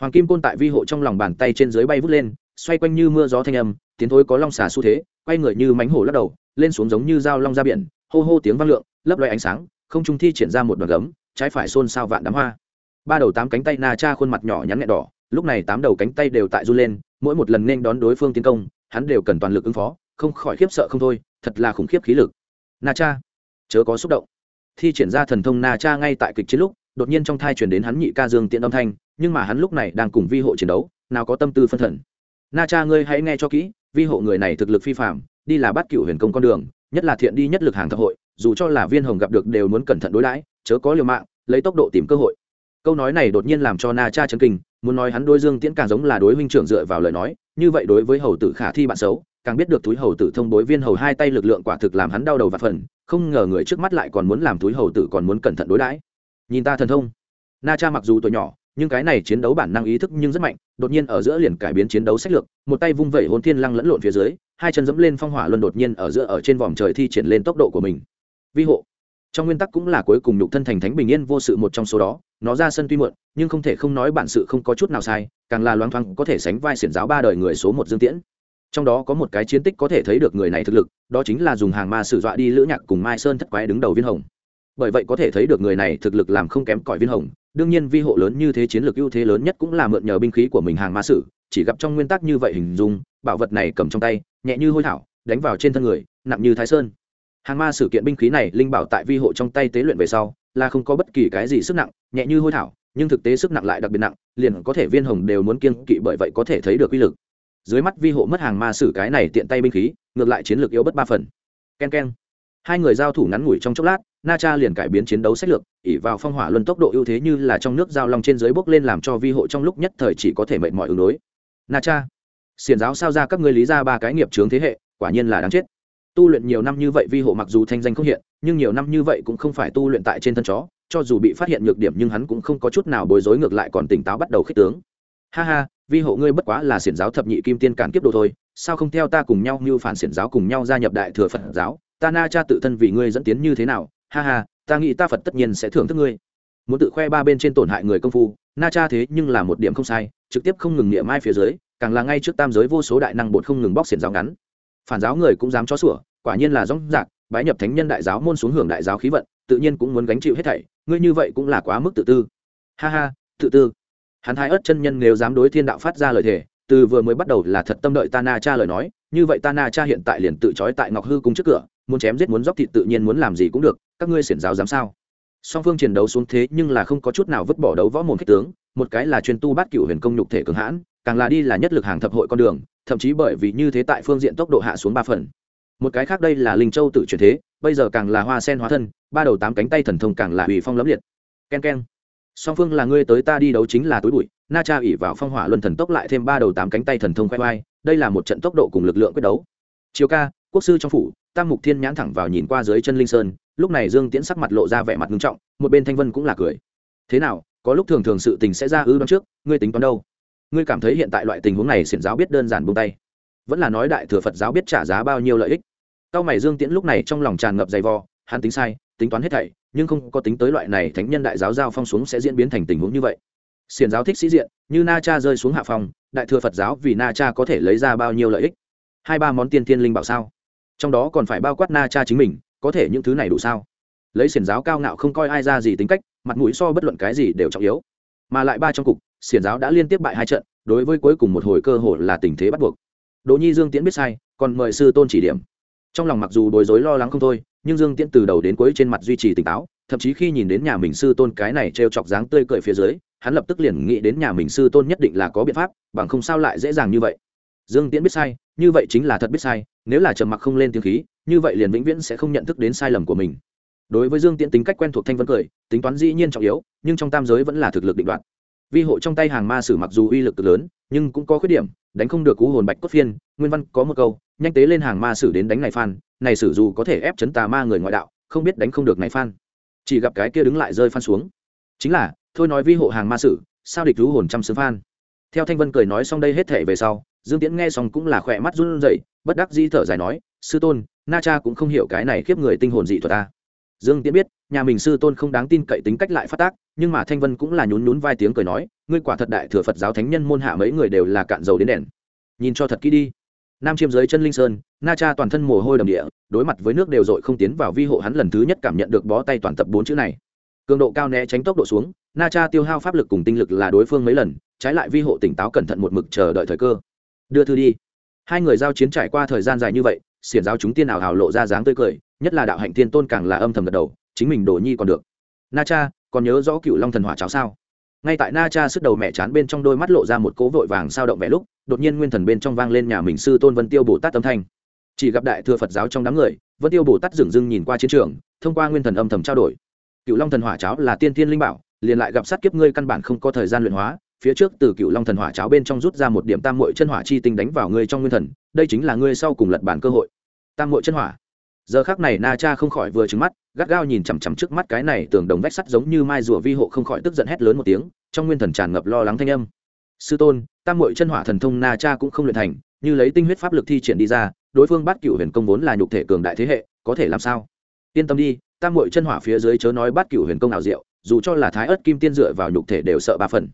hoàng kim côn tại vi hộ trong lòng bàn tay trên dưới bay vút lên, xoay quanh như mưa gió thanh âm, tiến thối có long xà xu thế, quay người như mánh hổ lắc đầu, lên xuống giống như dao long ra biển, hô hô tiếng vang lượng, lấp loe ánh sáng, không trung thi triển ra một đoàn gấm, trái phải xôn xao vạn đám hoa. Ba đầu tám cánh tay na cha khuôn mặt nhỏ nhắn nhẹ đỏ, lúc này tám đầu cánh tay đều tại run lên, mỗi một lần nên đón đối phương tiến công, hắn đều cần toàn lực ứng phó, không khỏi khiếp sợ không thôi, thật là khủng khiếp khí lực. Na cha, chớ có xúc động. Thi triển ra thần thông na cha ngay tại kịch chiến lúc đột nhiên trong thai chuyển đến hắn nhị ca dương tiện âm thanh, nhưng mà hắn lúc này đang cùng vi hộ chiến đấu, nào có tâm tư phân thần. Na cha ngươi hãy nghe cho kỹ, vi hộ người này thực lực phi phạm đi là bắt cựu huyền công con đường, nhất là thiện đi nhất lực hàng thập hội, dù cho là viên hồng gặp được đều muốn cẩn thận đối đãi, chớ có liều mạng, lấy tốc độ tìm cơ hội. Câu nói này đột nhiên làm cho na cha chấn kinh, muốn nói hắn đối dương tiễn càng giống là đối huynh trưởng dựa vào lời nói, như vậy đối với hầu tử khả thi bạn xấu, càng biết được túi hầu tử thông bối viên hầu hai tay lực lượng quả thực làm hắn đau đầu và phần, không ngờ người trước mắt lại còn muốn làm túi hầu tử còn muốn cẩn thận đối đãi nhìn ta thần thông. Na cha mặc dù tuổi nhỏ, nhưng cái này chiến đấu bản năng ý thức nhưng rất mạnh, đột nhiên ở giữa liền cải biến chiến đấu sách lược, một tay vung vẩy hồn thiên lăng lẫn lộn phía dưới, hai chân dẫm lên phong hỏa luân đột nhiên ở giữa ở trên vòm trời thi triển lên tốc độ của mình. Vi hộ. Trong nguyên tắc cũng là cuối cùng nhục thân thành thánh bình yên vô sự một trong số đó, nó ra sân tuy muộn, nhưng không thể không nói bản sự không có chút nào sai, càng là loáng thoáng có thể sánh vai xiển giáo ba đời người số một dương tiễn. Trong đó có một cái chiến tích có thể thấy được người này thực lực, đó chính là dùng hàng ma sử dọa đi lữ nhạc cùng mai sơn thất quái đứng đầu viên hồng bởi vậy có thể thấy được người này thực lực làm không kém cỏi viên hồng. Đương nhiên vi hộ lớn như thế chiến lược ưu thế lớn nhất cũng là mượn nhờ binh khí của mình hàng ma sử, chỉ gặp trong nguyên tắc như vậy hình dung, bảo vật này cầm trong tay, nhẹ như hôi thảo, đánh vào trên thân người, nặng như thái sơn. Hàng ma sử kiện binh khí này linh bảo tại vi hộ trong tay tế luyện về sau, là không có bất kỳ cái gì sức nặng, nhẹ như hôi thảo, nhưng thực tế sức nặng lại đặc biệt nặng, liền có thể viên hồng đều muốn kiên kỵ bởi vậy có thể thấy được uy lực. Dưới mắt vi hộ mất hàng ma sử cái này tiện tay binh khí, ngược lại chiến lược yếu bất ba phần. K e n k e n hai người giao thủ ngắn ngủi trong chốc lát na cha liền cải biến chiến đấu sách lược ỉ vào phong hỏa luân tốc độ ưu thế như là trong nước giao long trên dưới bốc lên làm cho vi hộ trong lúc nhất thời chỉ có thể mệt mỏi ứng đối. Na cha xiền giáo sao ra các ngươi lý ra ba cái nghiệp trướng thế hệ, quả nhiên là đáng chết. Tu luyện nhiều năm như vậy vi hộ mặc dù thanh danh không hiện, nhưng nhiều năm như vậy cũng không phải tu luyện tại trên thân chó, cho dù bị phát hiện nhược điểm nhưng hắn cũng không có chút nào bối rối ngược lại còn tỉnh táo bắt đầu khích tướng. Ha ha, vi hộ ngươi bất quá là xiển giáo thập nhị kim tiên cản kiếp đồ thôi, sao không theo ta cùng nhau như phản xiển giáo cùng nhau gia nhập đại thừa phật giáo? Ta na cha tự thân vì ngươi dẫn tiến như thế nào ha ha, ta nghĩ ta phật tất nhiên sẽ thưởng thức ngươi. Muốn tự khoe ba bên trên tổn hại người công phu, na cha thế nhưng là một điểm không sai, trực tiếp không ngừng niệm mai phía dưới, càng là ngay trước tam giới vô số đại năng bột không ngừng bóc xiển giáo ngắn. Phản giáo người cũng dám chó sủa, quả nhiên là rong rạc, bái nhập thánh nhân đại giáo môn xuống hưởng đại giáo khí vận, tự nhiên cũng muốn gánh chịu hết thảy, ngươi như vậy cũng là quá mức tự tư. Ha ha, tự tư. Hắn hai ớt chân nhân nếu dám đối thiên đạo phát ra lời thề, từ vừa mới bắt đầu là thật tâm đợi ta na cha lời nói, như vậy ta na cha hiện tại liền tự trói tại ngọc hư cung trước cửa muốn chém giết muốn dóc thịt tự nhiên muốn làm gì cũng được, các ngươi xiển giáo dám sao? Song phương chiến đấu xuống thế nhưng là không có chút nào vứt bỏ đấu võ mồm khích tướng, một cái là chuyên tu bát cửu huyền công nhục thể cường hãn, càng là đi là nhất lực hàng thập hội con đường, thậm chí bởi vì như thế tại phương diện tốc độ hạ xuống ba phần. Một cái khác đây là linh châu tự chuyển thế, bây giờ càng là hoa sen hóa thân, ba đầu tám cánh tay thần thông càng là ủy phong lẫm liệt. Ken ken. song phương là ngươi tới ta đi đấu chính là túi bụi, na cha ỉ vào phong hỏa luân thần tốc lại thêm ba đầu tám cánh tay thần thông khoe vai đây là một trận tốc độ cùng lực lượng quyết đấu. Chiều ca, quốc sư trong phủ tam mục thiên nhãn thẳng vào nhìn qua dưới chân linh sơn, lúc này dương tiễn sắc mặt lộ ra vẻ mặt nghiêm trọng, một bên thanh vân cũng là cười. Thế nào, có lúc thường thường sự tình sẽ ra ư đoán trước, ngươi tính toán đâu? Ngươi cảm thấy hiện tại loại tình huống này xiển giáo biết đơn giản buông tay. Vẫn là nói đại thừa phật giáo biết trả giá bao nhiêu lợi ích. Cao mày dương tiễn lúc này trong lòng tràn ngập dày vò, hắn tính sai, tính toán hết thảy, nhưng không có tính tới loại này thánh nhân đại giáo giao phong xuống sẽ diễn biến thành tình huống như vậy. Xiển giáo thích sĩ diện, như na cha rơi xuống hạ phòng, đại thừa phật giáo vì na cha có thể lấy ra bao nhiêu lợi ích? Hai ba món tiên thiên linh bảo sao? Trong đó còn phải bao quát na cha chính mình, có thể những thứ này đủ sao? Lấy xiển giáo cao ngạo không coi ai ra gì tính cách, mặt mũi so bất luận cái gì đều trọng yếu. Mà lại ba trong cục, xiển giáo đã liên tiếp bại hai trận, đối với cuối cùng một hồi cơ hội là tình thế bắt buộc. Đỗ nhi dương tiễn biết sai, còn mời sư tôn chỉ điểm. Trong lòng mặc dù bối rối lo lắng không thôi, nhưng dương tiễn từ đầu đến cuối trên mặt duy trì tỉnh táo, thậm chí khi nhìn đến nhà mình sư tôn cái này t r e o chọc dáng tươi cười phía dưới, hắn lập tức liền nghĩ đến nhà mình sư tôn nhất định là có biện pháp, bằng không sao lại dễ dàng như vậy dương tiễn biết sai, như vậy chính là thật biết sai, nếu là trầm mặc không lên tiếng khí, như vậy liền vĩnh viễn sẽ không nhận thức đến sai lầm của mình. Đối với dương tiễn tính cách quen thuộc thanh vân cười, tính toán dĩ nhiên trọng yếu, nhưng trong tam giới vẫn là thực lực định đoạt. Vi hộ trong tay hàng ma sử mặc dù uy lực lớn, nhưng cũng có khuyết điểm, đánh không được cú hồn bạch cốt phiên, nguyên văn có một câu, nhanh tế lên hàng ma sử đến đánh này phan, này sử dù có thể ép chấn tà ma người ngoại đạo, không biết đánh không được này phan. Chỉ gặp cái kia đứng lại rơi phan xuống. Chính là, thôi nói vi hộ hàng ma sử, sao địch rú hồn trăm sứ phan? Theo thanh vân cười nói xong đây hết thể về sau dương tiễn nghe xong cũng là khỏe mắt run rẩy, bất đắc di thở dài nói, sư tôn, na cha cũng không hiểu cái này khiếp người tinh hồn dị thuật ta. Dương tiễn biết, nhà mình sư tôn không đáng tin cậy tính cách lại phát tác, nhưng mà thanh vân cũng là nhún nhún vai tiếng cười nói, ngươi quả thật đại thừa phật giáo thánh nhân môn hạ mấy người đều là cạn dầu đến đèn. Nhìn cho thật kỹ đi. Nam chiêm dưới chân linh sơn, na cha toàn thân mồ hôi đầm địa, đối mặt với nước đều dội không tiến vào vi hộ hắn lần thứ nhất cảm nhận được bó tay toàn tập bốn chữ này. Cường độ cao né tránh tốc độ xuống, na cha tiêu hao pháp lực cùng tinh lực là đối phương mấy lần, trái lại vi hộ tỉnh táo cẩn thận một mực chờ đợi thời cơ đưa thư đi. Hai người giao chiến trải qua thời gian dài như vậy, xiển giáo chúng tiên ảo hào lộ ra dáng tươi cười, nhất là đạo hạnh tiên tôn càng là âm thầm gật đầu, chính mình đồ nhi còn được. Na cha, còn nhớ rõ cựu long thần hỏa cháo sao? Ngay tại na cha sức đầu mẹ chán bên trong đôi mắt lộ ra một cố vội vàng sao động vẻ lúc, đột nhiên nguyên thần bên trong vang lên nhà mình sư tôn vân tiêu bồ tát âm thanh. Chỉ gặp đại thừa phật giáo trong đám người, vân tiêu bồ tát dửng dưng nhìn qua chiến trường, thông qua nguyên thần âm thầm trao đổi. Cựu long thần hỏa cháo là tiên thiên linh bảo, liền lại gặp sát kiếp ngươi căn bản không có thời gian luyện hóa phía trước từ cựu long thần hỏa cháo bên trong rút ra một điểm tam mội chân hỏa chi tinh đánh vào ngươi trong nguyên thần, đây chính là ngươi sau cùng lật bản cơ hội. Tam mội chân hỏa. Giờ khác này na cha không khỏi vừa trứng mắt, gắt gao nhìn chằm chằm trước mắt cái này tưởng đồng vách sắt giống như mai rùa vi hộ không khỏi tức giận hét lớn một tiếng, trong nguyên thần tràn ngập lo lắng thanh âm. Sư tôn, tam mội chân hỏa thần thông na cha cũng không luyện thành, như lấy tinh huyết pháp lực thi triển đi ra, đối phương bắt cựu huyền công vốn là nhục thể cường đại thế hệ, có thể làm sao? Yên tâm đi, tam mội chân hỏa phía dưới chớ nói bắt cựu huyền công nào diệu, dù cho là thái ớt kim tiên dựa vào nhục thể đều sợ ba phần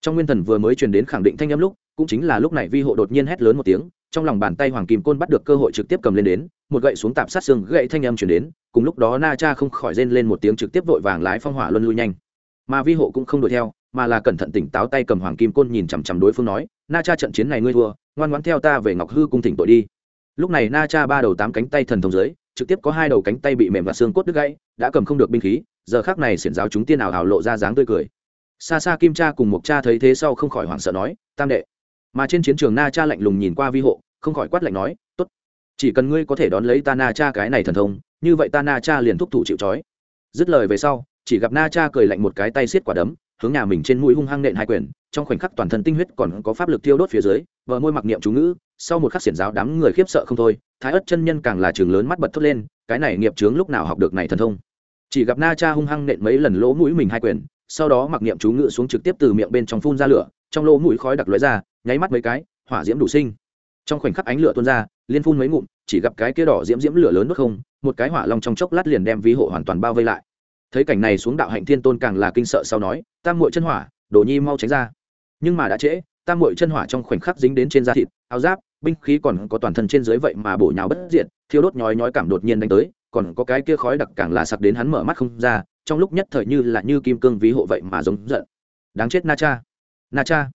trong nguyên thần vừa mới truyền đến khẳng định thanh âm lúc, cũng chính là lúc này vi hộ đột nhiên hét lớn một tiếng, trong lòng bàn tay hoàng kim côn bắt được cơ hội trực tiếp cầm lên đến, một gậy xuống tạp sát xương gậy thanh âm chuyển đến, cùng lúc đó na cha không khỏi rên lên một tiếng trực tiếp vội vàng lái phong hỏa luân lui nhanh. Mà vi hộ cũng không đuổi theo, mà là cẩn thận tỉnh táo tay cầm hoàng kim côn nhìn chằm chằm đối phương nói, na cha trận chiến này ngươi thua, ngoan ngoãn theo ta về ngọc hư cung thỉnh tội đi. Lúc này na cha ba đầu tám cánh tay thần thông dưới trực tiếp có hai đầu cánh tay bị mềm và xương cốt đứt gãy, đã cầm không được binh khí, giờ khác này xiển giáo chúng tiên ảo hào lộ ra dáng tươi cười xa xa kim cha cùng mộc cha thấy thế sau không khỏi hoảng sợ nói, tam đệ. Mà trên chiến trường na cha lạnh lùng nhìn qua vi hộ, không khỏi quát lạnh nói, tốt, chỉ cần ngươi có thể đón lấy ta na cha cái này thần thông, như vậy ta na cha liền thúc thủ chịu trói. Dứt lời về sau, chỉ gặp na cha cười lạnh một cái tay xiết quả đấm, hướng nhà mình trên mũi hung hăng nện hai quyền, trong khoảnh khắc toàn thân tinh huyết còn có pháp lực tiêu đốt phía dưới vợ môi mặc niệm chú ngữ, sau một khắc xiển giáo đám người khiếp sợ không thôi, thái ất chân nhân càng là trường lớn mắt bật thốt lên, cái này nghiệp trướng lúc nào học được này thần thông. Chỉ gặp na cha hung hăng nện mấy lần lỗ mũi mình hai quyền sau đó mặc niệm chú ngựa xuống trực tiếp từ miệng bên trong phun ra lửa, trong lỗ mũi khói đặc lóe ra, nháy mắt mấy cái, hỏa diễm đủ sinh. Trong khoảnh khắc ánh lửa tuôn ra, liên phun mấy ngụm, chỉ gặp cái kia đỏ diễm diễm lửa lớn đốt không, một cái hỏa long trong chốc lát liền đem ví hộ hoàn toàn bao vây lại. Thấy cảnh này xuống đạo hạnh thiên tôn càng là kinh sợ sau nói, tam muội chân hỏa, đồ nhi mau tránh ra. Nhưng mà đã trễ, tam muội chân hỏa trong khoảnh khắc dính đến trên da thịt, áo giáp, binh khí còn có toàn thân trên dưới vậy mà bổ nhào bất diện thiêu đốt nhói nhói cảm đột nhiên đánh tới còn có cái kia khói đặc càng là sặc đến hắn mở mắt không ra, trong lúc nhất thời như là như kim cương ví hộ vậy mà giống giận. Đáng chết na cha. Na cha.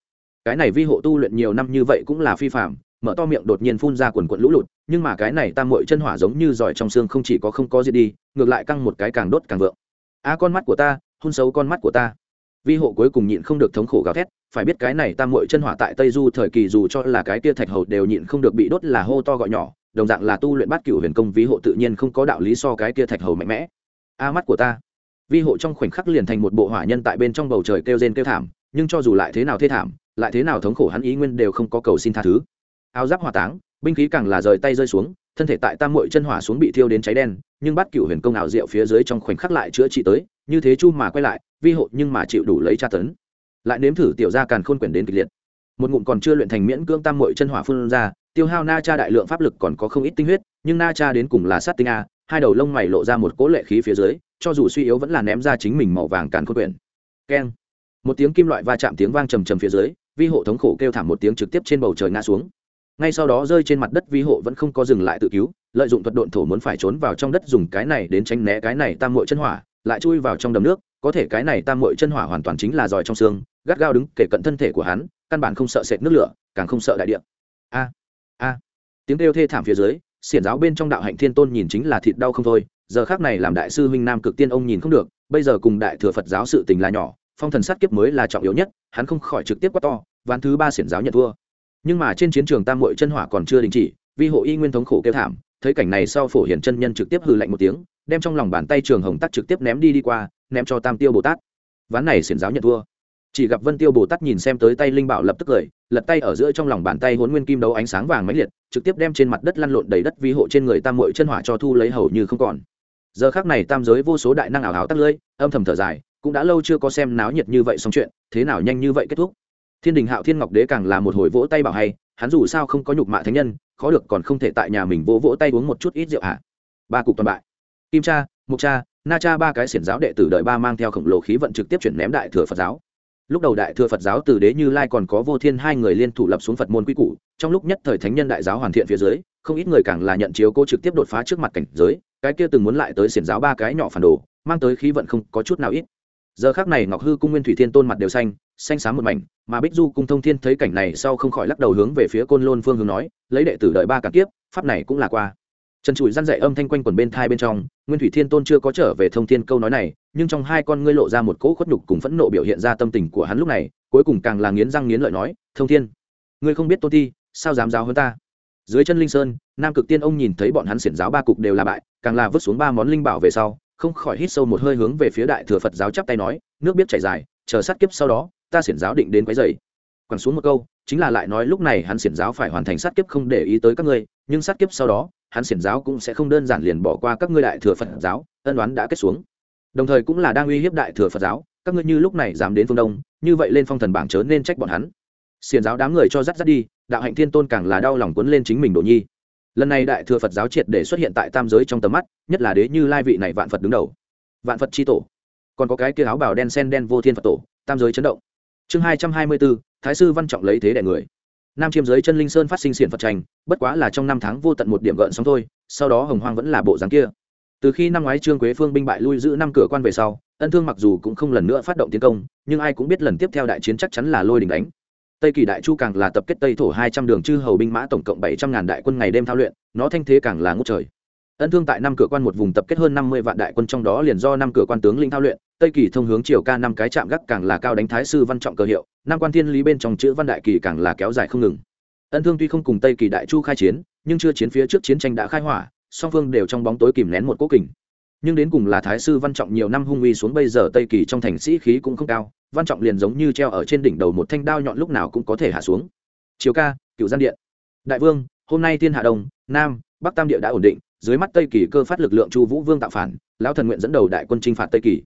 Cái này vi hộ tu luyện nhiều năm như vậy cũng là phi phạm mở to miệng đột nhiên phun ra quần quận lũ lụt, nhưng mà cái này tam mội chân hỏa giống như giỏi trong xương không chỉ có không có gì đi, ngược lại căng một cái càng đốt càng vượng. A, con mắt của ta, hôn xấu con mắt của ta. Vi hộ cuối cùng nhịn không được thống khổ gào thét, phải biết cái này tam mội chân hỏa tại tây du thời kỳ dù cho là cái tia thạch hầu đều nhịn không được bị đốt là hô to gọi nhỏ đồng dạng là tu luyện bát cửu huyền công vi hộ tự nhiên không có đạo lý so cái kia thạch hầu mạnh mẽ. A mắt của ta. Vi hộ trong khoảnh khắc liền thành một bộ hỏa nhân tại bên trong bầu trời kêu rên kêu thảm, nhưng cho dù lại thế nào thê thảm, lại thế nào thống khổ hắn ý nguyên đều không có cầu xin tha thứ. Áo giáp hỏa táng, binh khí càng là rời tay rơi xuống, thân thể tại tam mội chân hỏa xuống bị thiêu đến cháy đen, nhưng bắt cựu huyền công ảo diệu phía dưới trong khoảnh khắc lại chữa trị tới, như thế chu mà quay lại, vi hộ nhưng mà chịu đủ lấy tra tấn. Lại nếm thử tiểu ra càn khôn quyển đến kịch liệt. Một ngụm còn chưa luyện thành miễn cưỡng tam mội chân hỏa phun ra tiêu hao na cha đại lượng pháp lực còn có không ít tinh huyết, nhưng na cha đến cùng là sát tinh a, hai đầu lông mày lộ ra một cỗ lệ khí phía dưới, cho dù suy yếu vẫn là ném ra chính mình màu vàng càn khôn quyển. Keng. Một tiếng kim loại va chạm tiếng vang trầm trầm phía dưới, vi hộ thống khổ kêu thảm một tiếng trực tiếp trên bầu trời ngã xuống. Ngay sau đó rơi trên mặt đất vi hộ vẫn không có dừng lại tự cứu, lợi dụng thuật độn thổ muốn phải trốn vào trong đất dùng cái này đến tránh né cái này tam mội chân hỏa, lại chui vào trong đầm nước, có thể cái này tam mội chân hỏa hoàn toàn chính là giỏi trong xương, gắt gao đứng kể cận thân thể của hắn, căn bản không sợ sệt nước lửa, càng không sợ đại địa. A a. Tiếng kêu thê thảm phía dưới, xiển giáo bên trong đạo hạnh thiên tôn nhìn chính là thịt đau không thôi, giờ khác này làm đại sư huynh nam cực tiên ông nhìn không được, bây giờ cùng đại thừa phật giáo sự tình là nhỏ, phong thần sát kiếp mới là trọng yếu nhất, hắn không khỏi trực tiếp quát to, ván thứ ba xiển giáo nhận thua. Nhưng mà trên chiến trường tam mội chân hỏa còn chưa đình chỉ, vi hộ y nguyên thống khổ kêu thảm, thấy cảnh này sau phổ hiển chân nhân trực tiếp hừ lạnh một tiếng, đem trong lòng bàn tay trường hồng tắc trực tiếp ném đi đi qua, ném cho tam tiêu bồ tát. Ván này xiển giáo nhận thua chỉ gặp vân tiêu bồ tát nhìn xem tới tay linh bảo lập tức cười, lật tay ở giữa trong lòng bàn tay hốn nguyên kim đấu ánh sáng vàng mãnh liệt, trực tiếp đem trên mặt đất lăn lộn đầy đất vi hộ trên người tam mội chân hỏa cho thu lấy hầu như không còn. Giờ khác này tam giới vô số đại năng ảo ảo tắt lưỡi, âm thầm thở dài, cũng đã lâu chưa có xem náo nhiệt như vậy xong chuyện, thế nào nhanh như vậy kết thúc? Thiên đình hạo thiên ngọc đế càng là một hồi vỗ tay bảo hay, hắn dù sao không có nhục mạ thánh nhân, khó được còn không thể tại nhà mình vỗ vỗ tay uống một chút ít rượu hạ ba cục toàn bại. Kim cha, mục cha, na cha ba cái xiển giáo đệ tử đợi ba mang theo khổng lồ khí vận trực tiếp chuyển ném đại thừa phật giáo lúc đầu đại thừa phật giáo từ đế như lai còn có vô thiên hai người liên thủ lập xuống phật môn quy củ, trong lúc nhất thời thánh nhân đại giáo hoàn thiện phía dưới, không ít người càng là nhận chiếu cô trực tiếp đột phá trước mặt cảnh giới, cái kia từng muốn lại tới xiển giáo ba cái nhỏ phản đồ, mang tới khí vận không có chút nào ít. Giờ khác này ngọc hư cung nguyên thủy thiên tôn mặt đều xanh xanh xám một mảnh, mà bích du cung thông thiên thấy cảnh này sau không khỏi lắc đầu hướng về phía côn lôn phương hướng nói, lấy đệ tử đợi ba cả kiếp, pháp này cũng là qua trần trụi răn dạy âm thanh quanh quần bên thai bên trong, nguyên thủy thiên tôn chưa có trở về thông thiên câu nói này, nhưng trong hai con ngươi lộ ra một cỗ khuất nhục cùng phẫn nộ biểu hiện ra tâm tình của hắn lúc này, cuối cùng càng là nghiến răng nghiến lợi nói, thông thiên, ngươi không biết tôn thi, sao dám giáo hơn ta? Dưới chân linh sơn, nam cực tiên ông nhìn thấy bọn hắn xiển giáo ba cục đều là bại, càng là vứt xuống ba món linh bảo về sau, không khỏi hít sâu một hơi hướng về phía đại thừa phật giáo chắp tay nói, nước biết chảy dài, chờ sát kiếp sau đó, ta xiển giáo định đến quấy dày quẳng xuống một câu, chính là lại nói lúc này hắn xiển giáo phải hoàn thành sát kiếp không để ý tới các ngươi, nhưng sát kiếp sau đó hắn xiển giáo cũng sẽ không đơn giản liền bỏ qua các ngươi đại thừa phật giáo, ân đoán đã kết xuống. Đồng thời cũng là đang uy hiếp đại thừa phật giáo, các ngươi như lúc này dám đến phương đông, như vậy lên phong thần bảng chớ nên trách bọn hắn. Xiển giáo đám người cho dắt dắt đi, đạo hạnh thiên tôn càng là đau lòng quấn lên chính mình đồ nhi. Lần này đại thừa phật giáo triệt để xuất hiện tại tam giới trong tầm mắt, nhất là đế như lai vị này vạn phật đứng đầu. Vạn phật tri tổ. Còn có cái kia áo bào đen sen đen vô thiên phật tổ, tam giới chấn động. Chương hai trăm hai mươi bốn, thái sư văn trọng lấy thế đẻ người nam chiêm giới chân linh sơn phát sinh xiển phật tranh, bất quá là trong năm tháng vô tận một điểm gợn sóng thôi, sau đó hồng hoang vẫn là bộ dáng kia. Từ khi năm ngoái trương quế phương binh bại lui giữ năm cửa quan về sau, ân thương mặc dù cũng không lần nữa phát động tiến công, nhưng ai cũng biết lần tiếp theo đại chiến chắc chắn là lôi đình đánh. Tây kỳ đại chu càng là tập kết tây thổ hai trăm đường chư hầu binh mã tổng cộng bảy trăm ngàn đại quân ngày đêm thao luyện, nó thanh thế càng là ngút trời ân thương tại năm cửa quan một vùng tập kết hơn năm mươi vạn đại quân trong đó liền do năm cửa quan tướng linh thao luyện, tây kỳ thông hướng triều ca năm cái chạm gác càng là cao đánh thái sư văn trọng cơ hiệu, năm quan thiên lý bên trong chữ văn đại kỳ càng là kéo dài không ngừng. Ân thương tuy không cùng tây kỳ đại chu khai chiến, nhưng chưa chiến phía trước chiến tranh đã khai hỏa, song phương đều trong bóng tối kìm nén một cố kình. Nhưng đến cùng là thái sư văn trọng nhiều năm hung uy xuống bây giờ tây kỳ trong thành sĩ khí cũng không cao, văn trọng liền giống như treo ở trên đỉnh đầu một thanh đao nhọn lúc nào cũng có thể hạ xuống. Chiều ca, cựu gian điện. Đại vương, hôm nay thiên hạ đông, nam, bắc tam địa đã ổn định dưới mắt tây kỳ cơ phát lực lượng chu vũ vương tạo phản, lão thần nguyện dẫn đầu đại quân chinh phạt tây kỳ.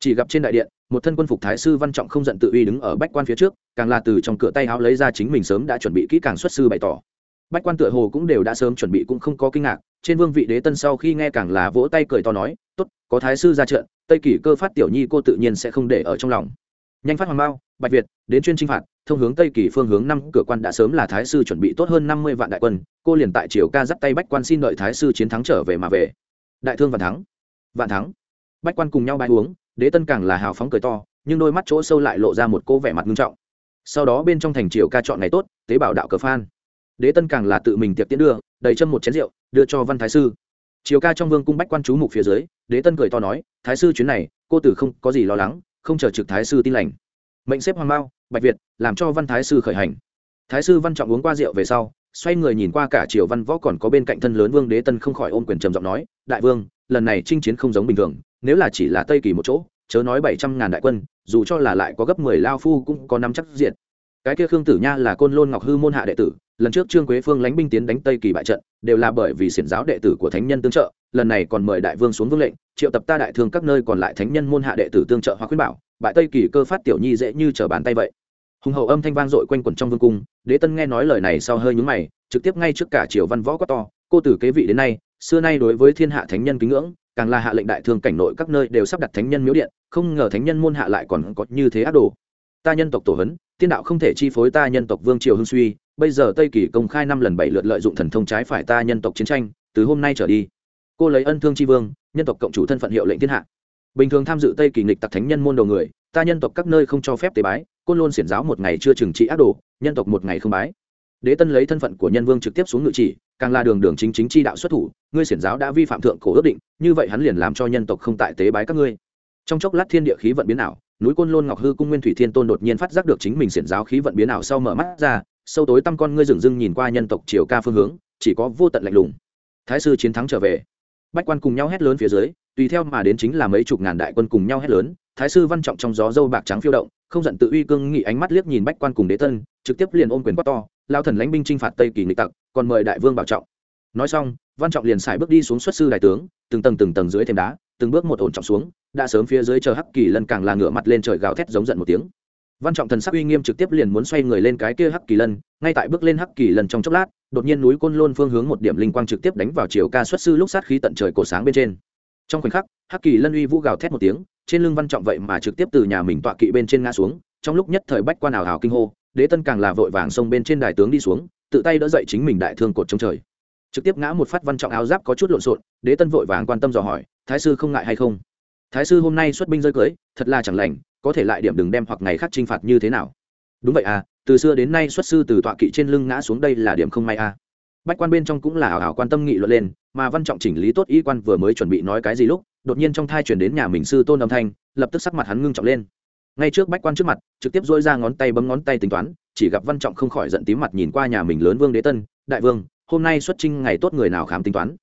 Chỉ gặp trên đại điện, một thân quân phục thái sư văn trọng không giận tự uy đứng ở bách quan phía trước, càng là từ trong cửa tay áo lấy ra chính mình sớm đã chuẩn bị kỹ càng xuất sư bày tỏ. Bách quan tựa hồ cũng đều đã sớm chuẩn bị cũng không có kinh ngạc, trên vương vị đế tân sau khi nghe càng là vỗ tay cười to nói, tốt, có thái sư ra trận, tây kỳ cơ phát tiểu nhi cô tự nhiên sẽ không để ở trong lòng. Nhanh phát hoàng bao bạch việt, đến chuyên chinh phạt, thông hướng tây kỳ phương hướng năm cửa quan đã sớm là thái sư chuẩn bị tốt hơn năm mươi vạn đại quân, cô liền tại triều ca dắt tay bách quan xin đợi thái sư chiến thắng trở về mà về. Đại thương vạn thắng. Vạn thắng. Bách quan cùng nhau bãi uống, đế tân càng là hào phóng cười to, nhưng đôi mắt chỗ sâu lại lộ ra một cô vẻ mặt nghiêm trọng. Sau đó bên trong thành triều ca chọn ngày tốt, tế bảo đạo cờ phan. Đế tân càng là tự mình tiệc tiến đưa, đầy chân một chén rượu, đưa cho văn thái sư. Triều ca trong vương cung bách quan chú mục phía dưới, đế tân cười to nói, thái sư chuyến này, cô tử không có gì lo lắng, không chờ trực thái sư tin lành mệnh xếp hoàng mao, bạch việt, làm cho văn thái sư khởi hành. Thái sư văn trọng uống qua rượu về sau, xoay người nhìn qua cả triều văn võ còn có bên cạnh thân lớn vương đế tân không khỏi ôm quyền trầm giọng nói, đại vương, lần này chinh chiến không giống bình thường, nếu là chỉ là tây kỳ một chỗ, chớ nói bảy trăm ngàn đại quân, dù cho là lại có gấp mười lao phu cũng có năm chắc diện. Cái kia khương tử nha là côn lôn ngọc hư môn hạ đệ tử, lần trước trương quế phương lánh binh tiến đánh tây kỳ bại trận, đều là bởi vì xiển giáo đệ tử của thánh nhân tương trợ, lần này còn mời đại vương xuống vương lệnh, triệu tập ta đại thương các nơi còn lại thánh nhân môn hạ đệ tử tương trợ hoặc khuyên bảo bại tây kỳ cơ phát tiểu nhi dễ như trở bàn tay vậy. Hùng hậu âm thanh vang dội quanh quẩn trong vương cung, đế tân nghe nói lời này sau hơi nhúng mày, trực tiếp ngay trước cả triều văn võ quá to, cô từ kế vị đến nay, xưa nay đối với thiên hạ thánh nhân kính ngưỡng, càng là hạ lệnh đại thương cảnh nội các nơi đều sắp đặt thánh nhân miếu điện, không ngờ thánh nhân môn hạ lại còn có như thế ác đồ. Ta nhân tộc tổ hấn, tiên đạo không thể chi phối ta nhân tộc vương triều hưng suy, bây giờ tây kỳ công khai năm lần bảy lượt lợi dụng thần thông trái phải ta nhân tộc chiến tranh, từ hôm nay trở đi, cô lấy ân thương tri vương, nhân tộc cộng chủ thân phận hiệu lệnh thiên hạ bình thường tham dự tây kỳ nghịch tặc thánh nhân môn đầu người, ta nhân tộc các nơi không cho phép tế bái, côn lôn xiển giáo một ngày chưa trừng trị ác đồ, nhân tộc một ngày không bái. Đế tân lấy thân phận của nhân vương trực tiếp xuống ngự chỉ, càng là đường đường chính chính chi đạo xuất thủ, ngươi xiển giáo đã vi phạm thượng cổ ước định, như vậy hắn liền làm cho nhân tộc không tại tế bái các ngươi. Trong chốc lát thiên địa khí vận biến ảo, núi côn lôn ngọc hư cung nguyên thủy thiên tôn đột nhiên phát giác được chính mình xiển giáo khí vận biến ảo sau mở mắt ra, sâu tối tăm con ngươi dừng dưng nhìn qua nhân tộc triều ca phương hướng, chỉ có vô tận lạnh lùng. Thái sư chiến thắng trở về. Bách quan cùng nhau hét lớn phía dưới tùy theo mà đến chính là mấy chục ngàn đại quân cùng nhau hét lớn, thái sư văn trọng trong gió dâu bạc trắng phiêu động, không giận tự uy cương nghị ánh mắt liếc nhìn bách quan cùng đế tân, trực tiếp liền ôm quyền quát to lao thần lãnh binh chinh phạt tây kỳ nghịch tặc, còn mời đại vương bảo trọng. Nói xong, văn trọng liền xài bước đi xuống xuất sư đại tướng, từng tầng từng tầng dưới thềm đá, từng bước một ổn trọng xuống, đã sớm phía dưới chờ hắc kỳ lân càng là ngửa mặt lên trời gào thét giống giận một tiếng. Văn trọng thần sắc uy nghiêm trực tiếp liền muốn xoay người lên cái kia hắc kỳ lân ngay tại bước lên hắc kỳ lân trong chốc lát, đột nhiên núi côn lôn phương hướng một điểm linh quang trực tiếp đánh vào chiều ca xuất sư lúc sát khí tận trời cổ sáng bên trên trong khoảnh khắc, hắc kỳ lân uy vũ gào thét một tiếng, trên lưng văn trọng vậy mà trực tiếp từ nhà mình tọa kỵ bên trên ngã xuống, trong lúc nhất thời bách quan ảo hào kinh hô, đế tân càng là vội vàng xông bên trên đài tướng đi xuống, tự tay đỡ dậy chính mình đại thương cột trong trời. Trực tiếp ngã một phát văn trọng áo giáp có chút lộn xộn, đế tân vội vàng quan tâm dò hỏi, thái sư không ngại hay không? Thái sư hôm nay xuất binh rơi cưới, thật là chẳng lành, có thể lại điểm đừng đem hoặc ngày khác chinh phạt như thế nào? Đúng vậy à từ xưa đến nay xuất sư từ tọa kỵ trên lưng ngã xuống đây là điểm không may à bách quan bên trong cũng là ảo ảo quan tâm nghị luận lên, mà văn trọng chỉnh lý tốt y quan vừa mới chuẩn bị nói cái gì lúc, đột nhiên trong thai chuyển đến nhà mình sư tôn âm thanh, lập tức sắc mặt hắn ngưng trọng lên. Ngay trước bách quan trước mặt, trực tiếp dỗi ra ngón tay bấm ngón tay tính toán, chỉ gặp văn trọng không khỏi giận tím mặt nhìn qua nhà mình lớn vương đế tân, đại vương, hôm nay xuất trinh ngày tốt người nào khám tính toán?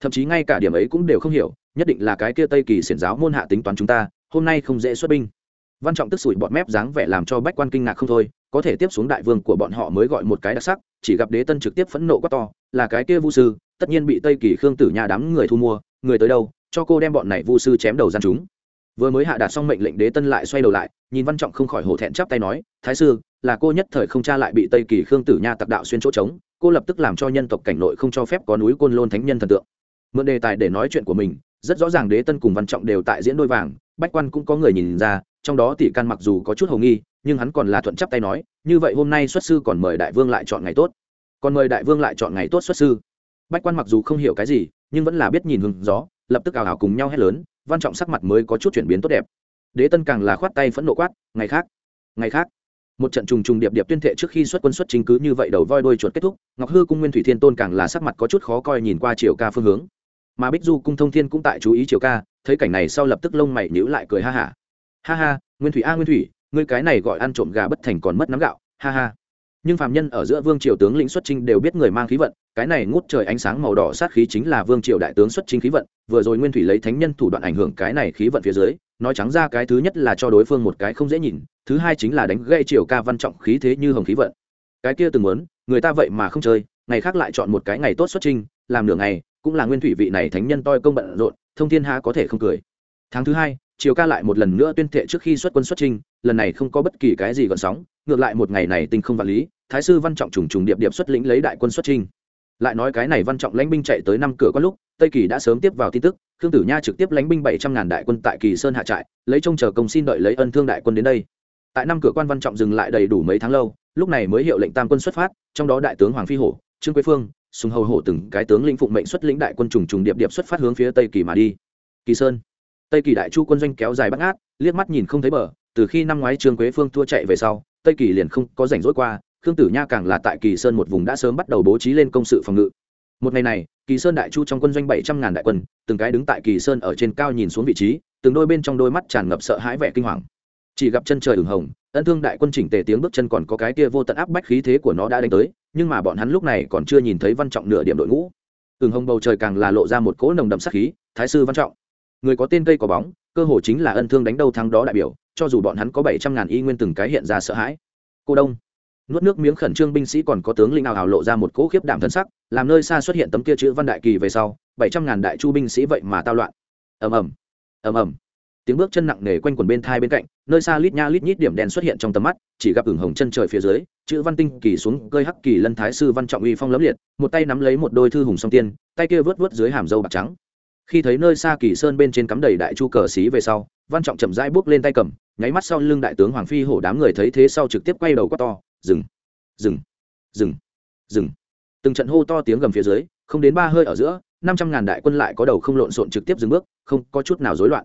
Thậm chí ngay cả điểm ấy cũng đều không hiểu, nhất định là cái kia tây kỳ xiển giáo môn hạ tính toán chúng ta, hôm nay không dễ xuất binh văn trọng tức sủi bọt mép dáng vẻ làm cho bách quan kinh ngạc không thôi, có thể tiếp xuống đại vương của bọn họ mới gọi một cái đặc sắc, chỉ gặp đế tân trực tiếp phẫn nộ quá to, là cái kia vu sư, tất nhiên bị tây kỳ khương tử nhà đám người thu mua, người tới đâu, cho cô đem bọn này vu sư chém đầu gian chúng. Vừa mới hạ đạt xong mệnh lệnh đế tân lại xoay đầu lại, nhìn văn trọng không khỏi hổ thẹn chắp tay nói, thái sư, là cô nhất thời không cha lại bị tây kỳ khương tử nha tặc đạo xuyên chỗ trống, cô lập tức làm cho nhân tộc cảnh nội không cho phép có núi côn lôn thánh nhân thần tượng. Mượn đề tài để nói chuyện của mình, rất rõ ràng đế tân cùng văn trọng đều tại diễn đôi vàng, bách quan cũng có người nhìn ra trong đó tỷ can mặc dù có chút hồ nghi, nhưng hắn còn là thuận chắp tay nói, như vậy hôm nay xuất sư còn mời đại vương lại chọn ngày tốt. Còn mời đại vương lại chọn ngày tốt xuất sư. Bách quan mặc dù không hiểu cái gì, nhưng vẫn là biết nhìn hừng gió, lập tức ào ào cùng nhau hét lớn, văn trọng sắc mặt mới có chút chuyển biến tốt đẹp. Đế tân càng là khoát tay phẫn nộ quát, ngày khác ngày khác. Một trận trùng trùng điệp điệp tuyên thệ trước khi xuất quân xuất chính cứ như vậy đầu voi đôi chuột kết thúc, ngọc hư cung nguyên thủy thiên tôn càng là sắc mặt có chút khó coi nhìn qua triều ca phương hướng. Mà bích du cung thông thiên cũng tại chú ý triều ca, thấy cảnh này sau lập tức lông mày nhữ lại cười ha hả ha. ha, nguyên thủy a, nguyên thủy, ngươi cái này gọi ăn trộm gà bất thành còn mất nắm gạo, ha ha nhưng phạm nhân ở giữa vương triều tướng lĩnh xuất trinh đều biết người mang khí vận, cái này ngút trời ánh sáng màu đỏ sát khí chính là vương triều đại tướng xuất trinh khí vận, vừa rồi nguyên thủy lấy thánh nhân thủ đoạn ảnh hưởng cái này khí vận phía dưới, nói trắng ra cái thứ nhất là cho đối phương một cái không dễ nhìn, thứ hai chính là đánh gây triều ca văn trọng khí thế như hồng khí vận cái kia từng muốn, người ta vậy mà không chơi, ngày khác lại chọn một cái ngày tốt xuất trinh làm nửa ngày, cũng là nguyên thủy vị này thánh nhân toi công bận rộn, thông thiên ha có thể không cười tháng thứ hai triều ca lại một lần nữa tuyên thệ trước khi xuất quân xuất trinh lần này không có bất kỳ cái gì gợn sóng, ngược lại một ngày này tinh không vật lý, thái sư văn trọng trùng trùng điệp điệp xuất lĩnh lấy đại quân xuất trinh lại nói cái này văn trọng lãnh binh chạy tới năm cửa có lúc, tây kỳ đã sớm tiếp vào tin tức, khương tử nha trực tiếp lãnh binh bảy trăm ngàn đại quân tại kỳ sơn hạ trại, lấy trông chờ công xin đợi lấy ân thương đại quân đến đây. Tại năm cửa quan văn trọng dừng lại đầy đủ mấy tháng lâu, lúc này mới hiệu lệnh tam quân xuất phát, trong đó đại tướng hoàng phi hổ, trương quế phương, sùng hầu hổ từng cái tướng lĩnh phụng mệnh xuất lĩnh đại quân trùng trùng điệp điệp xuất phát hướng phía tây kỳ mà đi. Kỳ sơn tây kỳ đại chu quân doanh kéo dài bắt ngát, liếc mắt nhìn không thấy bờ, từ khi năm ngoái trương quế phương thua chạy về sau, tây kỳ liền không có rảnh rỗi qua, khương tử nha càng là tại kỳ sơn một vùng đã sớm bắt đầu bố trí lên công sự phòng ngự. Một ngày này, kỳ sơn đại chu trong quân doanh bảy trăm ngàn đại quân, từng cái đứng tại kỳ sơn ở trên cao nhìn xuống vị trí, từng đôi bên trong đôi mắt tràn ngập sợ hãi vẻ kinh hoàng. Chỉ gặp chân trời ửng hồng, ân thương đại quân chỉnh tề tiếng bước chân còn có cái kia vô tận áp bách khí thế của nó đã đánh tới, nhưng mà bọn hắn lúc này còn chưa nhìn thấy văn trọng nửa điểm đội ngũ. Ửng hồng bầu trời càng là lộ ra một cỗ nồng đậm sắc khí, thái sư văn trọng người có tên cây có bóng, cơ hồ chính là ân thương đánh đâu thắng đó đại biểu, cho dù bọn hắn có bảy trăm ngàn y nguyên từng cái hiện ra sợ hãi. Cô đông. Nuốt nước miếng khẩn trương binh sĩ còn có tướng linh nào hào lộ ra một cỗ khiếp đảm thân sắc, làm nơi xa xuất hiện tấm kia chữ văn đại kỳ về sau, bảy trăm ngàn đại chu binh sĩ vậy mà tao loạn. Ầm ầm. Ầm ầm. Tiếng bước chân nặng nề quanh quần bên thai bên cạnh, nơi xa lít nha lít nhít điểm đen xuất hiện trong tầm mắt, chỉ gặp ửng hồng chân trời phía dưới, chữ văn tinh kỳ xuống cơi hắc kỳ lân thái sư văn trọng uy phong lấm liệt, một tay nắm lấy một đôi thư hùng song tiên, tay kia vớt vớt dưới hàm dâu bạc trắng khi thấy nơi xa kỳ sơn bên trên cắm đầy đại chu cờ xí về sau, văn trọng chậm rãi bước lên tay cầm, nháy mắt sau lưng đại tướng hoàng phi hổ đám người thấy thế sau trực tiếp quay đầu quát to, dừng dừng dừng dừng. Từng trận hô to tiếng gầm phía dưới, không đến ba hơi ở giữa, năm trăm ngàn đại quân lại có đầu không lộn xộn trực tiếp dừng bước, không có chút nào rối loạn.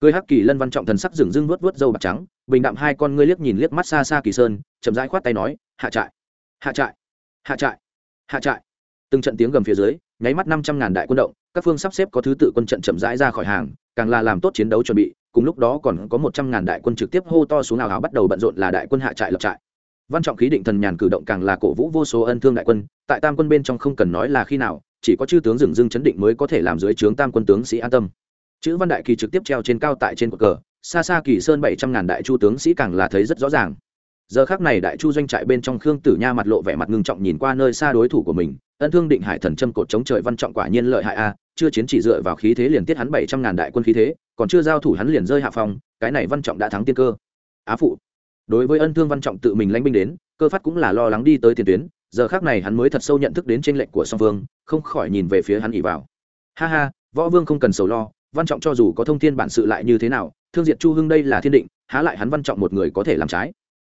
Cười hắc kỳ lân văn trọng thần sắc dừng dưng vớt vớt dâu bạc trắng, bình đạm hai con ngươi liếc nhìn liếc mắt xa xa kỳ sơn, chậm rãi khoát tay nói, hạ trại hạ trại hạ trại hạ trại. Từng trận tiếng gầm phía dưới, nháy mắt năm trăm ngàn đại quân động các phương sắp xếp có thứ tự quân trận chậm rãi ra khỏi hàng, càng là làm tốt chiến đấu chuẩn bị, cùng lúc đó còn có một trăm ngàn đại quân trực tiếp hô to xuống nào hào bắt đầu bận rộn là đại quân hạ trại lập trại. Văn trọng khí định thần nhàn cử động càng là cổ vũ vô số ân thương đại quân, tại tam quân bên trong không cần nói là khi nào, chỉ có chư tướng dừng dưng chấn định mới có thể làm dưới trướng tam quân tướng sĩ an tâm. Chữ văn đại kỳ trực tiếp treo trên cao tại trên cột cờ, xa xa kỳ sơn bảy trăm ngàn đại chu tướng sĩ càng là thấy rất rõ ràng. Giờ khác này đại chu doanh trại bên trong khương tử nha mặt lộ vẻ mặt ngưng trọng nhìn qua nơi xa đối thủ của mình ân thương định hải thần châm cột chống trời văn trọng quả nhiên lợi hại a, chưa chiến chỉ dựa vào khí thế liền tiết hắn bảy trăm ngàn đại quân khí thế, còn chưa giao thủ hắn liền rơi hạ phong, cái này văn trọng đã thắng tiên cơ. Á phụ, đối với ân thương văn trọng tự mình lãnh binh đến, cơ phát cũng là lo lắng đi tới tiền tuyến, giờ khác này hắn mới thật sâu nhận thức đến t r ê n lệnh của song vương không khỏi nhìn về phía hắn ỉ vào. Ha ha, võ vương không cần sầu lo, văn trọng cho dù có thông thiên bản sự lại như thế nào, thương diệt chu hưng đây là thiên định, há lại hắn văn trọng một người có thể làm trái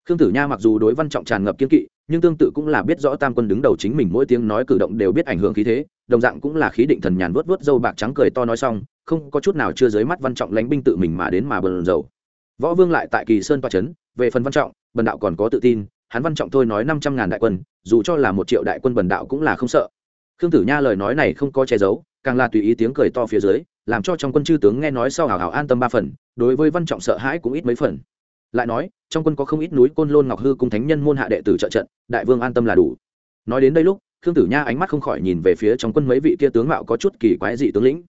khương tử nha mặc dù đối văn trọng tràn ngập kiên kỵ, nhưng tương tự cũng là biết rõ tam quân đứng đầu chính mình mỗi tiếng nói cử động đều biết ảnh hưởng khí thế, đồng dạng cũng là khí định thần nhàn vớt vớt dâu bạc trắng cười to nói xong, không có chút nào chưa dưới mắt văn trọng lánh binh tự mình mà đến mà bần dầu võ vương lại tại kỳ sơn toa trấn về phần văn trọng, bần đạo còn có tự tin, hắn văn trọng thôi nói năm trăm ngàn đại quân, dù cho là một triệu đại quân bần đạo cũng là không sợ. Khương tử nha lời nói này không có che giấu, càng là tùy ý tiếng cười to phía dưới, làm cho trong quân chư tướng nghe nói sau hào hào an tâm ba phần, đối với văn trọng sợ hãi cũng ít mấy phần lại nói, trong quân có không ít núi côn lôn ngọc hư cung thánh nhân môn hạ đệ tử trợ trận, đại vương an tâm là đủ. Nói đến đây lúc, khương tử nha ánh mắt không khỏi nhìn về phía trong quân mấy vị kia tướng mạo có chút kỳ quái dị tướng lĩnh.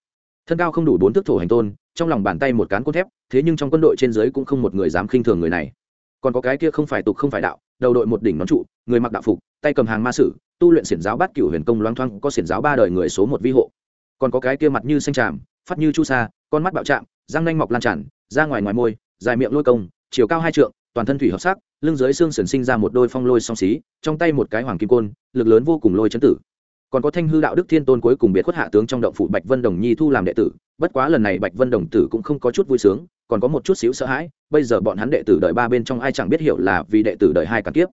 Thân cao không đủ bốn thước thổ hành tôn, trong lòng bàn tay một cán cốt thép, thế nhưng trong quân đội trên dưới cũng không một người dám khinh thường người này. Còn có cái kia không phải tục không phải đạo, đầu đội một đỉnh nón trụ, người mặc đạo phục, tay cầm hàng ma sử, tu luyện xiển giáo bát cửu huyền công loang thoang có xiển giáo ba đời người số một vi hộ. Còn có cái kia mặt như xanh tràm, phát như chu sa, con mắt bạo chạm răng nanh mọc lan tràn ra ngoài ngoài môi, dài miệng lôi công chiều cao hai trượng, toàn thân thủy hợp sắc, lưng dưới xương sườn sinh ra một đôi phong lôi song xí, trong tay một cái hoàng kim côn, lực lớn vô cùng lôi chấn tử. Còn có thanh hư đạo đức thiên tôn cuối cùng biệt khuất hạ tướng trong động phủ bạch vân đồng nhi thu làm đệ tử, bất quá lần này bạch vân đồng tử cũng không có chút vui sướng, còn có một chút xíu sợ hãi, bây giờ bọn hắn đệ tử đợi ba bên trong ai chẳng biết hiểu là vì đệ tử đợi hai càng kiếp.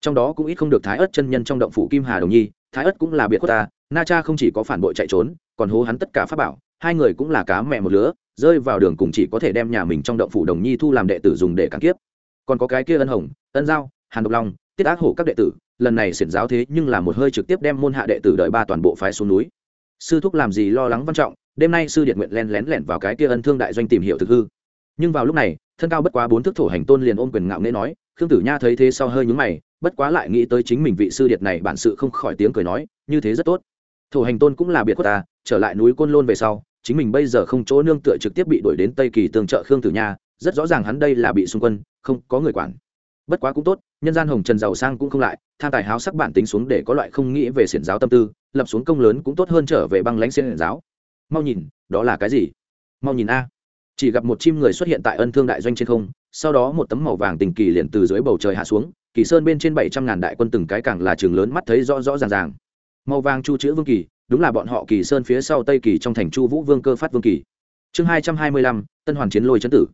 Trong đó cũng ít không được thái ớt chân nhân trong động phủ kim hà đồng nhi, thái ớt cũng là biệt khuất ta, na cha không chỉ có phản bội chạy trốn, còn hố hắn tất cả pháp bảo hai người cũng là cá mẹ một lứa, rơi vào đường cùng chỉ có thể đem nhà mình trong động phủ đồng nhi thu làm đệ tử dùng để cản kiếp. Còn có cái kia ân hồng, ân giao, hàn độc long, tiết ác hổ các đệ tử, lần này xiển giáo thế nhưng là một hơi trực tiếp đem môn hạ đệ tử đợi ba toàn bộ phái xuống núi. Sư thúc làm gì lo lắng văn trọng, đêm nay sư điện nguyện len lén lẻn vào cái kia ân thương đại doanh tìm hiểu thực hư. Nhưng vào lúc này, thân cao bất quá bốn thước thổ hành tôn liền ôm quyền ngạo nghễ nói, khương tử nha thấy thế sau hơi nhúng mày, bất quá lại nghĩ tới chính mình vị sư điệt này bản sự không khỏi tiếng cười nói, như thế rất tốt. Thổ hành tôn cũng là biệt quốc ta, trở lại núi côn lôn về sau chính mình bây giờ không chỗ nương tựa trực tiếp bị đuổi đến tây kỳ tương trợ khương tử nha, rất rõ ràng hắn đây là bị xung quân, không có người quản. Bất quá cũng tốt, nhân gian hồng trần giàu sang cũng không lại, tham tài háo sắc bản tính xuống để có loại không nghĩ về xiển giáo tâm tư, lập xuống công lớn cũng tốt hơn trở về băng lãnh xiển giáo. Mau nhìn, đó là cái gì? Mau nhìn a. Chỉ gặp một chim người xuất hiện tại ân thương đại doanh trên không, sau đó một tấm màu vàng tình kỳ liền từ dưới bầu trời hạ xuống, kỳ sơn bên trên bảy trăm ngàn đại quân từng cái càng là trường lớn mắt thấy rõ rõ ràng ràng. Màu vàng chu chữ vương kỳ đúng là bọn họ kỳ sơn phía sau tây kỳ trong thành chu vũ vương cơ phát vương kỳ. Chương hai trăm hai mươi lăm, tân hoàn chiến lôi chấn tử.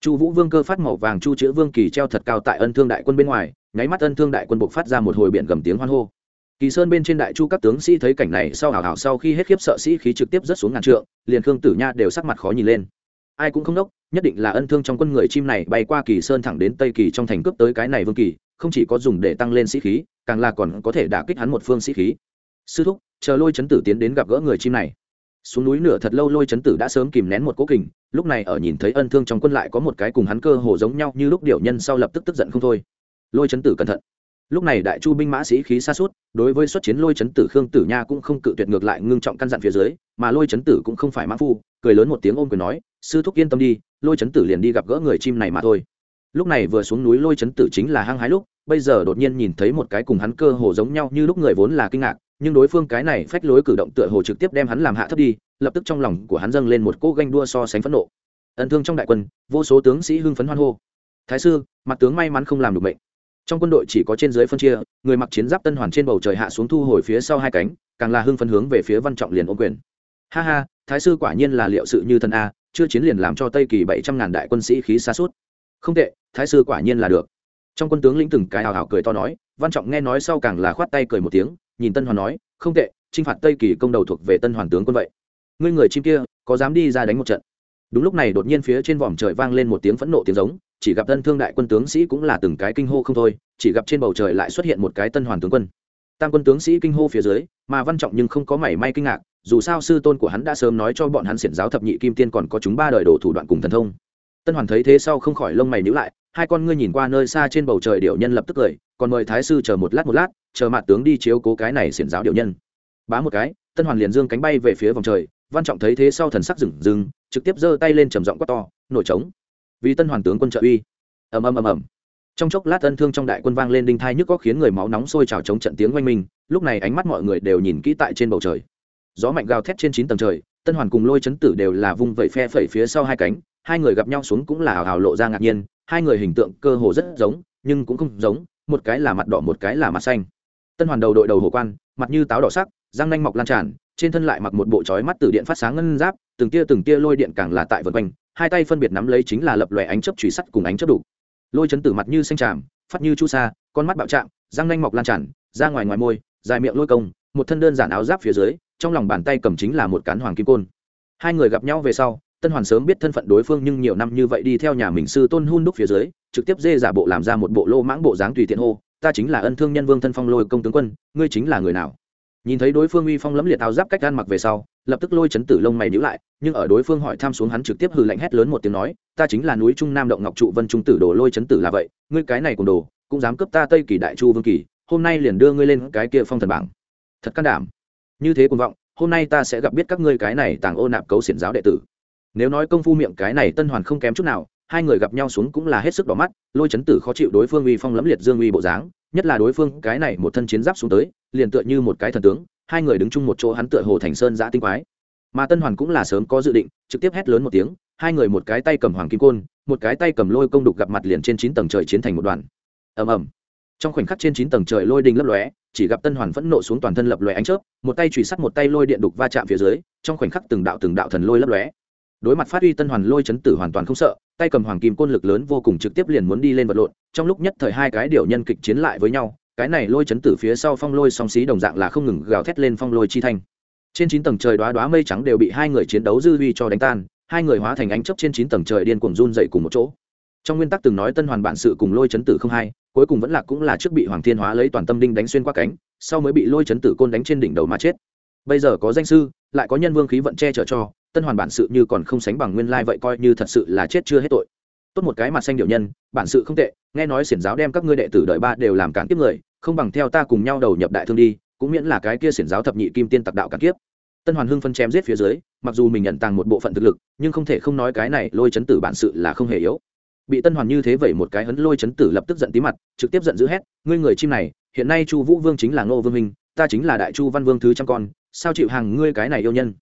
Chu vũ vương cơ phát màu vàng chu chữ vương kỳ treo thật cao tại ân thương đại quân bên ngoài, nháy mắt ân thương đại quân buộc phát ra một hồi biển gầm tiếng hoan hô. Kỳ sơn bên trên đại chu các tướng sĩ thấy cảnh này sau hào hào sau khi hết khiếp sợ sĩ khí trực tiếp rớt xuống ngàn trượng, liền khương tử nha đều sắc mặt khó nhìn lên. Ai cũng không đốc, nhất định là ân thương trong quân người chim này bay qua kỳ sơn thẳng đến tây kỳ trong thành cướp tới cái này vương kỳ, không chỉ có dùng để tăng lên sĩ khí, càng là còn có thể đả kích hắn một phương sĩ khí sư thúc, chờ lôi chấn tử tiến đến gặp gỡ người chim này. Xuống núi nửa thật lâu lôi chấn tử đã sớm kìm nén một cố kình, lúc này ở nhìn thấy ân thương trong quân lại có một cái cùng hắn cơ hồ giống nhau như lúc điệu nhân sau lập tức tức giận không thôi. Lôi chấn tử cẩn thận. Lúc này đại chu binh mã sĩ khí xa suốt đối với xuất chiến lôi chấn tử khương tử nha cũng không cự tuyệt ngược lại ngưng trọng căn dặn phía dưới, mà lôi chấn tử cũng không phải mã phu, cười lớn một tiếng ôm quyền nói, sư thúc yên tâm đi, lôi chấn tử liền đi gặp gỡ người chim này mà thôi lúc này vừa xuống núi lôi chấn tử chính là hăng hái lúc, bây giờ đột nhiên nhìn thấy một cái cùng hắn cơ hồ giống nhau như lúc người vốn là kinh ngạc, nhưng đối phương cái này phách lối cử động tựa hồ trực tiếp đem hắn làm hạ thấp đi, lập tức trong lòng của hắn dâng lên một cỗ ganh đua so sánh phẫn nộ. Ân thương trong đại quân, vô số tướng sĩ hưng phấn hoan hô. Thái sư, mặt tướng may mắn không làm được mệnh. Trong quân đội chỉ có trên dưới phân chia, người mặc chiến giáp tân hoàn trên bầu trời hạ xuống thu hồi phía sau hai cánh, càng là hưng phấn hướng về phía văn trọng liền ôm quyền. Ha ha, thái sư quả nhiên là liệu sự như thần a, chưa chiến liền làm cho tây kỳ bảy trăm ngàn đại quân sĩ khí xa suốt không tệ, thái sư quả nhiên là được. Trong quân tướng lĩnh từng cái hào hào cười to nói, văn trọng nghe nói sau càng là khoát tay cười một tiếng, nhìn tân hoàn nói, không tệ t r i n h phạt tây kỳ công đầu thuộc về tân hoàn tướng quân vậy. Ngươi người chim kia, có dám đi ra đánh một trận? Đúng lúc này đột nhiên phía trên vòm trời vang lên một tiếng phẫn nộ tiếng giống, chỉ gặp tân thương đại quân tướng sĩ cũng là từng cái kinh hô không thôi, chỉ gặp trên bầu trời lại xuất hiện một cái tân hoàn tướng quân. Tam quân tướng sĩ kinh hô phía dưới, mà văn trọng nhưng không có mảy may kinh ngạc, dù sao sư tôn của hắn đã sớm nói cho bọn hắn xiển giáo thập nhị kim tiên còn có chúng ba đời đồ thủ đoạn cùng thần thông tân hoàn thấy thế sau không khỏi lông mày nhữ lại, hai con ngươi nhìn qua nơi xa trên bầu trời điệu nhân lập tức cười, còn mời thái sư chờ một lát một lát, chờ Mạt tướng đi chiếu cố cái này xiển giáo điệu nhân. Bá một cái, tân hoàn liền dương cánh bay về phía vòng trời, văn trọng thấy thế sau thần sắc rừng rừng, trực tiếp giơ tay lên trầm giọng quát to, nổi trống. Vì tân hoàn tướng quân trợ uy. Ầm ầm ầm ầm. Trong chốc lát tân thương trong đại quân vang lên đinh thai nhức có khiến người máu nóng sôi trào chống trận tiếng oanh minh, lúc này ánh mắt mọi người đều nhìn kỹ tại trên bầu trời. Gió mạnh gào thét trên chín tầng trời, tân hoàn cùng lôi chấn tử đều là vung vẩy phe phẩy phía sau hai cánh hai người gặp nhau xuống cũng là hào hào lộ ra ngạc nhiên, hai người hình tượng cơ hồ rất giống, nhưng cũng không giống, một cái là mặt đỏ, một cái là mặt xanh. Tân hoàn đầu đội đầu hồ quan, mặt như táo đỏ sắc, răng nanh mọc lan tràn, trên thân lại mặc một bộ chói mắt từ điện phát sáng ngân giáp, từng tia từng tia lôi điện càng là tại vân quanh, hai tay phân biệt nắm lấy chính là lập lòe ánh chớp chùy sắt cùng ánh chớp đủ lôi chấn tử mặt như xanh tràm, phát như chu sa, con mắt bạo trạng răng nanh mọc lan tràn, ra ngoài ngoài môi, dài miệng lôi công một thân đơn giản áo giáp phía dưới, trong lòng bàn tay cầm chính là một cán hoàng kim côn. Hai người gặp nhau về sau tân hoàn sớm biết thân phận đối phương nhưng nhiều năm như vậy đi theo nhà mình sư tôn hun đúc phía dưới, trực tiếp dê giả bộ làm ra một bộ lô mãng bộ dáng tùy tiện hô, ta chính là ân thương nhân vương thân phong lôi công tướng quân, ngươi chính là người nào? Nhìn thấy đối phương uy phong lẫm liệt áo giáp cách gan mặc về sau, lập tức lôi chấn tử lông mày nhữ lại, nhưng ở đối phương hỏi tham xuống hắn trực tiếp hừ lạnh hét lớn một tiếng nói, ta chính là núi trung nam động ngọc trụ vân trung tử đồ lôi chấn tử là vậy, ngươi cái này cùng đồ, cũng dám cướp ta tây kỳ đại chu vương kỳ, hôm nay liền đưa ngươi lên cái kia phong thần bảng. Thật can đảm. Như thế cuồng vọng, hôm nay ta sẽ gặp biết các ngươi cái này tàng ô nạp cấu xiển giáo đệ tử nếu nói công phu miệng cái này tân hoàn không kém chút nào, hai người gặp nhau xuống cũng là hết sức đỏ mắt, lôi chấn tử khó chịu đối phương uy phong lẫm liệt dương uy bộ dáng, nhất là đối phương cái này một thân chiến giáp xuống tới, liền tựa như một cái thần tướng, hai người đứng chung một chỗ hắn tựa hồ thành sơn giã tinh quái. Mà tân hoàn cũng là sớm có dự định, trực tiếp hét lớn một tiếng, hai người một cái tay cầm hoàng kim côn, một cái tay cầm lôi công đục gặp mặt liền trên chín tầng trời chiến thành một đoàn. Ầm ầm. Trong khoảnh khắc trên chín tầng trời lôi đình lấp lóe, chỉ gặp tân hoàn phẫn nộ xuống toàn thân lập lóe ánh chớp, một tay chùy sắt một tay lôi điện đục va chạm phía dưới, trong khoảnh khắc từng đạo từng đạo thần lôi lấp lóe đối mặt phát huy tân hoàn lôi chấn tử hoàn toàn không sợ, tay cầm hoàng kim côn lực lớn vô cùng trực tiếp liền muốn đi lên vật lộn, trong lúc nhất thời hai cái điều nhân kịch chiến lại với nhau, cái này lôi chấn tử phía sau phong lôi song xí đồng dạng là không ngừng gào thét lên phong lôi chi thanh. Trên chín tầng trời đoá đoá mây trắng đều bị hai người chiến đấu dư vi cho đánh tan, hai người hóa thành ánh chấp trên chín tầng trời điên cuồng run dậy cùng một chỗ. Trong nguyên tắc từng nói tân hoàn bản sự cùng lôi chấn tử không hai, cuối cùng vẫn là cũng là trước bị hoàng thiên hóa lấy toàn tâm đinh đánh xuyên qua cánh, sau mới bị lôi chấn tử côn đánh trên đỉnh đầu mà chết. Bây giờ có danh sư, lại có nhân vương khí vận che chở cho tân hoàn bản sự như còn không sánh bằng nguyên lai vậy coi như thật sự là chết chưa hết tội. Tốt một cái mặt xanh điệu nhân, bản sự không tệ, nghe nói xiển giáo đem các ngươi đệ tử đợi ba đều làm cản kiếp người, không bằng theo ta cùng nhau đầu nhập đại thương đi, cũng miễn là cái kia xiển giáo thập nhị kim tiên tặc đạo cản kiếp. Tân hoàn hưng phân chém giết phía dưới, mặc dù mình nhận tàng một bộ phận thực lực, nhưng không thể không nói cái này lôi chấn tử bản sự là không hề yếu. Bị tân hoàn như thế vậy một cái hấn lôi chấn tử lập tức giận tí mặt, trực tiếp giận dữ hét, ngươi người chim này, hiện nay chu vũ vương chính là ngô vương minh ta chính là đại chu văn vương thứ trăm con, sao chịu hàng ngươi cái này yêu nhân?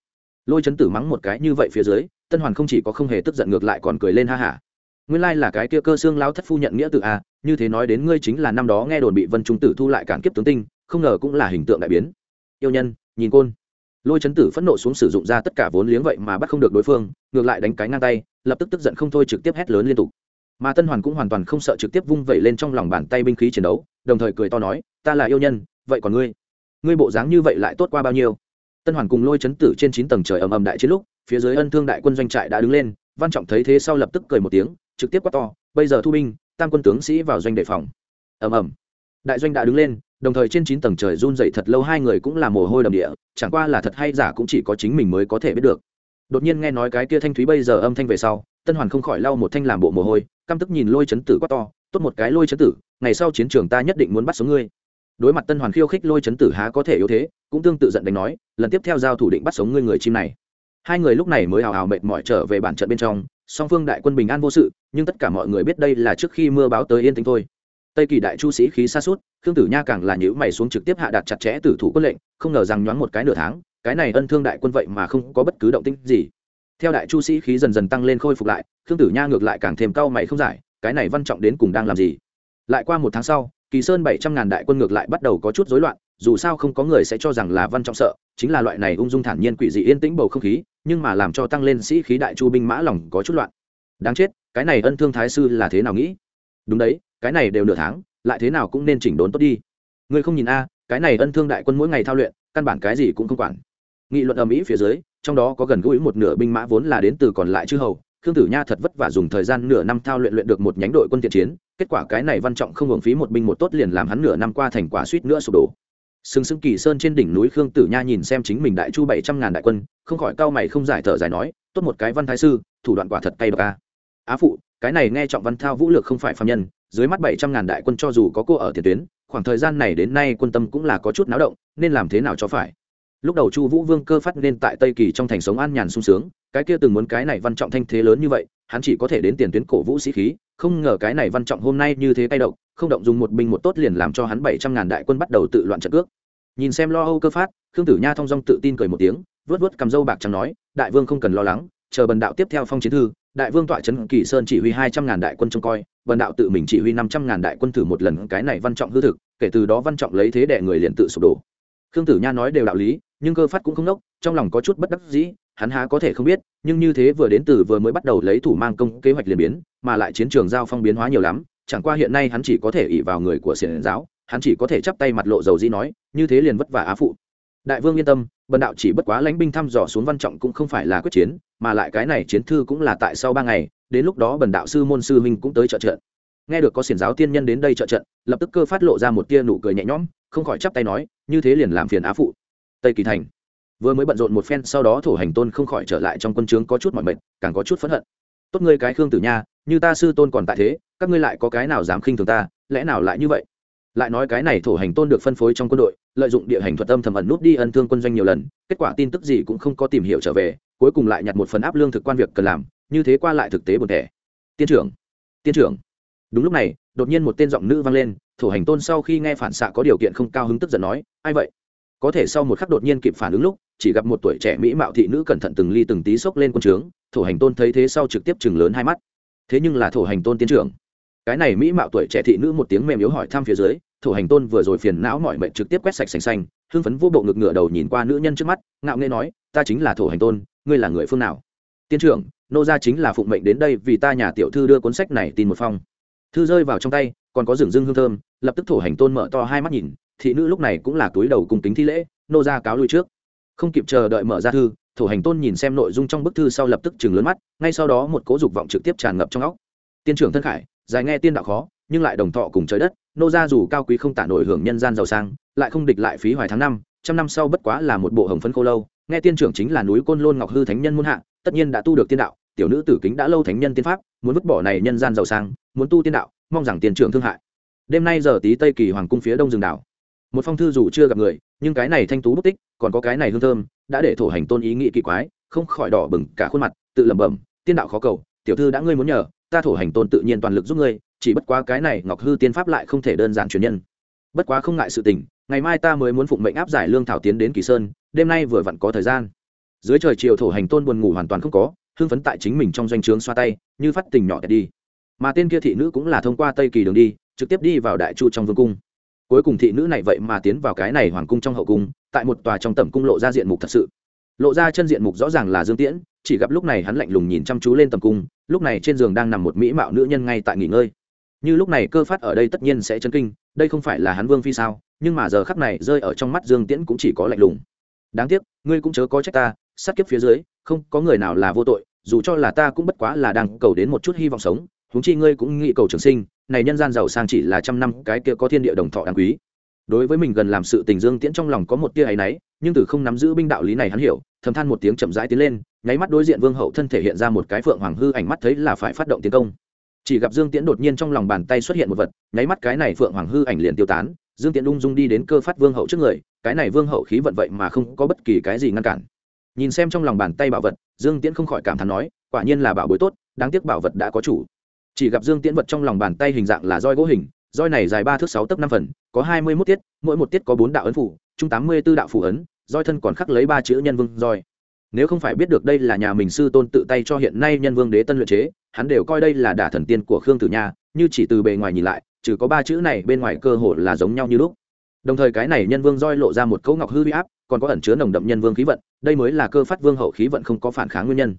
Lôi chấn tử mắng một cái như vậy phía dưới, tân hoàn không chỉ có không hề tức giận ngược lại còn cười lên ha hả nguyên lai là cái kia cơ xương lao thất phu nhận nghĩa tự a à, như thế nói đến ngươi chính là năm đó nghe đồn bị vân trung tử thu lại cản kiếp tướng tinh, không ngờ cũng là hình tượng đại biến. Yêu nhân, nhìn côn. Lôi chấn tử phẫn nộ xuống sử dụng ra tất cả vốn liếng vậy mà bắt không được đối phương, ngược lại đánh cái ngang tay, lập tức tức giận không thôi trực tiếp hét lớn liên tục. Mà tân hoàn cũng hoàn toàn không sợ trực tiếp vung vẩy lên trong lòng bàn tay binh khí chiến đấu, đồng thời cười to nói, ta là yêu nhân, vậy còn ngươi? Ngươi bộ dáng như vậy lại tốt qua bao nhiêu? Tân hoàn cùng lôi chấn tử trên chín tầng trời ầm ầm đại chiến lúc, phía dưới ân thương đại quân doanh trại đã đứng lên, văn trọng thấy thế sau lập tức cười một tiếng, trực tiếp quát to, bây giờ thu binh, tam quân tướng sĩ vào doanh đề phòng. Ầm ầm. Đại doanh đã đứng lên, đồng thời trên chín tầng trời run dậy thật lâu hai người cũng là mồ hôi đầm địa, chẳng qua là thật hay giả cũng chỉ có chính mình mới có thể biết được. Đột nhiên nghe nói cái kia thanh thúy bây giờ âm thanh về sau, tân hoàn không khỏi lau một thanh làm bộ mồ hôi, căm tức nhìn lôi chấn tử quát to, tốt một cái lôi chấn tử, ngày sau chiến trường ta nhất định muốn bắt sống ngươi đối mặt tân hoàn khiêu khích lôi chấn tử há có thể yếu thế, cũng tương tự giận đánh nói, lần tiếp theo giao thủ định bắt sống ngươi người chim này. Hai người lúc này mới hào hào mệt mỏi trở về bản trận bên trong, song phương đại quân bình an vô sự, nhưng tất cả mọi người biết đây là trước khi mưa báo tới yên tĩnh thôi. Tây kỳ đại chu sĩ khí xa suốt khương tử nha càng là nhữ mày xuống trực tiếp hạ đạt chặt chẽ tử thủ quân lệnh, không ngờ rằng nhoáng một cái nửa tháng, cái này ân thương đại quân vậy mà không có bất cứ động tĩnh gì. Theo đại chu sĩ khí dần dần tăng lên khôi phục lại, khương tử nha ngược lại càng thêm cao mày không giải, cái này văn trọng đến cùng đang làm gì? Lại qua một tháng sau kỳ sơn bảy trăm ngàn đại quân ngược lại bắt đầu có chút rối loạn, dù sao không có người sẽ cho rằng là văn trọng sợ, chính là loại này ung dung thản nhiên quỷ dị yên tĩnh bầu không khí, nhưng mà làm cho tăng lên sĩ khí đại chu binh mã lòng có chút loạn. Đáng chết, cái này ân thương thái sư là thế nào nghĩ? Đúng đấy, cái này đều nửa tháng, lại thế nào cũng nên chỉnh đốn tốt đi. Ngươi không nhìn a, cái này ân thương đại quân mỗi ngày thao luyện, căn bản cái gì cũng không quản. Nghị luận ở mỹ phía dưới, trong đó có gần gũi một nửa binh mã vốn là đến từ còn lại chư hầu khương tử nha thật vất vả dùng thời gian nửa năm thao luyện luyện được một nhánh đội quân thiện chiến, kết quả cái này văn trọng không hưởng phí một binh một tốt liền làm hắn nửa năm qua thành quả suýt nữa sụp đổ. Sừng sững kỳ sơn trên đỉnh núi khương tử nha nhìn xem chính mình đại chu bảy trăm ngàn đại quân, không khỏi cao mày không giải thở giải nói, tốt một cái văn thái sư, thủ đoạn quả thật cay độc a. Á phụ, cái này nghe trọng văn thao vũ lược không phải phạm nhân, dưới mắt bảy trăm ngàn đại quân cho dù có cô ở tiền tuyến, khoảng thời gian này đến nay quân tâm cũng là có chút náo động, nên làm thế nào cho phải? Lúc đầu chu vũ vương cơ phát nên tại tây kỳ trong thành sống an nhàn sung sướng cái kia từng muốn cái này văn trọng thanh thế lớn như vậy, hắn chỉ có thể đến tiền tuyến cổ vũ sĩ khí, không ngờ cái này văn trọng hôm nay như thế cay động không động dùng một binh một tốt liền làm cho hắn bảy trăm ngàn đại quân bắt đầu tự loạn trận cước. Nhìn xem lo âu cơ phát, khương tử nha thong dong tự tin cười một tiếng, vớt vớt cầm dâu bạc trắng nói, đại vương không cần lo lắng, chờ bần đạo tiếp theo phong chiến thư, đại vương tọa trấn kỳ sơn chỉ huy hai trăm ngàn đại quân trông coi, bần đạo tự mình chỉ huy năm trăm ngàn đại quân thử một lần cái này văn trọng hư thực, kể từ đó văn trọng lấy thế đẻ người liền tự sụp đổ. Khương tử nha nói đều đạo lý, nhưng cơ phát cũng không nốc, trong lòng có chút bất đắc dĩ hắn há có thể không biết, nhưng như thế vừa đến từ vừa mới bắt đầu lấy thủ mang công kế hoạch liền biến, mà lại chiến trường giao phong biến hóa nhiều lắm, chẳng qua hiện nay hắn chỉ có thể ỉ vào người của xiển giáo, hắn chỉ có thể chắp tay mặt lộ dầu di nói, như thế liền vất vả á phụ. Đại vương yên tâm, bần đạo chỉ bất quá lãnh binh thăm dò xuống văn trọng cũng không phải là quyết chiến, mà lại cái này chiến thư cũng là tại sau ba ngày, đến lúc đó bần đạo sư môn sư huynh cũng tới trợ trận. Nghe được có xiển giáo tiên nhân đến đây trợ trận, lập tức cơ phát lộ ra một tia nụ cười nhẹ nhõm, không khỏi chắp tay nói, như thế liền làm phiền á phụ. Tây kỳ thành vừa mới bận rộn một phen sau đó thổ hành tôn không khỏi trở lại trong quân trướng có chút mọi mệt, càng có chút phẫn hận. Tốt ngươi cái khương tử nha, như ta sư tôn còn tại thế, các ngươi lại có cái nào dám khinh thường ta, lẽ nào lại như vậy? Lại nói cái này thổ hành tôn được phân phối trong quân đội, lợi dụng địa hành thuật âm thầm ẩn nút đi ân thương quân doanh nhiều lần, kết quả tin tức gì cũng không có tìm hiểu trở về, cuối cùng lại nhặt một phần áp lương thực quan việc cần làm, như thế qua lại thực tế buồn thẻ. Tiên trưởng tiên trưởng. Đúng lúc này, đột nhiên một tên giọng nữ vang lên, thổ hành tôn sau khi nghe phản xạ có điều kiện không cao hứng tức giận nói, ai vậy? Có thể sau một khắc đột nhiên kịp phản ứng lúc, chỉ gặp một tuổi trẻ mỹ mạo thị nữ cẩn thận từng ly từng tí xốc lên quân trướng, thổ hành tôn thấy thế sau trực tiếp chừng lớn hai mắt. Thế nhưng là thổ hành tôn tiến trưởng. Cái này mỹ mạo tuổi trẻ thị nữ một tiếng mềm yếu hỏi thăm phía dưới, thổ hành tôn vừa rồi phiền não mọi mệnh trực tiếp quét sạch sành xanh, hưng phấn vô bộ ngực ngựa đầu nhìn qua nữ nhân trước mắt, ngạo nghê nói, ta chính là thổ hành tôn, ngươi là người phương nào? Tiên trưởng, nô gia chính là phụng mệnh đến đây vì ta nhà tiểu thư đưa cuốn sách này tin một phong. Thư rơi vào trong tay, còn có rừng rưng hương thơm, lập tức thổ hành tôn mở to hai mắt nhìn thị nữ lúc này cũng là túi đầu cùng kính thi lễ, nô gia cáo lui trước. Không kịp chờ đợi mở ra thư, thủ hành tôn nhìn xem nội dung trong bức thư sau lập tức chừng lớn mắt, ngay sau đó một cố dục vọng trực tiếp tràn ngập trong óc. Tiên trưởng thân khải, dài nghe tiên đạo khó, nhưng lại đồng thọ cùng trời đất, nô gia dù cao quý không tả nổi hưởng nhân gian giàu sang, lại không địch lại phí hoài tháng năm, trăm năm sau bất quá là một bộ hồng phấn khô lâu, nghe tiên trưởng chính là núi côn lôn ngọc hư thánh nhân muôn hạ, tất nhiên đã tu được tiên đạo, tiểu nữ tử kính đã lâu thánh nhân tiên pháp, muốn vứt bỏ này nhân gian giàu sang, muốn tu tiên đạo, mong rằng tiên trưởng thương hại. Đêm nay giờ tí tây kỳ hoàng cung phía đông rừng đảo một phong thư dù chưa gặp người, nhưng cái này thanh tú bút tích, còn có cái này hương thơm, đã để thổ hành tôn ý nghĩ kỳ quái, không khỏi đỏ bừng cả khuôn mặt, tự lẩm bẩm, tiên đạo khó cầu, tiểu thư đã ngươi muốn nhờ, ta thổ hành tôn tự nhiên toàn lực giúp ngươi, chỉ bất quá cái này ngọc hư tiên pháp lại không thể đơn giản truyền nhân. Bất quá không ngại sự tình, ngày mai ta mới muốn phụng mệnh áp giải lương thảo tiến đến kỳ sơn, đêm nay vừa vặn có thời gian. Dưới trời chiều thổ hành tôn buồn ngủ hoàn toàn không có, hưng phấn tại chính mình trong doanh trướng xoa tay, như phát tình nhỏ tẹt đi. Mà tên kia thị nữ cũng là thông qua tây kỳ đường đi, trực tiếp đi vào đại chu trong vương cung cuối cùng thị nữ này vậy mà tiến vào cái này hoàng cung trong hậu cung, tại một tòa trong tầm cung lộ ra diện mục thật sự. Lộ ra chân diện mục rõ ràng là dương tiễn, chỉ gặp lúc này hắn lạnh lùng nhìn chăm chú lên tầm cung, lúc này trên giường đang nằm một mỹ mạo nữ nhân ngay tại nghỉ ngơi. Như lúc này cơ phát ở đây tất nhiên sẽ chấn kinh, đây không phải là hắn vương phi sao, nhưng mà giờ khắp này rơi ở trong mắt dương tiễn cũng chỉ có lạnh lùng. Đáng tiếc, ngươi cũng chớ có trách ta, sát kiếp phía dưới, không có người nào là vô tội, dù cho là ta cũng bất quá là đang cầu đến một chút hy vọng sống huống chi ngươi cũng nghĩ cầu trường sinh, này nhân gian giàu sang chỉ là trăm năm, cái kia có thiên địa đồng thọ đáng quý. Đối với mình gần làm sự tình dương tiễn trong lòng có một tia áy náy, nhưng từ không nắm giữ binh đạo lý này hắn hiểu, thầm than một tiếng chậm rãi tiến lên, nháy mắt đối diện vương hậu thân thể hiện ra một cái phượng hoàng hư ảnh mắt thấy là phải phát động tiến công. Chỉ gặp dương tiễn đột nhiên trong lòng bàn tay xuất hiện một vật, nháy mắt cái này phượng hoàng hư ảnh liền tiêu tán, dương tiễn ung dung đi đến cơ phát vương hậu trước người, cái này vương hậu khí vận vậy mà không có bất kỳ cái gì ngăn cản. Nhìn xem trong lòng bàn tay bảo vật, dương tiễn không khỏi cảm thán nói, quả nhiên là bảo bối tốt, đáng tiếc bảo vật đã có chủ chỉ gặp dương tiễn vật trong lòng bàn tay hình dạng là roi gỗ hình, roi này dài ba thước sáu tấc năm phần, có hai mươi mốt tiết, mỗi một tiết có bốn đạo ấn phủ, chung tám mươi b ố đạo phủ ấn, roi thân còn khắc lấy ba chữ nhân vương roi. Nếu không phải biết được đây là nhà mình sư tôn tự tay cho hiện nay nhân vương đế tân luyện chế, hắn đều coi đây là đả thần tiên của khương tử nha, như chỉ từ bề ngoài nhìn lại, trừ có ba chữ này bên ngoài cơ hồ là giống nhau như lúc. Đồng thời cái này nhân vương roi lộ ra một cấu ngọc hư huy áp, còn có ẩn chứa nồng đậm nhân vương khí vận, đây mới là cơ phát vương hậu khí vận không có phản kháng nguyên nhân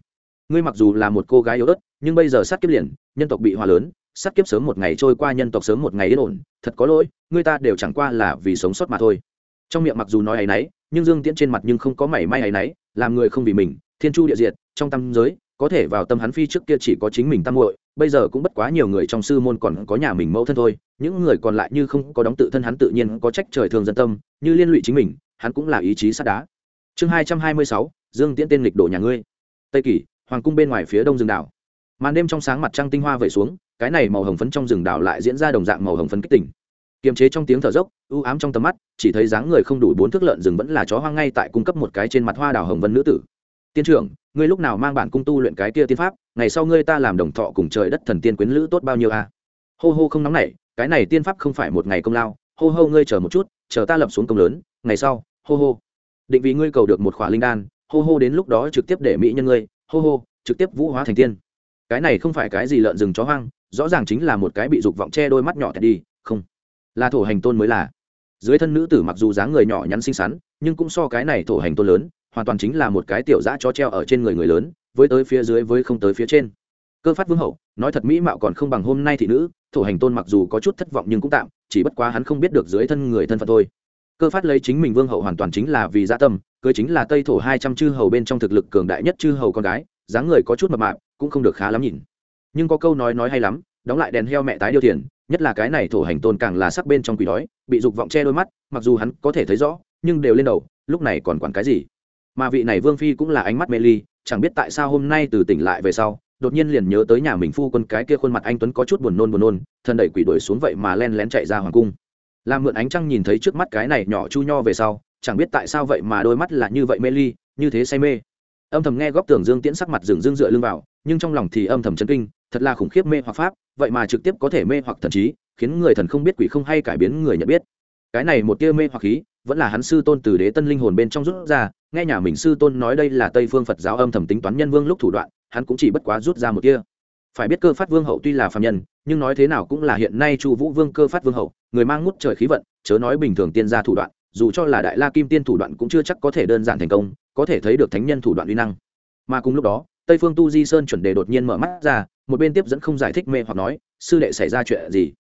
ngươi mặc dù là một cô gái yếu ớt, nhưng bây giờ sát kiếp liền, nhân tộc bị hòa lớn, sát kiếp sớm một ngày trôi qua, nhân tộc sớm một ngày yên ổn, thật có lỗi người ta đều chẳng qua là vì sống sót mà thôi. Trong miệng mặc dù nói ấ náy, nhưng dương tiễn trên mặt nhưng không có mảy may ấ náy, làm người không vì mình, thiên chu địa diệt, trong tâm giới, có thể vào tâm hắn phi trước kia chỉ có chính mình tam muội, bây giờ cũng bất quá nhiều người trong sư môn còn có nhà mình mẫu thân thôi, những người còn lại như không có đóng tự thân hắn tự nhiên có trách trời thường dân tâm, như liên lụy chính mình, hắn cũng là ý chí sắt đá. Chương hai trăm hai mươi sáu, dương tiễn tên lịch đổ nhà ngươi. Tây kỳ hoàng cung bên ngoài phía đông rừng đảo. Màn đêm trong sáng mặt trăng tinh hoa vẩy xuống, cái này màu hồng phấn trong rừng đảo lại diễn ra đồng dạng màu hồng phấn kích tỉnh kiềm chế trong tiếng thở dốc ưu ám trong tầm mắt, chỉ thấy dáng người không đủ bốn thước lợn rừng vẫn là chó hoang ngay tại cung cấp một cái trên mặt hoa đào hồng vân nữ tử. Tiên trưởng, ngươi lúc nào mang bản cung tu luyện cái kia tiên pháp, ngày sau ngươi ta làm đồng thọ cùng trời đất thần tiên quyến lữ tốt bao nhiêu a? À? hô hô không nóng nảy, cái này tiên pháp không phải một ngày công lao, hô hô ngươi chờ một chút, chờ ta lập xuống công lớn, ngày sau, hô hô. Định vì ngươi cầu được một khỏa linh đan, hô hô đến lúc đó trực tiếp để mỹ nhân ngươi hô hô, trực tiếp vũ hóa thành tiên. Cái này không phải cái gì lợn rừng chó hoang, rõ ràng chính là một cái bị dục vọng che đôi mắt nhỏ thật đi, không. Là thổ hành tôn mới là. Dưới thân nữ tử mặc dù dáng người nhỏ nhắn xinh xắn, nhưng cũng so cái này thổ hành tôn lớn, hoàn toàn chính là một cái tiểu dã chó treo ở trên người người lớn, với tới phía dưới với không tới phía trên. Cơ phát vương hậu, nói thật mỹ mạo còn không bằng hôm nay thị nữ, thổ hành tôn mặc dù có chút thất vọng nhưng cũng tạm, chỉ bất quá hắn không biết được dưới thân người thân phận thôi. Cơ phát lấy chính mình vương hậu hoàn toàn chính là vì gia tâm cưới chính là tây thổ hai trăm chư hầu bên trong thực lực cường đại nhất chư hầu con gái, dáng người có chút mập mạp, cũng không được khá lắm nhìn. Nhưng có câu nói nói hay lắm, đóng lại đèn heo mẹ tái điêu thiền nhất là cái này thổ hành tôn càng là sắc bên trong quỷ đói, bị dục vọng che đôi mắt, mặc dù hắn có thể thấy rõ, nhưng đều lên đầu, lúc này còn quản cái gì? Mà vị này vương phi cũng là ánh mắt mê ly, chẳng biết tại sao hôm nay từ tỉnh lại về sau, đột nhiên liền nhớ tới nhà mình phu quân cái kia khuôn mặt anh tuấn có chút buồn nôn buồn nôn, thân đẩy quỷ đuổi xuống vậy mà len lén chạy ra hoàng cung. Làm mượn ánh trăng nhìn thấy trước mắt cái này nhỏ chu nho về sau chẳng biết tại sao vậy mà đôi mắt là như vậy mê ly, như thế say mê. Âm thầm nghe góc tường dương tiễn sắc mặt rừng dương dựa lưng vào, nhưng trong lòng thì âm thầm chấn kinh, thật là khủng khiếp mê hoặc pháp, vậy mà trực tiếp có thể mê hoặc thần trí, khiến người thần không biết quỷ không hay cải biến người nhận biết. Cái này một tia mê hoặc khí, vẫn là hắn sư tôn từ đế tân linh hồn bên trong rút ra, nghe nhà mình sư tôn nói đây là tây phương phật giáo âm thầm tính toán nhân vương lúc thủ đoạn, hắn cũng chỉ bất quá rút ra một tia. Phải biết cơ phát vương hậu tuy là phạm nhân, nhưng nói thế nào cũng là hiện nay chu vũ vương cơ phát vương hậu, người mang ngút trời khí vận, chớ nói bình thường tiên gia thủ đoạn dù cho là đại la kim tiên thủ đoạn cũng chưa chắc có thể đơn giản thành công, có thể thấy được thánh nhân thủ đoạn uy năng. Mà cùng lúc đó, tây phương tu di sơn chuẩn đề đột nhiên mở mắt ra, một bên tiếp dẫn không giải thích mê hoặc nói, sư đệ xảy ra chuyện gì?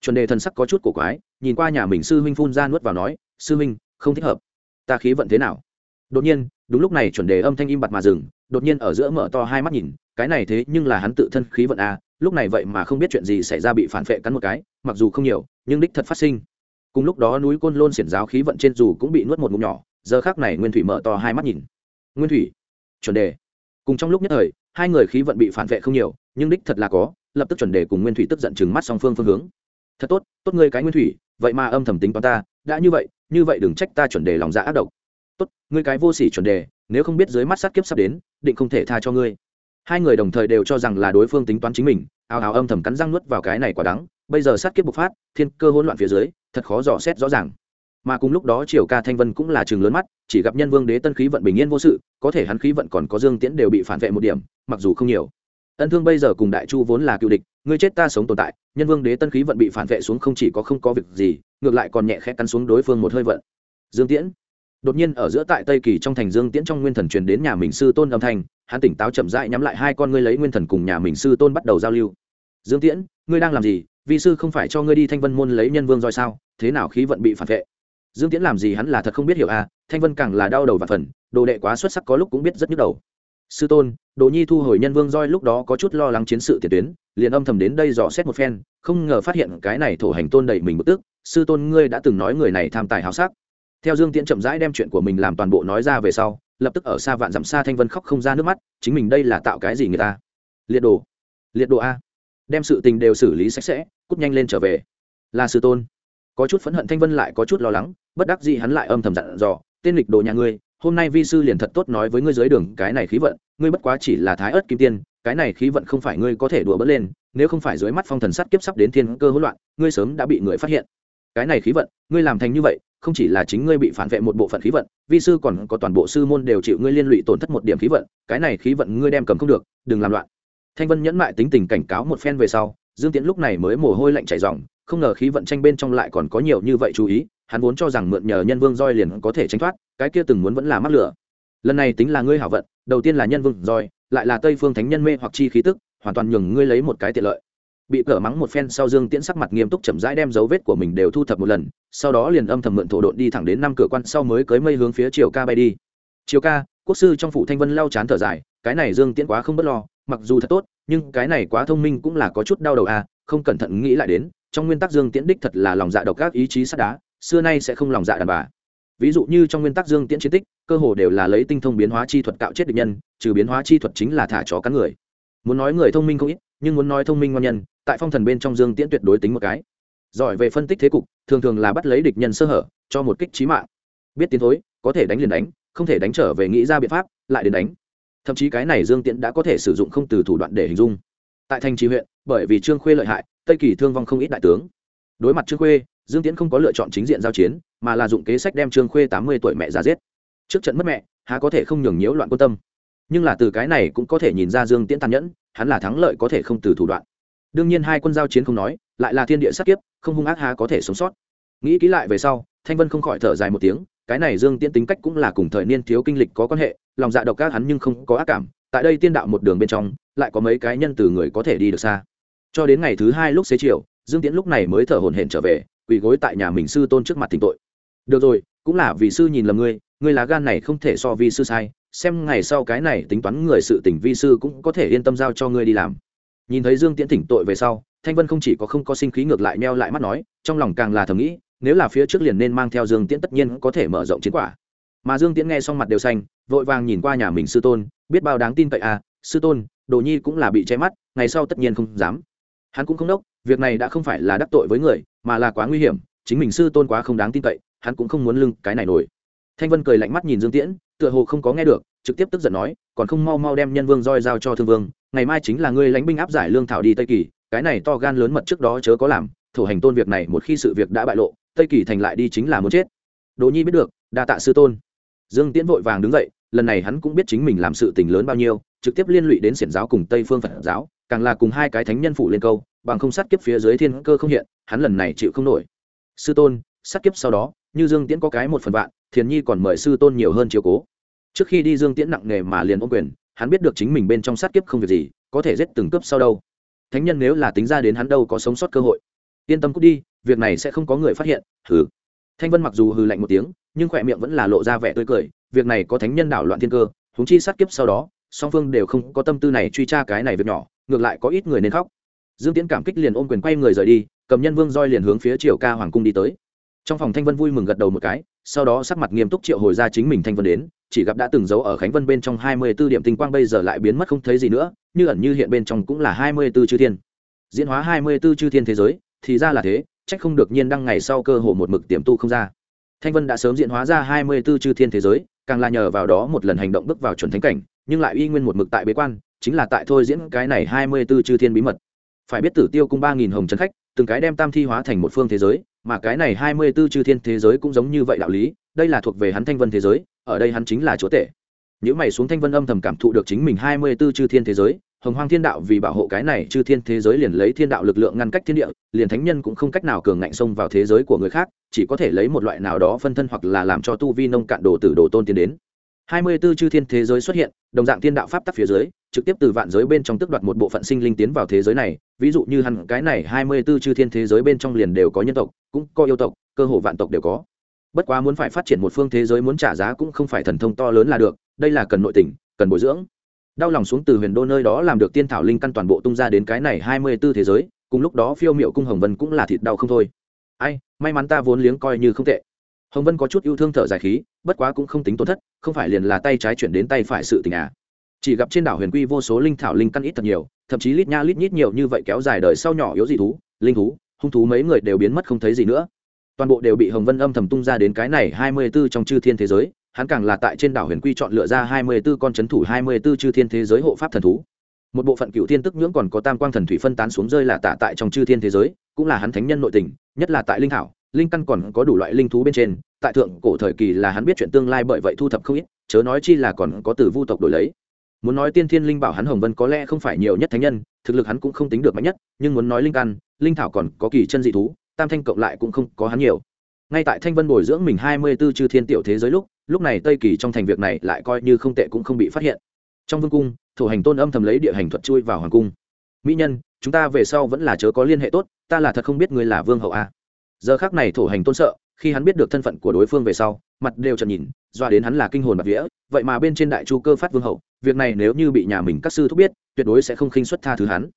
Chuẩn đề thần sắc có chút cổ quái, nhìn qua nhà mình sư huynh phun ra nuốt vào nói, sư huynh, không thích hợp. Ta khí vận thế nào? Đột nhiên, đúng lúc này chuẩn đề âm thanh im bặt mà dừng, đột nhiên ở giữa mở to hai mắt nhìn, cái này thế nhưng là hắn tự thân khí vận a lúc này vậy mà không biết chuyện gì xảy ra bị phản vệ cắn một cái, mặc dù không nhiều, nhưng đích thật phát sinh cùng lúc đó núi côn lôn xiển giáo khí vận trên dù cũng bị nuốt một ngụm nhỏ, giờ khác này nguyên thủy mở to hai mắt nhìn. Nguyên thủy, chuẩn đề. Cùng trong lúc nhất thời, hai người khí vận bị phản vệ không nhiều, nhưng đích thật là có, lập tức chuẩn đề cùng nguyên thủy tức giận chừng mắt song phương phương hướng. Thật tốt tốt ngươi cái nguyên thủy, vậy mà âm thầm tính toán ta, đã như vậy như vậy đừng trách ta chuẩn đề lòng dạ ác độc. Tốt, ngươi cái vô sỉ chuẩn đề, nếu không biết dưới mắt sát kiếp sắp đến, định không thể tha cho ngươi. Hai người đồng thời đều cho rằng là đối phương tính toán chính mình, ào ào âm thầm cắn răng nuốt vào cái này quả đắng bây giờ sát kiếp bộc phát, thiên cơ hỗn loạn phía dưới, thật khó dò xét rõ ràng. Mà cùng lúc đó triều ca thanh vân cũng là chừng lớn mắt, chỉ gặp nhân vương đế tân khí vận bình yên vô sự, có thể hắn khí vận còn có dương tiễn đều bị phản vệ một điểm, mặc dù không nhiều. Ân thương bây giờ cùng đại chu vốn là cựu địch, ngươi chết ta sống tồn tại, nhân vương đế tân khí vận bị phản vệ xuống không chỉ có không có việc gì, ngược lại còn nhẹ khẽ cắn xuống đối phương một hơi vận. Dương tiễn. Đột nhiên ở giữa tại tây kỳ trong thành dương tiễn trong nguyên thần truyền đến nhà mình sư tôn âm thanh, hắn tỉnh táo chậm rãi nhắm lại hai con ngươi lấy nguyên thần cùng nhà mình sư tôn bắt đầu giao lưu. Dương tiễn, ngươi đang làm gì? Vì sư không phải cho ngươi đi thanh vân môn lấy nhân vương roi sao? Thế nào khí vận bị phản vệ? Dương tiễn làm gì hắn là thật không biết hiểu à thanh vân càng là đau đầu và phần, đồ đệ quá xuất sắc có lúc cũng biết rất nhức đầu. Sư tôn, đồ nhi thu hồi nhân vương roi lúc đó có chút lo lắng chiến sự tiền tuyến, liền âm thầm đến đây dò xét một phen, không ngờ phát hiện cái này thổ hành tôn đầy mình bực tức, sư tôn, ngươi đã từng nói người này tham tài hào sắc. Theo dương tiễn chậm rãi đem chuyện của mình làm toàn bộ nói ra về sau, lập tức ở xa vạn dặm xa thanh vân khóc không ra nước mắt, chính mình đây là tạo cái gì người ta? Liệt đồ. Liệt đồ a đem sự tình đều xử lý sạch sẽ, cút nhanh lên trở về. Là sư tôn, có chút phẫn hận thanh vân lại có chút lo lắng, bất đắc gì hắn lại âm thầm dặn dò tên lịch đồ nhà ngươi, hôm nay vi sư liền thật tốt nói với ngươi dưới đường, cái này khí vận, ngươi bất quá chỉ là thái ớt kim tiên, cái này khí vận không phải ngươi có thể đùa bớt lên, nếu không phải dưới mắt phong thần sắt kiếp sắp đến thiên cơ hỗn loạn, ngươi sớm đã bị người phát hiện. Cái này khí vận, ngươi làm thành như vậy, không chỉ là chính ngươi bị phản vệ một bộ phận khí vận, vi sư còn có toàn bộ sư môn đều chịu ngươi liên lụy tổn thất một điểm khí vận, cái này khí vận ngươi đem cầm không được, đừng làm loạn thanh vân nhẫn mại tính tình cảnh cáo một phen về sau, dương tiễn lúc này mới mồ hôi lạnh chảy ròng không ngờ khí vận tranh bên trong lại còn có nhiều như vậy chú ý, hắn vốn cho rằng mượn nhờ nhân vương roi liền có thể tránh thoát, cái kia từng muốn vẫn là mắc lửa. Lần này tính là ngươi hảo vận, đầu tiên là nhân vương roi, lại là tây phương thánh nhân mê hoặc chi khí tức, hoàn toàn nhường ngươi lấy một cái tiện lợi. Bị cỡ mắng một phen sau dương tiễn sắc mặt nghiêm túc chậm rãi đem dấu vết của mình đều thu thập một lần, sau đó liền âm thầm mượn thổ độn đi thẳng đến năm cửa quan sau mới cưới mây hướng phía triều ca bay đi. Triều ca, quốc sư trong phủ thanh vân lau chán thở dài, cái này dương tiễn quá không bất lo mặc dù thật tốt, nhưng cái này quá thông minh cũng là có chút đau đầu à không cẩn thận nghĩ lại đến, trong nguyên tắc dương tiễn đích thật là lòng dạ độc các ý chí sắt đá, xưa nay sẽ không lòng dạ đàn bà. Ví dụ như trong nguyên tắc dương tiễn chiến tích, cơ hồ đều là lấy tinh thông biến hóa chi thuật cạo chết địch nhân, trừ biến hóa chi thuật chính là thả chó cắn người. Muốn nói người thông minh không ít, nhưng muốn nói thông minh ngon nhân, tại phong thần bên trong dương tiễn tuyệt đối tính một cái. Giỏi về phân tích thế cục, thường thường là bắt lấy địch nhân sơ hở, cho một kích trí mạng. Biết tiến thối, có thể đánh liền đánh, không thể đánh trở về nghĩ ra biện pháp, lại đến đánh thậm chí cái này dương tiễn đã có thể sử dụng không từ thủ đoạn để hình dung. Tại thành trì huyện, bởi vì trương khuê lợi hại, tây kỳ thương vong không ít đại tướng. Đối mặt trương khuê, dương tiễn không có lựa chọn chính diện giao chiến, mà là dụng kế sách đem trương khuê tám mươi tuổi mẹ ra giết. Trước trận mất mẹ, há có thể không nhường nhiễu loạn quan tâm. Nhưng là từ cái này cũng có thể nhìn ra dương tiễn tàn nhẫn, hắn là thắng lợi có thể không từ thủ đoạn. Đương nhiên hai quân giao chiến không nói, lại là thiên địa sát kiếp, không hung ác há có thể sống sót. Nghĩ kỹ lại về sau, thanh vân không khỏi thở dài một tiếng cái này dương tiễn tính cách cũng là cùng thời niên thiếu kinh lịch có quan hệ, lòng dạ độc ác hắn nhưng không có ác cảm, tại đây tiên đạo một đường bên trong, lại có mấy cái nhân từ người có thể đi được xa. Cho đến ngày thứ hai lúc xế chiều, dương tiễn lúc này mới thở hổn hển trở về, quỳ gối tại nhà mình sư tôn trước mặt tỉnh tội. Được rồi, cũng là vì sư nhìn lầm ngươi ngươi lá gan này không thể so vi sư sai, xem ngày sau cái này tính toán người sự tỉnh vi sư cũng có thể yên tâm giao cho ngươi đi làm. Nhìn thấy dương tiễn tỉnh tội về sau, thanh vân không chỉ có không có sinh khí ngược lại meo lại mắt nói, trong lòng càng là thầm nghĩ nếu là phía trước liền nên mang theo dương tiễn tất nhiên có thể mở rộng chiến quả. Mà dương tiễn nghe xong mặt đều xanh, vội vàng nhìn qua nhà mình sư tôn, biết bao đáng tin cậy à sư tôn, đồ nhi cũng là bị che mắt, ngày sau tất nhiên không dám. Hắn cũng không đốc, việc này đã không phải là đắc tội với người, mà là quá nguy hiểm, chính mình sư tôn quá không đáng tin cậy, hắn cũng không muốn lưng cái này nổi. Thanh vân cười lạnh mắt nhìn dương tiễn, tựa hồ không có nghe được, trực tiếp tức giận nói, còn không mau mau đem nhân vương roi giao cho thương vương, ngày mai chính là ngươi lãnh binh áp giải lương thảo đi tây kỳ, cái này to gan lớn mật trước đó chớ có làm thủ hành tôn việc này một khi sự việc đã bại lộ tây kỳ thành lại đi chính là muốn chết. Đỗ nhi biết được, đa tạ sư tôn. Dương tiễn vội vàng đứng dậy, lần này hắn cũng biết chính mình làm sự tình lớn bao nhiêu, trực tiếp liên lụy đến xiển giáo cùng tây phương phật giáo, càng là cùng hai cái thánh nhân phụ lên câu, bằng không sát kiếp phía dưới thiên cơ không hiện, hắn lần này chịu không nổi. Sư tôn, sát kiếp sau đó, như dương tiễn có cái một phần vạn, thiền nhi còn mời sư tôn nhiều hơn chiếu cố. Trước khi đi dương tiễn nặng nề mà liền ôm quyền, hắn biết được chính mình bên trong sát kiếp không việc gì, có thể giết từng cướp sau đâu. Thánh nhân nếu là tính ra đến hắn đâu có sống sót cơ hội yên tâm cút đi, việc này sẽ không có người phát hiện, hừ. Thanh vân mặc dù hừ lạnh một tiếng, nhưng khỏe miệng vẫn là lộ ra vẻ tươi cười, việc này có thánh nhân đảo loạn thiên cơ húng chi sát kiếp sau đó, song phương đều không có tâm tư này truy tra cái này việc nhỏ, ngược lại có ít người nên khóc. Dương tiễn cảm kích liền ôm quyền quay người rời đi, cầm nhân vương roi liền hướng phía triều ca hoàng cung đi tới. Trong phòng thanh vân vui mừng gật đầu một cái, sau đó sắc mặt nghiêm túc triệu hồi ra chính mình thanh vân đến, chỉ gặp đã từng giấu ở khánh vân bên trong hai mươi b ố điểm tinh quang bây giờ lại biến mất không thấy gì nữa, như ẩn như hiện bên trong cũng là hai mươi b ố chư thiên. Diễn hóa hai mươi b ố chư thiên thế giới thì ra là thế trách không được nhiên đăng ngày sau cơ hồ một mực tiềm tu không ra thanh vân đã sớm diễn hóa ra hai mươi b ố chư thiên thế giới càng là nhờ vào đó một lần hành động bước vào chuẩn thánh cảnh nhưng lại uy nguyên một mực tại bế quan chính là tại thôi diễn cái này hai mươi b ố chư thiên bí mật phải biết tử tiêu cung ba nghìn hồng trấn khách từng cái đem tam thi hóa thành một phương thế giới mà cái này hai mươi 24 chư thiên thế giới cũng giống như vậy đạo lý, đây là thuộc về hắn Thanh Vân thế giới, ở đây hắn chính là chúa tể. Nếu mày xuống Thanh Vân âm thầm cảm thụ được chính mình hai mươi 24 chư thiên thế giới, Hồng Hoang Thiên Đạo vì bảo hộ cái này chư thiên thế giới liền lấy thiên đạo lực lượng ngăn cách thiên địa, liền thánh nhân cũng không cách nào cường ngạnh xông vào thế giới của người khác, chỉ có thể lấy một loại nào đó phân thân hoặc là làm cho tu vi nông cạn đồ tử đồ tôn tiến đến. hai mươi 24 chư thiên thế giới xuất hiện, đồng dạng thiên đạo pháp tắc phía dưới, trực tiếp từ vạn giới bên trong tức đoạt một bộ phận sinh linh tiến vào thế giới này, ví dụ như hẳn cái này hai mươi 24 chư thiên thế giới bên trong liền đều có nhân tộc, cũng có yêu tộc cơ hồ vạn tộc đều có. Bất quá muốn phải phát triển một phương thế giới muốn trả giá cũng không phải thần thông to lớn là được đây là cần nội tình cần bồi dưỡng đau lòng xuống từ huyền đô nơi đó làm được tiên thảo linh căn toàn bộ tung ra đến cái này hai mươi b ố thế giới, cùng lúc đó phiêu m i ệ u cung hồng vân cũng là thịt đau không thôi. Ai, may mắn ta vốn liếng coi như không tệ. Hồng vân có chút yêu thương thở dài khí, bất quá cũng không tính tổn thất, không phải liền là tay trái chuyển đến tay phải sự tình à. Chỉ gặp trên đảo huyền quy vô số linh thảo linh căn ít thật nhiều, thậm chí lít nha lít nhít nhiều như vậy kéo dài đời sau nhỏ yếu dị thú, linh thú, hung thú mấy người đều biến mất không thấy gì nữa. Toàn bộ đều bị hồng vân âm thầm tung ra đến cái này hai mươi b ố trong chư thiên thế giới hắn càng là tại trên đảo huyền quy chọn lựa ra hai mươi b ố con chấn thủ, hai mươi b ố chư thiên thế giới hộ pháp thần thú. Một bộ phận cựu thiên tức nhưỡng còn có tam quang thần thủy phân tán xuống rơi là tạ tại trong chư thiên thế giới, cũng là hắn thánh nhân nội tình, nhất là tại linh thảo linh căn còn có đủ loại linh thú bên trên, tại thượng cổ thời kỳ là hắn biết chuyện tương lai bởi vậy thu thập không ít, chớ nói chi là còn có từ vu tộc đổi lấy. Muốn nói tiên thiên linh bảo hắn hồng vân có lẽ không phải nhiều nhất thánh nhân, thực lực hắn cũng không tính được mạnh nhất, nhưng muốn nói linh căn, linh thảo còn có kỳ chân dị thú, tam thanh cộng lại cũng không có hắn nhiều. Ngay tại thanh vân bồi dưỡng mình hai mươi b ố chư thiên tiểu thế giới lúc lúc này tây kỳ trong thành việc này lại coi như không tệ cũng không bị phát hiện. Trong vương cung thủ hành tôn âm thầm lấy địa hành thuật chui vào hoàng cung. Mỹ nhân, chúng ta về sau vẫn là chớ có liên hệ tốt, ta là thật không biết ngươi là vương hậu a giờ khác này thủ hành tôn sợ, khi hắn biết được thân phận của đối phương về sau, mặt đều chợt nhìn, doa đến hắn là kinh hồn bạc vía, vậy mà bên trên đại chu cơ phát vương hậu, việc này nếu như bị nhà mình các sư thúc biết, tuyệt đối sẽ không khinh xuất tha thứ hắn.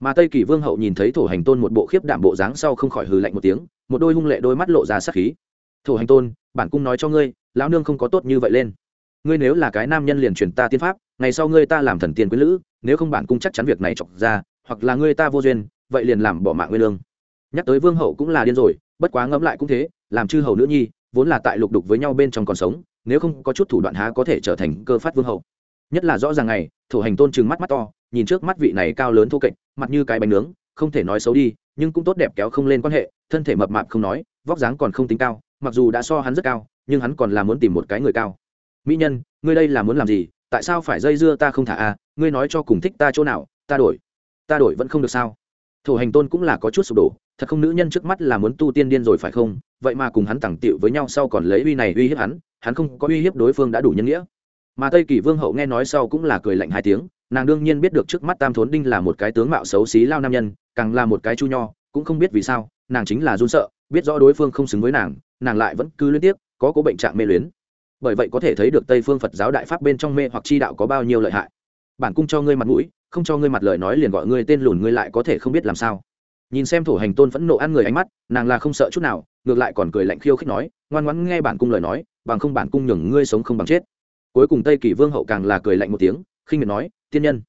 Mà tây kỳ vương hậu nhìn thấy thổ hành tôn một bộ khiếp đảm bộ dáng sau không khỏi hừ lạnh một tiếng, một đôi hung lệ đôi mắt lộ ra sắc khí. Thổ hành tôn, bản cung nói cho ngươi lão nương không có tốt như vậy lên. Ngươi nếu là cái nam nhân liền truyền ta tiên pháp, ngày sau ngươi ta làm thần tiên quý lữ, nếu không bản cung chắc chắn việc này chọc ra, hoặc là ngươi ta vô duyên, vậy liền làm bỏ mạng ngươi lương. Nhắc tới vương hậu cũng là điên rồi, bất quá ngẫm lại cũng thế, làm chư hầu nữ nhi, vốn là tại lục đục với nhau bên trong còn sống, nếu không có chút thủ đoạn há có thể trở thành cơ phát vương hậu. Nhất là rõ ràng ngày thủ hành tôn trừng mắt mắt to, nhìn trước mắt vị này cao lớn thô kệch, mặt như cái bánh nướng, không thể nói xấu đi, nhưng cũng tốt đẹp kéo không lên quan hệ, thân thể mập mạp không nói, vóc dáng còn không tính cao, mặc dù đã so hắn rất cao nhưng hắn còn là muốn tìm một cái người cao. Mỹ nhân, ngươi đây là muốn làm gì? Tại sao phải dây dưa ta không thả a à? ngươi nói cho cùng thích ta chỗ nào, ta đổi. Ta đổi vẫn không được sao? Thổ hành tôn cũng là có chút sụp đổ, thật không nữ nhân trước mắt là muốn tu tiên điên rồi phải không? Vậy mà cùng hắn tẳng tiệu với nhau sau còn lấy uy này uy hiếp hắn hắn không có uy hiếp đối phương đã đủ nhân nghĩa. Mà tây kỳ vương hậu nghe nói sau cũng là cười lạnh hai tiếng, nàng đương nhiên biết được trước mắt tam thốn đinh là một cái tướng mạo xấu xí lao nam nhân, càng là một cái chu nho, cũng không biết vì sao, nàng chính là run sợ, biết rõ đối phương không xứng với nàng nàng lại vẫn cứ liên tiếp có cố bệnh trạng mê luyến. Bởi vậy có thể thấy được tây phương phật giáo đại pháp bên trong mê hoặc chi đạo có bao nhiêu lợi hại. Bản cung cho ngươi mặt mũi, không cho ngươi mặt lời nói liền gọi ngươi tên lùn ngươi lại có thể không biết làm sao. Nhìn xem thổ hành tôn phẫn nộ ăn người ánh mắt, nàng là không sợ chút nào, ngược lại còn cười lạnh khiêu khích nói, ngoan ngoãn nghe bản cung lời nói, bằng không bản cung nhường ngươi sống không bằng chết. Cuối cùng tây kỳ vương hậu càng là cười lạnh một tiếng, khinh miệt nói, tiên nhân,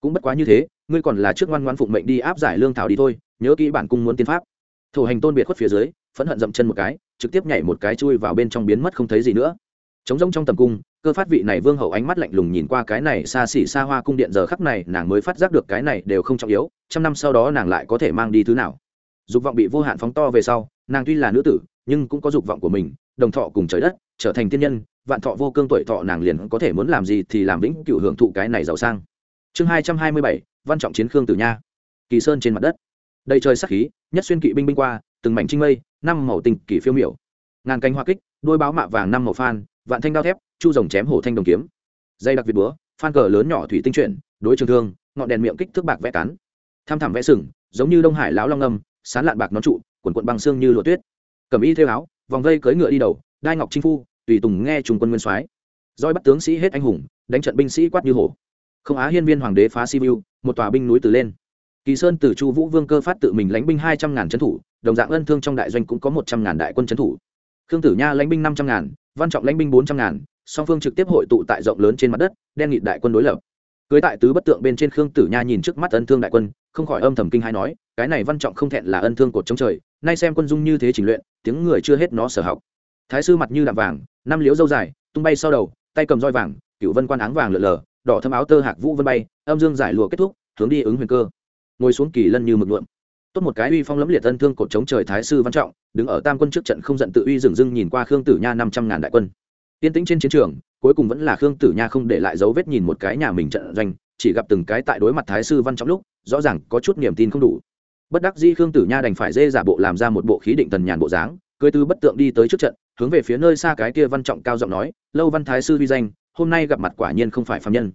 cũng bất quá như thế, ngươi còn là trước ngoan ngoan phụng mệnh đi áp giải lương thảo đi thôi, nhớ kỹ bản cung muốn tiên pháp. Thổ hành tôn biệt khuất phía dưới phẫn hận dậm chân một cái, trực tiếp nhảy một cái chui vào bên trong biến mất không thấy gì nữa. Trống rỗng trong tầm cung, cơ phát vị này vương hậu ánh mắt lạnh lùng nhìn qua cái này xa xỉ xa hoa cung điện giờ khắc này, nàng mới phát giác được cái này đều không trọng yếu, trăm năm sau đó nàng lại có thể mang đi thứ nào. Dục vọng bị vô hạn phóng to về sau, nàng tuy là nữ tử, nhưng cũng có dục vọng của mình, đồng thọ cùng trời đất, trở thành tiên nhân, vạn thọ vô cương tuổi thọ nàng liền có thể muốn làm gì thì làm vĩnh cửu hưởng thụ cái này giàu sang. Chương hai trăm hai mươi bảy, văn trọng chiến khương tử nha. Kỳ sơn trên mặt đất. Đầy trời sắc khí, nhất xuyên kỵ binh binh qua từng mảnh trinh mây, năm màu tinh kỳ phiêu miểu. Ngàn cánh hoa kích, đôi báo mạ vàng năm màu phan, vạn thanh đao thép, chu rồng chém hổ thanh đồng kiếm. Dây đặc việt búa, phan cờ lớn nhỏ thủy tinh chuyển, đối trường thương, ngọn đèn miệng kích thước bạc vẽ cắn tham thảm vẽ sừng, giống như đông hải lão long âm, sán lạn bạc nón trụ quần quận băng xương như lụa tuyết. Cầm y theo áo, vòng vây cưỡi ngựa đi đầu, đai ngọc chinh phu, tùy tùng nghe trùng quân nguyên soái. Roi bắt tướng sĩ hết anh hùng, đánh trận binh sĩ quát như hổ. Không á hiên viên hoàng đế phá sibiu một tòa binh núi từ lên kỳ sơn từ chu vũ vương cơ phát tự mình lãnh binh hai trăm ngàn trấn thủ, đồng dạng ân thương trong đại doanh cũng có một trăm ngàn đại quân trấn thủ. Khương tử nha lãnh binh năm trăm ngàn, văn trọng lãnh binh bốn trăm ngàn, song phương trực tiếp hội tụ tại rộng lớn trên mặt đất, đen nghịt đại quân đối lập. Cưới tại tứ bất tượng bên trên khương tử nha nhìn trước mắt ân thương đại quân, không khỏi âm thầm kinh hai nói, cái này văn trọng không thẹn là ân thương cột chống trời, nay xem quân dung như thế trình luyện, tiếng người chưa hết nó sở học. Thái sư mặt như đạm vàng, năm liễu dâu dài, tung bay sau đầu, tay cầm roi vàng cựu vân quan áng vàng lượn lờ, đỏ thâm áo tơ hạc vũ vân bay, âm dương giải lụa kết thúc, hướng đi ứng huyền cơ ngồi xuống kỳ lân như mực luộm tốt một cái uy phong lẫm liệt tân thương cột chống trời thái sư văn trọng, đứng ở tam quân trước trận không giận tự uy dừng dưng nhìn qua khương tử nha năm trăm ngàn đại quân. Tiên tĩnh trên chiến trường, cuối cùng vẫn là khương tử nha không để lại dấu vết nhìn một cái nhà mình trận doanh, chỉ gặp từng cái tại đối mặt thái sư văn trọng lúc, rõ ràng có chút niềm tin không đủ. Bất đắc dĩ khương tử nha đành phải dê giả bộ làm ra một bộ khí định tần nhàn bộ dáng cưới tư bất tượng đi tới trước trận, hướng về phía nơi xa cái kia văn trọng cao giọng nói, lâu văn thái sư vi danh, hôm nay gặp mặt quả nhiên không phải phạm nhân.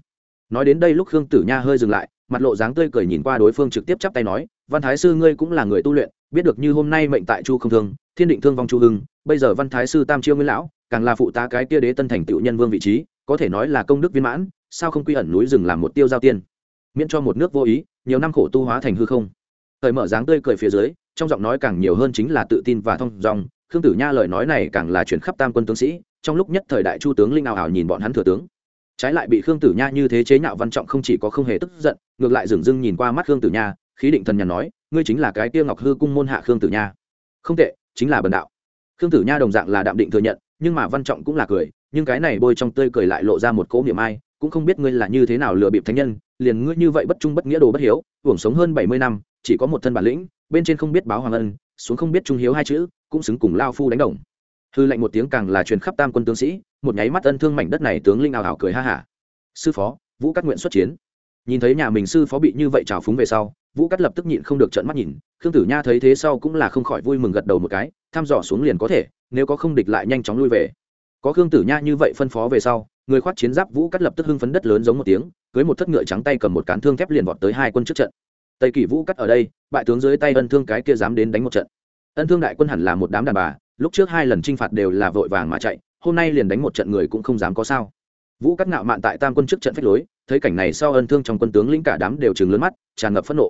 Nói đến đây lúc khương tử nha hơi dừng lại mặt lộ dáng tươi cười nhìn qua đối phương trực tiếp chắp tay nói, văn thái sư ngươi cũng là người tu luyện, biết được như hôm nay mệnh tại chu không thương, thiên định thương vong chu hưng, bây giờ văn thái sư tam chiêu nguyên lão, càng là phụ tá cái kia đế tân thành tựu nhân vương vị trí, có thể nói là công đức viên mãn, sao không quy ẩn núi rừng làm một tiêu giao tiên? Miễn cho một nước vô ý, nhiều năm khổ tu hóa thành hư không. Thời mở dáng tươi cười phía dưới, trong giọng nói càng nhiều hơn chính là tự tin và thông dòng khương tử nha lời nói này càng là chuyển khắp tam quân tướng sĩ, trong lúc nhất thời đại chu tướng linh ảo ảo nhìn bọn hắn thừa tướng trái lại bị khương tử nha như thế chế nhạo văn trọng không chỉ có không hề tức giận, ngược lại dừng dưng nhìn qua mắt khương tử nha, khí định thần nhàn nói, ngươi chính là cái kia ngọc hư cung môn hạ khương tử nha. Không tệ, chính là bần đạo. Khương tử nha đồng dạng là đạm định thừa nhận, nhưng mà văn trọng cũng là cười, nhưng cái này bôi trong tươi cười lại lộ ra một cỗ miệng ai, cũng không biết ngươi là như thế nào lừa bịp thánh nhân, liền ngươi như vậy bất trung bất nghĩa đồ bất hiếu, uổng sống hơn bảy mươi năm, chỉ có một thân bản lĩnh, bên trên không biết báo hoàng ân, xuống không biết trung hiếu hai chữ, cũng xứng cùng lao phu đánh đồng hư lệnh một tiếng càng là truyền khắp tam quân tướng sĩ, một nháy mắt ân thương mảnh đất này tướng linh ảo ảo cười ha hả. Sư phó, vũ cắt nguyện xuất chiến. Nhìn thấy nhà mình sư phó bị như vậy trào phúng về sau, vũ cắt lập tức nhịn không được trợn mắt nhìn, khương tử nha thấy thế sau cũng là không khỏi vui mừng gật đầu một cái, thăm dò xuống liền có thể, nếu có không địch lại nhanh chóng lui về. Có khương tử nha như vậy phân phó về sau, người khoát chiến giáp vũ cắt lập tức hưng phấn đất lớn giống một tiếng, cưới một thất ngựa trắng tay cầm một cán thương thép liền vọt tới hai quân trước trận. Tây kỳ vũ cắt ở đây, bại tướng dưới tay ân thương cái kia dám đến đánh một trận. Ân thương đại quân hẳn là một đám đàn bà lúc trước hai lần t r i n h phạt đều là vội vàng mà chạy, hôm nay liền đánh một trận người cũng không dám có sao. Vũ cắt ngạo mạn tại tam quân trước trận phách lối, thấy cảnh này sau ân thương trong quân tướng lĩnh cả đám đều chừng lớn mắt, tràn ngập phẫn nộ.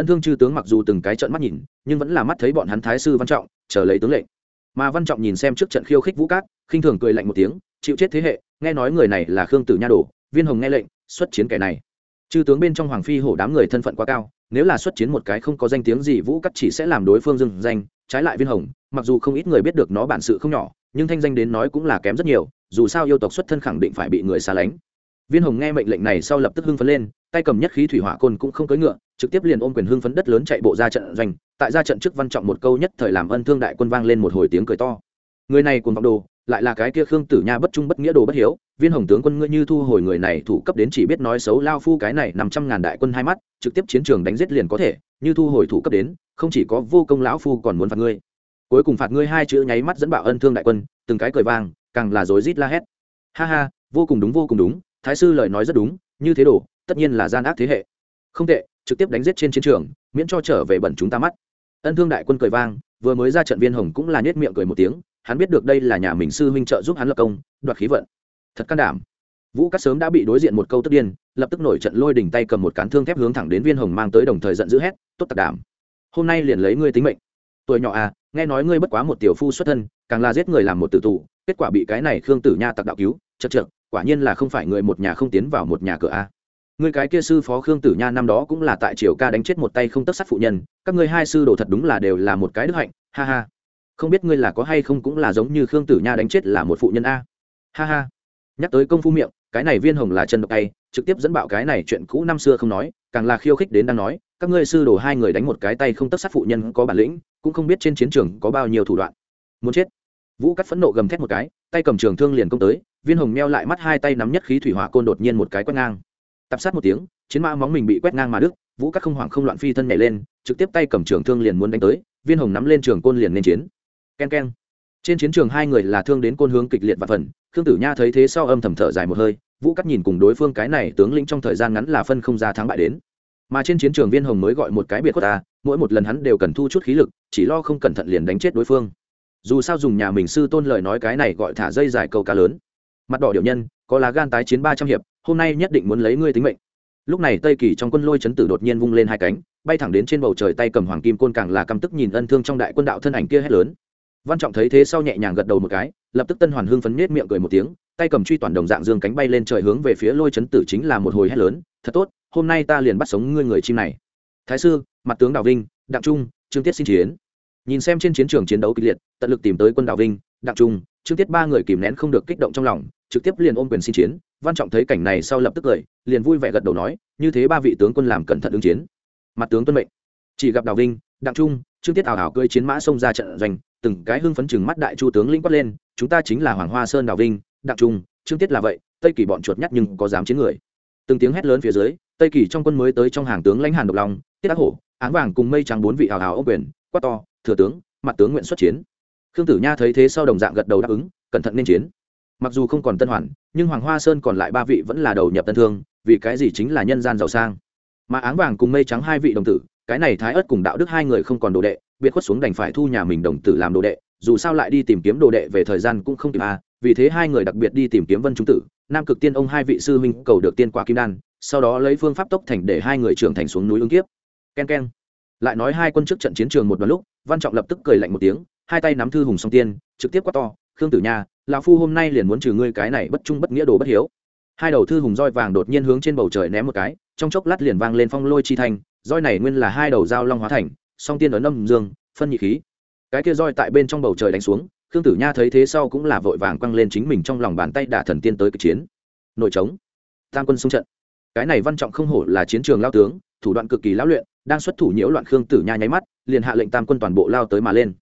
Ân thương chư tướng mặc dù từng cái trận mắt nhìn, nhưng vẫn là mắt thấy bọn hắn thái sư văn trọng, chờ lấy tướng lệnh. Mà văn trọng nhìn xem trước trận khiêu khích vũ cát, khinh thường cười lạnh một tiếng, chịu chết thế hệ, nghe nói người này là khương tử nha đồ, viên hồng nghe lệnh, xuất chiến kẻ này chư tướng bên trong hoàng phi hổ đám người thân phận quá cao, nếu là xuất chiến một cái không có danh tiếng gì vũ cắt chỉ sẽ làm đối phương dừng danh, trái lại viên hồng, mặc dù không ít người biết được nó bản sự không nhỏ, nhưng thanh danh đến nói cũng là kém rất nhiều, dù sao yêu tộc xuất thân khẳng định phải bị người xa lánh. Viên hồng nghe mệnh lệnh này sau lập tức hưng phấn lên, tay cầm nhất khí thủy hỏa côn cũng không cưỡi ngựa, trực tiếp liền ôm quyền hưng phấn đất lớn chạy bộ ra trận doanh, tại ra trận trước văn trọng một câu nhất thời làm ân thương đại quân vang lên một hồi tiếng cười to. Người này cùng vọng đồ lại là cái kia khương tử nha bất trung bất nghĩa đồ bất hiếu, viên hồng tướng quân ngươi như thu hồi người này thủ cấp đến chỉ biết nói xấu lao phu cái này nằm trăm ngàn đại quân hai mắt, trực tiếp chiến trường đánh giết liền có thể, như thu hồi thủ cấp đến, không chỉ có vô công lão phu còn muốn phạt ngươi. Cuối cùng phạt ngươi hai chữ nháy mắt dẫn bạo ân thương đại quân, từng cái cười vang, càng là rối rít la hét. Ha ha, vô cùng đúng, vô cùng đúng, thái sư lời nói rất đúng, như thế đồ, tất nhiên là gian ác thế hệ. Không tệ, trực tiếp đánh giết trên chiến trường, miễn cho trở về bẩn chúng ta mắt. Ân thương đại quân cười vang, vừa mới ra trận viên hồng cũng là nhét miệng cười một tiếng hắn biết được đây là nhà mình sư huynh trợ giúp hắn lập công, đoạt khí vận. Thật can đảm. Vũ cắt sớm đã bị đối diện một câu tức điên, lập tức nổi trận lôi đỉnh tay cầm một cán thương thép hướng thẳng đến viên hồng mang tới đồng thời giận dữ hét, tốt tặc đảm. Hôm nay liền lấy ngươi tính mệnh. Tuổi nhỏ à nghe nói ngươi bất quá một tiểu phu xuất thân, càng là giết người làm một tử tù, kết quả bị cái này khương tử nha tặc đạo cứu, chật chật quả nhiên là không phải người một nhà không tiến vào một nhà cửa a. Người cái kia sư phó khương tử nha năm đó cũng là tại triều ca đánh chết một tay không tất sát phụ nhân, các ngươi hai sư đồ thật đúng là đều là một cái đức hạnh, ha ha không biết ngươi là có hay không cũng là giống như khương tử nha đánh chết là một phụ nhân a. Ha ha. Nhắc tới công phu miệng, cái này viên hồng là chân độc tay, trực tiếp dẫn bạo cái này chuyện cũ năm xưa không nói, càng là khiêu khích đến đang nói, các ngươi sư đồ hai người đánh một cái tay không tất sát phụ nhân có bản lĩnh, cũng không biết trên chiến trường có bao nhiêu thủ đoạn. Muốn chết. Vũ cắt phẫn nộ gầm thét một cái, tay cầm trường thương liền công tới, viên hồng meo lại mắt hai tay nắm nhất khí thủy hỏa côn đột nhiên một cái quét ngang. Tập sát một tiếng, chiến mã móng mình bị quét ngang mà đức vũ cắt không hoảng không loạn phi thân nhảy lên, trực tiếp tay cầm trường thương liền muốn đánh tới, viên hồng nắm lên trường côn liền nên chiến keng keng trên chiến trường hai người là thương đến côn hướng kịch liệt và phần, khương tử nha thấy thế sau âm thầm thở dài một hơi, vũ cắt nhìn cùng đối phương cái này tướng lĩnh trong thời gian ngắn là phân không ra thắng bại đến. Mà trên chiến trường viên hồng mới gọi một cái biệt khuất ta, mỗi một lần hắn đều cần thu chút khí lực, chỉ lo không cẩn thận liền đánh chết đối phương. Dù sao dùng nhà mình sư tôn lời nói cái này gọi thả dây dài câu cá lớn. Mặt đỏ điệu nhân, có lá gan tái chiến ba trăm hiệp, hôm nay nhất định muốn lấy ngươi tính mệnh. Lúc này tây kỳ trong quân lôi chấn tử đột nhiên vung lên hai cánh, bay thẳng đến trên bầu trời tay cầm hoàng kim côn càng là căm tức nhìn ân thương trong đại quân đạo thân ảnh kia hét lớn văn trọng thấy thế sau nhẹ nhàng gật đầu một cái, lập tức tân hoàn hưng phấn nết miệng cười một tiếng, tay cầm truy toàn đồng dạng dương cánh bay lên trời hướng về phía lôi chấn tử chính là một hồi hét lớn, thật tốt, hôm nay ta liền bắt sống ngươi người chim này. Thái sư, mặt tướng đào vinh, đặng trung, trương tiết xin chiến. Nhìn xem trên chiến trường chiến đấu kịch liệt, tận lực tìm tới quân đào vinh, đặng trung, trương tiết ba người kìm nén không được kích động trong lòng, trực tiếp liền ôm quyền xin chiến. Văn trọng thấy cảnh này sau lập tức cười, liền vui vẻ gật đầu nói, như thế ba vị tướng quân làm cẩn thận ứng chiến. Mặt tướng tuân mệnh. Chỉ gặp đào vinh, đặng trung, trương tiết ảo ảo cưỡi chiến mã xông ra trận doanh từng cái hưng phấn chừng mắt đại chu tướng linh quát lên, chúng ta chính là hoàng hoa sơn đào vinh, đặng trung, trương tiết là vậy, tây kỳ bọn chuột nhắt nhưng có dám chiến người. Từng tiếng hét lớn phía dưới, tây kỳ trong quân mới tới trong hàng tướng lãnh hàn độc lòng tiết ác hổ, áng vàng cùng mây trắng bốn vị hào hào ô quyền, quát to, thừa tướng, mặt tướng nguyện xuất chiến. Khương tử nha thấy thế sau đồng dạng gật đầu đáp ứng, cẩn thận nên chiến. Mặc dù không còn tân hoàn, nhưng hoàng hoa sơn còn lại ba vị vẫn là đầu nhập tân thương, vì cái gì chính là nhân gian giàu sang. Mà áng vàng cùng mây trắng hai vị đồng tử, cái này thái ớt cùng đạo đức hai người không còn đồ đệ biệt khuất xuống đành phải thu nhà mình đồng tử làm đồ đệ, dù sao lại đi tìm kiếm đồ đệ về thời gian cũng không kịp à vì thế hai người đặc biệt đi tìm kiếm vân trung tử, nam cực tiên ông hai vị sư huynh cầu được tiên quả kim đan, sau đó lấy phương pháp tốc thành để hai người trưởng thành xuống núi ứng kiếp. K e n k e n lại nói hai quân trước trận chiến trường một đoạn lúc, văn trọng lập tức cười lạnh một tiếng, hai tay nắm thư hùng song tiên, trực tiếp quát to, khương tử nha, lão phu hôm nay liền muốn trừ ngươi cái này bất trung bất nghĩa đồ bất hiếu. Hai đầu thư hùng roi vàng đột nhiên hướng trên bầu trời ném một cái, trong chốc lát liền vang lên phong lôi chi thanh, roi này nguyên là hai đầu dao long hóa thành song tiên ấn âm dương, phân nhị khí. Cái kia roi tại bên trong bầu trời đánh xuống, khương tử nha thấy thế sau cũng là vội vàng quăng lên chính mình trong lòng bàn tay đả thần tiên tới cực chiến. Nội trống. Tam quân xung trận. Cái này văn trọng không hổ là chiến trường lao tướng, thủ đoạn cực kỳ lão luyện, đang xuất thủ nhiễu loạn khương tử nha nháy mắt, liền hạ lệnh tam quân toàn bộ lao tới mà lên.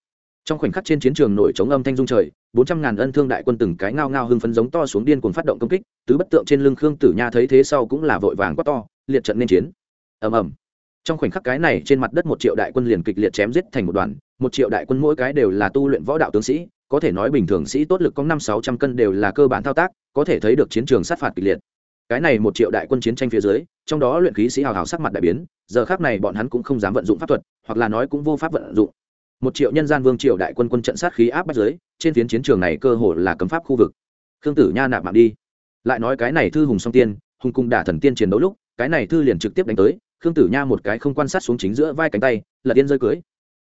Trong khoảnh khắc trên chiến trường nổi trống âm thanh dung trời, bốn trăm ngàn ân thương đại quân từng cái ngao ngao hưng phấn giống to xuống điên cuồng phát động công kích, tứ bất tượng trên lưng khương tử nha thấy thế sau cũng là vội vàng quát to, liệt trận nên chiến. Ầm ầm trong khoảnh khắc cái này trên mặt đất một triệu đại quân liền kịch liệt chém giết thành một đoàn, một triệu đại quân mỗi cái đều là tu luyện võ đạo tướng sĩ, có thể nói bình thường sĩ tốt lực có năm sáu trăm cân đều là cơ bản thao tác, có thể thấy được chiến trường sát phạt kịch liệt. Cái này một triệu đại quân chiến tranh phía dưới, trong đó luyện khí sĩ hào hào sắc mặt đại biến, giờ khác này bọn hắn cũng không dám vận dụng pháp thuật, hoặc là nói cũng vô pháp vận dụng. Một triệu nhân gian vương triệu đại quân quân trận sát khí áp bách giới trên phiến chiến trường này cơ hội là cấm pháp khu vực. Khương tử nha nạp mạng đi. Lại nói cái này thư hùng song tiên, hùng cung đả thần tiên chiến đấu lúc, cái này thư liền trực tiếp đánh tới khương tử nha một cái không quan sát xuống chính giữa vai cánh tay là tiên rơi cưới.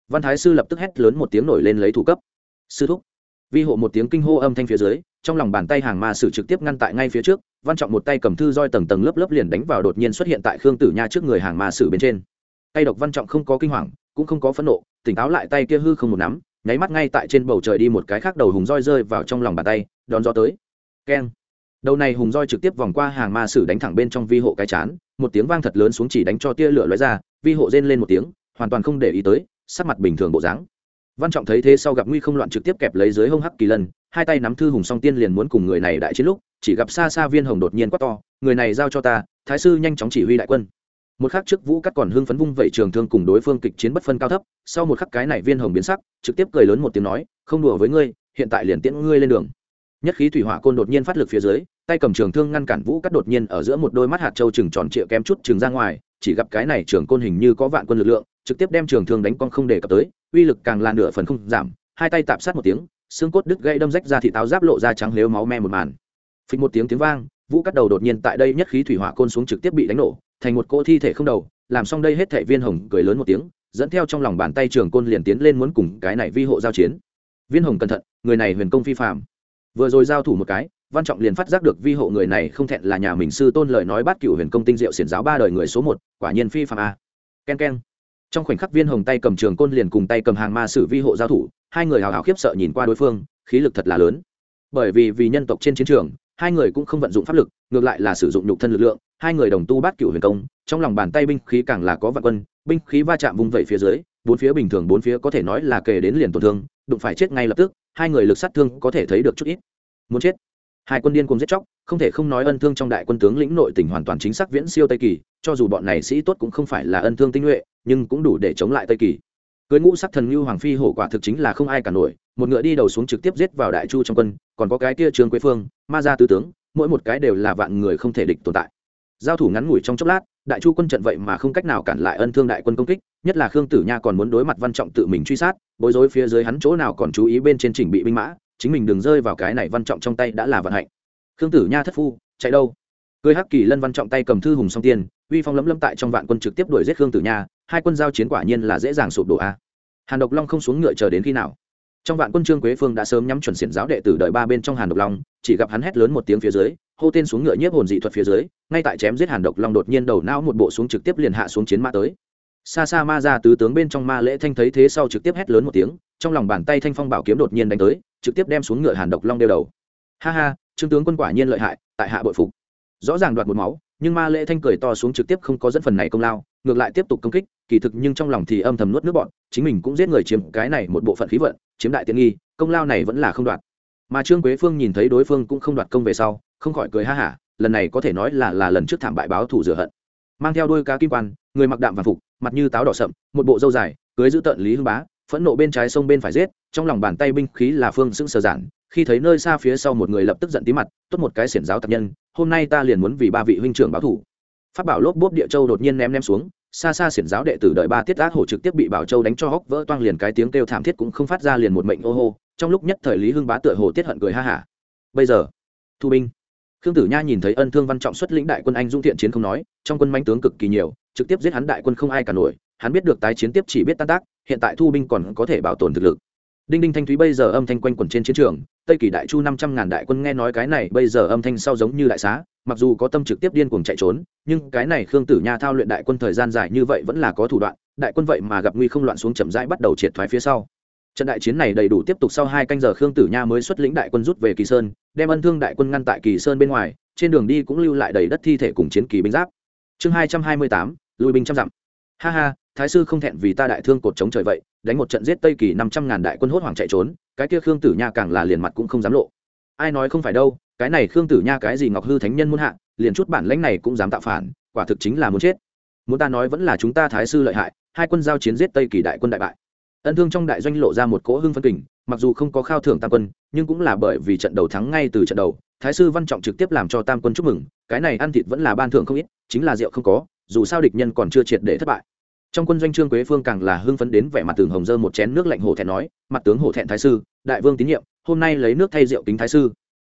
Văn thái sư lập tức hét lớn một tiếng nổi lên lấy thủ cấp. Sư thúc. Vi hộ một tiếng kinh hô âm thanh phía dưới, trong lòng bàn tay hàng ma sử trực tiếp ngăn tại ngay phía trước, văn trọng một tay cầm thư roi tầng tầng lớp lớp liền đánh vào đột nhiên xuất hiện tại khương tử nha trước người hàng ma sử bên trên. Tay độc văn trọng không có kinh hoàng, cũng không có phẫn nộ, tỉnh táo lại tay kia hư không một nắm, nháy mắt ngay tại trên bầu trời đi một cái khác đầu hùng roi rơi vào trong lòng bàn tay, đón gió tới. Keng. Đầu này hùng roi trực tiếp vòng qua hàng ma sử đánh thẳng bên trong vi hộ cái chán một tiếng vang thật lớn xuống chỉ đánh cho tia lửa lóe ra, vi hộ rên lên một tiếng, hoàn toàn không để ý tới, sắc mặt bình thường bộ dáng. Văn trọng thấy thế sau gặp nguy không loạn trực tiếp kẹp lấy dưới hông hắc kỳ lân, hai tay nắm thư hùng song tiên liền muốn cùng người này đại chiến lúc, chỉ gặp xa xa viên hồng đột nhiên quát to, người này giao cho ta, thái sư nhanh chóng chỉ huy đại quân. Một khắc trước vũ cắt còn hưng phấn vung vẩy trường thương cùng đối phương kịch chiến bất phân cao thấp, sau một khắc cái này viên hồng biến sắc, trực tiếp cười lớn một tiếng nói, không đùa với ngươi, hiện tại liền tiễn ngươi lên đường. Nhất khí thủy hỏa côn đột nhiên phát lực phía dưới tay cầm trường thương ngăn cản vũ cắt đột nhiên ở giữa một đôi mắt hạt châu chừng tròn trịa kém chút chừng ra ngoài, chỉ gặp cái này trường côn hình như có vạn quân lực lượng, trực tiếp đem trường thương đánh con không để cập tới, uy lực càng là nửa phần không giảm, hai tay tạp sát một tiếng, xương cốt đứt gây đâm rách ra thị táo giáp lộ ra trắng lếu máu me một màn. Phịch một tiếng tiếng vang, vũ cắt đầu đột nhiên tại đây nhất khí thủy hỏa côn xuống trực tiếp bị đánh nổ, thành một cỗ thi thể không đầu, làm xong đây hết thể viên hồng cười lớn một tiếng, dẫn theo trong lòng bàn tay trường côn liền tiến lên muốn cùng cái này vi hộ giao chiến. Viên hồng cẩn thận, người này huyền công phi phạm vừa rồi giao thủ một cái văn trọng liền phát giác được vi hộ người này không thẹn là nhà mình sư tôn lời nói bát cựu huyền công tinh diệu xiển giáo ba đời người số một, quả nhiên phi phạm a. K e n k e n trong khoảnh khắc viên hồng tay cầm trường côn liền cùng tay cầm hàng ma sử vi hộ giao thủ, hai người hào hào khiếp sợ nhìn qua đối phương, khí lực thật là lớn. Bởi vì vì nhân tộc trên chiến trường, hai người cũng không vận dụng pháp lực, ngược lại là sử dụng nhục thân lực lượng, hai người đồng tu bát cựu huyền công, trong lòng bàn tay binh khí càng là có vạn quân, binh khí va chạm vung vẩy phía dưới, bốn phía bình thường bốn phía có thể nói là kề đến liền tổn thương, đụng phải chết ngay lập tức, hai người lực sát thương có thể thấy được chút ít. Muốn chết hai quân điên cùng giết chóc, không thể không nói ân thương trong đại quân tướng lĩnh nội tỉnh hoàn toàn chính xác viễn siêu tây kỳ, cho dù bọn này sĩ tốt cũng không phải là ân thương tinh nhuệ, nhưng cũng đủ để chống lại tây kỳ. Cưới ngũ sắc thần như hoàng phi hổ quả thực chính là không ai cả nổi, một ngựa đi đầu xuống trực tiếp giết vào đại chu trong quân, còn có cái kia trương quế phương, ma gia tứ tướng, mỗi một cái đều là vạn người không thể địch tồn tại. Giao thủ ngắn ngủi trong chốc lát, đại chu quân trận vậy mà không cách nào cản lại ân thương đại quân công kích, nhất là khương tử nha còn muốn đối mặt văn trọng tự mình truy sát, bối rối phía dưới hắn chỗ nào còn chú ý bên trên trình bị binh mã chính mình đừng rơi vào cái này văn trọng trong tay đã là vận hạnh. Khương tử nha thất phu, chạy đâu? Cười hắc kỳ lân văn trọng tay cầm thư hùng song tiên, uy phong lấm lấm tại trong vạn quân trực tiếp đuổi giết khương tử nha, hai quân giao chiến quả nhiên là dễ dàng sụp đổ a. Hàn độc long không xuống ngựa chờ đến khi nào? Trong vạn quân trương quế phương đã sớm nhắm chuẩn xiển giáo đệ tử đợi ba bên trong hàn độc long, chỉ gặp hắn hét lớn một tiếng phía dưới, hô tên xuống ngựa nhiếp hồn dị thuật phía dưới, ngay tại chém giết hàn độc long đột nhiên đầu não một bộ xuống trực tiếp liền hạ xuống chiến mã tới. Xa xa ma ra tứ tướng bên trong ma lễ thanh thấy thế sau trực tiếp hét lớn một tiếng, trong lòng bàn tay thanh phong bảo kiếm đột nhiên đánh tới trực tiếp đem xuống ngựa hàn độc long đeo đầu. Ha ha, trương tướng quân quả nhiên lợi hại, tại hạ bội phục. Rõ ràng đoạt một máu, nhưng ma lễ thanh cười to xuống trực tiếp không có dẫn phần này công lao, ngược lại tiếp tục công kích, kỳ thực nhưng trong lòng thì âm thầm nuốt nước bọn chính mình cũng giết người chiếm cái này một bộ phận khí vận, chiếm đại tiện nghi, công lao này vẫn là không đoạt. Mà trương quế phương nhìn thấy đối phương cũng không đoạt công về sau, không khỏi cười ha hả, lần này có thể nói là là lần trước thảm bại báo thủ rửa hận. Mang theo đôi cá kim quan, người mặc đạm và phục, mặt như táo đỏ sậm, một bộ râu dài, cưới giữ tận lý hưng bá phẫn nộ bên trái sông bên phải giết, trong lòng bàn tay binh khí là phương sững sờ giản, khi thấy nơi xa phía sau một người lập tức giận tí mặt, tốt một cái xiển giáo tập nhân, hôm nay ta liền muốn vì ba vị huynh trưởng báo thủ. Phát bảo lốp bốp địa châu đột nhiên ném ném xuống, xa xa xiển giáo đệ tử đợi ba tiết ác hổ trực tiếp bị bảo châu đánh cho hốc vỡ toang liền cái tiếng kêu thảm thiết cũng không phát ra liền một mệnh ô hô, trong lúc nhất thời lý hưng bá tựa hồ tiết hận cười ha hả. Bây giờ, thu binh. Khương tử nha nhìn thấy ân thương văn trọng xuất lĩnh đại quân anh dung thiện chiến không nói, trong quân manh tướng cực kỳ nhiều, trực tiếp giết hắn đại quân không ai cả nổi hắn biết được tái chiến tiếp chỉ biết tan tác, hiện tại thu binh còn có thể bảo tồn thực lực. Đinh đinh thanh thúy bây giờ âm thanh quanh quẩn trên chiến trường, tây kỳ đại chu năm trăm ngàn đại quân nghe nói cái này bây giờ âm thanh sau giống như đại xá, mặc dù có tâm trực tiếp điên cuồng chạy trốn, nhưng cái này khương tử nha thao luyện đại quân thời gian dài như vậy vẫn là có thủ đoạn, đại quân vậy mà gặp nguy không loạn xuống chậm rãi bắt đầu triệt thoái phía sau. Trận đại chiến này đầy đủ tiếp tục sau hai canh giờ khương tử nha mới xuất lĩnh đại quân rút về kỳ sơn, đem ân thương đại quân ngăn tại kỳ sơn bên ngoài, trên đường đi cũng lưu lại đầy đất thi thể cùng chiến kỳ binh giáp. Chương hai trăm hai mươi tám lùi binh trăm dặm. Ha ha thái sư không thẹn vì ta đại thương cột chống trời vậy, đánh một trận giết tây kỳ năm trăm ngàn đại quân hốt hoảng chạy trốn, cái kia khương tử nha càng là liền mặt cũng không dám lộ. Ai nói không phải đâu, cái này khương tử nha cái gì ngọc hư thánh nhân muốn hạ, liền chút bản lãnh này cũng dám tạo phản, quả thực chính là muốn chết. Muốn ta nói vẫn là chúng ta thái sư lợi hại, hai quân giao chiến giết tây kỳ đại quân đại bại. Ân thương trong đại doanh lộ ra một cỗ hưng phân kình, mặc dù không có khao thưởng tam quân, nhưng cũng là bởi vì trận đầu thắng ngay từ trận đầu, thái sư văn trọng trực tiếp làm cho tam quân chúc mừng, cái này ăn thịt vẫn là ban thưởng không ít, chính là rượu không có, dù sao địch nhân còn chưa triệt để thất bại trong quân doanh trương quế phương càng là hưng phấn đến vẻ mặt tường hồng dơ một chén nước lạnh hổ thẹn nói, mặt tướng hổ thẹn thái sư, đại vương tín nhiệm, hôm nay lấy nước thay rượu kính thái sư.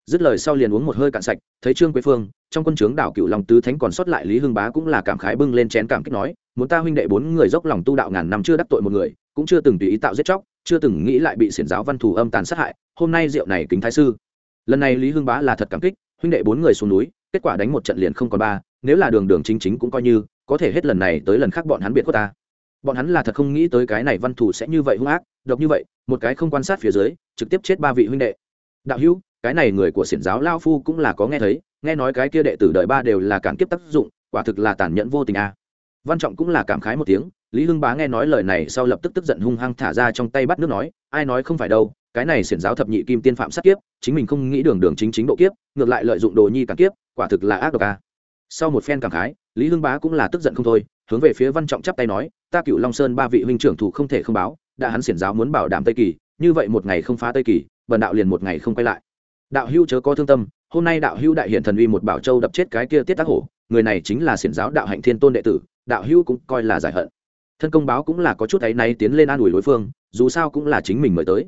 Dứt lời sau liền uống một hơi cạn sạch, thấy trương quế phương, trong quân trướng đảo cựu lòng tứ thánh còn sót lại lý hưng bá cũng là cảm khái bưng lên chén cảm kích nói, muốn ta huynh đệ bốn người dốc lòng tu đạo ngàn năm chưa đắc tội một người, cũng chưa từng tùy ý tạo giết chóc, chưa từng nghĩ lại bị xiển giáo văn thù âm tàn sát hại, hôm nay rượu này kính thái sư. Lần này lý hưng bá là thật cảm kích, huynh đệ bốn người xuống núi, kết quả đánh một trận liền không còn ba, nếu là đường đường chính chính cũng coi như có thể hết lần này tới lần khác bọn hắn biệt của ta. Bọn hắn là thật không nghĩ tới cái này văn thủ sẽ như vậy hung ác, độc như vậy, một cái không quan sát phía dưới, trực tiếp chết ba vị huynh đệ. Đạo hữu, cái này người của xiển giáo lao phu cũng là có nghe thấy, nghe nói cái kia đệ tử đời ba đều là cản kiếp tác dụng, quả thực là tàn nhẫn vô tình a. À. văn trọng cũng là cảm khái một tiếng, lý hưng bá nghe nói lời này sau lập tức tức giận hung hăng thả ra trong tay bắt nước nói, ai nói không phải đâu, cái này xiển giáo thập nhị kim tiên phạm sát kiếp, chính mình không nghĩ đường đường chính chính độ kiếp, ngược lại lợi dụng đồ nhi cản kiếp, quả thực là ác độc a sau một phen cảm khái, lý hưng bá cũng là tức giận không thôi, hướng về phía văn trọng chắp tay nói, ta cựu long sơn ba vị huynh trưởng thủ không thể không báo, đã hắn xiển giáo muốn bảo đảm tây kỳ, như vậy một ngày không phá tây kỳ, bần đạo liền một ngày không quay lại. Đạo hữu chớ có thương tâm, hôm nay đạo hữu đại hiện thần uy một bảo châu đập chết cái kia tiết tác hổ, người này chính là xiển giáo đạo hạnh thiên tôn đệ tử, đạo hữu cũng coi là giải hận. Thân công báo cũng là có chút ấy nay tiến lên an ủi đối phương, dù sao cũng là chính mình mới tới.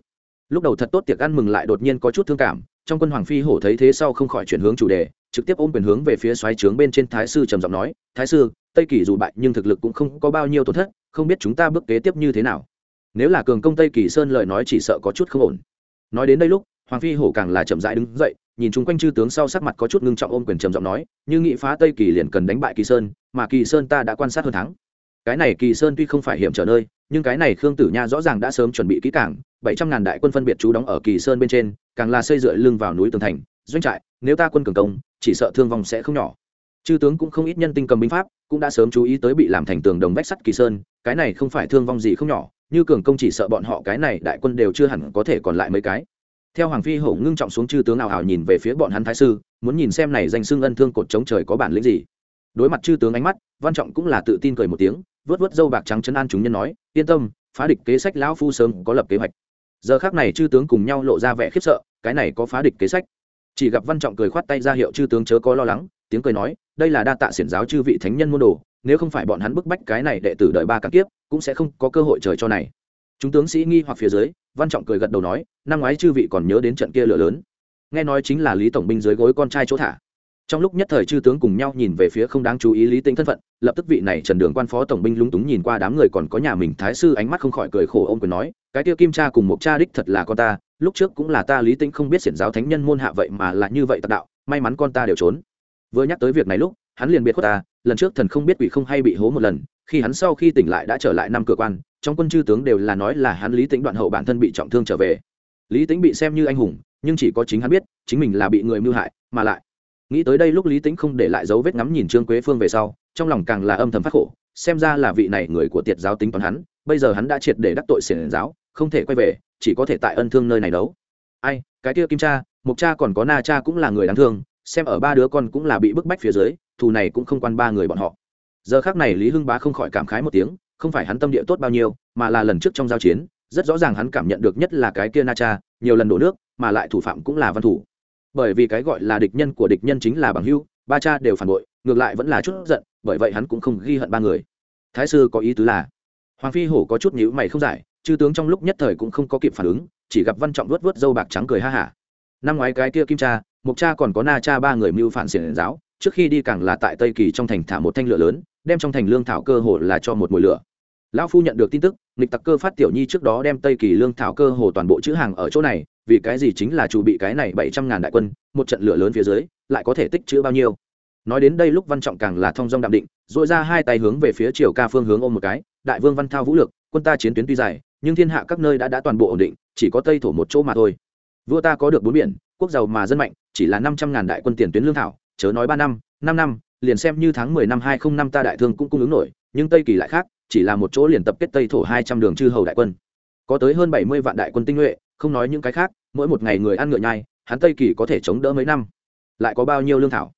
Lúc đầu thật tốt tiệc ăn mừng lại đột nhiên có chút thương cảm trong quân hoàng phi hổ thấy thế sau không khỏi chuyển hướng chủ đề, trực tiếp ôm quyền hướng về phía xoáy trướng bên trên thái sư trầm giọng nói, thái sư, tây kỳ dù bại nhưng thực lực cũng không có bao nhiêu tổn thất, không biết chúng ta bước kế tiếp như thế nào? Nếu là cường công tây kỳ sơn lời nói chỉ sợ có chút không ổn. Nói đến đây lúc, hoàng phi hổ càng là chậm rãi đứng dậy, nhìn chung quanh chư tướng sau sắc mặt có chút ngưng trọng ôm quyền trầm giọng nói, như nghị phá tây kỳ liền cần đánh bại kỳ sơn, mà kỳ sơn ta đã quan sát hơn tháng cái này kỳ sơn tuy không phải hiểm trở nơi, nhưng cái này khương tử nha rõ ràng đã sớm chuẩn bị kỹ cảng bảy trăm ngàn đại quân phân biệt trú đóng ở kỳ sơn bên trên, càng là xây dựa lưng vào núi tường thành, doanh trại, nếu ta quân cường công, chỉ sợ thương vong sẽ không nhỏ. Chư tướng cũng không ít nhân tinh cầm binh pháp, cũng đã sớm chú ý tới bị làm thành tường đồng vách sắt kỳ sơn, cái này không phải thương vong gì không nhỏ, như cường công chỉ sợ bọn họ cái này đại quân đều chưa hẳn có thể còn lại mấy cái. Theo hoàng phi hổ ngưng trọng xuống chư tướng ảo ảo nhìn về phía bọn hắn thái sư, muốn nhìn xem này danh xưng ân thương cột chống trời có bản lĩnh gì. Đối mặt chư tướng ánh mắt, văn trọng cũng là tự tin cười một tiếng vớt vớt dâu bạc trắng chân an chúng nhân nói, yên tâm, phá địch kế sách lão phu sớm có lập kế hoạch. Giờ khác này chư tướng cùng nhau lộ ra vẻ khiếp sợ, cái này có phá địch kế sách? Chỉ gặp văn trọng cười khoát tay ra hiệu chư tướng chớ có lo lắng, tiếng cười nói, đây là đa tạ xiển giáo chư vị thánh nhân môn đồ, nếu không phải bọn hắn bức bách cái này đệ tử đợi ba càng kiếp, cũng sẽ không có cơ hội trời cho này. Chúng tướng sĩ nghi hoặc phía dưới, văn trọng cười gật đầu nói, năm ngoái chư vị còn nhớ đến trận kia lửa lớn. Nghe nói chính là lý tổng binh dưới gối con trai chỗ thả trong lúc nhất thời chư tướng cùng nhau nhìn về phía không đáng chú ý lý tính thân phận, lập tức vị này trần đường quan phó tổng binh lúng túng nhìn qua đám người còn có nhà mình thái sư ánh mắt không khỏi cười khổ ông quyền nói, cái tiêu kim cha cùng một cha đích thật là con ta, lúc trước cũng là ta lý tính không biết xiển giáo thánh nhân môn hạ vậy mà là như vậy tạc đạo, may mắn con ta đều trốn. Vừa nhắc tới việc này lúc, hắn liền biệt khuất ta, lần trước thần không biết quỷ không hay bị hố một lần, khi hắn sau khi tỉnh lại đã trở lại năm cửa quan, trong quân chư tướng đều là nói là hắn lý tính đoạn hậu bản thân bị trọng thương trở về. Lý tính bị xem như anh hùng, nhưng chỉ có chính hắn biết, chính mình là bị người mưu hại, mà lại nghĩ tới đây lúc lý tính không để lại dấu vết ngắm nhìn trương quế phương về sau, trong lòng càng là âm thầm phát khổ, xem ra là vị này người của tiệt giáo tính toán hắn, bây giờ hắn đã triệt để đắc tội xiển giáo, không thể quay về, chỉ có thể tại ân thương nơi này đấu. Ai, cái kia kim cha mục cha còn có na cha cũng là người đáng thương, xem ở ba đứa con cũng là bị bức bách phía dưới, thù này cũng không quan ba người bọn họ. Giờ khác này lý hưng bá không khỏi cảm khái một tiếng, không phải hắn tâm địa tốt bao nhiêu, mà là lần trước trong giao chiến, rất rõ ràng hắn cảm nhận được nhất là cái kia na cha, nhiều lần đổ nước, mà lại thủ phạm cũng là văn thủ bởi vì cái gọi là địch nhân của địch nhân chính là bằng hưu ba cha đều phản bội, ngược lại vẫn là chút giận, bởi vậy hắn cũng không ghi hận ba người. Thái sư có ý tứ là, hoàng phi hổ có chút nhữ mày không giải, chư tướng trong lúc nhất thời cũng không có kịp phản ứng, chỉ gặp văn trọng vớt vớt dâu bạc trắng cười ha hả. Năm ngoái cái kia kim cha mục cha còn có na cha ba người mưu phản xiển giáo, trước khi đi càng là tại tây kỳ trong thành thả một thanh lửa lớn, đem trong thành lương thảo cơ hồ là cho một mùi lửa. Lão phu nhận được tin tức, nghịch tặc cơ phát tiểu nhi trước đó đem tây kỳ lương thảo cơ hồ toàn bộ chữ hàng ở chỗ này vì cái gì chính là chủ bị cái này bảy trăm ngàn đại quân, một trận lửa lớn phía dưới, lại có thể tích chữ bao nhiêu? Nói đến đây lúc văn trọng càng là thong dong đạm định dội ra hai tay hướng về phía triều ca phương hướng ôm một cái, đại vương văn thao vũ lực, quân ta chiến tuyến tuy dài, nhưng thiên hạ các nơi đã đã toàn bộ ổn định, chỉ có tây thổ một chỗ mà thôi. Vua ta có được bốn biển, quốc giàu mà dân mạnh, chỉ là năm trăm ngàn đại quân tiền tuyến lương thảo, chớ nói ba năm năm năm, liền xem như tháng mười năm hai không năm ta đại thương cũng cung ứng nổi, nhưng tây kỳ lại khác, chỉ là một chỗ liền tập kết tây thổ hai trăm đường chư hầu đại quân. Có tới hơn bảy mươi vạn đại quân tinh nhuệ, không nói những cái khác mỗi một ngày người ăn ngựa nhai, hắn tây kỳ có thể chống đỡ mấy năm. Lại có bao nhiêu lương thảo?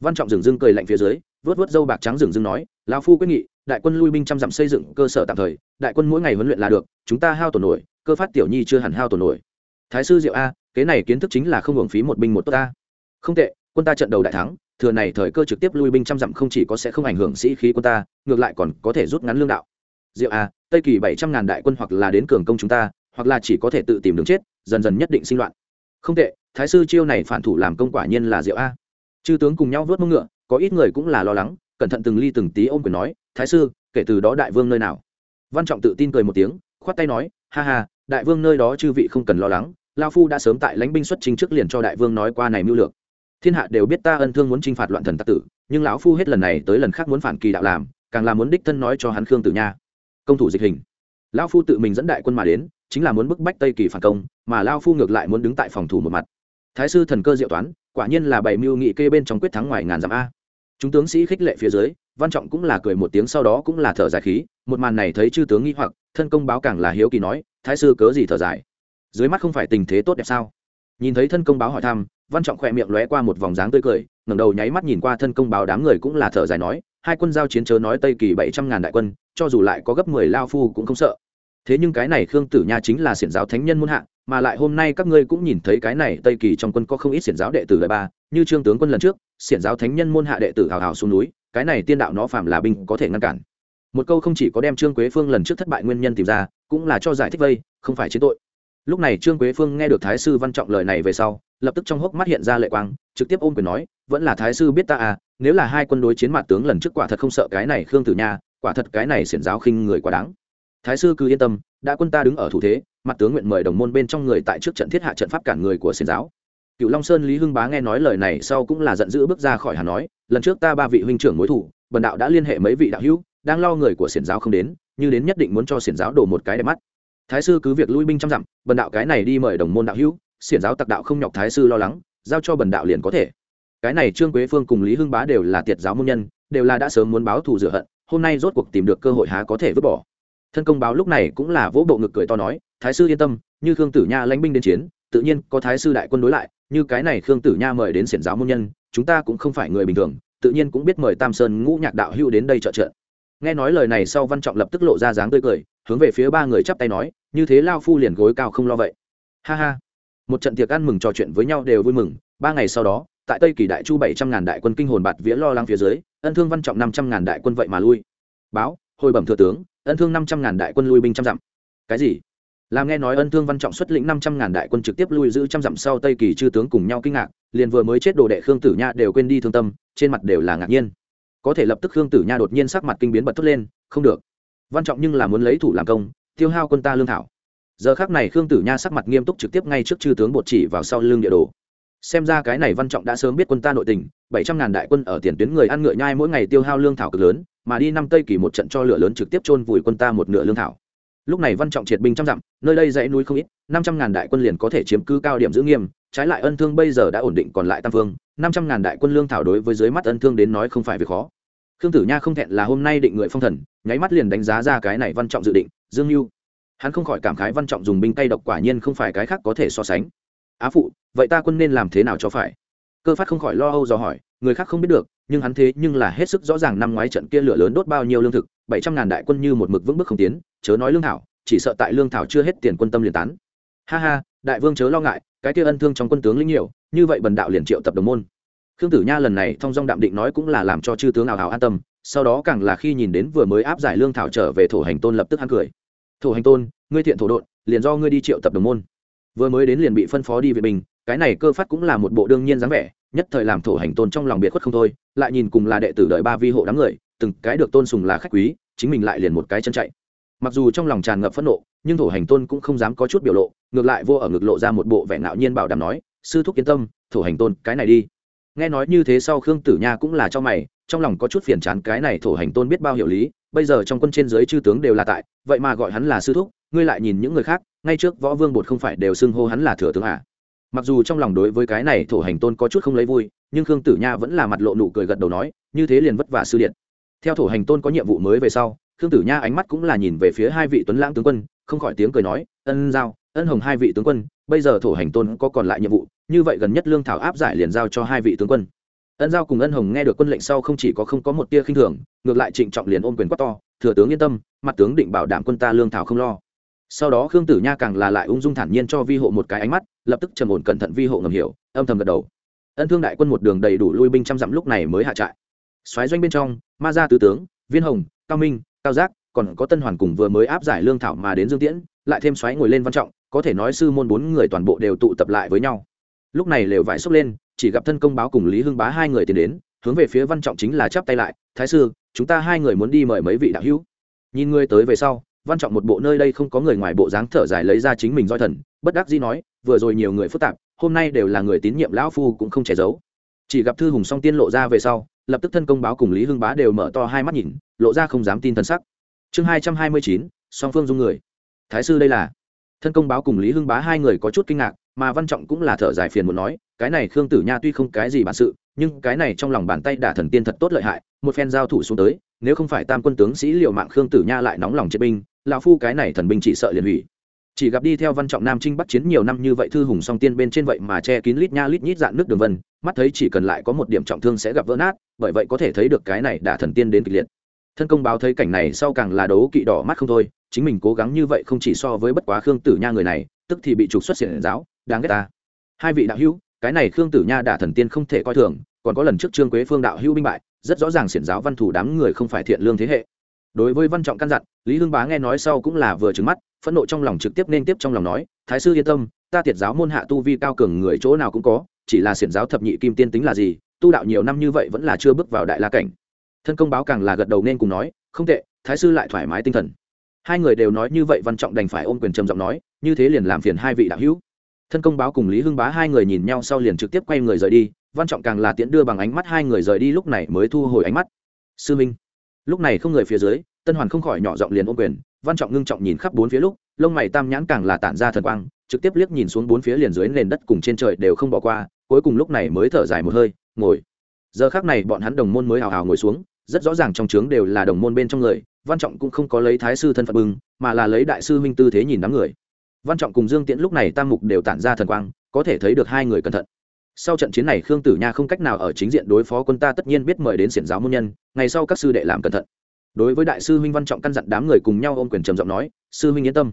Văn trọng dừng dưng cười lạnh phía dưới vớt vớt dâu bạc trắng dừng dưng nói lao phu quyết nghị, đại quân lui binh trăm dặm xây dựng cơ sở tạm thời, đại quân mỗi ngày huấn luyện là được, chúng ta hao tổn nổi, cơ phát tiểu nhi chưa hẳn hao tổn nổi. Thái sư diệu a, kế này kiến thức chính là không hưởng phí một binh một tốt ta. Không tệ, quân ta trận đầu đại thắng, thừa này thời cơ trực tiếp lui binh trăm dặm không chỉ có sẽ không ảnh hưởng sĩ khí quân ta, ngược lại còn có thể rút ngắn lương đạo. Diệu a, tây kỳ bảy trăm ngàn đại quân hoặc là đến cường công chúng ta hoặc là chỉ có thể tự tìm đường chết, dần dần nhất định sinh loạn. Không tệ, thái sư chiêu này phản thủ làm công quả nhiên là diệu a. Chư tướng cùng nhau vớt mông ngựa, có ít người cũng là lo lắng, cẩn thận từng ly từng tí ôm quyền nói, thái sư, kể từ đó đại vương nơi nào? Văn trọng tự tin cười một tiếng, khoát tay nói, ha ha, đại vương nơi đó chư vị không cần lo lắng, lao phu đã sớm tại lãnh binh xuất chính trước liền cho đại vương nói qua này mưu lược. Thiên hạ đều biết ta ân thương muốn t r i n h phạt loạn thần tắc tử, nhưng lão phu hết lần này tới lần khác muốn phản kỳ đạo làm, càng là muốn đích thân nói cho hắn khương tử nha. Công thủ dịch hình. Lão phu tự mình dẫn đại quân mà đến chính là muốn bức bách tây kỳ phản công, mà lao phu ngược lại muốn đứng tại phòng thủ một mặt. Thái sư thần cơ diệu toán, quả nhiên là bày mưu nghị kê bên trong quyết thắng ngoài ngàn dặm a. Chúng tướng sĩ khích lệ phía dưới, văn trọng cũng là cười một tiếng sau đó cũng là thở dài khí, một màn này thấy chư tướng nghĩ hoặc, thân công báo càng là hiếu kỳ nói, thái sư cớ gì thở dài? Dưới mắt không phải tình thế tốt đẹp sao? Nhìn thấy thân công báo hỏi thăm, văn trọng khỏe miệng lóe qua một vòng dáng tươi cười, ngẩng đầu nháy mắt nhìn qua thân công báo đám người cũng là thở dài nói, hai quân giao chiến chớ nói tây kỳ bảy trăm ngàn đại quân, cho dù lại có gấp mười lao phu cũng không sợ thế nhưng cái này khương tử nha chính là xiển giáo thánh nhân muôn hạ, mà lại hôm nay các ngươi cũng nhìn thấy cái này tây kỳ trong quân có không ít xiển giáo đệ tử đời ba, như trương tướng quân lần trước, xiển giáo thánh nhân môn hạ đệ tử hào hào xuống núi, cái này tiên đạo nó phạm là binh có thể ngăn cản. Một câu không chỉ có đem trương quế phương lần trước thất bại nguyên nhân tìm ra, cũng là cho giải thích vây, không phải chế tội. Lúc này trương quế phương nghe được thái sư văn trọng lời này về sau, lập tức trong hốc mắt hiện ra lệ quang, trực tiếp ôm quyền nói, vẫn là thái sư biết ta à nếu là hai quân đối chiến mặt tướng lần trước quả thật không sợ cái này khương tử nha, quả thật cái này xiển giáo khinh người quá đáng thái sư cứ yên tâm, đã quân ta đứng ở thủ thế, mặt tướng nguyện mời đồng môn bên trong người tại trước trận thiết hạ trận pháp cản người của xiển giáo. Cựu long sơn lý hưng bá nghe nói lời này sau cũng là giận dữ bước ra khỏi hà nói, lần trước ta ba vị huynh trưởng mối thủ, bần đạo đã liên hệ mấy vị đạo hữu, đang lo người của xiển giáo không đến, như đến nhất định muốn cho xiển giáo đổ một cái đẹp mắt. Thái sư cứ việc lui binh trăm dặm, bần đạo cái này đi mời đồng môn đạo hữu, xiển giáo tặc đạo không nhọc thái sư lo lắng, giao cho bần đạo liền có thể. Cái này trương quế phương cùng lý hưng bá đều là tiệt giáo môn nhân, đều là đã sớm muốn báo thù rửa hận, hôm nay rốt cuộc tìm được cơ hội há có thể vứt bỏ thân công báo lúc này cũng là vỗ bộ ngực cười to nói, thái sư yên tâm, như khương tử nha lãnh binh đến chiến, tự nhiên có thái sư đại quân đối lại, như cái này khương tử nha mời đến xiển giáo môn nhân, chúng ta cũng không phải người bình thường, tự nhiên cũng biết mời tam sơn ngũ nhạc đạo hưu đến đây trợ trợ. Nghe nói lời này sau văn trọng lập tức lộ ra dáng tươi cười, hướng về phía ba người chắp tay nói, như thế lao phu liền gối cao không lo vậy. Ha ha. Một trận tiệc ăn mừng trò chuyện với nhau đều vui mừng, ba ngày sau đó, tại tây kỳ đại chu bảy trăm ngàn đại quân kinh hồn bạt vía lo lắng phía dưới, ân thương văn trọng năm trăm ngàn đại quân vậy mà lui. Báo, hồi bẩm thừa tướng ân thương năm trăm ngàn đại quân lui binh trăm dặm. Cái gì? Làm nghe nói ân thương văn trọng xuất lĩnh năm trăm ngàn đại quân trực tiếp lui giữ trăm dặm sau tây kỳ chư tướng cùng nhau kinh ngạc, liền vừa mới chết đồ đệ khương tử nha đều quên đi thương tâm, trên mặt đều là ngạc nhiên. Có thể lập tức khương tử nha đột nhiên sắc mặt kinh biến bật thốt lên, không được. Văn trọng nhưng là muốn lấy thủ làm công, tiêu hao quân ta lương thảo. Giờ khác này khương tử nha sắc mặt nghiêm túc trực tiếp ngay trước chư tướng bột chỉ vào sau lưng địa đồ. Xem ra cái này văn trọng đã sớm biết quân ta nội tình, bảy trăm ngàn đại quân ở tiền tuyến người ăn ngựa nhai mỗi ngày tiêu hao lương thảo cực lớn mà đi năm tây kỳ một trận cho lửa lớn trực tiếp chôn vùi quân ta một nửa lương thảo. Lúc này văn trọng triệt binh trăm dặm, nơi đây dãy núi không ít, năm trăm ngàn đại quân liền có thể chiếm cứ cao điểm giữ nghiêm, trái lại ân thương bây giờ đã ổn định còn lại tam phương, năm trăm ngàn đại quân lương thảo đối với dưới mắt ân thương đến nói không phải việc khó. Khương tử nha không thẹn là hôm nay định người phong thần, nháy mắt liền đánh giá ra cái này văn trọng dự định, dương mưu hắn không khỏi cảm khái văn trọng dùng binh tay độc quả nhiên không phải cái khác có thể so sánh. Á phụ, vậy ta quân nên làm thế nào cho phải? Cơ phát không khỏi lo âu dò hỏi, người khác không biết được nhưng hắn thế nhưng là hết sức rõ ràng năm ngoái trận kia lửa lớn đốt bao nhiêu lương thực, bảy trăm ngàn đại quân như một mực vững bước không tiến, chớ nói lương thảo, chỉ sợ tại lương thảo chưa hết tiền quân tâm liền tán. Ha ha, đại vương chớ lo ngại, cái kia ân thương trong quân tướng linh nhiều, như vậy bần đạo liền triệu tập đồng môn. Khương tử nha lần này thông dong đạm định nói cũng là làm cho chư tướng ảo hảo an tâm, sau đó càng là khi nhìn đến vừa mới áp giải lương thảo trở về thổ hành tôn lập tức hắn cười. Thổ hành tôn, ngươi thiện thổ độn, liền do ngươi đi triệu tập đồng môn. Vừa mới đến liền bị phân phó đi về bình cái này cơ phát cũng là một bộ đương nhiên dáng vẻ, nhất thời làm thổ hành tôn trong lòng biệt khuất không thôi lại nhìn cùng là đệ tử đợi ba vi hộ đám người, từng cái được tôn sùng là khách quý, chính mình lại liền một cái chân chạy mặc dù trong lòng tràn ngập phẫn nộ, nhưng thổ hành tôn cũng không dám có chút biểu lộ, ngược lại vô ở ngực lộ ra một bộ vẻ ngạo nhiên bảo đảm nói, sư thúc yên tâm, thổ hành tôn, cái này đi nghe nói như thế sau khương tử nha cũng là cho mày, trong lòng có chút phiền chán, cái này thổ hành tôn biết bao hiểu lý, bây giờ trong quân trên giới chư tướng đều là tại, vậy mà gọi hắn là sư thúc, ngươi lại nhìn những người khác, ngay trước võ vương bột không phải đều xưng hô hắn là thừa tướng à. mặc dù trong lòng đối với cái này thổ hành tôn có chút không lấy vui nhưng khương tử nha vẫn là mặt lộ nụ cười gật đầu nói, như thế liền vất vả sư điện. Theo thổ hành tôn có nhiệm vụ mới về sau, khương tử nha ánh mắt cũng là nhìn về phía hai vị tuấn lãng tướng quân, không khỏi tiếng cười nói, ân giao, ân hồng hai vị tướng quân, bây giờ thổ hành tôn có còn lại nhiệm vụ, như vậy gần nhất lương thảo áp giải liền giao cho hai vị tướng quân. Ân giao cùng ân hồng nghe được quân lệnh sau không chỉ có không có một tia khinh thường, ngược lại trịnh trọng liền ôm quyền quát to, thừa tướng yên tâm, mặt tướng định bảo đảm quân ta lương thảo không lo. Sau đó khương tử nha càng là lại ung dung thản nhiên cho vi hộ một cái ánh mắt, lập tức trầm ổn cẩn thận vi hộ ngầm hiểu, âm thầm gật đầu ân thương đại quân một đường đầy đủ lui binh trăm dặm lúc này mới hạ trại. Xoáy doanh bên trong, ma gia tứ tướng, viên hồng, cao minh, cao giác, còn có tân hoàn cùng vừa mới áp giải lương thảo mà đến dương tiễn, lại thêm xoáy ngồi lên văn trọng, có thể nói sư môn bốn người toàn bộ đều tụ tập lại với nhau. Lúc này lều vải xốc lên, chỉ gặp thân công báo cùng lý hưng bá hai người tiến đến, hướng về phía văn trọng chính là chắp tay lại, thái sư, chúng ta hai người muốn đi mời mấy vị đạo hữu. Nhìn ngươi tới về sau, văn trọng một bộ nơi đây không có người ngoài bộ dáng thở dài lấy ra chính mình roi thần, bất đắc dĩ nói, vừa rồi nhiều người phức tạp hôm nay đều là người tín nhiệm lão phu cũng không che giấu. Chỉ gặp thư hùng song tiên lộ ra về sau, lập tức thân công báo cùng lý hưng bá đều mở to hai mắt nhìn, lộ ra không dám tin thân sắc. Chương hai trăm hai mươi chín, song phương dung người. Thái sư đây là? Thân công báo cùng lý hưng bá hai người có chút kinh ngạc, mà văn trọng cũng là thở dài phiền muốn nói, cái này khương tử nha tuy không cái gì bản sự, nhưng cái này trong lòng bàn tay đả thần tiên thật tốt lợi hại, một phen giao thủ xuống tới, nếu không phải tam quân tướng sĩ liệu mạng khương tử nha lại nóng lòng chết binh, lão phu cái này thần binh chỉ sợ liền hủy chỉ gặp đi theo văn trọng nam trinh bắt chiến nhiều năm như vậy thư hùng song tiên bên trên vậy mà che kín lít nha lít nhít dạn nước đường vân, mắt thấy chỉ cần lại có một điểm trọng thương sẽ gặp vỡ nát, bởi vậy có thể thấy được cái này đã thần tiên đến kịch liệt. Thân công báo thấy cảnh này sau càng là đấu kỵ đỏ mắt không thôi, chính mình cố gắng như vậy không chỉ so với bất quá khương tử nha người này, tức thì bị trục xuất xiển giáo, đáng ghét ta. Hai vị đạo hữu, cái này khương tử nha đả thần tiên không thể coi thường, còn có lần trước trương quế phương đạo hữu binh bại, rất rõ ràng xiển giáo văn thủ đám người không phải thiện lương thế hệ đối với văn trọng căn dặn, lý hương bá nghe nói sau cũng là vừa trứng mắt, phẫn nộ trong lòng trực tiếp nên tiếp trong lòng nói, thái sư yên tâm, ta tiệt giáo môn hạ tu vi cao cường người chỗ nào cũng có, chỉ là xiển giáo thập nhị kim tiên tính là gì, tu đạo nhiều năm như vậy vẫn là chưa bước vào đại la cảnh. Thân công báo càng là gật đầu nên cùng nói, không tệ, thái sư lại thoải mái tinh thần. Hai người đều nói như vậy, văn trọng đành phải ôm quyền trầm giọng nói, như thế liền làm phiền hai vị đạo hữu. Thân công báo cùng lý hưng bá hai người nhìn nhau sau liền trực tiếp quay người rời đi, văn trọng càng là tiễn đưa bằng ánh mắt hai người rời đi lúc này mới thu hồi ánh mắt. Sư minh lúc này không người phía dưới, tân hoàn không khỏi nhỏ giọng liền ôm quyền, văn trọng ngưng trọng nhìn khắp bốn phía lúc, lông mày tam nhãn càng là tản ra thần quang, trực tiếp liếc nhìn xuống bốn phía liền dưới nền đất cùng trên trời đều không bỏ qua, cuối cùng lúc này mới thở dài một hơi, ngồi. Giờ khác này bọn hắn đồng môn mới hào hào ngồi xuống, rất rõ ràng trong trướng đều là đồng môn bên trong người, văn trọng cũng không có lấy thái sư thân phận bưng, mà là lấy đại sư huynh tư thế nhìn đám người. Văn trọng cùng dương tiễn lúc này tam mục đều tản ra thần quang, có thể thấy được hai người cẩn thận sau trận chiến này khương tử nha không cách nào ở chính diện đối phó quân ta tất nhiên biết mời đến xiển giáo môn nhân, ngày sau các sư đệ làm cẩn thận. Đối với đại sư huynh văn trọng căn dặn đám người cùng nhau ôm quyền trầm giọng nói, sư huynh yên tâm.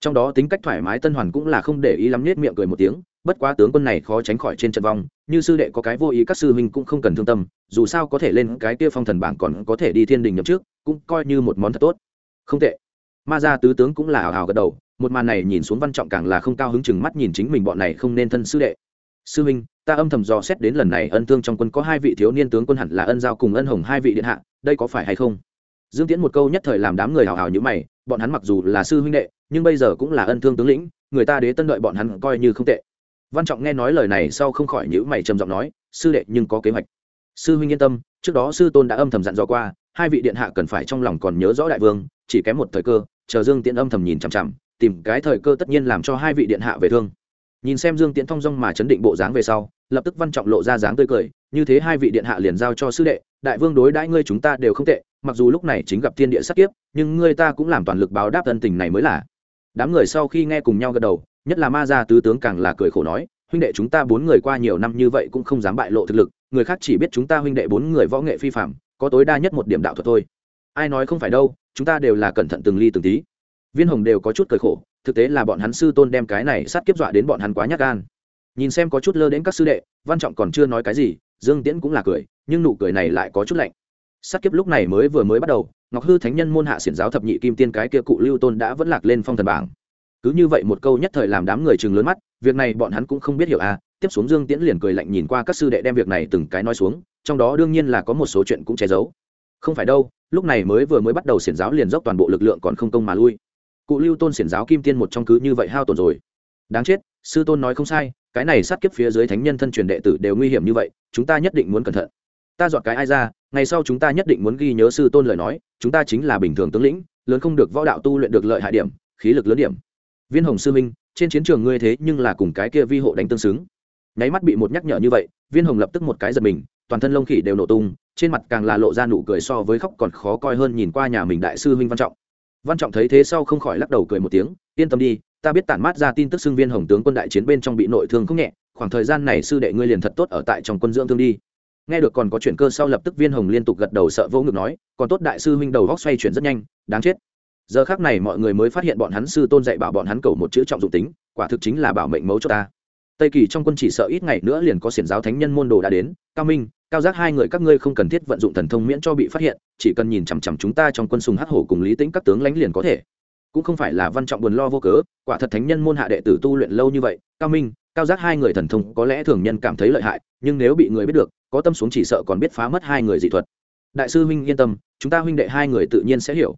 Trong đó tính cách thoải mái tân hoàn cũng là không để ý lắm nết miệng cười một tiếng, bất quá tướng quân này khó tránh khỏi trên trận vong, như sư đệ có cái vô ý các sư huynh cũng không cần thương tâm, dù sao có thể lên cái kia phong thần bảng còn có thể đi thiên đình nhậm trước cũng coi như một món thật tốt. Không tệ. Ma gia tứ tướng cũng là hào hào gật đầu, một màn này nhìn xuống văn trọng càng là không cao hứng chừng mắt nhìn chính mình bọn này không nên thân sư đệ sư huynh, ta âm thầm dò xét đến lần này ân thương trong quân có hai vị thiếu niên tướng quân hẳn là ân giao cùng ân hồng hai vị điện hạ, đây có phải hay không? Dương tiễn một câu nhất thời làm đám người hào hào như mày, bọn hắn mặc dù là sư huynh đệ, nhưng bây giờ cũng là ân thương tướng lĩnh, người ta đế tân đợi bọn hắn coi như không tệ. Văn trọng nghe nói lời này sau không khỏi nhữ mày trầm giọng nói, sư đệ, nhưng có kế hoạch. Sư huynh yên tâm, trước đó sư tôn đã âm thầm dặn dò qua, hai vị điện hạ cần phải trong lòng còn nhớ rõ đại vương, chỉ kém một thời cơ, chờ dương tiễn âm thầm nhìn chằm chằm, tìm cái thời cơ tất nhiên làm cho hai vị điện hạ về thương nhìn xem dương tiễn thong dong mà chấn định bộ dáng về sau, lập tức văn trọng lộ ra dáng tươi cười, như thế hai vị điện hạ liền giao cho sư đệ, đại vương đối đãi ngươi chúng ta đều không tệ, mặc dù lúc này chính gặp thiên địa sát kiếp, nhưng ngươi ta cũng làm toàn lực báo đáp ân tình này mới là. Đám người sau khi nghe cùng nhau gật đầu, nhất là ma gia tứ tướng càng là cười khổ nói, huynh đệ chúng ta bốn người qua nhiều năm như vậy cũng không dám bại lộ thực lực, người khác chỉ biết chúng ta huynh đệ bốn người võ nghệ phi phạm có tối đa nhất một điểm đạo thuật thôi. Ai nói không phải đâu, chúng ta đều là cẩn thận từng ly từng tí. Viên hồng đều có chút cười khổ thực tế là bọn hắn sư tôn đem cái này sát kiếp dọa đến bọn hắn quá nhát gan. Nhìn xem có chút lơ đến các sư đệ, văn trọng còn chưa nói cái gì, dương tiễn cũng là cười, nhưng nụ cười này lại có chút lạnh. Sát kiếp lúc này mới vừa mới bắt đầu, ngọc hư thánh nhân môn hạ xiển giáo thập nhị kim tiên cái kia cụ lưu tôn đã vẫn lạc lên phong thần bảng. Cứ như vậy một câu nhất thời làm đám người chừng lớn mắt, việc này bọn hắn cũng không biết hiểu à tiếp xuống dương tiễn liền cười lạnh nhìn qua các sư đệ đem việc này từng cái nói xuống, trong đó đương nhiên là có một số chuyện cũng che giấu. Không phải đâu, lúc này mới vừa mới bắt đầu xiển giáo liền dốc toàn bộ lực lượng còn không công mà lui cụ lưu tôn xiển giáo kim tiên một trong cứ như vậy hao tổn rồi. Đáng chết, sư tôn nói không sai, cái này sát kiếp phía dưới thánh nhân thân truyền đệ tử đều nguy hiểm như vậy, chúng ta nhất định muốn cẩn thận. Ta dọn cái ai ra, ngày sau chúng ta nhất định muốn ghi nhớ sư tôn lời nói, chúng ta chính là bình thường tướng lĩnh, lớn không được võ đạo tu luyện được lợi hại điểm, khí lực lớn điểm. Viên hồng sư minh trên chiến trường ngươi thế nhưng là cùng cái kia vi hộ đánh tương xứng. Nháy mắt bị một nhắc nhở như vậy, viên hồng lập tức một cái giật mình, toàn thân lông khỉ đều nổ tung, trên mặt càng là lộ ra nụ cười so với khóc còn khó coi hơn nhìn qua nhà mình đại sư huynh văn trọng văn trọng thấy thế sau không khỏi lắc đầu cười một tiếng, yên tâm đi, ta biết tản mát ra tin tức xưng viên hồng tướng quân đại chiến bên trong bị nội thương không nhẹ, khoảng thời gian này sư đệ ngươi liền thật tốt ở tại trong quân dưỡng thương đi. Nghe được còn có chuyện cơ sau lập tức viên hồng liên tục gật đầu sợ vô ngực nói, còn tốt đại sư huynh đầu góc xoay chuyển rất nhanh, đáng chết. Giờ khác này mọi người mới phát hiện bọn hắn sư tôn dạy bảo bọn hắn cầu một chữ trọng dụng tính, quả thực chính là bảo mệnh mấu cho ta. Tây kỳ trong quân chỉ sợ ít ngày nữa liền có xiển giáo thánh nhân môn đồ đã đến, cao minh cao giác hai người các ngươi không cần thiết vận dụng thần thông miễn cho bị phát hiện, chỉ cần nhìn chằm chằm chúng ta trong quân sùng hắc hổ cùng lý tĩnh các tướng lãnh liền có thể. Cũng không phải là văn trọng buồn lo vô cớ, quả thật thánh nhân môn hạ đệ tử tu luyện lâu như vậy, cao minh, cao giác hai người thần thông có lẽ thường nhân cảm thấy lợi hại, nhưng nếu bị người biết được, có tâm xuống chỉ sợ còn biết phá mất hai người dị thuật. Đại sư huynh yên tâm, chúng ta huynh đệ hai người tự nhiên sẽ hiểu.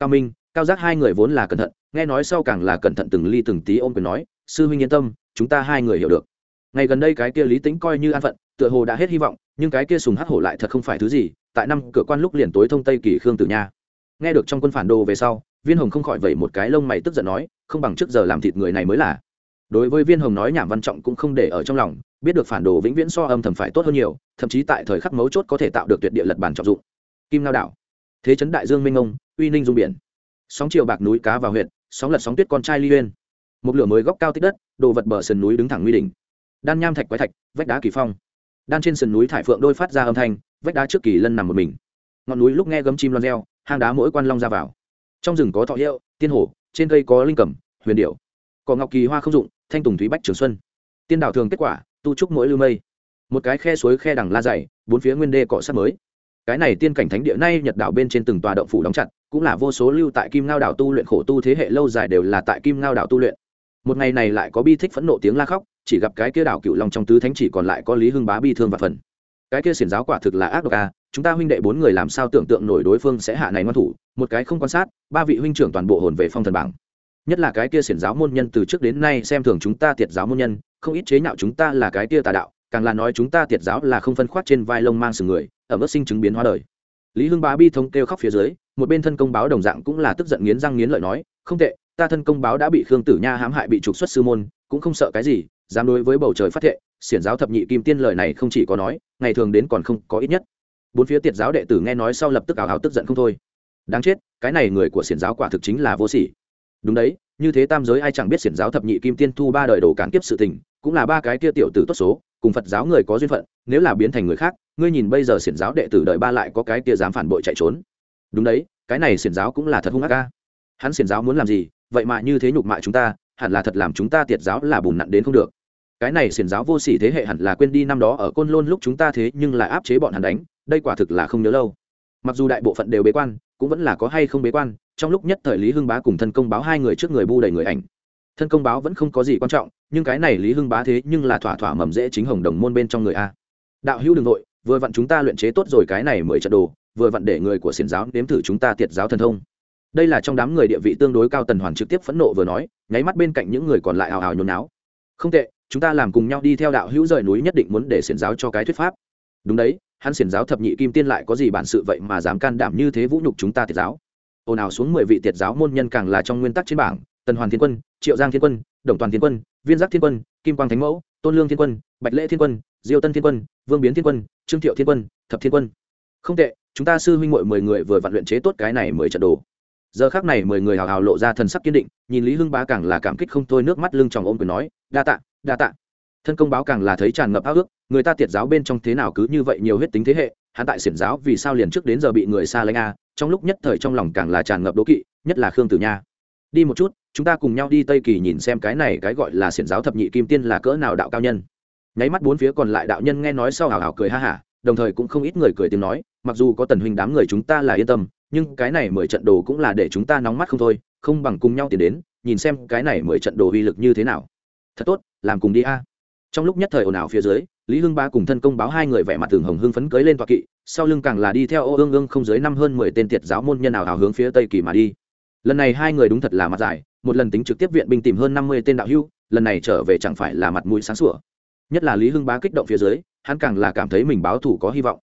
Cao minh, cao giác hai người vốn là cẩn thận, nghe nói sau càng là cẩn thận từng ly từng tí ôm quyền nói, sư huynh yên tâm, chúng ta hai người hiểu được. Ngày gần đây cái kia lý tính coi như an phận, tựa hồ đã hết hy vọng nhưng cái kia sùng hắc hổ lại thật không phải thứ gì, tại năm cửa quan lúc liền tối thông tây kỳ khương tử nha. Nghe được trong quân phản đồ về sau, viên hồng không khỏi vẩy một cái lông mày tức giận nói, không bằng trước giờ làm thịt người này mới là. Đối với viên hồng nói nhảm văn trọng cũng không để ở trong lòng, biết được phản đồ vĩnh viễn so âm thầm phải tốt hơn nhiều, thậm chí tại thời khắc mấu chốt có thể tạo được tuyệt địa lật bản trọng dụng. Kim lao đảo, thế trấn đại dương minh ông, uy ninh dung biển. Sóng chiều bạc núi cá vào huyện sóng lật sóng tuyết con trai ly uyên. Một lửa mới góc cao tích đất, đồ vật bờ sườn núi đứng thẳng nguy đỉnh. Đan nham thạch quái thạch, vách đá kỳ phong đan trên sườn núi thải phượng đôi phát ra âm thanh, vách đá trước kỳ lân nằm một mình. Ngọn núi lúc nghe gấm chim loan reo, hang đá mỗi quan long ra vào. Trong rừng có thọ hiệu, tiên hổ, trên cây có linh cẩm, huyền điệu cỏ ngọc kỳ hoa không dụng, thanh tùng thúy bách trường xuân. Tiên đảo thường kết quả, tu trúc mỗi lưu mây. Một cái khe suối khe đằng la dày, bốn phía nguyên đê cọ sát mới. Cái này tiên cảnh thánh địa nay nhật đảo bên trên từng tòa động phủ đóng chặt, cũng là vô số lưu tại kim ngao đảo tu luyện khổ tu thế hệ lâu dài đều là tại kim ngao đảo tu luyện. Một ngày này lại có bi thích phẫn nộ tiếng la khóc chỉ gặp cái kia đảo cựu long trong tứ thánh chỉ còn lại có lý hưng bá bi thương và phần. Cái kia xiển giáo quả thực là ác độc a chúng ta huynh đệ bốn người làm sao tưởng tượng nổi đối phương sẽ hạ này ngoan thủ, một cái không quan sát, ba vị huynh trưởng toàn bộ hồn về phong thần bảng. Nhất là cái kia xiển giáo môn nhân từ trước đến nay xem thường chúng ta tiệt giáo môn nhân, không ít chế nhạo chúng ta là cái kia tà đạo, càng là nói chúng ta tiệt giáo là không phân khoát trên vai lông mang sừng người ở mức sinh chứng biến hóa đời. Lý hưng bá bi thống kêu khóc phía dưới, một bên thân công báo đồng dạng cũng là tức giận nghiến răng nghiến lợi nói, không tệ, ta thân công báo đã bị khương tử nha hãm hại bị trục xuất sư môn, cũng không sợ cái gì dám đối với bầu trời phát thệ, xiển giáo thập nhị kim tiên lời này không chỉ có nói, ngày thường đến còn không có ít nhất. Bốn phía tiệt giáo đệ tử nghe nói sau lập tức ảo ảo tức giận không thôi. Đáng chết, cái này người của xiển giáo quả thực chính là vô sỉ. Đúng đấy, như thế tam giới ai chẳng biết xiển giáo thập nhị kim tiên thu ba đời đồ cản kiếp sự tình, cũng là ba cái kia tiểu tử tốt số, cùng phật giáo người có duyên phận, nếu là biến thành người khác, ngươi nhìn bây giờ xiển giáo đệ tử đời ba lại có cái kia dám phản bội chạy trốn. Đúng đấy, cái này xiển giáo cũng là thật hung ác ca hắn xiển giáo muốn làm gì, vậy mà như thế nhục mạ chúng ta, hẳn là thật làm chúng ta tiệt giáo là bùn nặn đến không được cái này xiển giáo vô sỉ thế hệ hẳn là quên đi năm đó ở côn lôn lúc chúng ta thế nhưng lại áp chế bọn hắn đánh, đây quả thực là không nhớ lâu. Mặc dù đại bộ phận đều bế quan, cũng vẫn là có hay không bế quan, trong lúc nhất thời lý hưng bá cùng thân công báo hai người trước người bu đầy người ảnh. Thân công báo vẫn không có gì quan trọng, nhưng cái này lý hưng bá thế nhưng là thỏa thỏa mầm dễ chính hồng đồng môn bên trong người a. Đạo hữu đường nội vừa vặn chúng ta luyện chế tốt rồi cái này mười trận đồ, vừa vặn để người của xiển giáo nếm thử chúng ta tiệt giáo thần thông. Đây là trong đám người địa vị tương đối cao tần hoàn trực tiếp phẫn nộ vừa nói, nháy mắt bên cạnh những người còn lại hào hào nhốn náo không tệ chúng ta làm cùng nhau đi theo đạo hữu rời núi nhất định muốn để xiển giáo cho cái thuyết pháp. Đúng đấy, hắn xiển giáo thập nhị kim tiên lại có gì bản sự vậy mà dám can đảm như thế vũ nhục chúng ta tiệt giáo? Ồn ào xuống mười vị tiệt giáo môn nhân càng là trong nguyên tắc trên bảng, tần hoàn thiên quân, triệu giang thiên quân, đồng toàn thiên quân, viên giác thiên quân, kim quang thánh mẫu, tôn lương thiên quân, bạch lễ thiên quân, diêu tân thiên quân, vương biến thiên quân, trương thiệu thiên quân, thập thiên quân. Không tệ, chúng ta sư huynh mội mười người vừa vặn luyện chế tốt cái này mười trận đồ. Giờ khác này mười người hào hào lộ ra thần sắc kiên định, nhìn lý hưng bá càng là cảm kích không thôi, nước mắt lưng tròng ôm quyền nói, đa tạ đa tạ. Thân công báo càng là thấy tràn ngập ao ước, người ta tiệt giáo bên trong thế nào cứ như vậy nhiều huyết tính thế hệ, hắn tại xiển giáo vì sao liền trước đến giờ bị người xa lánh a, trong lúc nhất thời trong lòng càng là tràn ngập đố kỵ, nhất là khương tử nha. Đi một chút, chúng ta cùng nhau đi tây kỳ nhìn xem cái này cái gọi là xiển giáo thập nhị kim tiên là cỡ nào đạo cao nhân. Nháy mắt bốn phía còn lại đạo nhân nghe nói sau hào hào cười ha hả, đồng thời cũng không ít người cười tiếng nói, mặc dù có tần huynh đám người chúng ta là yên tâm, nhưng cái này mười trận đồ cũng là để chúng ta nóng mắt không thôi, không bằng cùng nhau tiến đến, nhìn xem cái này mười trận đồ uy lực như thế nào thật tốt, làm cùng đi a. Trong lúc nhất thời ồn ào phía dưới, lý hưng ba cùng thân công báo hai người vẻ mặt thường hồng hưng phấn cưới lên toa kỵ, sau lưng càng là đi theo ô ương ương không dưới năm hơn mười tên tiệt giáo môn nhân nào hào hướng phía tây kỳ mà đi. Lần này hai người đúng thật là mặt dài, một lần tính trực tiếp viện binh tìm hơn năm mươi tên đạo hưu lần này trở về chẳng phải là mặt mũi sáng sủa. Nhất là lý hưng bá kích động phía dưới, hắn càng là cảm thấy mình báo thủ có hy vọng.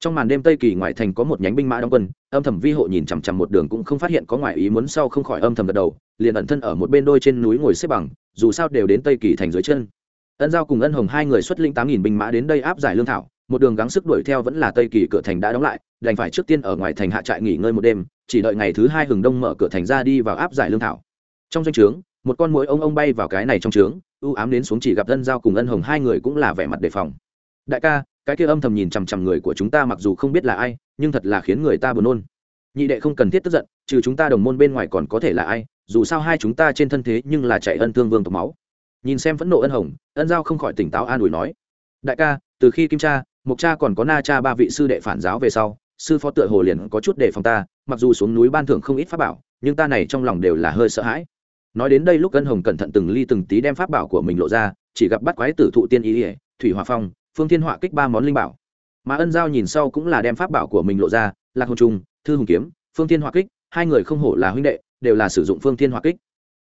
Trong màn đêm tây kỳ ngoại thành có một nhánh binh mã đóng quân, âm thầm vi hộ nhìn chằm chằm một đường cũng không phát hiện có ngoại ý muốn sau không khỏi âm thầm gật đầu, liền ẩn thân ở một bên đôi trên núi ngồi xếp bằng dù sao đều đến tây kỳ thành dưới chân. Ân giao cùng ân hồng hai người xuất linh tám nghìn binh mã đến đây áp giải lương thảo, một đường gắng sức đuổi theo vẫn là tây kỳ cửa thành đã đóng lại, đành phải trước tiên ở ngoài thành hạ trại nghỉ ngơi một đêm, chỉ đợi ngày thứ hai hừng đông mở cửa thành ra đi vào áp giải lương thảo. Trong doanh trướng, một con mũi ông ông bay vào cái này trong trướng, ưu ám đến xuống chỉ gặp ân giao cùng ân hồng hai người cũng là vẻ mặt đề phòng. Đại ca, cái kia âm thầm nhìn chằm chằm người của chúng ta mặc dù không biết là ai, nhưng thật là khiến người ta buồn nôn nhị đệ không cần thiết tức giận, trừ chúng ta đồng môn bên ngoài còn có thể là ai, dù sao hai chúng ta trên thân thế nhưng là chạy ân thương vương tộc máu. Nhìn xem phẫn nộ ân hồng, ân giao không khỏi tỉnh táo an ủi nói, đại ca, từ khi kim cha mục cha còn có na cha ba vị sư đệ phản giáo về sau, sư phó tựa hồ liền có chút để phòng ta, mặc dù xuống núi ban thưởng không ít pháp bảo, nhưng ta này trong lòng đều là hơi sợ hãi. Nói đến đây lúc ân hồng cẩn thận từng ly từng tí đem pháp bảo của mình lộ ra, chỉ gặp bắt quái tử thụ tiên ý ỉa thủy hòa phong, phương thiên họa kích ba món linh bảo. Mà ân giao nhìn sau cũng là đem pháp bảo của mình lộ ra, lạc hồn trung thư hùng kiếm, phương thiên họa kích, hai người không hổ là huynh đệ, đều là sử dụng phương thiên họa kích.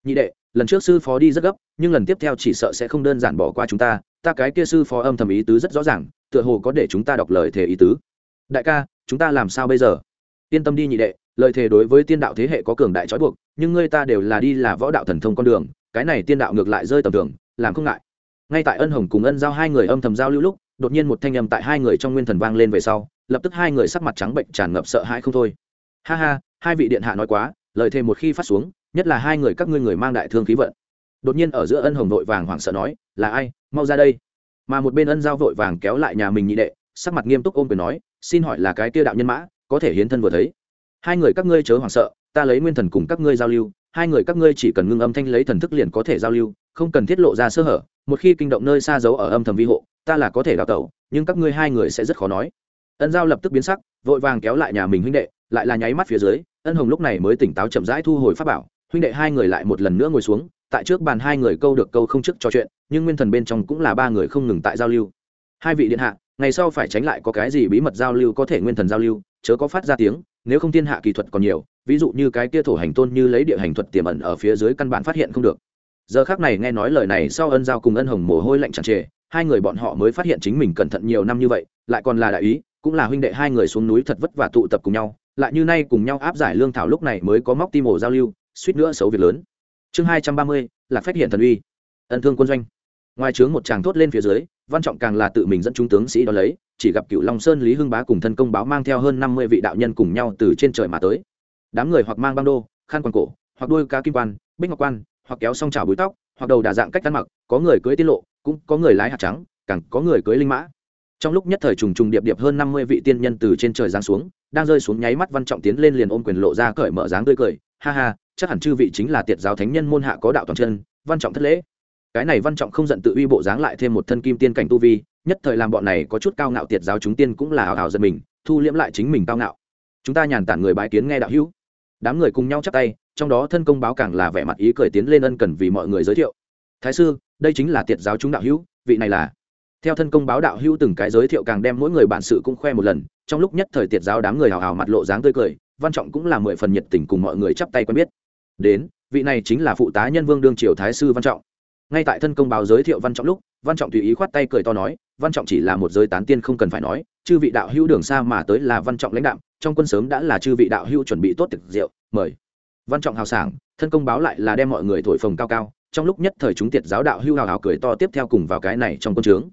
Nhị đệ, lần trước sư phó đi rất gấp, nhưng lần tiếp theo chỉ sợ sẽ không đơn giản bỏ qua chúng ta ta cái kia sư phó âm thầm ý tứ rất rõ ràng, tựa hồ có để chúng ta đọc lời thề ý tứ. Đại ca, chúng ta làm sao bây giờ? Yên tâm đi nhị đệ, lời thề đối với tiên đạo thế hệ có cường đại trói buộc, nhưng ngươi ta đều là đi là võ đạo thần thông con đường, cái này tiên đạo ngược lại rơi tầm thường, làm không ngại. Ngay tại ân hồng cùng ân giao hai người âm thầm giao lưu lúc đột nhiên một thanh âm tại hai người trong nguyên thần vang lên về sau, lập tức hai người sắc mặt trắng bệnh tràn ngập sợ hãi không thôi. Ha ha, hai vị điện hạ nói quá, lời thề một khi phát xuống, nhất là hai người các ngươi người mang đại thương khí vận. Đột nhiên ở giữa ân hồng nội vàng hoảng sợ nói, là ai? Mau ra đây. Mà một bên ân giao vội vàng kéo lại nhà mình nhị đệ, sắc mặt nghiêm túc ôm quyền nói, xin hỏi là cái kia đạo nhân mã, có thể hiến thân vừa thấy. Hai người các ngươi chớ hoảng sợ, ta lấy nguyên thần cùng các ngươi giao lưu, hai người các ngươi chỉ cần ngưng âm thanh lấy thần thức liền có thể giao lưu, không cần thiết lộ ra sơ hở, một khi kinh động nơi xa giấu ở âm thầm vi hộ ta là có thể đào tẩu, nhưng các ngươi hai người sẽ rất khó nói. Ân giao lập tức biến sắc, vội vàng kéo lại nhà mình huynh đệ, lại là nháy mắt phía dưới, ân hồng lúc này mới tỉnh táo chậm rãi thu hồi pháp bảo, huynh đệ hai người lại một lần nữa ngồi xuống, tại trước bàn hai người câu được câu không chức trò chuyện, nhưng nguyên thần bên trong cũng là ba người không ngừng tại giao lưu. Hai vị điện hạ, ngày sau phải tránh lại có cái gì bí mật giao lưu có thể nguyên thần giao lưu, chớ có phát ra tiếng, nếu không thiên hạ kỳ thuật còn nhiều, ví dụ như cái kia thổ hành tôn như lấy địa hành thuật tiềm ẩn ở phía dưới căn bản phát hiện không được giờ khác này nghe nói lời này sau ân giao cùng ân hồng mồ hôi lạnh chẳng trề, hai người bọn họ mới phát hiện chính mình cẩn thận nhiều năm như vậy, lại còn là đại ý, cũng là huynh đệ hai người xuống núi thật vất vả tụ tập cùng nhau, lại như nay cùng nhau áp giải lương thảo lúc này mới có móc tim ổ giao lưu, suýt nữa xấu việc lớn. Chương hai trăm ba mươi là phát hiện thần uy. Ân thương quân doanh. Ngoài trướng một chàng thốt lên phía dưới, văn trọng càng là tự mình dẫn chúng tướng sĩ đó lấy, chỉ gặp cựu long sơn, lý hưng bá cùng thân công báo mang theo hơn năm mươi vị đạo nhân cùng nhau từ trên trời mà tới. Đám người hoặc mang băng đô, khăn quàng cổ, hoặc đuôi cá kim quan, bích ngọc quan hoặc kéo song trào búi tóc, hoặc đầu đà dạng cách ăn mặc, có người cưới tiết lộ, cũng có người lái hạt trắng, càng có người cưới linh mã. Trong lúc nhất thời trùng trùng điệp điệp hơn năm mươi vị tiên nhân từ trên trời giáng xuống, đang rơi xuống nháy mắt văn trọng tiến lên liền ôm quyền lộ ra cởi mở dáng tươi cười, ha ha, chắc hẳn chư vị chính là tiệt giáo thánh nhân môn hạ có đạo toàn chân, văn trọng thất lễ. Cái này văn trọng không giận tự uy bộ dáng lại thêm một thân kim tiên cảnh tu vi, nhất thời làm bọn này có chút cao ngạo tiệt giáo chúng tiên cũng là hào hào giật mình, thu liễm lại chính mình cao ngạo. Chúng ta nhàn tản người bái kiến nghe đạo hữu đám người cùng nhau chắp tay, trong đó thân công báo càng là vẻ mặt ý cười tiến lên ân cần vì mọi người giới thiệu. Thái sư, đây chính là tiệt giáo chúng đạo hữu, vị này là. Theo thân công báo đạo hữu từng cái giới thiệu càng đem mỗi người bản sự cũng khoe một lần, trong lúc nhất thời tiệt giáo đám người hào hào mặt lộ dáng tươi cười, văn trọng cũng là mười phần nhiệt tình cùng mọi người chắp tay quen biết. Đến, vị này chính là phụ tá nhân vương đương triều thái sư văn trọng. Ngay tại thân công báo giới thiệu văn trọng lúc, văn trọng tùy ý khoát tay cười to nói, văn trọng chỉ là một giới tán tiên không cần phải nói, chư vị đạo hữu đường xa mà tới là văn trọng lãnh đạo trong quân sớm đã là chư vị đạo hữu chuẩn bị tốt tiệc rượu, mời. Văn trọng hào sảng, thân công báo lại là đem mọi người thổi phồng cao cao, trong lúc nhất thời chúng tiệt giáo đạo hữu hào hào cười to tiếp theo cùng vào cái này trong quân trướng.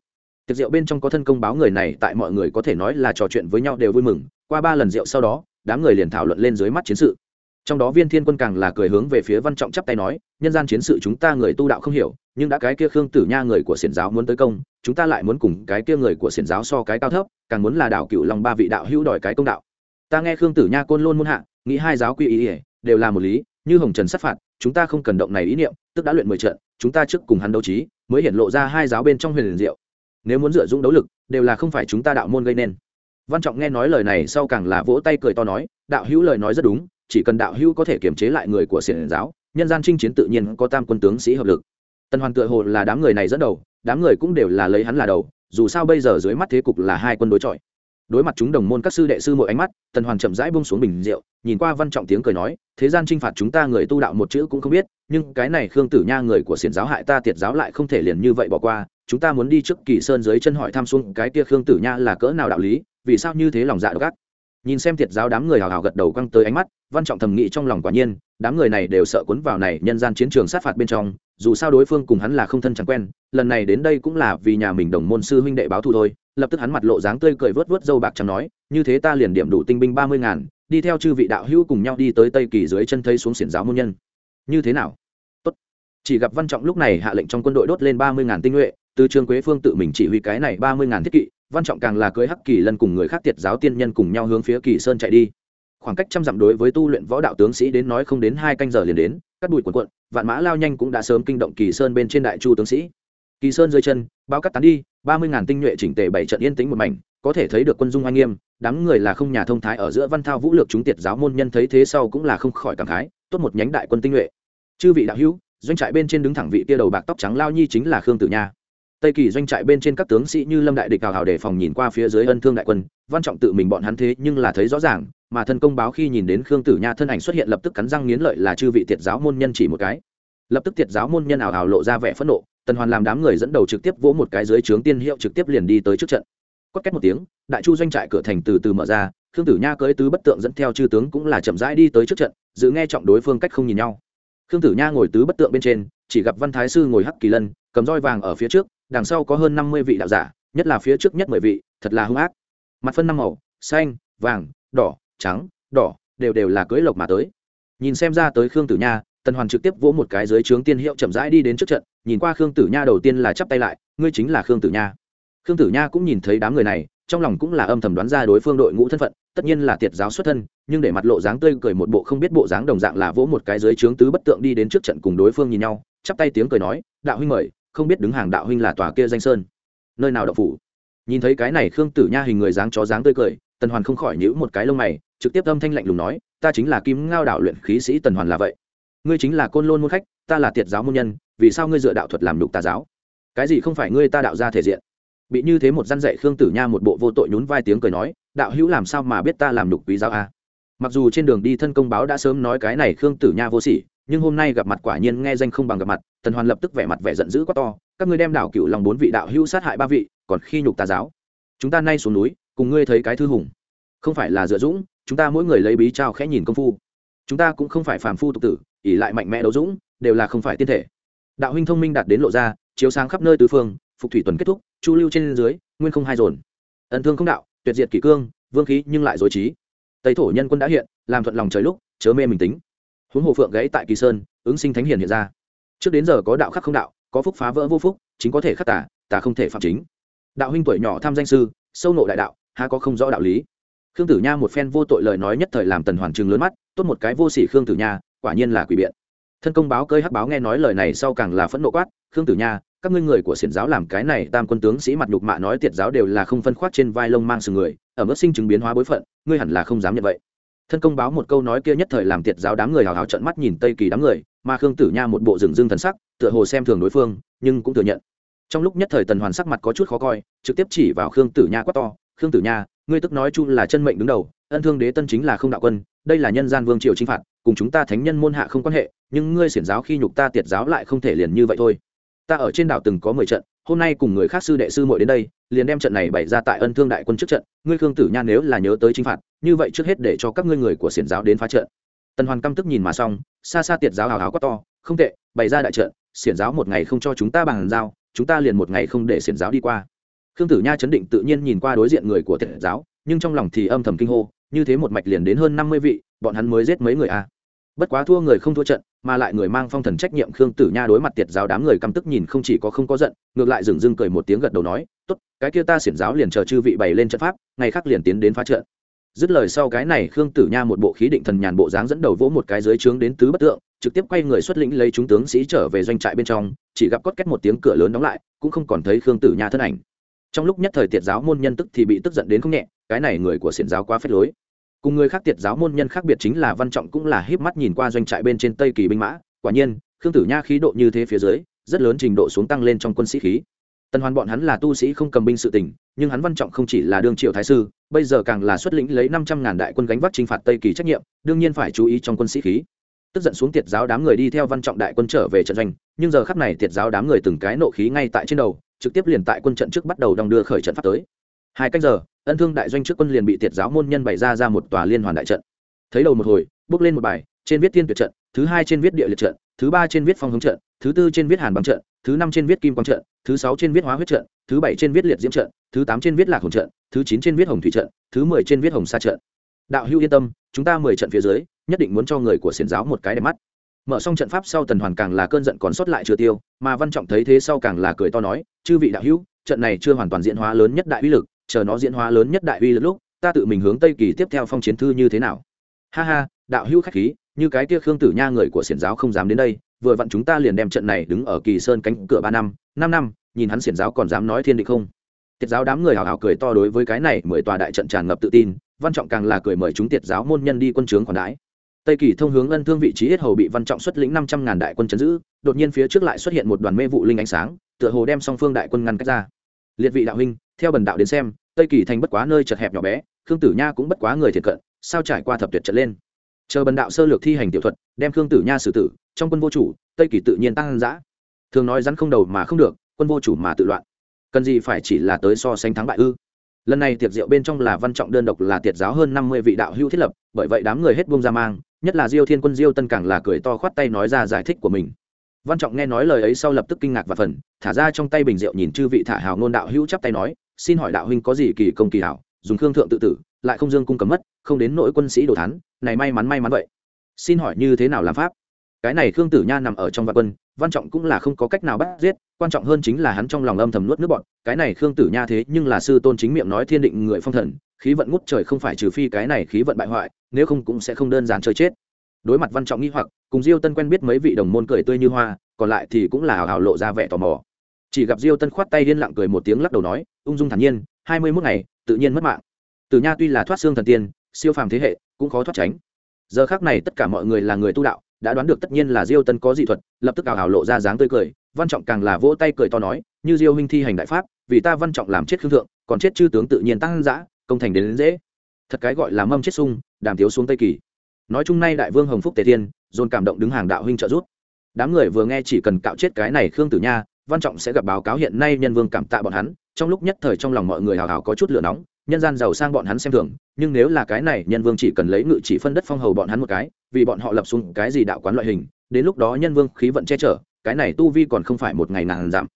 Tiệc rượu bên trong có thân công báo người này, tại mọi người có thể nói là trò chuyện với nhau đều vui mừng, qua ba lần rượu sau đó, đám người liền thảo luận lên dưới mắt chiến sự. Trong đó viên thiên quân càng là cười hướng về phía văn trọng chắp tay nói, nhân gian chiến sự chúng ta người tu đạo không hiểu, nhưng đã cái kia khương tử nha người của xiển giáo muốn tới công, chúng ta lại muốn cùng cái kia người của xiển giáo so cái cao thấp, càng muốn là đạo cựu lòng ba vị đạo hữu đòi cái công đạo ta nghe khương tử nha côn lôn muôn hạ, nghĩ hai giáo quy ý ỉa, đều là một lý, như hồng trần sát phạt, chúng ta không cần động này ý niệm, tức đã luyện mười trận, chúng ta trước cùng hắn đấu trí, mới hiện lộ ra hai giáo bên trong huyền liền diệu. Nếu muốn dựa dũng đấu lực, đều là không phải chúng ta đạo môn gây nên. Văn trọng nghe nói lời này sau càng là vỗ tay cười to nói, đạo hữu lời nói rất đúng, chỉ cần đạo hữu có thể kiềm chế lại người của xiển giáo, nhân gian chinh chiến tự nhiên có tam quân tướng sĩ hợp lực. Tần hoàn tựa hồ là đám người này dẫn đầu, đám người cũng đều là lấy hắn là đầu, dù sao bây giờ dưới mắt thế cục là hai quân đối chọi đối mặt chúng đồng môn các sư đệ sư mỗi ánh mắt, tần hoàn chậm rãi bông xuống bình rượu, nhìn qua văn trọng tiếng cười nói, thế gian chinh phạt chúng ta người tu đạo một chữ cũng không biết, nhưng cái này khương tử nha người của xiển giáo hại ta tiệt giáo lại không thể liền như vậy bỏ qua, chúng ta muốn đi trước kỳ sơn dưới chân hỏi tham xuống cái kia khương tử nha là cỡ nào đạo lý, vì sao như thế lòng dạ gắt? nhìn xem tiệt giáo đám người hào hào gật đầu căng tới ánh mắt, văn trọng thầm nghĩ trong lòng quả nhiên, đám người này đều sợ cuốn vào này nhân gian chiến trường sát phạt bên trong, dù sao đối phương cùng hắn là không thân chẳng quen, lần này đến đây cũng là vì nhà mình đồng môn sư huynh đệ báo thù thôi lập tức hắn mặt lộ dáng tươi cười vớt vớt dâu bạc chẳng nói, như thế ta liền điểm đủ tinh binh ba mươi ngàn, đi theo chư vị đạo hữu cùng nhau đi tới tây kỳ dưới chân thấy xuống xiển giáo môn nhân. Như thế nào? Tốt. chỉ gặp văn trọng lúc này hạ lệnh trong quân đội đốt lên ba mươi ngàn tinh nhuệ, từ trương quế phương tự mình chỉ huy cái này ba mươi ngàn thiết kỵ, văn trọng càng là cưới hắc kỳ lân cùng người khác tiệt giáo tiên nhân cùng nhau hướng phía kỳ sơn chạy đi. Khoảng cách trăm dặm đối với tu luyện võ đạo tướng sĩ đến nói không đến hai canh giờ liền đến, cắt đuổi quần quận vạn mã lao nhanh cũng đã sớm kinh động kỳ sơn bên trên đại chu tướng sĩ kỳ sơn dưới chân, bao cắt tán đi, ba mươi ngàn tinh nhuệ chỉnh tề bảy trận yên tĩnh một mảnh, có thể thấy được quân dung oai nghiêm, đám người là không nhà thông thái ở giữa văn thao vũ lược chúng tiệt giáo môn nhân thấy thế sau cũng là không khỏi cảm khái, tốt một nhánh đại quân tinh nhuệ. Chư vị đạo hữu, doanh trại bên trên đứng thẳng vị tia đầu bạc tóc trắng lao nhi chính là khương tử nha. Tây kỳ doanh trại bên trên các tướng sĩ như lâm đại địch hào hào đề phòng nhìn qua phía dưới ân thương đại quân, văn trọng tự mình bọn hắn thế nhưng là thấy rõ ràng, mà thân công báo khi nhìn đến khương tử nha thân ảnh xuất hiện lập tức cắn răng nghiến lợi là chư vị tiệt giáo môn nhân chỉ một cái. Lập tức tiệt giáo môn nhân ảo ảo lộ ra vẻ phẫn nộ tần hoàn làm đám người dẫn đầu trực tiếp vỗ một cái dưới trướng tiên hiệu trực tiếp liền đi tới trước trận. Quất kết một tiếng, đại chu doanh trại cửa thành từ từ mở ra, khương tử nha cưới tứ bất tượng dẫn theo chư tướng cũng là chậm rãi đi tới trước trận, giữ nghe trọng đối phương cách không nhìn nhau. Khương tử nha ngồi tứ bất tượng bên trên, chỉ gặp văn thái sư ngồi hắc kỳ lân, cầm roi vàng ở phía trước, đằng sau có hơn năm mươi vị đạo giả, nhất là phía trước nhất mười vị, thật là hung ác. Mặt phân năm màu, xanh, vàng, đỏ, trắng, đỏ, đều đều là cưới lộc mà tới. Nhìn xem ra tới khương tử nha, tần hoàn trực tiếp vỗ một cái dưới trướng tiên hiệu chậm rãi đi đến trước trận nhìn qua khương tử nha đầu tiên là chắp tay lại, ngươi chính là khương tử nha. Khương tử nha cũng nhìn thấy đám người này, trong lòng cũng là âm thầm đoán ra đối phương đội ngũ thân phận, tất nhiên là tiệt giáo xuất thân, nhưng để mặt lộ dáng tươi cười một bộ không biết bộ dáng đồng dạng là vỗ một cái dưới trướng tứ bất tượng đi đến trước trận cùng đối phương nhìn nhau, chắp tay tiếng cười nói, đạo huynh mời, không biết đứng hàng đạo huynh là tòa kia danh sơn. Nơi nào đậu phủ? Nhìn thấy cái này khương tử nha hình người dáng chó dáng tươi cười, tần hoàn không khỏi nhữ một cái lông mày, trực tiếp âm thanh lạnh lùng nói, ta chính là kim ngao đạo luyện khí sĩ tần hoàn là vậy. Ngươi chính là côn lôn môn khách ta là tiệt giáo môn nhân, vì sao ngươi dựa đạo thuật làm đục tà giáo? Cái gì không phải ngươi ta đạo ra thể diện? Bị như thế một răn dạy khương tử nha một bộ vô tội nhún vai tiếng cười nói, đạo hữu làm sao mà biết ta làm đục quý giáo a? Mặc dù trên đường đi thân công báo đã sớm nói cái này khương tử nha vô sỉ, nhưng hôm nay gặp mặt quả nhiên nghe danh không bằng gặp mặt, tần hoàn lập tức vẻ mặt vẻ giận dữ quá to, các ngươi đem đảo cựu lòng bốn vị đạo hữu sát hại ba vị, còn khi nhục tà giáo. Chúng ta nay xuống núi, cùng ngươi thấy cái thư hùng. Không phải là dựa dũng, chúng ta mỗi người lấy bí trao khẽ nhìn công phu. Chúng ta cũng không phải phàm phu tục tử ỉ lại mạnh mẽ đấu dũng đều là không phải tiên thể. Đạo huynh thông minh đạt đến lộ ra, chiếu sáng khắp nơi tứ phương, phục thủy tuần kết thúc, chu lưu trên dưới, nguyên không hai dồn. Ẩn thương không đạo, tuyệt diệt kỷ cương, vương khí nhưng lại dối trí. Tây thổ nhân quân đã hiện, làm thuận lòng trời lúc, chớ mê mình tính. Huống hồ phượng gãy tại kỳ sơn, ứng sinh thánh hiền hiện ra. Trước đến giờ có đạo khắc không đạo, có phúc phá vỡ vô phúc, chính có thể khắc tả tả không thể phạm chính. Đạo huynh tuổi nhỏ tham danh sư, sâu nộ đại đạo, há có không rõ đạo lý. Khương tử nha một phen vô tội lời nói nhất thời làm tần hoàn trừng lớn mắt, tốt một cái vô sỉ khương tử nha, quả nhiên là quỷ biện thân công báo cơi hắc báo nghe nói lời này sau càng là phẫn nộ quát, khương tử nha, các ngươi người của xiển giáo làm cái này, tam quân tướng sĩ mặt nhục mạ nói tiệt giáo đều là không phân khoát trên vai lông mang sừng người, ở mức sinh chứng biến hóa bối phận, ngươi hẳn là không dám nhận vậy. Thân công báo một câu nói kia nhất thời làm tiệt giáo đám người hào hào trợn mắt nhìn tây kỳ đám người, mà khương tử nha một bộ rừng dưng thần sắc, tựa hồ xem thường đối phương, nhưng cũng thừa nhận. Trong lúc nhất thời tần hoàn sắc mặt có chút khó coi, trực tiếp chỉ vào khương tử nha quát to, khương tử nha, ngươi tức nói chu là chân mệnh đứng đầu, ân thương đế tân chính là không đạo quân, đây là nhân gian vương triều chinh phạt cùng chúng ta thánh nhân môn hạ không quan hệ, nhưng ngươi xiển giáo khi nhục ta tiệt giáo lại không thể liền như vậy thôi. Ta ở trên đảo từng có mười trận, hôm nay cùng người khác sư đệ sư muội đến đây, liền đem trận này bày ra tại ân thương đại quân trước trận, ngươi khương tử nha nếu là nhớ tới chinh phạt, như vậy trước hết để cho các ngươi người của xiển giáo đến phá trận. Tần hoàn căm tức nhìn mà xong, xa xa tiệt giáo hào hào quát to, không tệ, bày ra đại trận, xiển giáo một ngày không cho chúng ta bằng giao, chúng ta liền một ngày không để xiển giáo đi qua. Khương tử nha chấn định tự nhiên nhìn qua đối diện người của tiệt giáo, nhưng trong lòng thì âm thầm kinh hô, như thế một mạch liền đến hơn năm mươi vị bọn hắn mới giết mấy người a à. bất quá thua người không thua trận, mà lại người mang phong thần trách nhiệm khương tử nha đối mặt tiệt giáo đám người căm tức nhìn không chỉ có không có giận, ngược lại dừng dưng cười một tiếng gật đầu nói, tốt, cái kia ta xiển giáo liền chờ chư vị bày lên trận pháp, ngày khác liền tiến đến phá trận. Dứt lời sau cái này khương tử nha một bộ khí định thần nhàn bộ dáng dẫn đầu vỗ một cái dưới trướng đến tứ bất tượng, trực tiếp quay người xuất lĩnh lấy chúng tướng sĩ trở về doanh trại bên trong, chỉ gặp cốt két một tiếng cửa lớn đóng lại, cũng không còn thấy khương tử nha thân ảnh. Trong lúc nhất thời tiệt giáo môn nhân tức thì bị tức giận đến không nhẹ, cái này người của xiển giáo quá phết lối cùng người khác tiệt giáo môn nhân khác biệt chính là văn trọng cũng là híp mắt nhìn qua doanh trại bên trên tây kỳ binh mã. Quả nhiên, khương tử nha khí độ như thế phía dưới, rất lớn trình độ xuống tăng lên trong quân sĩ khí. Tần hoàn bọn hắn là tu sĩ không cầm binh sự tình, nhưng hắn văn trọng không chỉ là đương triệu thái sư, bây giờ càng là xuất lĩnh lấy năm trăm ngàn đại quân gánh vác chinh phạt tây kỳ trách nhiệm, đương nhiên phải chú ý trong quân sĩ khí. Tức giận xuống tiệt giáo đám người đi theo văn trọng đại quân trở về trận doanh, nhưng giờ khắp này tiệt giáo đám người từng cái nộ khí ngay tại trên đầu, trực tiếp liền tại quân trận trước bắt đầu đong đưa khởi trận pháp tới hai cách giờ ân thương đại doanh trước quân liền bị tiệt giáo môn nhân bày ra ra một tòa liên hoàn đại trận thấy đầu một hồi bước lên một bài trên viết thiên tuyệt trận thứ hai trên viết địa liệt trận thứ ba trên viết phong hướng trận thứ tư trên viết hàn bằng trận thứ năm trên viết kim quang trận thứ sáu trên viết hóa huyết trận thứ bảy trên viết liệt diễm trận thứ tám trên viết lạc hồng trận thứ chín trên viết hồng thủy trận thứ mười trên viết hồng sa trận đạo hữu yên tâm chúng ta mười trận phía dưới nhất định muốn cho người của xiển giáo một cái đẹp mắt mở xong trận pháp sau tần hoàn càng là cơn giận còn sót lại chưa tiêu mà văn trọng thấy thế sau càng là cười to nói chư vị đạo hữu trận này chưa hoàn toàn diễn hóa lớn nhất đại uy lực chờ nó diễn hóa lớn nhất đại uy lực lúc, ta tự mình hướng tây kỳ tiếp theo phong chiến thư như thế nào? Ha ha, đạo hữu khách khí, như cái kia khương tử nha người của xiển giáo không dám đến đây, vừa vặn chúng ta liền đem trận này đứng ở kỳ sơn cánh cửa ba năm năm năm, nhìn hắn xiển giáo còn dám nói thiên định không? Tiết giáo đám người hào hào cười to đối với cái này mười tòa đại trận tràn ngập tự tin, văn trọng càng là cười mời chúng tiệt giáo môn nhân đi quân trướng còn đái tây kỳ thông hướng ân thương vị trí hết hầu bị văn trọng xuất lĩnh năm trăm ngàn đại quân chấn giữ, đột nhiên phía trước lại xuất hiện một đoàn mê vụ linh ánh sáng, tựa hồ đem song phương đại quân ngăn cách ra. Liệt vị đạo huynh theo bần đạo đến xem, tây kỳ thành bất quá nơi chật hẹp nhỏ bé, khương tử nha cũng bất quá người thiệt cận, sao trải qua thập tuyệt trận lên? Chờ bần đạo sơ lược thi hành tiểu thuật, đem khương tử nha xử tử, trong quân vô chủ, tây kỳ tự nhiên tăng ăn dã. thường nói rắn không đầu mà không được, quân vô chủ mà tự loạn. Cần gì phải chỉ là tới so sánh thắng bại ư? Lần này tiệc rượu bên trong là văn trọng đơn độc, là tiệt giáo hơn năm mươi vị đạo hữu thiết lập, bởi vậy đám người hết buông ra mang, nhất là diêu thiên quân diêu tân càng là cười to khoát tay nói ra giải thích của mình. Văn trọng nghe nói lời ấy sau lập tức kinh ngạc và phần thả ra trong tay bình rượu nhìn chư vị thả hào ngôn đạo hữu chắp tay nói xin hỏi đạo huynh có gì kỳ công kỳ hảo, dùng khương thượng tự tử, lại không dương cung cấm mất, không đến nỗi quân sĩ đồ thán, này may mắn may mắn vậy. Xin hỏi như thế nào làm pháp? Cái này khương tử nha nằm ở trong vạn quân, văn trọng cũng là không có cách nào bắt giết, quan trọng hơn chính là hắn trong lòng âm thầm nuốt nước bọn cái này khương tử nha thế nhưng là sư tôn chính miệng nói thiên định người phong thần, khí vận ngút trời không phải trừ phi cái này khí vận bại hoại, nếu không cũng sẽ không đơn giản chơi chết. Đối mặt văn trọng nghi hoặc, cùng diêu tân quen biết mấy vị đồng môn cười tươi như hoa, còn lại thì cũng là hào hào lộ ra vẻ tò mò. Chỉ gặp diêu tân khoát tay liên lặng cười một tiếng lắc đầu nói ung dung thản nhiên hai mươi mốt ngày tự nhiên mất mạng. Tử nha tuy là thoát xương thần tiên siêu phàm thế hệ cũng khó thoát tránh. Giờ khác này tất cả mọi người là người tu đạo đã đoán được tất nhiên là diêu tân có dị thuật lập tức ảo hào lộ ra dáng tươi cười văn trọng càng là vỗ tay cười to nói như diêu huynh thi hành đại pháp vì ta văn trọng làm chết khương thượng còn chết chư tướng tự nhiên tăng dã công thành đến, đến dễ. Thật cái gọi là mâm chết sung đàm thiếu xuống tây kỳ. Nói chung nay đại vương hồng phúc tề thiên dồn cảm động đứng hàng đạo huynh trợ giúp. Đám người vừa nghe chỉ cần cạo chết cái này khương tử nha văn trọng sẽ gặp báo cáo hiện nay nhân vương cảm tạ bọn hắn trong lúc nhất thời trong lòng mọi người hào hào có chút lửa nóng, nhân gian giàu sang bọn hắn xem thường, nhưng nếu là cái này, nhân vương chỉ cần lấy ngự chỉ phân đất phong hầu bọn hắn một cái, vì bọn họ lập xuống cái gì đạo quán loại hình, đến lúc đó nhân vương khí vận che chở, cái này tu vi còn không phải một ngày nàng giảm.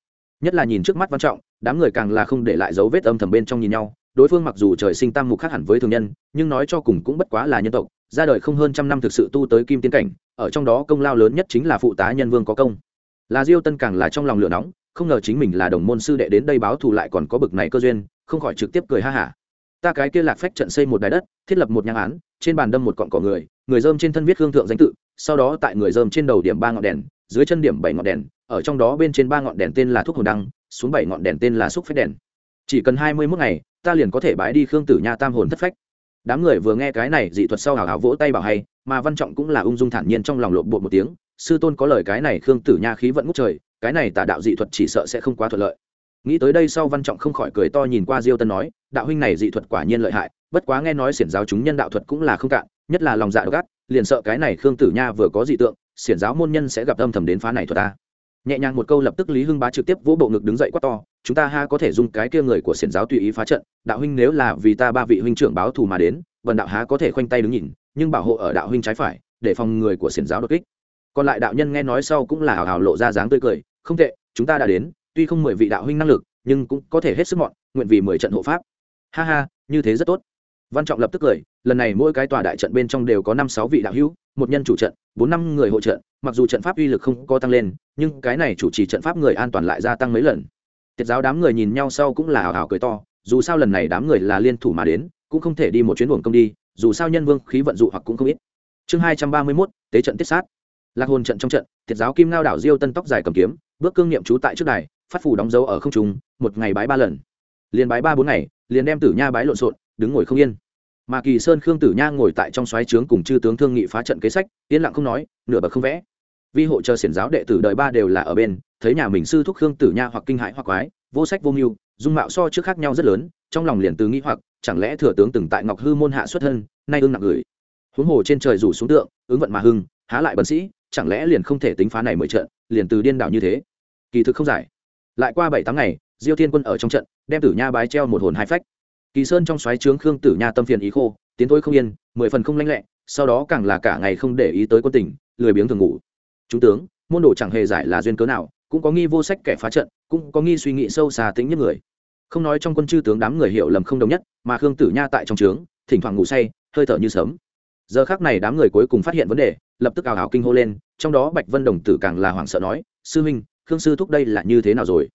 Nhất là nhìn trước mắt văn trọng, đám người càng là không để lại dấu vết âm thầm bên trong nhìn nhau, đối phương mặc dù trời sinh tam mục khác hẳn với thường nhân, nhưng nói cho cùng cũng bất quá là nhân tộc, ra đời không hơn trăm năm thực sự tu tới kim tiến cảnh, ở trong đó công lao lớn nhất chính là phụ tá nhân vương có công. Là diêu tân càng là trong lòng lửa nóng không ngờ chính mình là đồng môn sư đệ đến đây báo thù lại còn có bực này cơ duyên, không khỏi trực tiếp cười ha hả. Ta cái kia lạc phách trận xây một đài đất, thiết lập một nhang án, trên bàn đâm một cọn cỏ người người dơm trên thân viết hương thượng danh tự, sau đó tại người dơm trên đầu điểm ba ngọn đèn, dưới chân điểm bảy ngọn đèn, ở trong đó bên trên ba ngọn đèn tên là thuốc hồn đăng, xuống bảy ngọn đèn tên là xúc phách đèn. Chỉ cần hai mươi mốt ngày, ta liền có thể bái đi khương tử nha tam hồn thất phách. Đám người vừa nghe cái này dị thuật sau hào hào vỗ tay bảo hay, mà văn trọng cũng là ung dung thản nhiên trong lòng lộn bộ một tiếng, sư tôn có lời cái này khương tử nha khí vận ngút trời cái này tà đạo dị thuật chỉ sợ sẽ không quá thuận lợi. Nghĩ tới đây sau văn trọng không khỏi cười to nhìn qua diêu tân nói, đạo huynh này dị thuật quả nhiên lợi hại, bất quá nghe nói xiển giáo chúng nhân đạo thuật cũng là không cạn, nhất là lòng dạ gắt liền sợ cái này khương tử nha vừa có dị tượng, xiển giáo môn nhân sẽ gặp âm thầm đến phá này thuật ta. Nhẹ nhàng một câu lập tức lý hưng bá trực tiếp vỗ bộ ngực đứng dậy quát to, chúng ta ha có thể dùng cái kia người của xiển giáo tùy ý phá trận, đạo huynh nếu là vì ta ba vị huynh trưởng báo thù mà đến, vần đạo há có thể khoanh tay đứng nhìn, nhưng bảo hộ ở đạo huynh trái phải, để phòng người của xiển giáo đột kích còn lại đạo nhân nghe nói sau cũng là hào hào lộ ra dáng tươi cười, không tệ, chúng ta đã đến, tuy không mười vị đạo huynh năng lực, nhưng cũng có thể hết sức mọn, nguyện vì mười trận hộ pháp. Ha ha, như thế rất tốt. Văn trọng lập tức cười, lần này mỗi cái tòa đại trận bên trong đều có năm sáu vị đạo hữu, một nhân chủ trận, bốn năm người hộ trận, mặc dù trận pháp uy lực không có tăng lên, nhưng cái này chủ trì trận pháp người an toàn lại gia tăng mấy lần. Tiết giáo đám người nhìn nhau sau cũng là hào hào cười to, dù sao lần này đám người là liên thủ mà đến, cũng không thể đi một chuyến buồng công đi, dù sao nhân vương khí vận dụ hoặc cũng không ít. Chương hai trăm ba mươi mốt, tế trận tiết sát lạc hồn trận trong trận, thiệt giáo kim ngao đảo diêu tân tóc dài cầm kiếm, bước cương nghiệm trú tại trước đài, phát phủ đóng dấu ở không trung, một ngày bái ba lần. Liền bái ba bốn ngày, liền đem tử nha bái lộn xộn, đứng ngồi không yên. Mà kỳ sơn khương tử nha ngồi tại trong xoáy trướng cùng chư tướng thương nghị phá trận kế sách, yên lặng không nói, nửa bậc không vẽ. Vi hộ chờ xiển giáo đệ tử đời ba đều là ở bên, thấy nhà mình sư thúc khương tử nha hoặc kinh hãi hoặc quái, vô sách vô mưu, dung mạo so trước khác nhau rất lớn, trong lòng liền từ nghĩ hoặc, chẳng lẽ thừa tướng từng tại ngọc hư môn hạ xuất thân, nay ưng nặng gửi huống hồ trên trời rủ xuống tượng, ứng vận mà hưng, há lại bần sĩ chẳng lẽ liền không thể tính phá này mười trận, liền từ điên đảo như thế? Kỳ thực không giải. Lại qua bảy tháng ngày, diêu thiên quân ở trong trận, đem tử nha bái treo một hồn hai phách. Kỳ sơn trong xoáy trướng khương tử nha tâm phiền ý khô, tiến thôi không yên, mười phần không lanh lẹ, sau đó càng là cả ngày không để ý tới quân tình, lười biếng thường ngủ. Chúng tướng, môn đồ chẳng hề giải là duyên cớ nào, cũng có nghi vô sách kẻ phá trận, cũng có nghi suy nghĩ sâu xa tính nhất người. Không nói trong quân chư tướng đám người hiểu lầm không đồng nhất, mà khương tử nha tại trong trướng, thỉnh thoảng ngủ say, hơi thở như sớm giờ khác này đám người cuối cùng phát hiện vấn đề, lập tức ào ào kinh hô lên, trong đó bạch vân đồng tử càng là hoảng sợ nói, sư huynh, khương sư thúc đây là như thế nào rồi?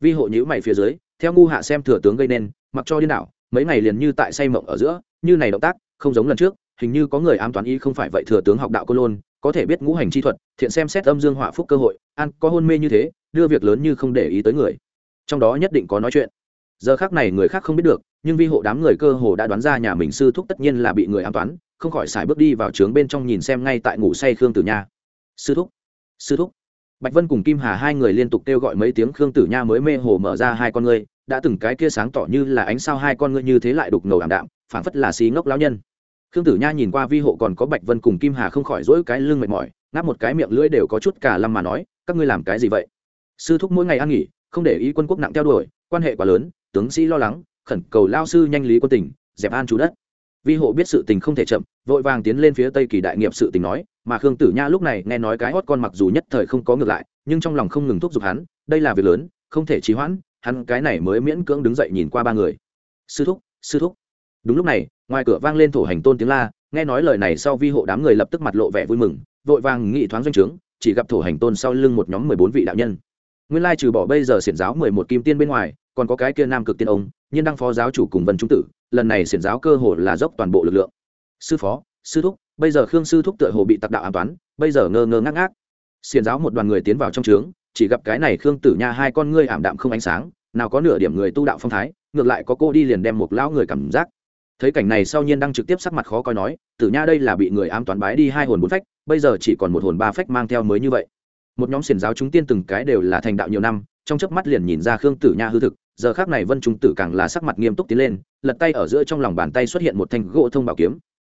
Vi hộ nhữ mày phía dưới, theo ngu hạ xem thừa tướng gây nên, mặc cho điên đảo, mấy ngày liền như tại say mộng ở giữa, như này động tác, không giống lần trước, hình như có người ám toán y không phải vậy thừa tướng học đạo cô lôn, có thể biết ngũ hành chi thuật, thiện xem xét âm dương họa phúc cơ hội ăn có hôn mê như thế, đưa việc lớn như không để ý tới người. Trong đó nhất định có nói chuyện. Giờ khác này người khác không biết được, nhưng vi hộ đám người cơ hồ đã đoán ra nhà mình sư thúc tất nhiên là bị người ám toán không khỏi xài bước đi vào trướng bên trong nhìn xem ngay tại ngủ say khương tử nha. Sư thúc sư thúc. Bạch vân cùng kim hà hai người liên tục kêu gọi mấy tiếng khương tử nha mới mê hồ mở ra hai con ngươi, đã từng cái kia sáng tỏ như là ánh sao hai con ngươi như thế lại đục ngầu ảm đạm, phảng phất là xí ngốc lão nhân. Khương tử nha nhìn qua vi hộ còn có bạch vân cùng kim hà không khỏi dỗi cái lưng mệt mỏi, ngáp một cái miệng lưỡi đều có chút cả lâm mà nói, các ngươi làm cái gì vậy? Sư thúc mỗi ngày ăn nghỉ, không để ý quân quốc nặng theo đuổi, quan hệ quá lớn, tướng sĩ lo lắng, khẩn cầu lao sư nhanh lý quân tỉnh dẹp an chú đất vi hộ biết sự tình không thể chậm, vội vàng tiến lên phía tây kỳ đại nghiệp sự tình nói, mà khương tử nha lúc này nghe nói cái hót con mặc dù nhất thời không có ngược lại, nhưng trong lòng không ngừng thúc giục hắn, đây là việc lớn, không thể trì hoãn, hắn cái này mới miễn cưỡng đứng dậy nhìn qua ba người. Sư thúc sư thúc. Đúng lúc này, ngoài cửa vang lên thổ hành tôn tiếng la, nghe nói lời này sau vi hộ đám người lập tức mặt lộ vẻ vui mừng, vội vàng nghị thoáng doanh trướng, chỉ gặp thổ hành tôn sau lưng một nhóm mười bốn vị đạo nhân. Nguyên lai trừ bỏ bây giờ xiển giáo mười một kim tiên bên ngoài còn có cái kia nam cực tiên ông, nhiên đăng phó giáo chủ cùng vân trung tử, lần này xiển giáo cơ hồ là dốc toàn bộ lực lượng. Sư phó, sư thúc, bây giờ khương sư thúc tựa hồ bị tặc đạo an toán, bây giờ ngơ ngơ ngác ngác. Xiển giáo một đoàn người tiến vào trong trướng, chỉ gặp cái này khương tử nha hai con ngươi ảm đạm không ánh sáng, nào có nửa điểm người tu đạo phong thái, ngược lại có cô đi liền đem một lão người cảm giác. Thấy cảnh này sau nhiên đang trực tiếp sắc mặt khó coi nói, tử nha đây là bị người ám toán bái đi hai hồn bốn phách, bây giờ chỉ còn một hồn ba phách mang theo mới như vậy. Một nhóm xiển giáo chúng tiên từng cái đều là thành đạo nhiều năm, trong chớp mắt liền nhìn ra khương tử nha hư thực giờ khác này vân trung tử càng là sắc mặt nghiêm túc tiến lên, lật tay ở giữa trong lòng bàn tay xuất hiện một thanh gỗ thông bảo kiếm.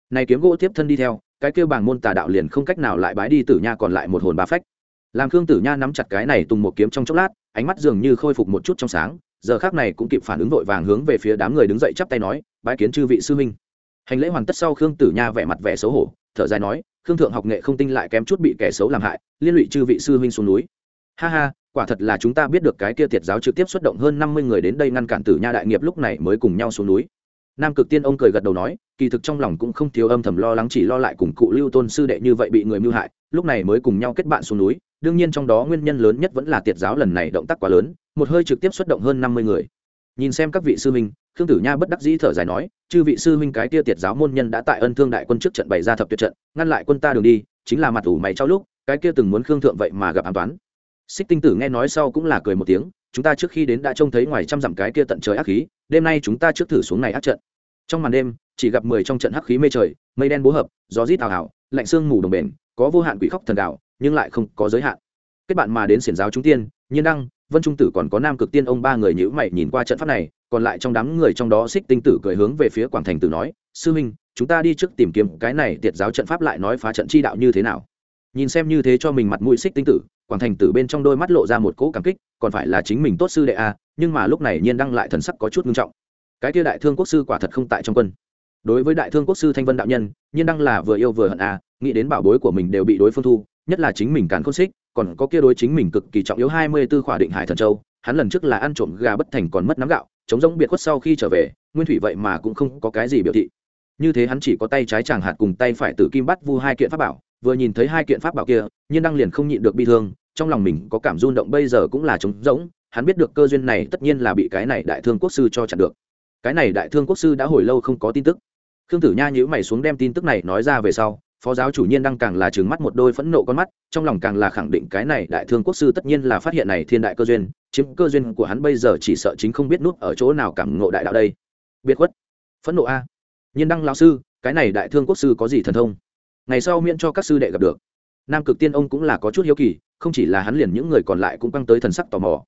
Này kiếm gỗ tiếp thân đi theo, cái kêu bảng môn tà đạo liền không cách nào lại bái đi tử nha còn lại một hồn ba phách. Làm khương tử nha nắm chặt cái này tùng một kiếm trong chốc lát, ánh mắt dường như khôi phục một chút trong sáng, giờ khác này cũng kịp phản ứng vội vàng hướng về phía đám người đứng dậy chắp tay nói, bái kiến chư vị sư minh hành lễ hoàn tất sau khương tử nha vẻ mặt vẻ xấu hổ, thở dài nói, khương thượng học nghệ không tinh lại kém chút bị kẻ xấu làm hại, liên lụy chư vị sư huynh xuống núi. Ha ha quả thật là chúng ta biết được cái kia tiệt giáo trực tiếp xuất động hơn năm mươi người đến đây ngăn cản tử nha đại nghiệp lúc này mới cùng nhau xuống núi. Nam cực tiên ông cười gật đầu nói kỳ thực trong lòng cũng không thiếu âm thầm lo lắng chỉ lo lại cùng cụ lưu tôn sư đệ như vậy bị người mưu hại lúc này mới cùng nhau kết bạn xuống núi. Đương nhiên trong đó nguyên nhân lớn nhất vẫn là tiệt giáo lần này động tác quá lớn một hơi trực tiếp xuất động hơn năm mươi người. Nhìn xem các vị sư minh, khương tử nha bất đắc dĩ thở dài nói chư vị sư minh cái kia tiệt giáo môn nhân đã tại ân thương đại quân trước trận bày ra thập tuyệt trận ngăn lại quân ta đường đi chính là mặt ủ mày trao lúc cái kia từng muốn khương thượng vậy mà gặp an toán xích tinh tử nghe nói sau cũng là cười một tiếng chúng ta trước khi đến đã trông thấy ngoài trăm dặm cái kia tận trời ác khí đêm nay chúng ta trước thử xuống này ác trận. Trong màn đêm chỉ gặp mười trong trận hắc khí mê trời mây đen bố hợp gió rít ảo hào, lạnh sương mù đồng bền có vô hạn quỷ khóc thần đạo nhưng lại không có giới hạn. Kết bạn mà đến xiển giáo chúng tiên nhiên đăng vân trung tử còn có nam cực tiên ông ba người nhữ mày nhìn qua trận pháp này còn lại trong đám người trong đó xích tinh tử cười hướng về phía quảng thành tử nói sư huynh chúng ta đi trước tìm kiếm cái này tiệt giáo trận pháp lại nói phá trận chi đạo như thế nào? Nhìn xem như thế cho mình mặt mũi xích tinh tử, quảng thành tử bên trong đôi mắt lộ ra một cỗ cảm kích, còn phải là chính mình tốt sư đệ a nhưng mà lúc này nhiên đăng lại thần sắc có chút nghiêm trọng. Cái kia đại thương quốc sư quả thật không tại trong quân. Đối với đại thương quốc sư thanh vân đạo nhân, nhiên đăng là vừa yêu vừa hận a nghĩ đến bảo bối của mình đều bị đối phương thu, nhất là chính mình càn khôn xích, còn có kia đối chính mình cực kỳ trọng yếu hai mươi 24 khỏa định hải thần châu, hắn lần trước là ăn trộm gà bất thành còn mất nắm gạo, chống rỗng biệt khuất sau khi trở về, nguyên thủy vậy mà cũng không có cái gì biểu thị. Như thế hắn chỉ có tay trái chàng hạt cùng tay phải tử kim bắt vu hai kiện pháp bảo vừa nhìn thấy hai kiện pháp bảo kia, nhiên đăng liền không nhịn được bi thương, trong lòng mình có cảm run động bây giờ cũng là trống rỗng, hắn biết được cơ duyên này tất nhiên là bị cái này đại thương quốc sư cho chặn được. Cái này đại thương quốc sư đã hồi lâu không có tin tức. Khương tử nha nhữ mày xuống đem tin tức này nói ra về sau, phó giáo chủ nhiên đang càng là trừng mắt một đôi phẫn nộ con mắt, trong lòng càng là khẳng định cái này đại thương quốc sư tất nhiên là phát hiện này thiên đại cơ duyên, chiếm cơ duyên của hắn bây giờ chỉ sợ chính không biết nút ở chỗ nào cảm ngộ đại đạo đây. Biệt khuất. Phẫn nộ a. Nhiên đăng lão sư, cái này đại thương quốc sư có gì thần thông? Ngày sau miễn cho các sư đệ gặp được. Nam cực tiên ông cũng là có chút hiếu kỳ, không chỉ là hắn liền những người còn lại cũng căng tới thần sắc tò mò.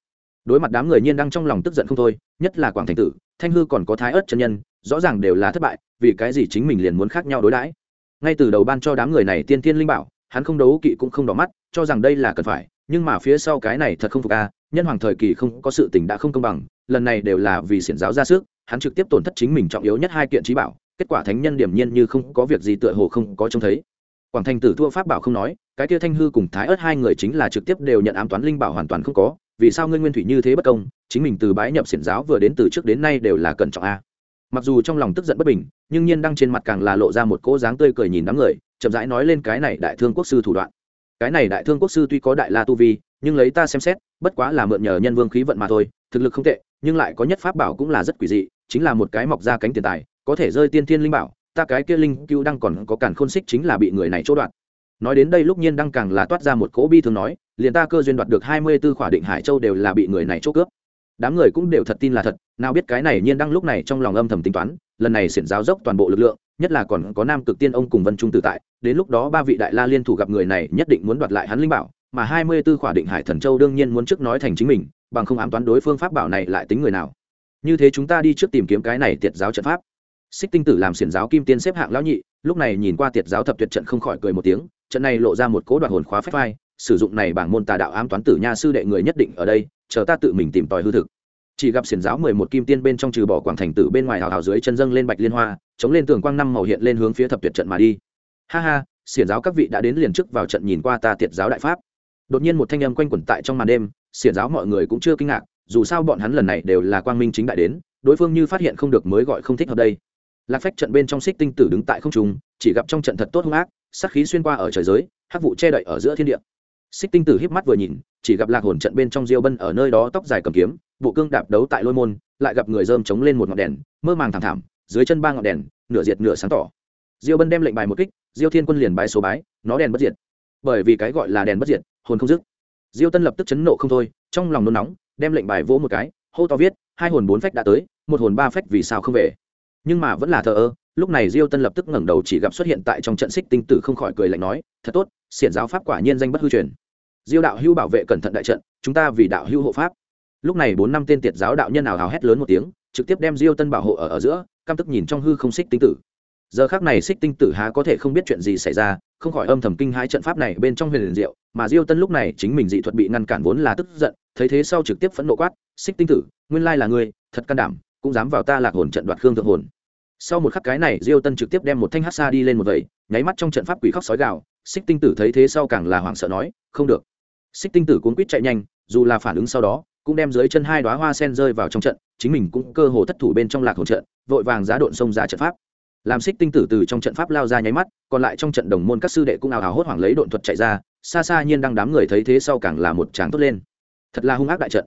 Đối mặt đám người nhiên đang trong lòng tức giận không thôi, nhất là quảng thành tử, thanh hư còn có thái ớt chân nhân, rõ ràng đều là thất bại, vì cái gì chính mình liền muốn khác nhau đối đãi? Ngay từ đầu ban cho đám người này tiên tiên linh bảo, hắn không đấu kỵ cũng không đỏ mắt, cho rằng đây là cần phải, nhưng mà phía sau cái này thật không phục a, nhân hoàng thời kỳ không có sự tình đã không công bằng, lần này đều là vì xiển giáo ra sức, hắn trực tiếp tổn thất chính mình trọng yếu nhất hai kiện trí bảo kết quả thánh nhân điểm nhiên như không có việc gì tựa hồ không có trông thấy. Quảng thành tử thua pháp bảo không nói, cái kia thanh hư cùng thái ớt hai người chính là trực tiếp đều nhận ám toán linh bảo hoàn toàn không có, vì sao ngươi nguyên thủy như thế bất công, chính mình từ bái nhập xiển giáo vừa đến từ trước đến nay đều là cẩn trọng a. Mặc dù trong lòng tức giận bất bình, nhưng nhiên đăng trên mặt càng là lộ ra một cỗ dáng tươi cười nhìn đám người, chậm rãi nói lên cái này đại thương quốc sư thủ đoạn. Cái này đại thương quốc sư tuy có đại la tu vi, nhưng lấy ta xem xét, bất quá là mượn nhờ nhân vương khí vận mà thôi, thực lực không tệ, nhưng lại có nhất pháp bảo cũng là rất quỷ dị, chính là một cái mọc ra cánh tiền tài có thể rơi tiên thiên linh bảo, ta cái kia linh cứu đang còn có cản khôn xích chính là bị người này chỗ đoạn nói đến đây lúc nhiên đang càng là toát ra một cỗ bi thường nói, liền ta cơ duyên đoạt được hai mươi 24 khỏa định hải châu đều là bị người này chỗ cướp. Đám người cũng đều thật tin là thật, nào biết cái này nhiên đang lúc này trong lòng âm thầm tính toán, lần này xiển giáo dốc toàn bộ lực lượng, nhất là còn có nam cực tiên ông cùng vân trung tự tại, đến lúc đó ba vị đại la liên thủ gặp người này nhất định muốn đoạt lại hắn linh bảo, mà hai mươi 24 khỏa định hải thần châu đương nhiên muốn trước nói thành chính mình, bằng không ám toán đối phương pháp bảo này lại tính người nào. Như thế chúng ta đi trước tìm kiếm cái này tiệt giáo trận pháp xích tinh tử làm xiển giáo kim tiên xếp hạng lão nhị, lúc này nhìn qua tiệt giáo thập tuyệt trận không khỏi cười một tiếng, trận này lộ ra một cố đoạn hồn khóa phép vai, sử dụng này bảng môn tà đạo ám toán tử nha sư đệ người nhất định ở đây, chờ ta tự mình tìm tòi hư thực. Chỉ gặp xiển giáo mười một kim tiên bên trong trừ bỏ quảng thành tử bên ngoài hào hào dưới chân dâng lên bạch liên hoa, chống lên tường quang năm màu hiện lên hướng phía thập tuyệt trận mà đi. Ha ha, xiển giáo các vị đã đến liền trước vào trận nhìn qua ta tiệt giáo đại pháp. Đột nhiên một thanh âm quanh quẩn tại trong màn đêm, xiển giáo mọi người cũng chưa kinh ngạc, dù sao bọn hắn lần này đều là quang minh chính đại đến, đối phương như phát hiện không được mới gọi không thích hợp đây lạc phách trận bên trong xích tinh tử đứng tại không trung, chỉ gặp trong trận thật tốt hung ác sắc khí xuyên qua ở trời giới, hắc vụ che đậy ở giữa thiên địa. Xích tinh tử híp mắt vừa nhìn, chỉ gặp lạc hồn trận bên trong diêu bân ở nơi đó tóc dài cầm kiếm, bộ cương đạp đấu tại lôi môn, lại gặp người dơm chống lên một ngọn đèn, mơ màng thảm thảm, dưới chân ba ngọn đèn, nửa diệt nửa sáng tỏ. Diêu bân đem lệnh bài một kích, diêu thiên quân liền bái số bái, nó đèn bất diệt. Bởi vì cái gọi là đèn bất diệt, hồn không dứt. Diêu tân lập tức chấn nộ không thôi, trong lòng nôn nóng, đem lệnh bài vỗ một cái, hô to viết, hai hồn bốn phách đã tới, một hồn ba phách vì sao không về? Nhưng mà vẫn là thờ ơ. Lúc này diêu tân lập tức ngẩng đầu chỉ gặp xuất hiện tại trong trận xích tinh tử không khỏi cười lạnh nói, thật tốt, xiển giáo pháp quả nhiên danh bất hư truyền. Diêu đạo hưu bảo vệ cẩn thận đại trận, chúng ta vì đạo hưu hộ pháp. Lúc này bốn năm tên tiệt giáo đạo nhân nào hào hét lớn một tiếng, trực tiếp đem diêu tân bảo hộ ở ở giữa, căm tức nhìn trong hư không xích tinh tử. Giờ khác này xích tinh tử há có thể không biết chuyện gì xảy ra, không khỏi âm thầm kinh hãi trận pháp này bên trong huyền diệu, mà diêu tân lúc này chính mình dị thuật bị ngăn cản vốn là tức giận, thấy thế sau trực tiếp phẫn nộ quát, xích tinh tử, nguyên lai là ngươi, thật can đảm cũng dám vào ta lạc hồn trận đoạt khương thượng hồn. Sau một khắc cái này, diêu tân trực tiếp đem một thanh hát xa đi lên một vầy, nháy mắt trong trận pháp quỷ khóc sói gạo xích tinh tử thấy thế sau càng là hoảng sợ nói, không được. Xích tinh tử cuốn quýt chạy nhanh, dù là phản ứng sau đó, cũng đem dưới chân hai đoá hoa sen rơi vào trong trận, chính mình cũng cơ hồ thất thủ bên trong lạc hồn trận, vội vàng giá độn xông ra trận pháp. Làm xích tinh tử từ trong trận pháp lao ra nháy mắt, còn lại trong trận đồng môn các sư đệ cũng ào ào hốt hoảng lấy độn thuật chạy ra, xa xa nhiên đang đám người thấy thế sau càng là một tráng tốt lên. Thật là hung ác đại trận.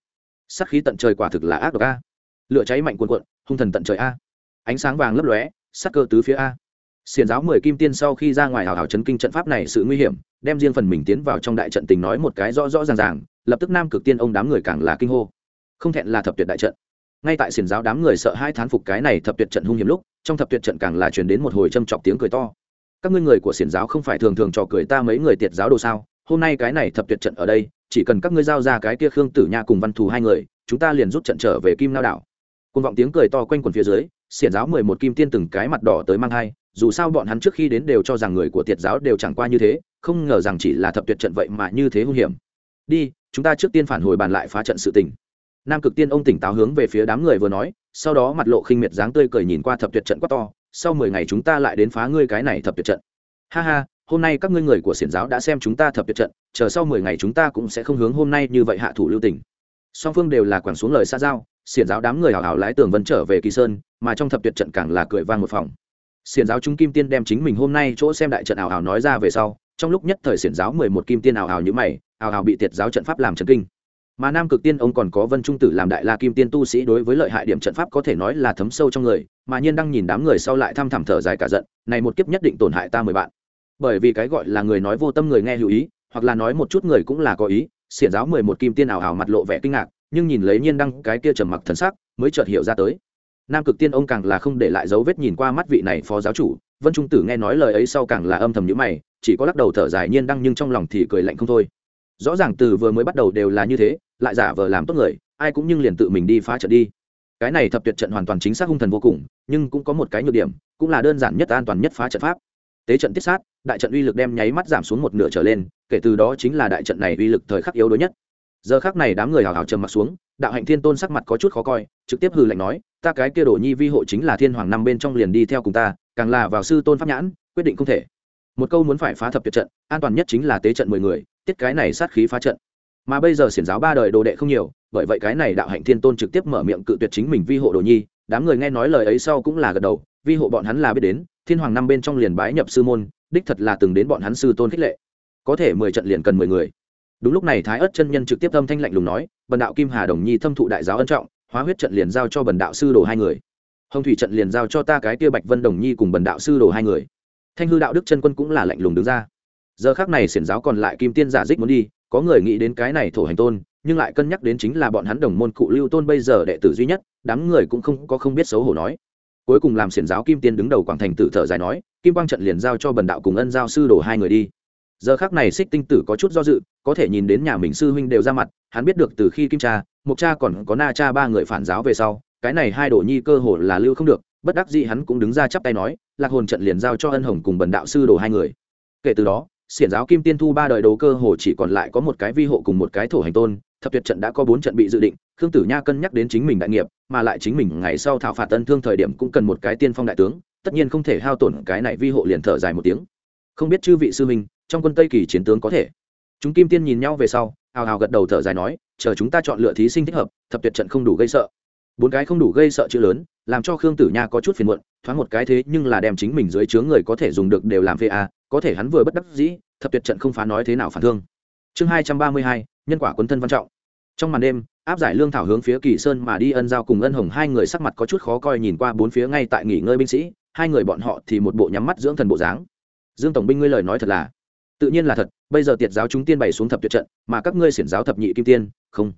Sắc khí tận trời quả thực là ác độc a lửa cháy mạnh cuồn cuộn, hung thần tận trời a. Ánh sáng vàng lấp lóe, sắc cơ tứ phía a. Xiền giáo mười kim tiên sau khi ra ngoài hào hào chấn kinh trận pháp này sự nguy hiểm, đem riêng phần mình tiến vào trong đại trận tình nói một cái rõ rõ ràng ràng, lập tức nam cực tiên ông đám người càng là kinh hô. Không thẹn là thập tuyệt đại trận. Ngay tại xiền giáo đám người sợ hai thán phục cái này thập tuyệt trận hung hiểm lúc, trong thập tuyệt trận càng là truyền đến một hồi châm chọc tiếng cười to. Các ngươi người của xiền giáo không phải thường thường trò cười ta mấy người tiệt giáo đồ sao? Hôm nay cái này thập tuyệt trận ở đây, chỉ cần các ngươi giao ra cái kia khương tử nha cùng văn thù hai người, chúng ta liền rút trận trở về kim lao đảo côn vọng tiếng cười to quanh quần phía dưới, xiển giáo mười một kim tiên từng cái mặt đỏ tới mang hai, dù sao bọn hắn trước khi đến đều cho rằng người của tiệt giáo đều chẳng qua như thế, không ngờ rằng chỉ là thập tuyệt trận vậy mà như thế hung hiểm. Đi, chúng ta trước tiên phản hồi bàn lại phá trận sự tình. Nam cực tiên ông tỉnh táo hướng về phía đám người vừa nói, sau đó mặt lộ khinh miệt dáng tươi cười nhìn qua thập tuyệt trận quá to, sau mười ngày chúng ta lại đến phá ngươi cái này thập tuyệt trận. Ha ha, hôm nay các ngươi người của xiển giáo đã xem chúng ta thập tuyệt trận, chờ sau mười ngày chúng ta cũng sẽ không hướng hôm nay như vậy hạ thủ lưu tình song phương đều là quẳng xuống lời xa giao, xiển giáo đám người hào hào lái tường vân trở về kỳ sơn, mà trong thập tuyệt trận càng là cười vang một phòng. Xiển giáo chúng kim tiên đem chính mình hôm nay chỗ xem đại trận ảo hào nói ra về sau, trong lúc nhất thời xiển giáo mười một kim tiên ảo hào như mày ảo hào bị tiệt giáo trận pháp làm trần kinh. Mà nam cực tiên ông còn có vân trung tử làm đại la kim tiên tu sĩ đối với lợi hại điểm trận pháp có thể nói là thấm sâu trong người, mà nhiên đang nhìn đám người sau lại thăm thẳm thở dài cả giận, này một kiếp nhất định tổn hại ta mười bạn. Bởi vì cái gọi là người nói vô tâm người nghe hữu ý, hoặc là nói một chút người cũng là có ý xiển giáo mười một kim tiên ảo ảo mặt lộ vẻ kinh ngạc, nhưng nhìn lấy nhiên đăng cái kia trầm mặc thần sắc, mới chợt hiểu ra tới. Nam cực tiên ông càng là không để lại dấu vết nhìn qua mắt vị này phó giáo chủ, vân trung tử nghe nói lời ấy sau càng là âm thầm nhữ mày, chỉ có lắc đầu thở dài nhiên đăng nhưng trong lòng thì cười lạnh không thôi. Rõ ràng từ vừa mới bắt đầu đều là như thế, lại giả vờ làm tốt người, ai cũng nhưng liền tự mình đi phá trận đi. Cái này thập tuyệt trận hoàn toàn chính xác hung thần vô cùng, nhưng cũng có một cái nhược điểm, cũng là đơn giản nhất an toàn nhất phá trận pháp tế trận tiết sát, đại trận uy lực đem nháy mắt giảm xuống một nửa trở lên, kể từ đó chính là đại trận này uy lực thời khắc yếu đối nhất. Giờ khác này đám người hào hào trầm mặt xuống, đạo hạnh thiên tôn sắc mặt có chút khó coi, trực tiếp hừ lạnh nói, ta cái kia đổ nhi vi hộ chính là thiên hoàng năm bên trong liền đi theo cùng ta, càng là vào sư tôn pháp nhãn, quyết định không thể. Một câu muốn phải phá thập tuyệt trận, an toàn nhất chính là tế trận mười người, tiết cái này sát khí phá trận. Mà bây giờ xiển giáo ba đời đồ đệ không nhiều, bởi vậy cái này đạo hạnh thiên tôn trực tiếp mở miệng cự tuyệt chính mình vi hộ đồ nhi, đám người nghe nói lời ấy sau cũng là gật đầu vi hộ bọn hắn là biết đến, thiên hoàng năm bên trong liền bái nhập sư môn, đích thật là từng đến bọn hắn sư tôn khích lệ. Có thể mười trận liền cần mười người. Đúng lúc này thái ất chân nhân trực tiếp âm thanh lạnh lùng nói, bần đạo kim hà đồng nhi thâm thụ đại giáo ân trọng, hóa huyết trận liền giao cho bần đạo sư đồ hai người. Hồng thủy trận liền giao cho ta cái kia bạch vân đồng nhi cùng bần đạo sư đồ hai người. Thanh hư đạo đức chân quân cũng là lạnh lùng đứng ra. Giờ khác này xiển giáo còn lại kim tiên giả dích muốn đi, có người nghĩ đến cái này thổ hành tôn, nhưng lại cân nhắc đến chính là bọn hắn đồng môn cụ lưu tôn bây giờ đệ tử duy nhất, đám người cũng không có không biết xấu hổ nói cuối cùng làm xiển giáo kim tiên đứng đầu quảng thành tử thở dài nói, kim quang trận liền giao cho bần đạo cùng ân giao sư đồ hai người đi. Giờ khác này xích tinh tử có chút do dự, có thể nhìn đến nhà mình sư huynh đều ra mặt, hắn biết được từ khi kim cha, mục cha còn có na cha ba người phản giáo về sau, cái này hai đồ nhi cơ hồ là lưu không được, bất đắc dĩ hắn cũng đứng ra chắp tay nói, lạc hồn trận liền giao cho ân hồng cùng bần đạo sư đồ hai người. Kể từ đó, xiển giáo kim tiên thu ba đời đấu cơ hồ chỉ còn lại có một cái vi hộ cùng một cái thổ hành tôn thập tuyệt trận đã có bốn trận bị dự định, khương tử nha cân nhắc đến chính mình đại nghiệp, mà lại chính mình ngày sau thảo phạt tân thương thời điểm cũng cần một cái tiên phong đại tướng, tất nhiên không thể hao tổn cái này vi hộ liền thở dài một tiếng. Không biết chư vị sư minh trong quân tây kỳ chiến tướng có thể? Chúng kim tiên nhìn nhau về sau, hào hào gật đầu thở dài nói, chờ chúng ta chọn lựa thí sinh thích hợp, thập tuyệt trận không đủ gây sợ. Bốn cái không đủ gây sợ chữ lớn, làm cho khương tử nha có chút phiền muộn, thoáng một cái thế nhưng là đem chính mình dưới chướng người có thể dùng được đều làm phê a, có thể hắn vừa bất đắc dĩ, thập tuyệt trận không phá nói thế nào phản thương. Chương hai trăm ba mươi hai nhân quả quân thân văn trọng. Trong màn đêm, áp giải lương thảo hướng phía kỳ sơn mà đi ân giao cùng ân hồng, hai người sắc mặt có chút khó coi nhìn qua bốn phía ngay tại nghỉ ngơi binh sĩ, hai người bọn họ thì một bộ nhắm mắt dưỡng thần bộ dáng. Dương tổng binh ngươi lời nói thật là, tự nhiên là thật, bây giờ tiệt giáo chúng tiên bày xuống thập tuyệt trận, mà các ngươi xiển giáo thập nhị kim tiên, không.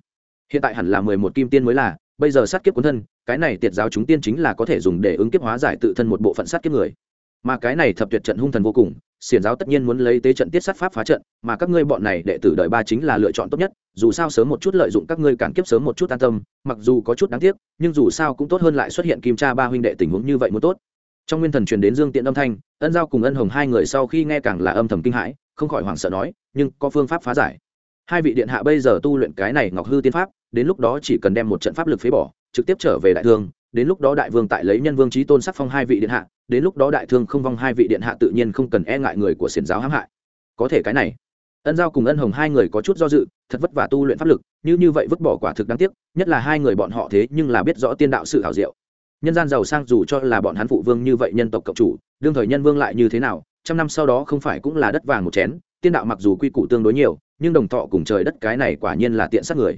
Hiện tại hẳn là mười một kim tiên mới là, bây giờ sát kiếp cuốn thân, cái này tiệt giáo chúng tiên chính là có thể dùng để ứng kiếp hóa giải tự thân một bộ phận sát kiếp người mà cái này thập tuyệt trận hung thần vô cùng, xiển giáo tất nhiên muốn lấy tế trận tiết sát pháp phá trận, mà các ngươi bọn này đệ tử đợi ba chính là lựa chọn tốt nhất, dù sao sớm một chút lợi dụng các ngươi cản kiếp sớm một chút an tâm, mặc dù có chút đáng tiếc, nhưng dù sao cũng tốt hơn lại xuất hiện kim cha ba huynh đệ tình huống như vậy muốn tốt. Trong nguyên thần truyền đến dương tiện âm thanh, ân giao cùng ân hồng hai người sau khi nghe càng là âm thầm kinh hãi, không khỏi hoảng sợ nói, nhưng có phương pháp phá giải. Hai vị điện hạ bây giờ tu luyện cái này ngọc hư tiên pháp, đến lúc đó chỉ cần đem một trận pháp lực phế bỏ, trực tiếp trở về đại thương, đến lúc đó đại vương tại lấy nhân vương trí tôn sắc phong hai vị điện hạ đến lúc đó đại thương không vong hai vị điện hạ tự nhiên không cần e ngại người của xiển giáo hãm hại. Có thể cái này, ân giao cùng ân hồng hai người có chút do dự, thật vất vả tu luyện pháp lực, như như vậy vứt bỏ quả thực đáng tiếc, nhất là hai người bọn họ thế nhưng là biết rõ tiên đạo sự hảo diệu. Nhân gian giàu sang dù cho là bọn hắn phụ vương như vậy nhân tộc cộng chủ, đương thời nhân vương lại như thế nào, trăm năm sau đó không phải cũng là đất vàng một chén, tiên đạo mặc dù quy củ tương đối nhiều, nhưng đồng thọ cùng trời đất cái này quả nhiên là tiện sát người.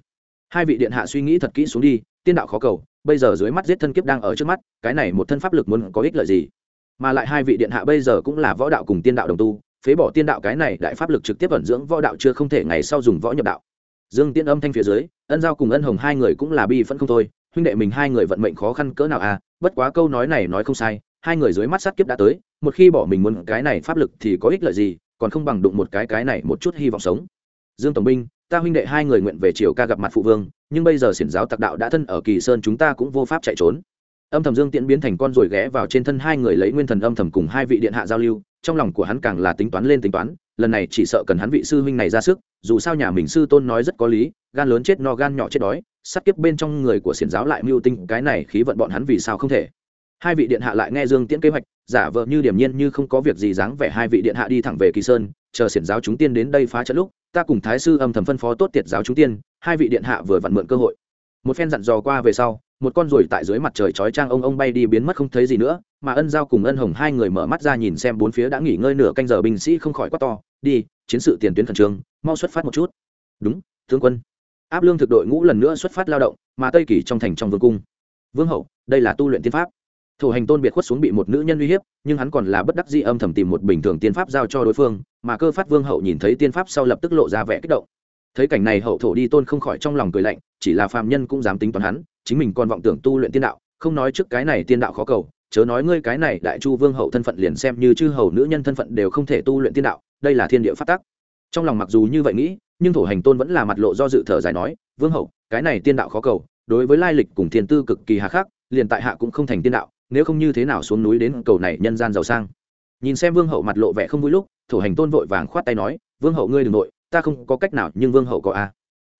Hai vị điện hạ suy nghĩ thật kỹ xuống đi, tiên đạo khó cầu, bây giờ dưới mắt giết thân kiếp đang ở trước mắt, cái này một thân pháp lực muốn có ích lợi gì? Mà lại hai vị điện hạ bây giờ cũng là võ đạo cùng tiên đạo đồng tu, phế bỏ tiên đạo cái này đại pháp lực trực tiếp ẩn dưỡng võ đạo chưa không thể ngày sau dùng võ nhập đạo. Dương tiên âm thanh phía dưới, ân giao cùng ân hồng hai người cũng là bi phẫn không thôi, huynh đệ mình hai người vận mệnh khó khăn cỡ nào à bất quá câu nói này nói không sai, hai người dưới mắt sát kiếp đã tới, một khi bỏ mình muốn cái này pháp lực thì có ích lợi gì, còn không bằng đụng một cái cái này một chút hy vọng sống. Dương tổng binh, ta huynh đệ hai người nguyện về triều ca gặp mặt phụ vương, nhưng bây giờ xiển giáo tặc đạo đã thân ở kỳ sơn chúng ta cũng vô pháp chạy trốn âm thầm dương tiễn biến thành con rồi ghé vào trên thân hai người lấy nguyên thần âm thầm cùng hai vị điện hạ giao lưu, trong lòng của hắn càng là tính toán lên tính toán, lần này chỉ sợ cần hắn vị sư huynh này ra sức, dù sao nhà mình sư tôn nói rất có lý, gan lớn chết no gan nhỏ chết đói sắt kiếp bên trong người của xiển giáo lại mưu tinh, cái này khí vận bọn hắn vì sao không thể. Hai vị điện hạ lại nghe dương tiễn kế hoạch, giả vờ như điểm nhiên như không có việc gì dáng vẻ hai vị điện hạ đi thẳng về kỳ sơn, chờ xiển giáo chúng tiên đến đây phá trận lúc, ta cùng thái sư âm thầm phân phó tốt tiệt giáo chúng tiên, hai vị điện hạ vừa vặn mượn cơ hội. Một phen dặn dò qua về sau một con ruồi tại dưới mặt trời chói trang ông ông bay đi biến mất không thấy gì nữa, mà ân giao cùng ân hồng hai người mở mắt ra nhìn xem bốn phía đã nghỉ ngơi nửa canh giờ binh sĩ không khỏi quát to, đi, chiến sự tiền tuyến khẩn trương, mau xuất phát một chút. Đúng, tướng quân. Áp lương thực đội ngũ lần nữa xuất phát lao động, mà tây kỳ trong thành trong vương cung. Vương hậu, đây là tu luyện tiên pháp. Thủ hành tôn biệt khuất xuống bị một nữ nhân uy hiếp, nhưng hắn còn là bất đắc dĩ âm thầm tìm một bình thường tiên pháp giao cho đối phương, mà cơ phát vương hậu nhìn thấy tiên pháp sau lập tức lộ ra vẻ kích động. Thấy cảnh này hậu thổ đi tôn không khỏi trong lòng cười lạnh, chỉ là phàm nhân cũng dám tính toán hắn chính mình còn vọng tưởng tu luyện tiên đạo, không nói trước cái này tiên đạo khó cầu, chớ nói ngươi cái này đại chu vương hậu thân phận liền xem như chư hầu nữ nhân thân phận đều không thể tu luyện tiên đạo, đây là thiên địa phát tắc. Trong lòng mặc dù như vậy nghĩ, nhưng thổ hành tôn vẫn là mặt lộ do dự thở dài nói, vương hậu, cái này tiên đạo khó cầu, đối với lai lịch cùng thiên tư cực kỳ hà khắc, liền tại hạ cũng không thành tiên đạo, nếu không như thế nào xuống núi đến cầu này nhân gian giàu sang. Nhìn xem vương hậu mặt lộ vẻ không vui lúc, thổ hành tôn vội vàng khoát tay nói, vương hậu ngươi đ ừ n g nội, ta không có cách nào, nhưng vương hậu có a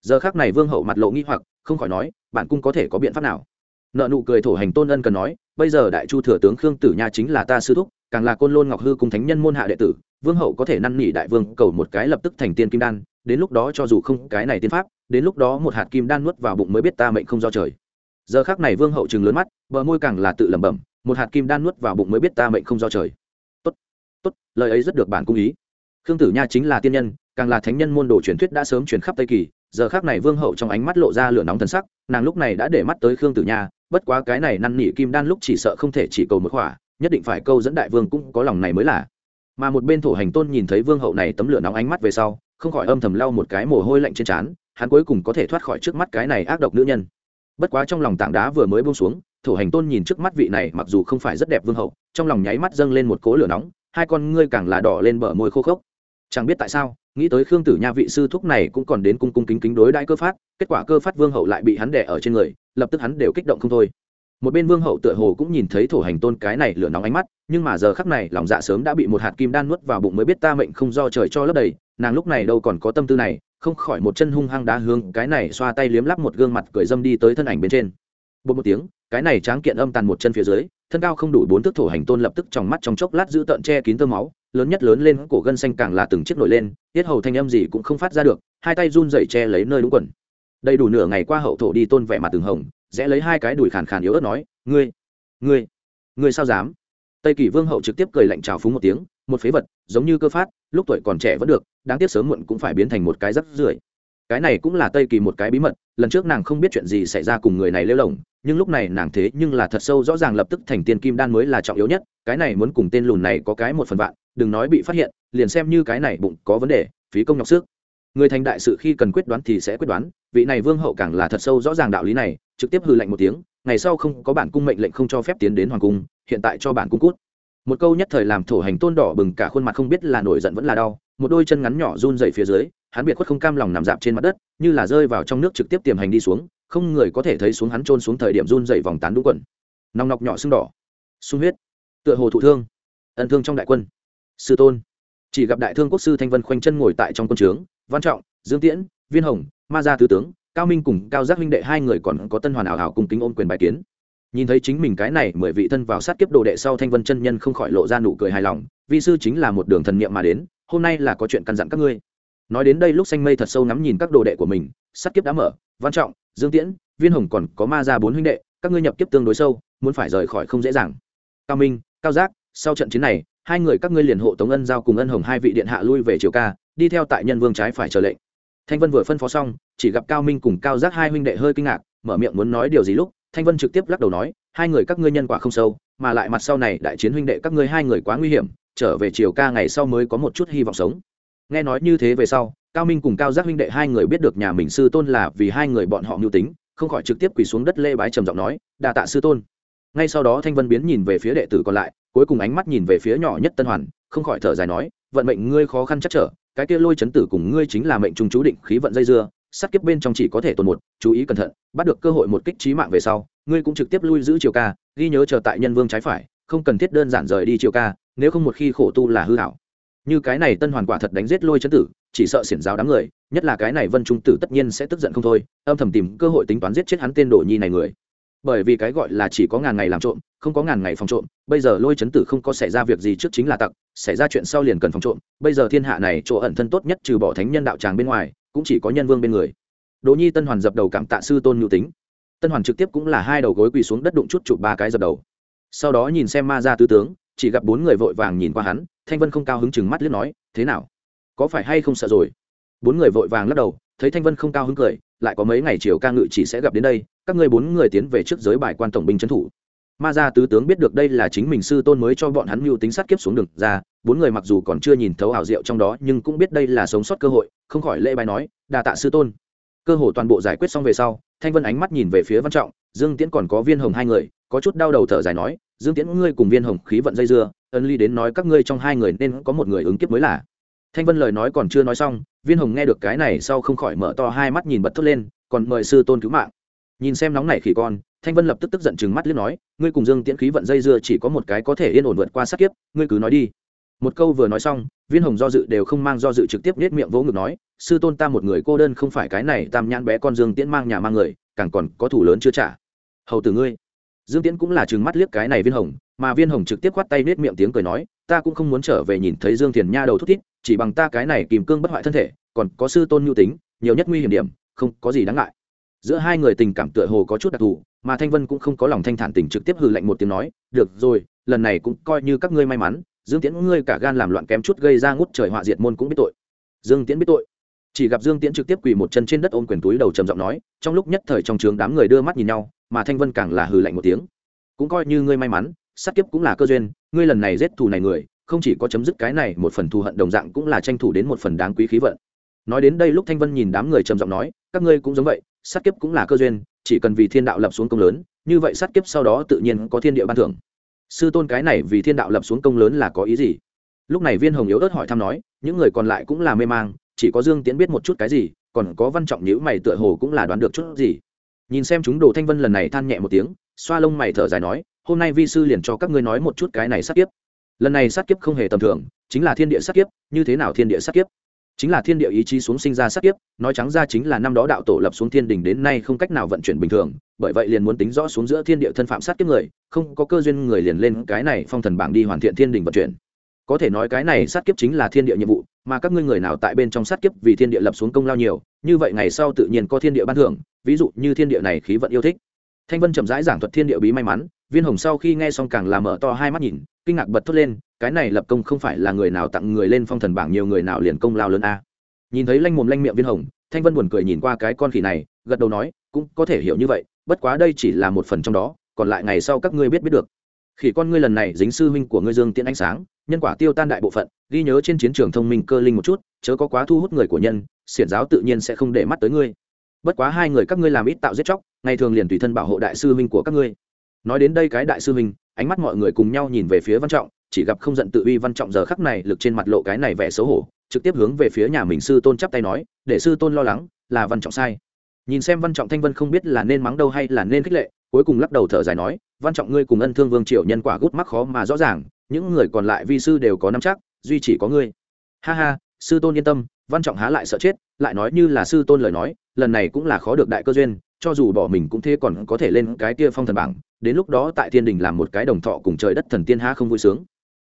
giờ khác này vương hậu mặt lộ nghi hoặc, không khỏi nói bạn cung có thể có biện pháp nào? Nợ nụ cười thổ hành tôn ân cần nói, bây giờ đại chu thừa tướng khương tử nha chính là ta sư thúc, càng là côn lôn ngọc hư cùng thánh nhân môn hạ đệ tử, vương hậu có thể năn nỉ đại vương cầu một cái lập tức thành tiên kim đan, đến lúc đó cho dù không cái này tiên pháp, đến lúc đó một hạt kim đan nuốt vào bụng mới biết ta mệnh không do trời. Giờ khác này vương hậu chừng lớn mắt, bờ môi càng là tự lẩm bẩm, một hạt kim đan nuốt vào bụng mới biết ta mệnh không do trời. Tốt tốt, lời ấy rất được bản cung ý. Khương tử nha chính là tiên nhân, càng là thánh nhân môn đồ truyền thuyết đã sớm truyền khắp tây kỳ giờ khác này vương hậu trong ánh mắt lộ ra lửa nóng thần sắc, nàng lúc này đã để mắt tới khương tử nha, bất quá cái này năn nỉ kim đan lúc chỉ sợ không thể chỉ cầu một khỏa, nhất định phải câu dẫn đại vương cũng có lòng này mới là. Mà một bên thổ hành tôn nhìn thấy vương hậu này tấm lửa nóng ánh mắt về sau, không khỏi âm thầm lau một cái mồ hôi lạnh trên trán, hắn cuối cùng có thể thoát khỏi trước mắt cái này ác độc nữ nhân. Bất quá trong lòng tảng đá vừa mới buông xuống, thổ hành tôn nhìn trước mắt vị này mặc dù không phải rất đẹp vương hậu, trong lòng nháy mắt dâng lên một cỗ lửa nóng, hai con ngươi càng là đỏ lên bờ môi khô khốc. Chẳng biết tại sao nghĩ tới khương tử nha vị sư thúc này cũng còn đến cung cung kính kính đối đãi cơ phát, kết quả cơ phát vương hậu lại bị hắn đẻ ở trên người, lập tức hắn đều kích động không thôi. Một bên vương hậu tựa hồ cũng nhìn thấy thổ hành tôn cái này lửa nóng ánh mắt, nhưng mà giờ khắc này lòng dạ sớm đã bị một hạt kim đan nuốt vào bụng mới biết ta mệnh không do trời cho lấp đầy, nàng lúc này đâu còn có tâm tư này, không khỏi một chân hung hăng đá hướng cái này xoa tay liếm lắp một gương mặt cười dâm đi tới thân ảnh bên trên. Bột một tiếng, cái này tráng kiện âm tàn một chân phía dưới, thân cao không đủ bốn thước thổ hành tôn lập tức trong mắt trong chốc lát giữ tợn che kín tơ máu lớn nhất lớn lên cổ gân xanh càng là từng chiếc nổi lên, tiết hầu thanh âm gì cũng không phát ra được, hai tay run dậy che lấy nơi đúng quần. Đầy đủ nửa ngày qua hậu thổ đi tôn vẻ mặt từng hồng, rẽ lấy hai cái đùi khàn khàn yếu ớt nói, ngươi ngươi ngươi sao dám? Tây kỳ vương hậu trực tiếp cười lạnh trào phúng một tiếng, một phế vật, giống như cơ phát, lúc tuổi còn trẻ vẫn được, đáng tiếc sớm muộn cũng phải biến thành một cái rắc rưởi cái này cũng là tây kỳ một cái bí mật, lần trước nàng không biết chuyện gì xảy ra cùng người này lêu lỏng nhưng lúc này nàng thế nhưng là thật sâu rõ ràng lập tức thành tiên kim đan mới là trọng yếu nhất, cái này muốn cùng tên lùn này có cái một phần vạn, đừng nói bị phát hiện, liền xem như cái này bụng có vấn đề, phí công nhọc sức. Người thành đại sự khi cần quyết đoán thì sẽ quyết đoán, vị này vương hậu càng là thật sâu rõ ràng đạo lý này, trực tiếp hư lệnh một tiếng, ngày sau không có bản cung mệnh lệnh không cho phép tiến đến hoàng cung, hiện tại cho bản cung cút. Một câu nhất thời làm thổ hành tôn đỏ bừng cả khuôn mặt không biết là nổi giận vẫn là đau, một đôi chân ngắn nhỏ run dậy phía dưới hắn biệt khuất không cam lòng nằm dạp trên mặt đất, như là rơi vào trong nước trực tiếp tiềm hành đi xuống, không người có thể thấy xuống hắn trôn xuống thời điểm run dậy vòng tán đũ quần. Nòng nọc nhỏ sưng đỏ, sung huyết, tựa hồ thụ thương, ân thương trong đại quân. Sư tôn, chỉ gặp đại thương quốc sư thanh vân khoanh chân ngồi tại trong quân trướng, văn trọng, dương tiễn, viên hồng, ma gia tứ tướng, cao minh cùng cao giác huynh đệ hai người còn có tân hoàn ảo ảo cùng kính ôm quyền bài kiến. Nhìn thấy chính mình cái này mười vị thân vào sát kiếp đồ đệ sau thanh vân chân nhân không khỏi lộ ra nụ cười hài lòng, vi sư chính là một đường thần niệm mà đến, hôm nay là có chuyện căn dặn các ngươi nói đến đây lúc xanh mây thật sâu ngắm nhìn các đồ đệ của mình sát kiếp đã mở, văn trọng, dương tiễn, viên hồng còn có ma ra bốn huynh đệ, các ngươi nhập kiếp tương đối sâu, muốn phải rời khỏi không dễ dàng. Cao minh, cao giác, sau trận chiến này, hai người các ngươi liền hộ tống ân giao cùng ân hồng hai vị điện hạ lui về triều ca, đi theo tại nhân vương trái phải chờ lệnh. Thanh vân vừa phân phó xong, chỉ gặp cao minh cùng cao giác hai huynh đệ hơi kinh ngạc, mở miệng muốn nói điều gì lúc, thanh vân trực tiếp lắc đầu nói, hai người các ngươi nhân quả không sâu, mà lại mặt sau này đại chiến huynh đệ các ngươi hai người quá nguy hiểm, trở về triều ca ngày sau mới có một chút hy vọng sống nghe nói như thế về sau, cao minh cùng cao giác huynh đệ hai người biết được nhà mình sư tôn là vì hai người bọn họ mưu tính, không khỏi trực tiếp quỳ xuống đất lê bái trầm giọng nói đà tạ sư tôn. Ngay sau đó thanh vân biến nhìn về phía đệ tử còn lại, cuối cùng ánh mắt nhìn về phía nhỏ nhất tân hoàn, không khỏi thở dài nói, vận mệnh ngươi khó khăn chắc trở, cái kia lôi chấn tử cùng ngươi chính là mệnh trùng chú định khí vận dây dưa, sát kiếp bên trong chỉ có thể tồn một, chú ý cẩn thận, bắt được cơ hội một kích trí mạng về sau, ngươi cũng trực tiếp lui giữ triều ca, ghi nhớ chờ tại nhân vương trái phải, không cần thiết đơn giản rời đi triều ca, nếu không một khi khổ tu là hư hảo như cái này tân hoàn quả thật đánh giết lôi chấn tử, chỉ sợ xiển giáo đám người, nhất là cái này vân trung tử tất nhiên sẽ tức giận không thôi, âm thầm tìm cơ hội tính toán giết chết hắn tên đồ nhi này người. Bởi vì cái gọi là chỉ có ngàn ngày làm trộm, không có ngàn ngày phòng trộm, bây giờ lôi chấn tử không có xảy ra việc gì trước chính là tặc, xảy ra chuyện sau liền cần phòng trộm, bây giờ thiên hạ này chỗ ẩn thân tốt nhất trừ bỏ thánh nhân đạo tràng bên ngoài, cũng chỉ có nhân vương bên người. Đỗ nhi tân hoàn dập đầu cảm tạ sư tôn nhu tính. Tân hoàn trực tiếp cũng là hai đầu gối quỳ xuống đất đụng chút chụp ba cái dập đầu. Sau đó nhìn xem ma ra tứ tướng chỉ gặp bốn người vội vàng nhìn qua hắn, thanh vân không cao hứng chừng mắt liếc nói, thế nào? Có phải hay không sợ rồi? Bốn người vội vàng lắc đầu, thấy thanh vân không cao hứng cười, lại có mấy ngày chiều ca ngự chỉ sẽ gặp đến đây, các ngươi bốn người tiến về trước giới bài quan tổng binh trấn thủ. Ma gia tứ tướng biết được đây là chính mình sư tôn mới cho bọn hắn mưu tính sát kiếp xuống đường ra, bốn người mặc dù còn chưa nhìn thấu ảo diệu trong đó, nhưng cũng biết đây là sống sót cơ hội, không khỏi lễ bài nói đà tạ sư tôn. Cơ hội toàn bộ giải quyết xong về sau, thanh vân ánh mắt nhìn về phía văn trọng, dương tiễn còn có viên hồng hai người có chút đau đầu thở dài nói, dương tiễn, ngươi cùng viên hồng khí vận dây dưa, ân ly đến nói các ngươi trong hai người nên có một người ứng kiếp mới là. Thanh vân lời nói còn chưa nói xong, viên hồng nghe được cái này sau không khỏi mở to hai mắt nhìn bật thốt lên, còn mời sư tôn cứu mạng. Nhìn xem nóng này khỉ con, thanh vân lập tức tức giận chừng mắt liếc nói, ngươi cùng dương tiễn khí vận dây dưa chỉ có một cái có thể yên ổn vượt qua sát kiếp, ngươi cứ nói đi. Một câu vừa nói xong, viên hồng do dự đều không mang do dự trực tiếp nết miệng vỗ ngực nói, sư tôn ta một người cô đơn không phải cái này tam nhãn bé con dương tiễn mang nhà mang người, càng còn có thủ lớn chưa trả. Hầu tử ngươi dương tiễn cũng là chừng mắt liếc cái này viên hồng, mà viên hồng trực tiếp khoát tay nết miệng tiếng cười nói, ta cũng không muốn trở về nhìn thấy dương thiền nha đầu thút thít, chỉ bằng ta cái này kìm cương bất hoại thân thể, còn có sư tôn nhu tính, nhiều nhất nguy hiểm điểm, không có gì đáng ngại. Giữa hai người tình cảm tựa hồ có chút đặc thù, mà thanh vân cũng không có lòng thanh thản tình trực tiếp hừ lạnh một tiếng nói, được rồi, lần này cũng coi như các ngươi may mắn, dương tiễn ngươi cả gan làm loạn kém chút gây ra ngút trời họa diệt môn cũng biết tội. Dương tiễn biết tội. Chỉ gặp dương tiễn trực tiếp quỳ một chân trên đất ôm quyền túi đầu trầm giọng nói, trong lúc nhất thời trong trường đám người đưa mắt nhìn nhau mà thanh vân càng là hừ lạnh một tiếng. Cũng coi như ngươi may mắn, sát kiếp cũng là cơ duyên, ngươi lần này giết thù này người, không chỉ có chấm dứt cái này một phần thù hận đồng dạng cũng là tranh thủ đến một phần đáng quý khí vận. Nói đến đây lúc thanh vân nhìn đám người trầm giọng nói, các ngươi cũng giống vậy, sát kiếp cũng là cơ duyên, chỉ cần vì thiên đạo lập xuống công lớn, như vậy sát kiếp sau đó tự nhiên có thiên địa ban thưởng. Sư tôn cái này vì thiên đạo lập xuống công lớn là có ý gì? Lúc này viên hồng yếu ớt hỏi thăm nói, những người còn lại cũng là mê mang, chỉ có dương tiến biết một chút cái gì, còn có văn trọng nhữ mày tựa hồ cũng là đoán được chút gì nhìn xem chúng đồ thanh vân lần này than nhẹ một tiếng, xoa lông mày thở dài nói, hôm nay vi sư liền cho các ngươi nói một chút cái này sát kiếp. Lần này sát kiếp không hề tầm thường, chính là thiên địa sát kiếp, như thế nào thiên địa sát kiếp? Chính là thiên địa ý chí xuống sinh ra sát kiếp, nói trắng ra chính là năm đó đạo tổ lập xuống thiên đình đến nay không cách nào vận chuyển bình thường, bởi vậy liền muốn tính rõ xuống giữa thiên địa thân phạm sát kiếp người, không có cơ duyên người liền lên cái này phong thần bảng đi hoàn thiện thiên đình vận chuyển. Có thể nói cái này sát kiếp chính là thiên địa nhiệm vụ, mà các ngươi người nào tại bên trong sát kiếp vì thiên địa lập xuống công lao nhiều, như vậy ngày sau tự nhiên có thiên địa ban thưởng ví dụ như thiên địa này khí vận yêu thích. Thanh vân chậm rãi giảng thuật thiên địa bí may mắn, viên hồng sau khi nghe xong càng làm mở to hai mắt nhìn, kinh ngạc bật thốt lên, cái này lập công không phải là người nào tặng người lên phong thần bảng nhiều người nào liền công lao lớn a. Nhìn thấy lanh mồm lanh miệng viên hồng, thanh vân buồn cười nhìn qua cái con khỉ này, gật đầu nói, cũng có thể hiểu như vậy, bất quá đây chỉ là một phần trong đó, còn lại ngày sau các ngươi biết biết được. Khỉ con ngươi lần này dính sư huynh của ngươi dương tiễn ánh sáng, nhân quả tiêu tan đại bộ phận, ghi nhớ trên chiến trường thông minh cơ linh một chút, chớ có quá thu hút người của nhân, xiển giáo tự nhiên sẽ không để mắt tới ngươi bất quá hai người các ngươi làm ít tạo giết chóc, ngày thường liền tùy thân bảo hộ đại sư huynh của các ngươi. Nói đến đây cái đại sư huynh, ánh mắt mọi người cùng nhau nhìn về phía văn trọng, chỉ gặp không giận tự uy văn trọng giờ khắc này lực trên mặt lộ cái này vẻ xấu hổ, trực tiếp hướng về phía nhà mình sư tôn chắp tay nói, để sư tôn lo lắng, là văn trọng sai. Nhìn xem văn trọng thanh vân không biết là nên mắng đâu hay là nên khích lệ, cuối cùng lắc đầu thở dài nói, văn trọng ngươi cùng ân thương vương triều nhân quả gút mắc khó mà rõ ràng, những người còn lại vi sư đều có năm chắc, duy chỉ có ngươi. Ha ha, sư tôn yên tâm văn trọng há lại sợ chết, lại nói như là sư tôn lời nói, lần này cũng là khó được đại cơ duyên, cho dù bỏ mình cũng thế còn có thể lên cái kia phong thần bảng, đến lúc đó tại thiên đình làm một cái đồng thọ cùng trời đất thần tiên ha không vui sướng.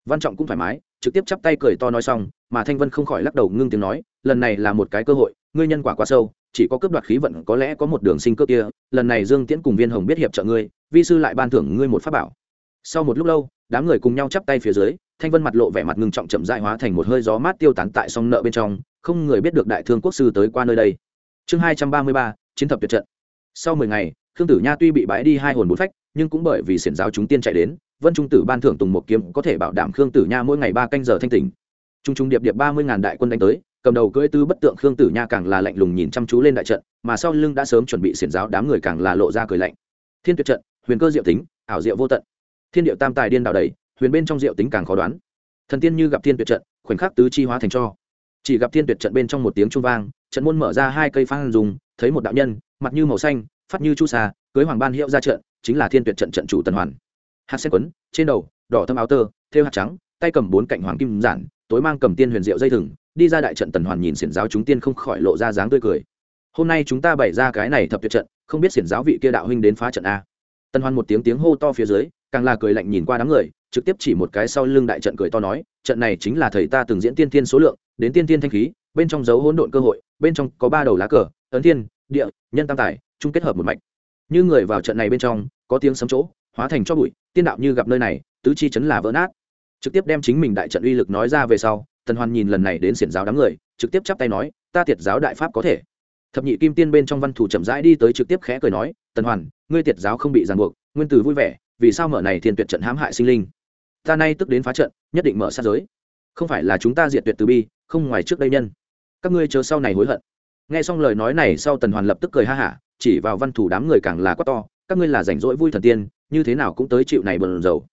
Văn trọng cũng thoải mái, trực tiếp chắp tay cười to nói xong, mà thanh vân không khỏi lắc đầu ngưng tiếng nói, lần này là một cái cơ hội, ngươi nhân quả quá sâu, chỉ có cướp đoạt khí vận có lẽ có một đường sinh cơ kia, lần này dương tiễn cùng viên hồng biết hiệp trợ ngươi, vi sư lại ban thưởng ngươi một pháp bảo. Sau một lúc lâu, đám người cùng nhau chắp tay phía dưới, thanh vân mặt lộ vẻ mặt ngưng trọng chậm dại hóa thành một hơi gió mát tiêu tán tại song nợ bên trong không người biết được đại thương quốc sư tới qua nơi đây. Chương hai trăm ba mươi ba, chiến thập tuyệt trận. Sau mười ngày, khương tử nha tuy bị bãi đi hai hồn bốn phách, nhưng cũng bởi vì xiển giáo chúng tiên chạy đến, vân trung tử ban thưởng tùng một kiếm có thể bảo đảm khương tử nha mỗi ngày ba canh giờ thanh tỉnh. Trung trung điệp điệp ba mươi ngàn đại quân đánh tới, cầm đầu cưỡi tư bất tượng khương tử nha càng là lạnh lùng nhìn chăm chú lên đại trận, mà sau lưng đã sớm chuẩn bị xiển giáo đám người càng là lộ ra cười lạnh. Thiên tuyệt trận, huyền cơ diệu tính, ảo diệu vô tận. Thiên điệu tam tài điên đạo đầy, huyền bên trong diệu tính càng khó đoán. Thần tiên như gặp thiên tuyệt trận, khoảnh khắc tứ chi hóa thành cho chỉ gặp thiên tuyệt trận bên trong một tiếng trung vang, trận môn mở ra hai cây phan dùng, thấy một đạo nhân, mặt như màu xanh, phát như chu xà cưới hoàng ban hiệu ra trận, chính là thiên tuyệt trận trận chủ tần hoàn. Hạt sen quấn, trên đầu, đỏ thâm áo tơ, thêu hạt trắng, tay cầm bốn cạnh hoàng kim giản, tối mang cầm tiên huyền diệu dây thừng, đi ra đại trận tần hoàn nhìn xiển giáo chúng tiên không khỏi lộ ra dáng tươi cười. Hôm nay chúng ta bày ra cái này thập tuyệt trận, không biết xiển giáo vị kia đạo huynh đến phá trận a. Tần hoàn một tiếng tiếng hô to phía dưới, càng là cười lạnh nhìn qua đám người, trực tiếp chỉ một cái sau lưng đại trận cười to nói, trận này chính là thầy ta từng diễn tiên tiên số lượng đến tiên tiên thanh khí, bên trong dấu hỗn độn cơ hội, bên trong có ba đầu lá cờ, ấn thiên, địa, nhân tam tài, chung kết hợp một mạch. Như người vào trận này bên trong, có tiếng sấm chỗ, hóa thành cho bụi, tiên đạo như gặp nơi này, tứ chi chấn là vỡ nát. Trực tiếp đem chính mình đại trận uy lực nói ra về sau, tần hoàn nhìn lần này đến xiển giáo đám người, trực tiếp chắp tay nói, ta tiệt giáo đại pháp có thể. Thập nhị kim tiên bên trong văn thủ chậm rãi đi tới trực tiếp khẽ cười nói, tần hoàn, ngươi tiệt giáo không bị ràng buộc, nguyên từ vui vẻ, vì sao mở này thiên tuyệt trận hãm hại sinh linh? Ta nay tức đến phá trận, nhất định mở sát giới không phải là chúng ta diệt tuyệt từ bi, không ngoài trước đây nhân. Các ngươi chờ sau này hối hận. Nghe xong lời nói này sau tần hoàn lập tức cười ha hả, chỉ vào văn thủ đám người càng là quá to, các ngươi là rảnh rỗi vui thần tiên, như thế nào cũng tới chịu này bần dầu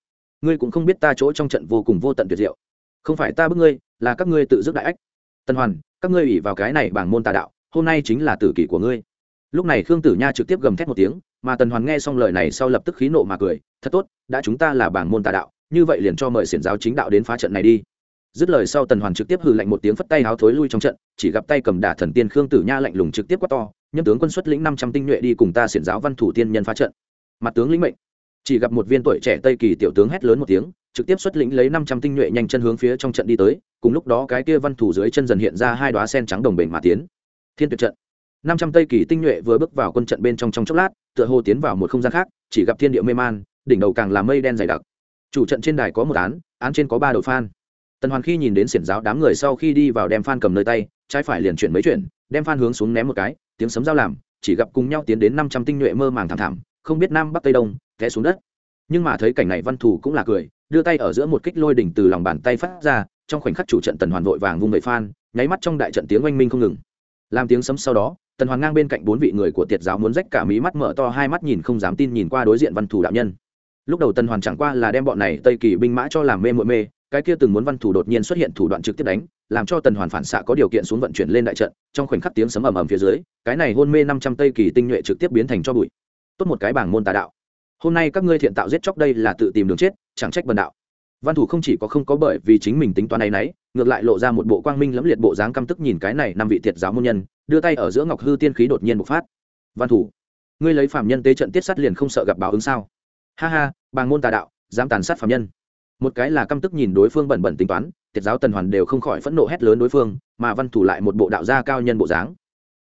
ngươi cũng không biết ta chỗ trong trận vô cùng vô tận tuyệt diệu. Không phải ta bức ngươi, là các ngươi tự dứt đại ách. Tân hoàn, các ngươi ủy vào cái này bảng môn tà đạo, hôm nay chính là tử kỷ của ngươi. Lúc này khương tử nha trực tiếp gầm thét một tiếng, mà tần hoàn nghe xong lời này sau lập tức khí nộ mà cười, thật tốt, đã chúng ta là bảng môn tà đạo, như vậy liền cho mời xiển giáo chính đạo đến phá trận này đi dứt lời sau tần hoàn trực tiếp hừ lạnh một tiếng phất tay háo thối lui trong trận, chỉ gặp tay cầm đả thần tiên khương tử nha lạnh lùng trực tiếp quát to, nhân tướng quân xuất lĩnh năm trăm tinh nhuệ đi cùng ta xiển giáo văn thủ tiên nhân phá trận. Mặt tướng lĩnh mệnh. Chỉ gặp một viên tuổi trẻ tây kỳ tiểu tướng hét lớn một tiếng, trực tiếp xuất lĩnh lấy năm trăm tinh nhuệ nhanh chân hướng phía trong trận đi tới, cùng lúc đó cái kia văn thủ dưới chân dần hiện ra hai đoá sen trắng đồng bền mà tiến. Thiên tuyệt trận. Năm trăm tây kỳ tinh nhuệ vừa bước vào quân trận bên trong trong chốc lát, tựa hồ tiến vào một không gian khác, chỉ gặp thiên địa mê man, đỉnh đầu càng là mây đen dày đặc. Chủ trận trên đài có một án án trên có ba đầu phan tần hoàn khi nhìn đến xiển giáo đám người sau khi đi vào đem phan cầm nơi tay, trái phải liền chuyển mấy chuyển, đem phan hướng xuống ném một cái, tiếng sấm giao làm, chỉ gặp cùng nhau tiến đến năm trăm tinh nhuệ mơ màng thảm thảm, không biết nam bắc tây đông, té xuống đất. Nhưng mà thấy cảnh này văn thủ cũng là cười, đưa tay ở giữa một kích lôi đỉnh từ lòng bàn tay phát ra, trong khoảnh khắc chủ trận tần hoàn vội vàng vung vẩy phan, nháy mắt trong đại trận tiếng oanh minh không ngừng. Làm tiếng sấm sau đó, tần hoàn ngang bên cạnh bốn vị người của tiệt giáo muốn rách cả mí mắt mở to hai mắt nhìn không dám tin nhìn qua đối diện văn thủ đạo nhân. Lúc đầu tần hoàn chẳng qua là đem bọn này tây kỳ binh mã cho làm mê mội mê cái kia từng muốn văn thủ đột nhiên xuất hiện thủ đoạn trực tiếp đánh, làm cho tần hoàn phản xạ có điều kiện xuống vận chuyển lên đại trận, trong khoảnh khắc tiếng sấm ầm ầm phía dưới, cái này hôn mê năm trăm tây kỳ tinh nhuệ trực tiếp biến thành cho bụi. Tốt một cái bảng môn tà đạo. Hôm nay các ngươi thiện tạo giết chóc đây là tự tìm đường chết, chẳng trách bần đạo. Văn thủ không chỉ có không có bởi vì chính mình tính toán này nấy, ngược lại lộ ra một bộ quang minh lẫm liệt bộ dáng căm tức nhìn cái này năm vị thiệt giáo môn nhân, đưa tay ở giữa ngọc hư tiên khí đột nhiên bộc phát. Văn thủ, ngươi lấy phạm nhân tế trận tiết sát liền không sợ gặp báo ứng sao? Ha ha bàng môn tà đạo, dám tàn sát phạm nhân một cái là căm tức nhìn đối phương bẩn bẩn tính toán thiệt giáo tần hoàn đều không khỏi phẫn nộ hét lớn đối phương, mà văn thủ lại một bộ đạo gia cao nhân bộ dáng.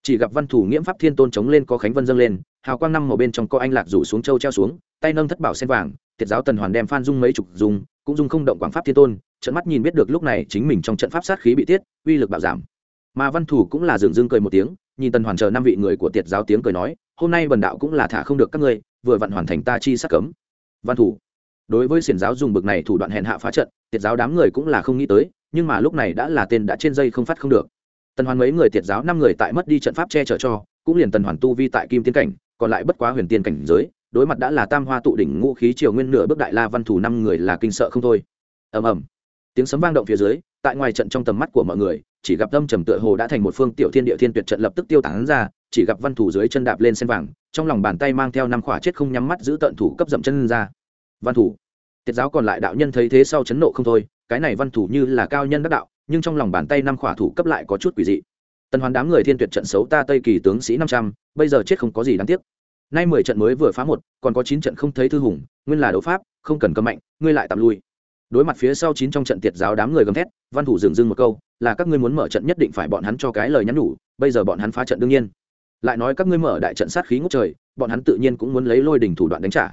Chỉ gặp văn thủ nghiễm pháp thiên tôn chống lên có khánh vân dâng lên, hào quang năm màu bên trong có anh lạc rủ xuống châu treo xuống, tay nâng thất bảo sen vàng thiệt giáo tần hoàn đem phan dung mấy chục dùng, cũng dung không động quảng pháp thiên tôn trận mắt nhìn biết được lúc này chính mình trong trận pháp sát khí bị tiết, uy lực bạo giảm. Mà văn thủ cũng là dường dưng cười một tiếng, nhìn tần hoàn chờ năm vị người của tiệt giáo tiếng cười nói, hôm nay bần đạo cũng là thả không được các ngươi, vừa vặn hoàn thành ta chi sát cấm. Văn thủ đối với xiển giáo dùng bực này thủ đoạn hèn hạ phá trận, tiệt giáo đám người cũng là không nghĩ tới, nhưng mà lúc này đã là tên đã trên dây không phát không được. Tần hoàn mấy người tiệt giáo năm người tại mất đi trận pháp che chở cho, cũng liền tần hoàn tu vi tại kim tiến cảnh, còn lại bất quá huyền tiên cảnh giới, đối mặt đã là tam hoa tụ đỉnh ngũ khí triều nguyên nửa bước đại la văn thủ năm người là kinh sợ không thôi. Ầm ầm. Tiếng sấm vang động phía dưới, tại ngoài trận trong tầm mắt của mọi người, chỉ gặp tâm trầm tựa hồ đã thành một phương tiểu thiên địa thiên tuyệt trận lập tức tiêu tán ra, chỉ gặp văn thủ dưới chân đạp lên sen vàng, trong lòng bàn tay mang theo năm khỏa chết không nhắm mắt giữ tận thủ cấp dậm chân ra. Văn thủ tiết giáo còn lại đạo nhân thấy thế sau chấn nộ không thôi, cái này văn thủ như là cao nhân đắc đạo, nhưng trong lòng bàn tay năm khỏa thủ cấp lại có chút quỷ dị. Tần hoàn đám người thiên tuyệt trận xấu ta tây kỳ tướng sĩ năm trăm, bây giờ chết không có gì đáng tiếc. Nay mười trận mới vừa phá một, còn có chín trận không thấy thư hùng, nguyên là đấu pháp, không cần cầm mạnh, ngươi lại tạm lui. Đối mặt phía sau chín trong trận tiệt giáo đám người gầm thét, văn thủ dừng dưng một câu, là các ngươi muốn mở trận nhất định phải bọn hắn cho cái lời nhắn nhủ, bây giờ bọn hắn phá trận đương nhiên. Lại nói các ngươi mở đại trận sát khí ngút trời, bọn hắn tự nhiên cũng muốn lấy lôi đình thủ đoạn đánh trả.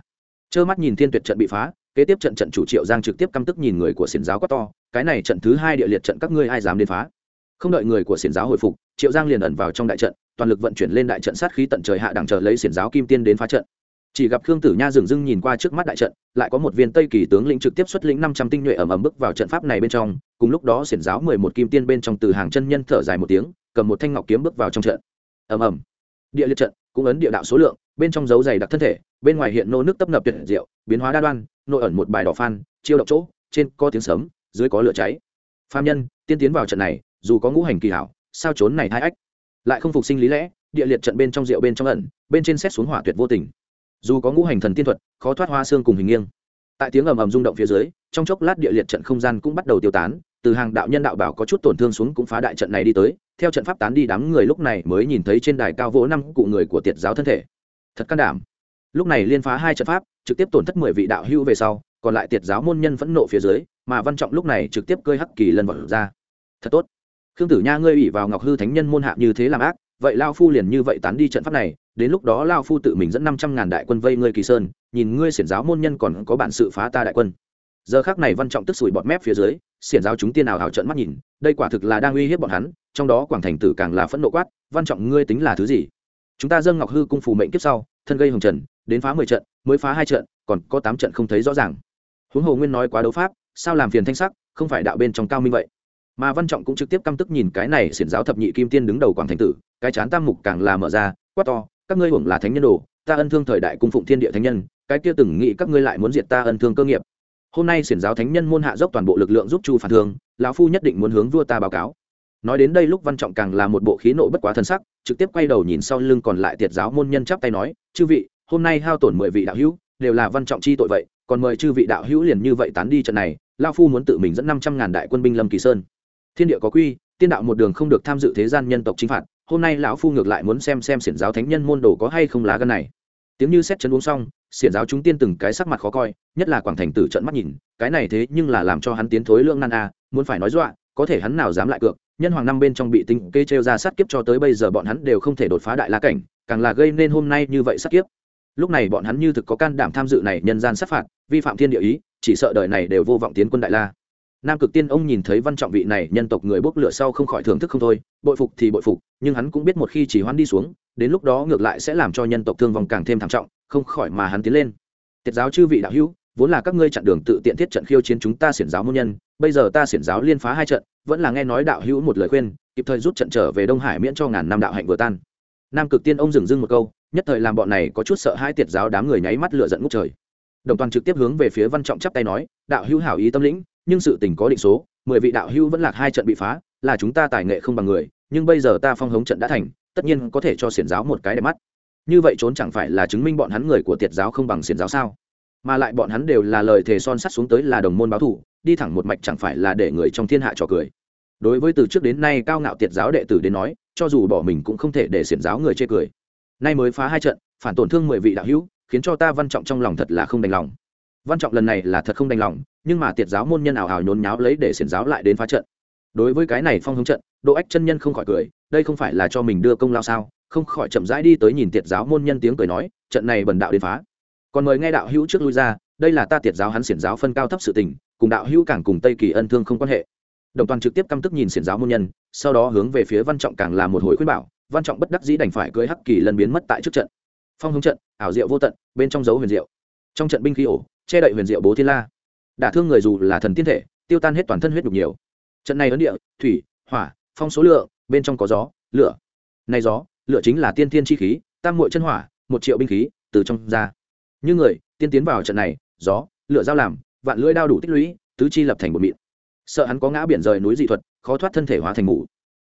Trơ mắt nhìn thiên tuyệt trận bị phá kế tiếp trận trận chủ triệu giang trực tiếp căm tức nhìn người của xiển giáo quá to, cái này trận thứ hai địa liệt trận các ngươi ai dám đến phá? Không đợi người của xiển giáo hồi phục, triệu giang liền ẩn vào trong đại trận, toàn lực vận chuyển lên đại trận sát khí tận trời hạ đẳng chờ lấy xiển giáo kim tiên đến phá trận. Chỉ gặp khương tử nha dừng dưng nhìn qua trước mắt đại trận, lại có một viên tây kỳ tướng lĩnh trực tiếp xuất lĩnh năm trăm tinh nhuệ ẩm ẩm bước vào trận pháp này bên trong, cùng lúc đó xiển giáo mười một kim tiên bên trong từ hàng chân nhân thở dài một tiếng, cầm một thanh ngọc kiếm bước vào trong trận. Ẩm ẩm. Địa liệt trận cũng ấn địa đạo số lượng, bên trong dấu dày đặc thân thể, bên ngoài hiện nô nước tấp nập tuyệt diệu, biến hóa đa đoan nội ẩn một bài đỏ phan, chiêu động chỗ, trên có tiếng sấm, dưới có lửa cháy. Phạm nhân, tiên tiến vào trận này, dù có ngũ hành kỳ hảo, sao trốn này hai ách? Lại không phục sinh lý lẽ, địa liệt trận bên trong rượu bên trong ẩn, bên trên xét xuống hỏa tuyệt vô tình. Dù có ngũ hành thần tiên thuật, khó thoát hoa xương cùng hình nghiêng. Tại tiếng ầm ầm rung động phía dưới, trong chốc lát địa liệt trận không gian cũng bắt đầu tiêu tán, từ hàng đạo nhân đạo bảo có chút tổn thương xuống cũng phá đại trận này đi tới, theo trận pháp tán đi đám người lúc này mới nhìn thấy trên đài cao vỗ năm cụ người của tiệt giáo thân thể. Thật can đảm lúc này liên phá hai trận pháp, trực tiếp tổn thất mười vị đạo hữu về sau, còn lại tiệt giáo môn nhân phẫn nộ phía dưới, mà văn trọng lúc này trực tiếp cơi hắc kỳ lần vào ra. Thật tốt. Khương tử nha ngươi ủy vào ngọc hư thánh nhân môn hạ như thế làm ác, vậy lao phu liền như vậy tán đi trận pháp này, đến lúc đó lao phu tự mình dẫn năm trăm ngàn đại quân vây ngươi kỳ sơn, nhìn ngươi xiển giáo môn nhân còn có bản sự phá ta đại quân. Giờ khác này văn trọng tức sủi bọt mép phía dưới, xiển giáo chúng tiên nào hào trận mắt nhìn, đây quả thực là đang uy hiếp bọn hắn, trong đó quảng thành tử càng là phẫn nộ quát, văn trọng ngươi tính là thứ gì? Chúng ta dâng ngọc hư cung phù mệnh kiếp sau thân gây hồng trần đến phá mười trận, mới phá hai trận, còn có tám trận không thấy rõ ràng. Huống hồ nguyên nói quá đấu pháp, sao làm phiền thanh sắc, không phải đạo bên trong cao minh vậy? Mà văn trọng cũng trực tiếp căm tức nhìn cái này xiển giáo thập nhị kim tiên đứng đầu quảng thành tử, cái chán tam mục càng là mở ra, quát to, các ngươi hưởng là thánh nhân đồ, ta ân thương thời đại cung phụng thiên địa thánh nhân, cái kia từng nghĩ các ngươi lại muốn diệt ta ân thương cơ nghiệp. Hôm nay xiển giáo thánh nhân môn hạ dốc toàn bộ lực lượng giúp chu phản thương, lão phu nhất định muốn hướng vua ta báo cáo. Nói đến đây lúc văn trọng càng là một bộ khí nộ bất quá thân sắc trực tiếp quay đầu nhìn sau lưng còn lại tiệt giáo môn nhân chắp tay nói, chư vị, hôm nay hao tổn mười vị đạo hữu, đều là văn trọng chi tội vậy, còn mời chư vị đạo hữu liền như vậy tán đi trận này lao phu muốn tự mình dẫn năm trăm ngàn đại quân binh lâm kỳ sơn. Thiên địa có quy, tiên đạo một đường không được tham dự thế gian nhân tộc chính phạt, hôm nay lão phu ngược lại muốn xem xem xiển giáo thánh nhân môn đồ có hay không lá gân này. Tiếng như xét chân uống xong, xiển giáo chúng tiên từng cái sắc mặt khó coi, nhất là quảng thành tử trận mắt nhìn, cái này thế nhưng là làm cho hắn tiến thối lương nan a, muốn phải nói dọa có thể hắn nào dám lại cược, nhân hoàng năm bên trong bị tinh kê trêu ra sát kiếp cho tới bây giờ bọn hắn đều không thể đột phá đại la cảnh, càng là gây nên hôm nay như vậy sát kiếp. Lúc này bọn hắn như thực có can đảm tham dự này nhân gian sát phạt, vi phạm thiên địa ý, chỉ sợ đời này đều vô vọng tiến quân đại la. Nam cực tiên ông nhìn thấy văn trọng vị này, nhân tộc người bốc lửa sau không khỏi thưởng thức không thôi, bội phục thì bội phục, nhưng hắn cũng biết một khi chỉ hoan đi xuống, đến lúc đó ngược lại sẽ làm cho nhân tộc thương vong càng thêm thảm trọng, không khỏi mà hắn tiến lên. Tiết giáo chư vị đạo hữu, vốn là các ngươi chặn đường tự tiện thiết trận khiêu chiến chúng ta xiển giáo môn nhân bây giờ ta xiển giáo liên phá hai trận, vẫn là nghe nói đạo hữu một lời khuyên, kịp thời rút trận trở về đông hải miễn cho ngàn năm đạo hạnh vừa tan. Nam cực tiên ông dừng dưng một câu, nhất thời làm bọn này có chút sợ hai tiệt giáo đám người nháy mắt lựa giận ngút trời. Đồng toàn trực tiếp hướng về phía văn trọng chắp tay nói, đạo hữu hảo ý tâm lĩnh, nhưng sự tình có định số, mười vị đạo hữu vẫn lạc hai trận bị phá, là chúng ta tài nghệ không bằng người, nhưng bây giờ ta phong hống trận đã thành, tất nhiên có thể cho xiển giáo một cái đẹp mắt. Như vậy trốn chẳng phải là chứng minh bọn hắn người của tiệt giáo không bằng xiển giáo sao? Mà lại bọn hắn đều là lời thề son sắt xuống tới là đồng môn báo thủ đi thẳng một mạch chẳng phải là để người trong thiên hạ trò cười. Đối với từ trước đến nay cao ngạo tiệt giáo đệ tử đến nói, cho dù bỏ mình cũng không thể để xiển giáo người chê cười. Nay mới phá hai trận, phản tổn thương mười vị đạo hữu, khiến cho ta văn trọng trong lòng thật là không đành lòng. Văn trọng lần này là thật không đành lòng, nhưng mà tiệt giáo môn nhân ảo ảo nhốn nháo lấy để xiển giáo lại đến phá trận. Đối với cái này phong hướng trận độ ách chân nhân không khỏi cười, đây không phải là cho mình đưa công lao sao? Không khỏi chậm rãi đi tới nhìn tiệt giáo môn nhân tiếng cười nói, trận này bần đạo đến phá. Còn mời nghe đạo hữu trước lui ra, đây là ta tiệt giáo hắn xiển giáo phân cao thấp sự tình cùng đạo hữu càng cùng tây kỳ ân thương không quan hệ. Đồng toàn trực tiếp căm tức nhìn xiển giáo môn nhân, sau đó hướng về phía văn trọng càng là một hồi khuyên bảo, văn trọng bất đắc dĩ đành phải cưới hắc kỳ lần biến mất tại trước trận. Phong hướng trận, ảo diệu vô tận, bên trong dấu huyền diệu. Trong trận binh khí ổ, che đậy huyền diệu bố thiên la. Đả thương người dù là thần tiên thể, tiêu tan hết toàn thân huyết đục nhiều. Trận này ấn địa, thủy, hỏa, phong số lượng, bên trong có gió, lửa. Này gió, lửa chính là tiên thiên chi khí, tam muội chân hỏa, một triệu binh khí, từ trong ra. Như người, tiên tiến vào trận này, gió, lửa giao làm vạn lưỡi đao đủ tích lũy, tứ chi lập thành một mịn. Sợ hắn có ngã biển rời núi dị thuật, khó thoát thân thể hóa thành ngủ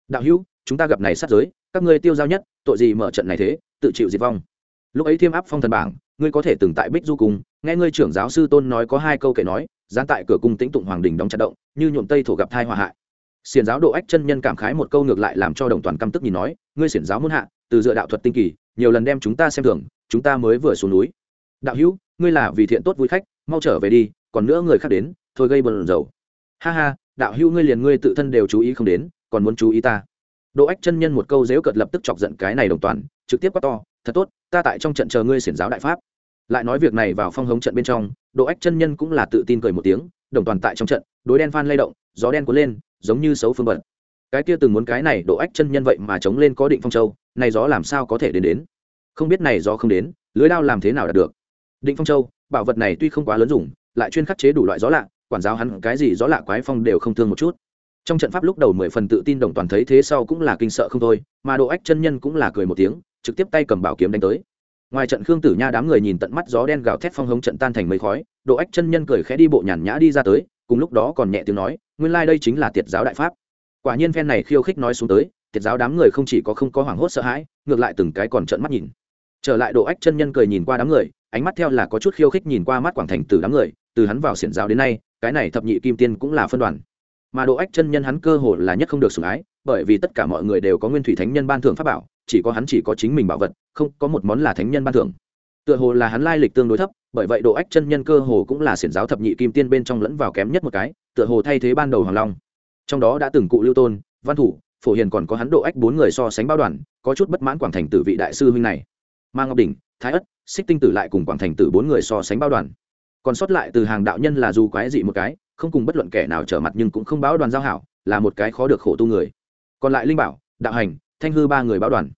đạo hữu, chúng ta gặp này sát giới, các ngươi tiêu giao nhất, tội gì mở trận này thế, tự chịu diệt vong. Lúc ấy thiêm áp phong thần bảng, ngươi có thể từng tại bích du cùng nghe ngươi trưởng giáo sư tôn nói có hai câu kể nói gián tại cửa cung tĩnh tụng hoàng đình đóng chặt động, như nhuộm tây thổ gặp thai hòa hại. Xiển giáo độ ách chân nhân cảm khái một câu ngược lại làm cho đồng toàn căm tức nhìn nói, ngươi xiển giáo muốn hạ, từ dựa đạo thuật tinh kỳ, nhiều lần đem chúng ta xem thường, chúng ta mới vừa xuống núi đạo hữu, ngươi là vì thiện tốt vui khách, mau trở về đi, còn nữa người khác đến, thôi gây bờn dầu ha ha, đạo hữu ngươi liền ngươi tự thân đều chú ý không đến, còn muốn chú ý ta? Đỗ ách chân nhân một câu dếu cợt lập tức chọc giận cái này đồng toàn, trực tiếp quát to, thật tốt, ta tại trong trận chờ ngươi xiển giáo đại pháp. Lại nói việc này vào phong hống trận bên trong, Đỗ ách chân nhân cũng là tự tin cười một tiếng, đồng toàn tại trong trận, đối đen phan lay động, gió đen cuốn lên, giống như xấu phương bật cái kia từng muốn cái này, Đỗ ách chân nhân vậy mà chống lên có định phong châu, này gió làm sao có thể đến đến? Không biết này gió không đến, lưới đao làm thế nào đạt được? Định phong châu, bảo vật này tuy không quá lớn dùng, lại chuyên khắc chế đủ loại gió lạ, quản giáo hắn cái gì gió lạ quái phong đều không thương một chút. Trong trận pháp lúc đầu mười phần tự tin đồng toàn thấy thế sau cũng là kinh sợ không thôi, mà độ ách chân nhân cũng là cười một tiếng, trực tiếp tay cầm bảo kiếm đánh tới. Ngoài trận khương tử nha đám người nhìn tận mắt gió đen gào thét phong hống trận tan thành mây khói, độ ách chân nhân cười khẽ đi bộ nhàn nhã đi ra tới, cùng lúc đó còn nhẹ tiếng nói, nguyên lai、like、đây chính là tiệt giáo đại pháp. Quả nhiên phen này khiêu khích nói xuống tới, tiệt giáo đám người không chỉ có không có hoảng hốt sợ hãi, ngược lại từng cái còn trợn mắt nhìn trở lại độ ách chân nhân cười nhìn qua đám người, ánh mắt theo là có chút khiêu khích nhìn qua mắt quảng thành từ đám người, từ hắn vào xiển giáo đến nay, cái này thập nhị kim tiên cũng là phân đoàn. Mà độ ách chân nhân hắn cơ hồ là nhất không được sủng ái, bởi vì tất cả mọi người đều có nguyên thủy thánh nhân ban thưởng pháp bảo, chỉ có hắn chỉ có chính mình bảo vật, không có một món là thánh nhân ban thưởng. Tựa hồ là hắn lai lịch tương đối thấp, bởi vậy độ ách chân nhân cơ hồ cũng là xiển giáo thập nhị kim tiên bên trong lẫn vào kém nhất một cái, tựa hồ thay thế ban đầu hoàng long. Trong đó đã từng cụ lưu tôn, văn thủ, phổ hiền còn có hắn độ ách bốn người so sánh bao đoàn, có chút bất mãn quảng thành tử vị đại sư huynh này mang ngọc đỉnh, thái ất, xích tinh tử lại cùng quảng thành tử bốn người so sánh bao đoàn. Còn sót lại từ hàng đạo nhân là dù quái dị một cái, không cùng bất luận kẻ nào trở mặt nhưng cũng không báo đoàn giao hảo, là một cái khó được khổ tu người. Còn lại linh bảo, đạo hành, thanh hư ba người báo đoàn.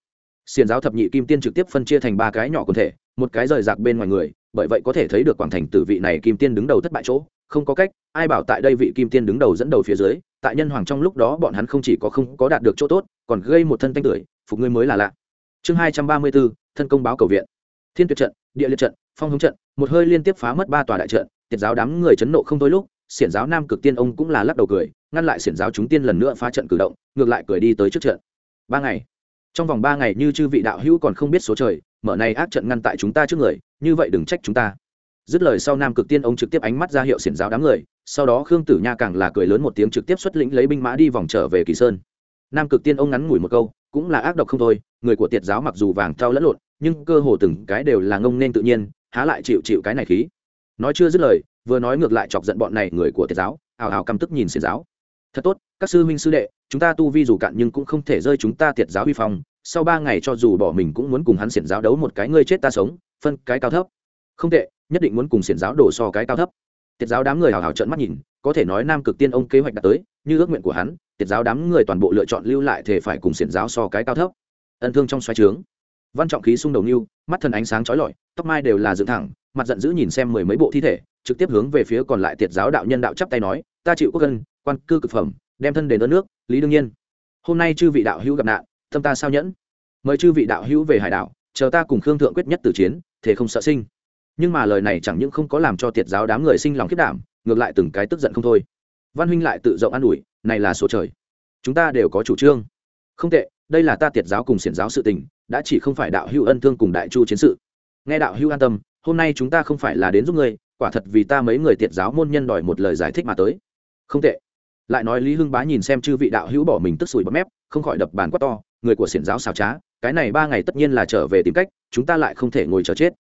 Xiền giáo thập nhị kim tiên trực tiếp phân chia thành ba cái nhỏ quần thể, một cái rời rạc bên ngoài người, bởi vậy có thể thấy được quảng thành tử vị này kim tiên đứng đầu thất bại chỗ, không có cách, ai bảo tại đây vị kim tiên đứng đầu dẫn đầu phía dưới, tại nhân hoàng trong lúc đó bọn hắn không chỉ có không có đạt được chỗ tốt, còn gây một thân tanh tưởi, phục ngươi mới là lạ. Chương hai trăm ba mươi bốn thân công báo cầu viện. Thiên tuyệt trận, địa liệt trận, phong hống trận, một hơi liên tiếp phá mất ba tòa đại trận, tiệt giáo đám người chấn nộ không thôi lúc, xiển giáo nam cực tiên ông cũng là lắc đầu cười, ngăn lại xiển giáo chúng tiên lần nữa phá trận cử động, ngược lại cười đi tới trước trận. Ba ngày. Trong vòng ba ngày như chư vị đạo hữu còn không biết số trời, mở này ác trận ngăn tại chúng ta trước người, như vậy đừng trách chúng ta. Dứt lời sau nam cực tiên ông trực tiếp ánh mắt ra hiệu xiển giáo đám người, sau đó khương tử nha càng là cười lớn một tiếng trực tiếp xuất lĩnh lấy binh mã đi vòng trở về kỳ sơn. Nam cực tiên ông ngắn ngủi một câu cũng là ác độc không thôi, người của tiệt giáo mặc dù vàng thao lẫn lộn, nhưng cơ hồ từng cái đều là ngông nên tự nhiên, há lại chịu chịu cái này khí. Nói chưa dứt lời, vừa nói ngược lại chọc giận bọn này người của tiệt giáo, ào ào căm tức nhìn xiển giáo. Thật tốt, các sư huynh sư đệ, chúng ta tu vi dù cạn nhưng cũng không thể rơi chúng ta tiệt giáo vi phong, sau ba ngày cho dù bỏ mình cũng muốn cùng hắn xiển giáo đấu một cái ngươi chết ta sống, phân cái cao thấp. Không tệ, nhất định muốn cùng xiển giáo đổ so cái cao thấp. Tiệt giáo đám người hào hào trợn mắt nhìn, có thể nói nam cực tiên ông kế hoạch đã tới, như ước nguyện của hắn tiệt giáo đám người toàn bộ lựa chọn lưu lại thể phải cùng xiển giáo so cái cao thấp. Ân thương trong xoáy trướng. Văn trọng khí xung đầu như mắt thần ánh sáng chói lọi, tóc mai đều là dựng thẳng, mặt giận dữ nhìn xem mười mấy bộ thi thể, trực tiếp hướng về phía còn lại tiệt giáo đạo nhân đạo chắp tay nói, ta chịu quốc dân quan cư cực phẩm, đem thân đến đất nước, lý đương nhiên. Hôm nay chư vị đạo hữu gặp nạn, tâm ta sao nhẫn? Mời chư vị đạo hữu về hải đảo, chờ ta cùng khương thượng quyết nhất tử chiến thế không sợ sinh. Nhưng mà lời này chẳng những không có làm cho tiệt giáo đám người sinh lòng khiết đảm, ngược lại từng cái tức giận không thôi. Văn huynh lại tự rộng an ủi này là số trời. Chúng ta đều có chủ trương. Không tệ, đây là ta tiệt giáo cùng xiển giáo sự tình, đã chỉ không phải đạo hữu ân thương cùng đại chu chiến sự. Nghe đạo hữu an tâm, hôm nay chúng ta không phải là đến giúp ngươi, quả thật vì ta mấy người tiệt giáo môn nhân đòi một lời giải thích mà tới. Không tệ. Lại nói lý hưng bá nhìn xem chư vị đạo hữu bỏ mình tức sùi bấm mép, không khỏi đập bàn quát to, người của xiển giáo xào trá, cái này ba ngày tất nhiên là trở về tìm cách, chúng ta lại không thể ngồi chờ chết.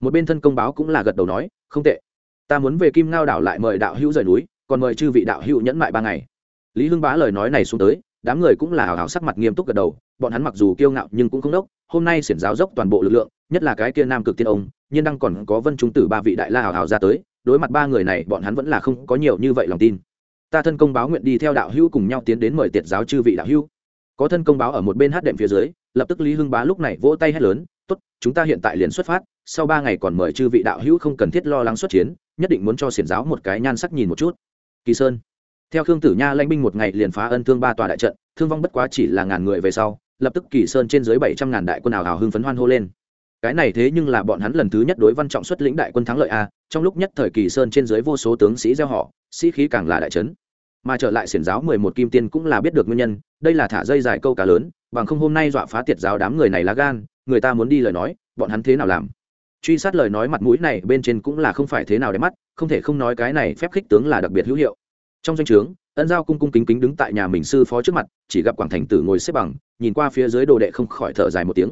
Một bên thân công báo cũng là gật đầu nói, không tệ. Ta muốn về kim ngao đảo lại mời đạo hữu rời núi, còn mời chư vị đạo hữu nhẫn mại ba ngày lý hưng bá lời nói này xuống tới, đám người cũng là hào hào sắc mặt nghiêm túc gật đầu, bọn hắn mặc dù kiêu ngạo nhưng cũng không đốc, hôm nay xiển giáo dốc toàn bộ lực lượng, nhất là cái kia nam cực tiên ông nhiên đang còn có vân trung tử ba vị đại la hào hào ra tới, đối mặt ba người này bọn hắn vẫn là không có nhiều như vậy lòng tin. Ta thân công báo nguyện đi theo đạo hữu cùng nhau tiến đến mời tiệt giáo chư vị đạo hữu. Có thân công báo ở một bên hát đệm phía dưới, lập tức lý hưng bá lúc này vỗ tay hét lớn, tốt, chúng ta hiện tại liền xuất phát, sau ba ngày còn mời chư vị đạo hữu không cần thiết lo lắng xuất chiến, nhất định muốn cho xiển giáo một cái nhan sắc nhìn một chút. Kỳ sơn theo khương tử nha lãnh binh một ngày liền phá ân thương ba tòa đại trận, thương vong bất quá chỉ là ngàn người về sau, lập tức kỳ sơn trên dưới bảy trăm ngàn đại quân ảo hào hưng phấn hoan hô lên. Cái này thế nhưng là bọn hắn lần thứ nhất đối văn trọng xuất lĩnh đại quân thắng lợi a, trong lúc nhất thời kỳ sơn trên dưới vô số tướng sĩ gieo họ, sĩ khí càng là đại trấn. Mà trở lại xiển giáo mười một kim tiên cũng là biết được nguyên nhân, đây là thả dây dài câu cá lớn, bằng không hôm nay dọa phá tiệt giáo đám người này lá gan, người ta muốn đi lời nói, bọn hắn thế nào làm? Truy sát lời nói mặt mũi này bên trên cũng là không phải thế nào để mắt, không thể không nói cái này phép khích tướng là đặc biệt hữu hiệu trong danh o trướng, ân giao cung cung kính kính đứng tại nhà mình sư phó trước mặt, chỉ gặp quảng thành tử ngồi xếp bằng, nhìn qua phía dưới đồ đệ không khỏi thở dài một tiếng.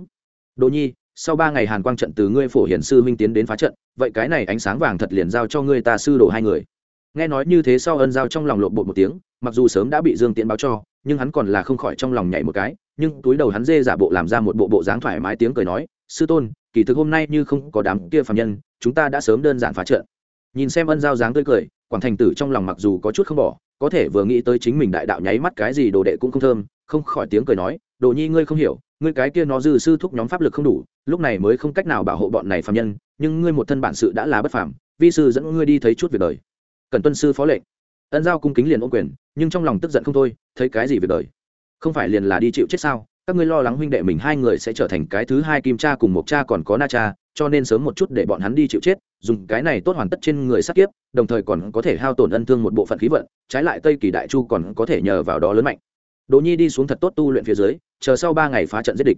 Đồ nhi, sau ba ngày hàn quang trận từ ngươi phổ hiển sư huynh tiến đến phá trận, vậy cái này ánh sáng vàng thật liền giao cho ngươi ta sư đồ hai người. Nghe nói như thế sau ân giao trong lòng lộn bột một tiếng, mặc dù sớm đã bị dương tiễn báo cho, nhưng hắn còn là không khỏi trong lòng nhảy một cái, nhưng túi đầu hắn dê giả bộ làm ra một bộ bộ dáng thoải mái tiếng cười nói, sư tôn, kỳ thực hôm nay như không có đám kia phạm nhân, chúng ta đã sớm đơn giản phá trận nhìn xem ân giao dáng tươi cười, quảng thành tử trong lòng mặc dù có chút không bỏ, có thể vừa nghĩ tới chính mình đại đạo nháy mắt cái gì đồ đệ cũng không thơm, không khỏi tiếng cười nói, đồ nhi ngươi không hiểu, ngươi cái kia nó dư sư thúc nhóm pháp lực không đủ, lúc này mới không cách nào bảo hộ bọn này phạm nhân, nhưng ngươi một thân bản sự đã là bất phàm, vi sư dẫn ngươi đi thấy chút việc đời. Cần tuân sư phó lệnh. Ân giao cung kính liền ôm quyền, nhưng trong lòng tức giận không thôi, thấy cái gì việc đời? Không phải liền là đi chịu chết sao? Các ngươi lo lắng huynh đệ mình hai người sẽ trở thành cái thứ hai kim cha cùng một cha còn có na cha cho nên sớm một chút để bọn hắn đi chịu chết, dùng cái này tốt hoàn tất trên người sát kiếp, đồng thời còn có thể hao tổn ân thương một bộ phận khí vận, trái lại tây kỳ đại chu còn có thể nhờ vào đó lớn mạnh. Đỗ nhi đi xuống thật tốt tu luyện phía dưới, chờ sau ba ngày phá trận giết địch.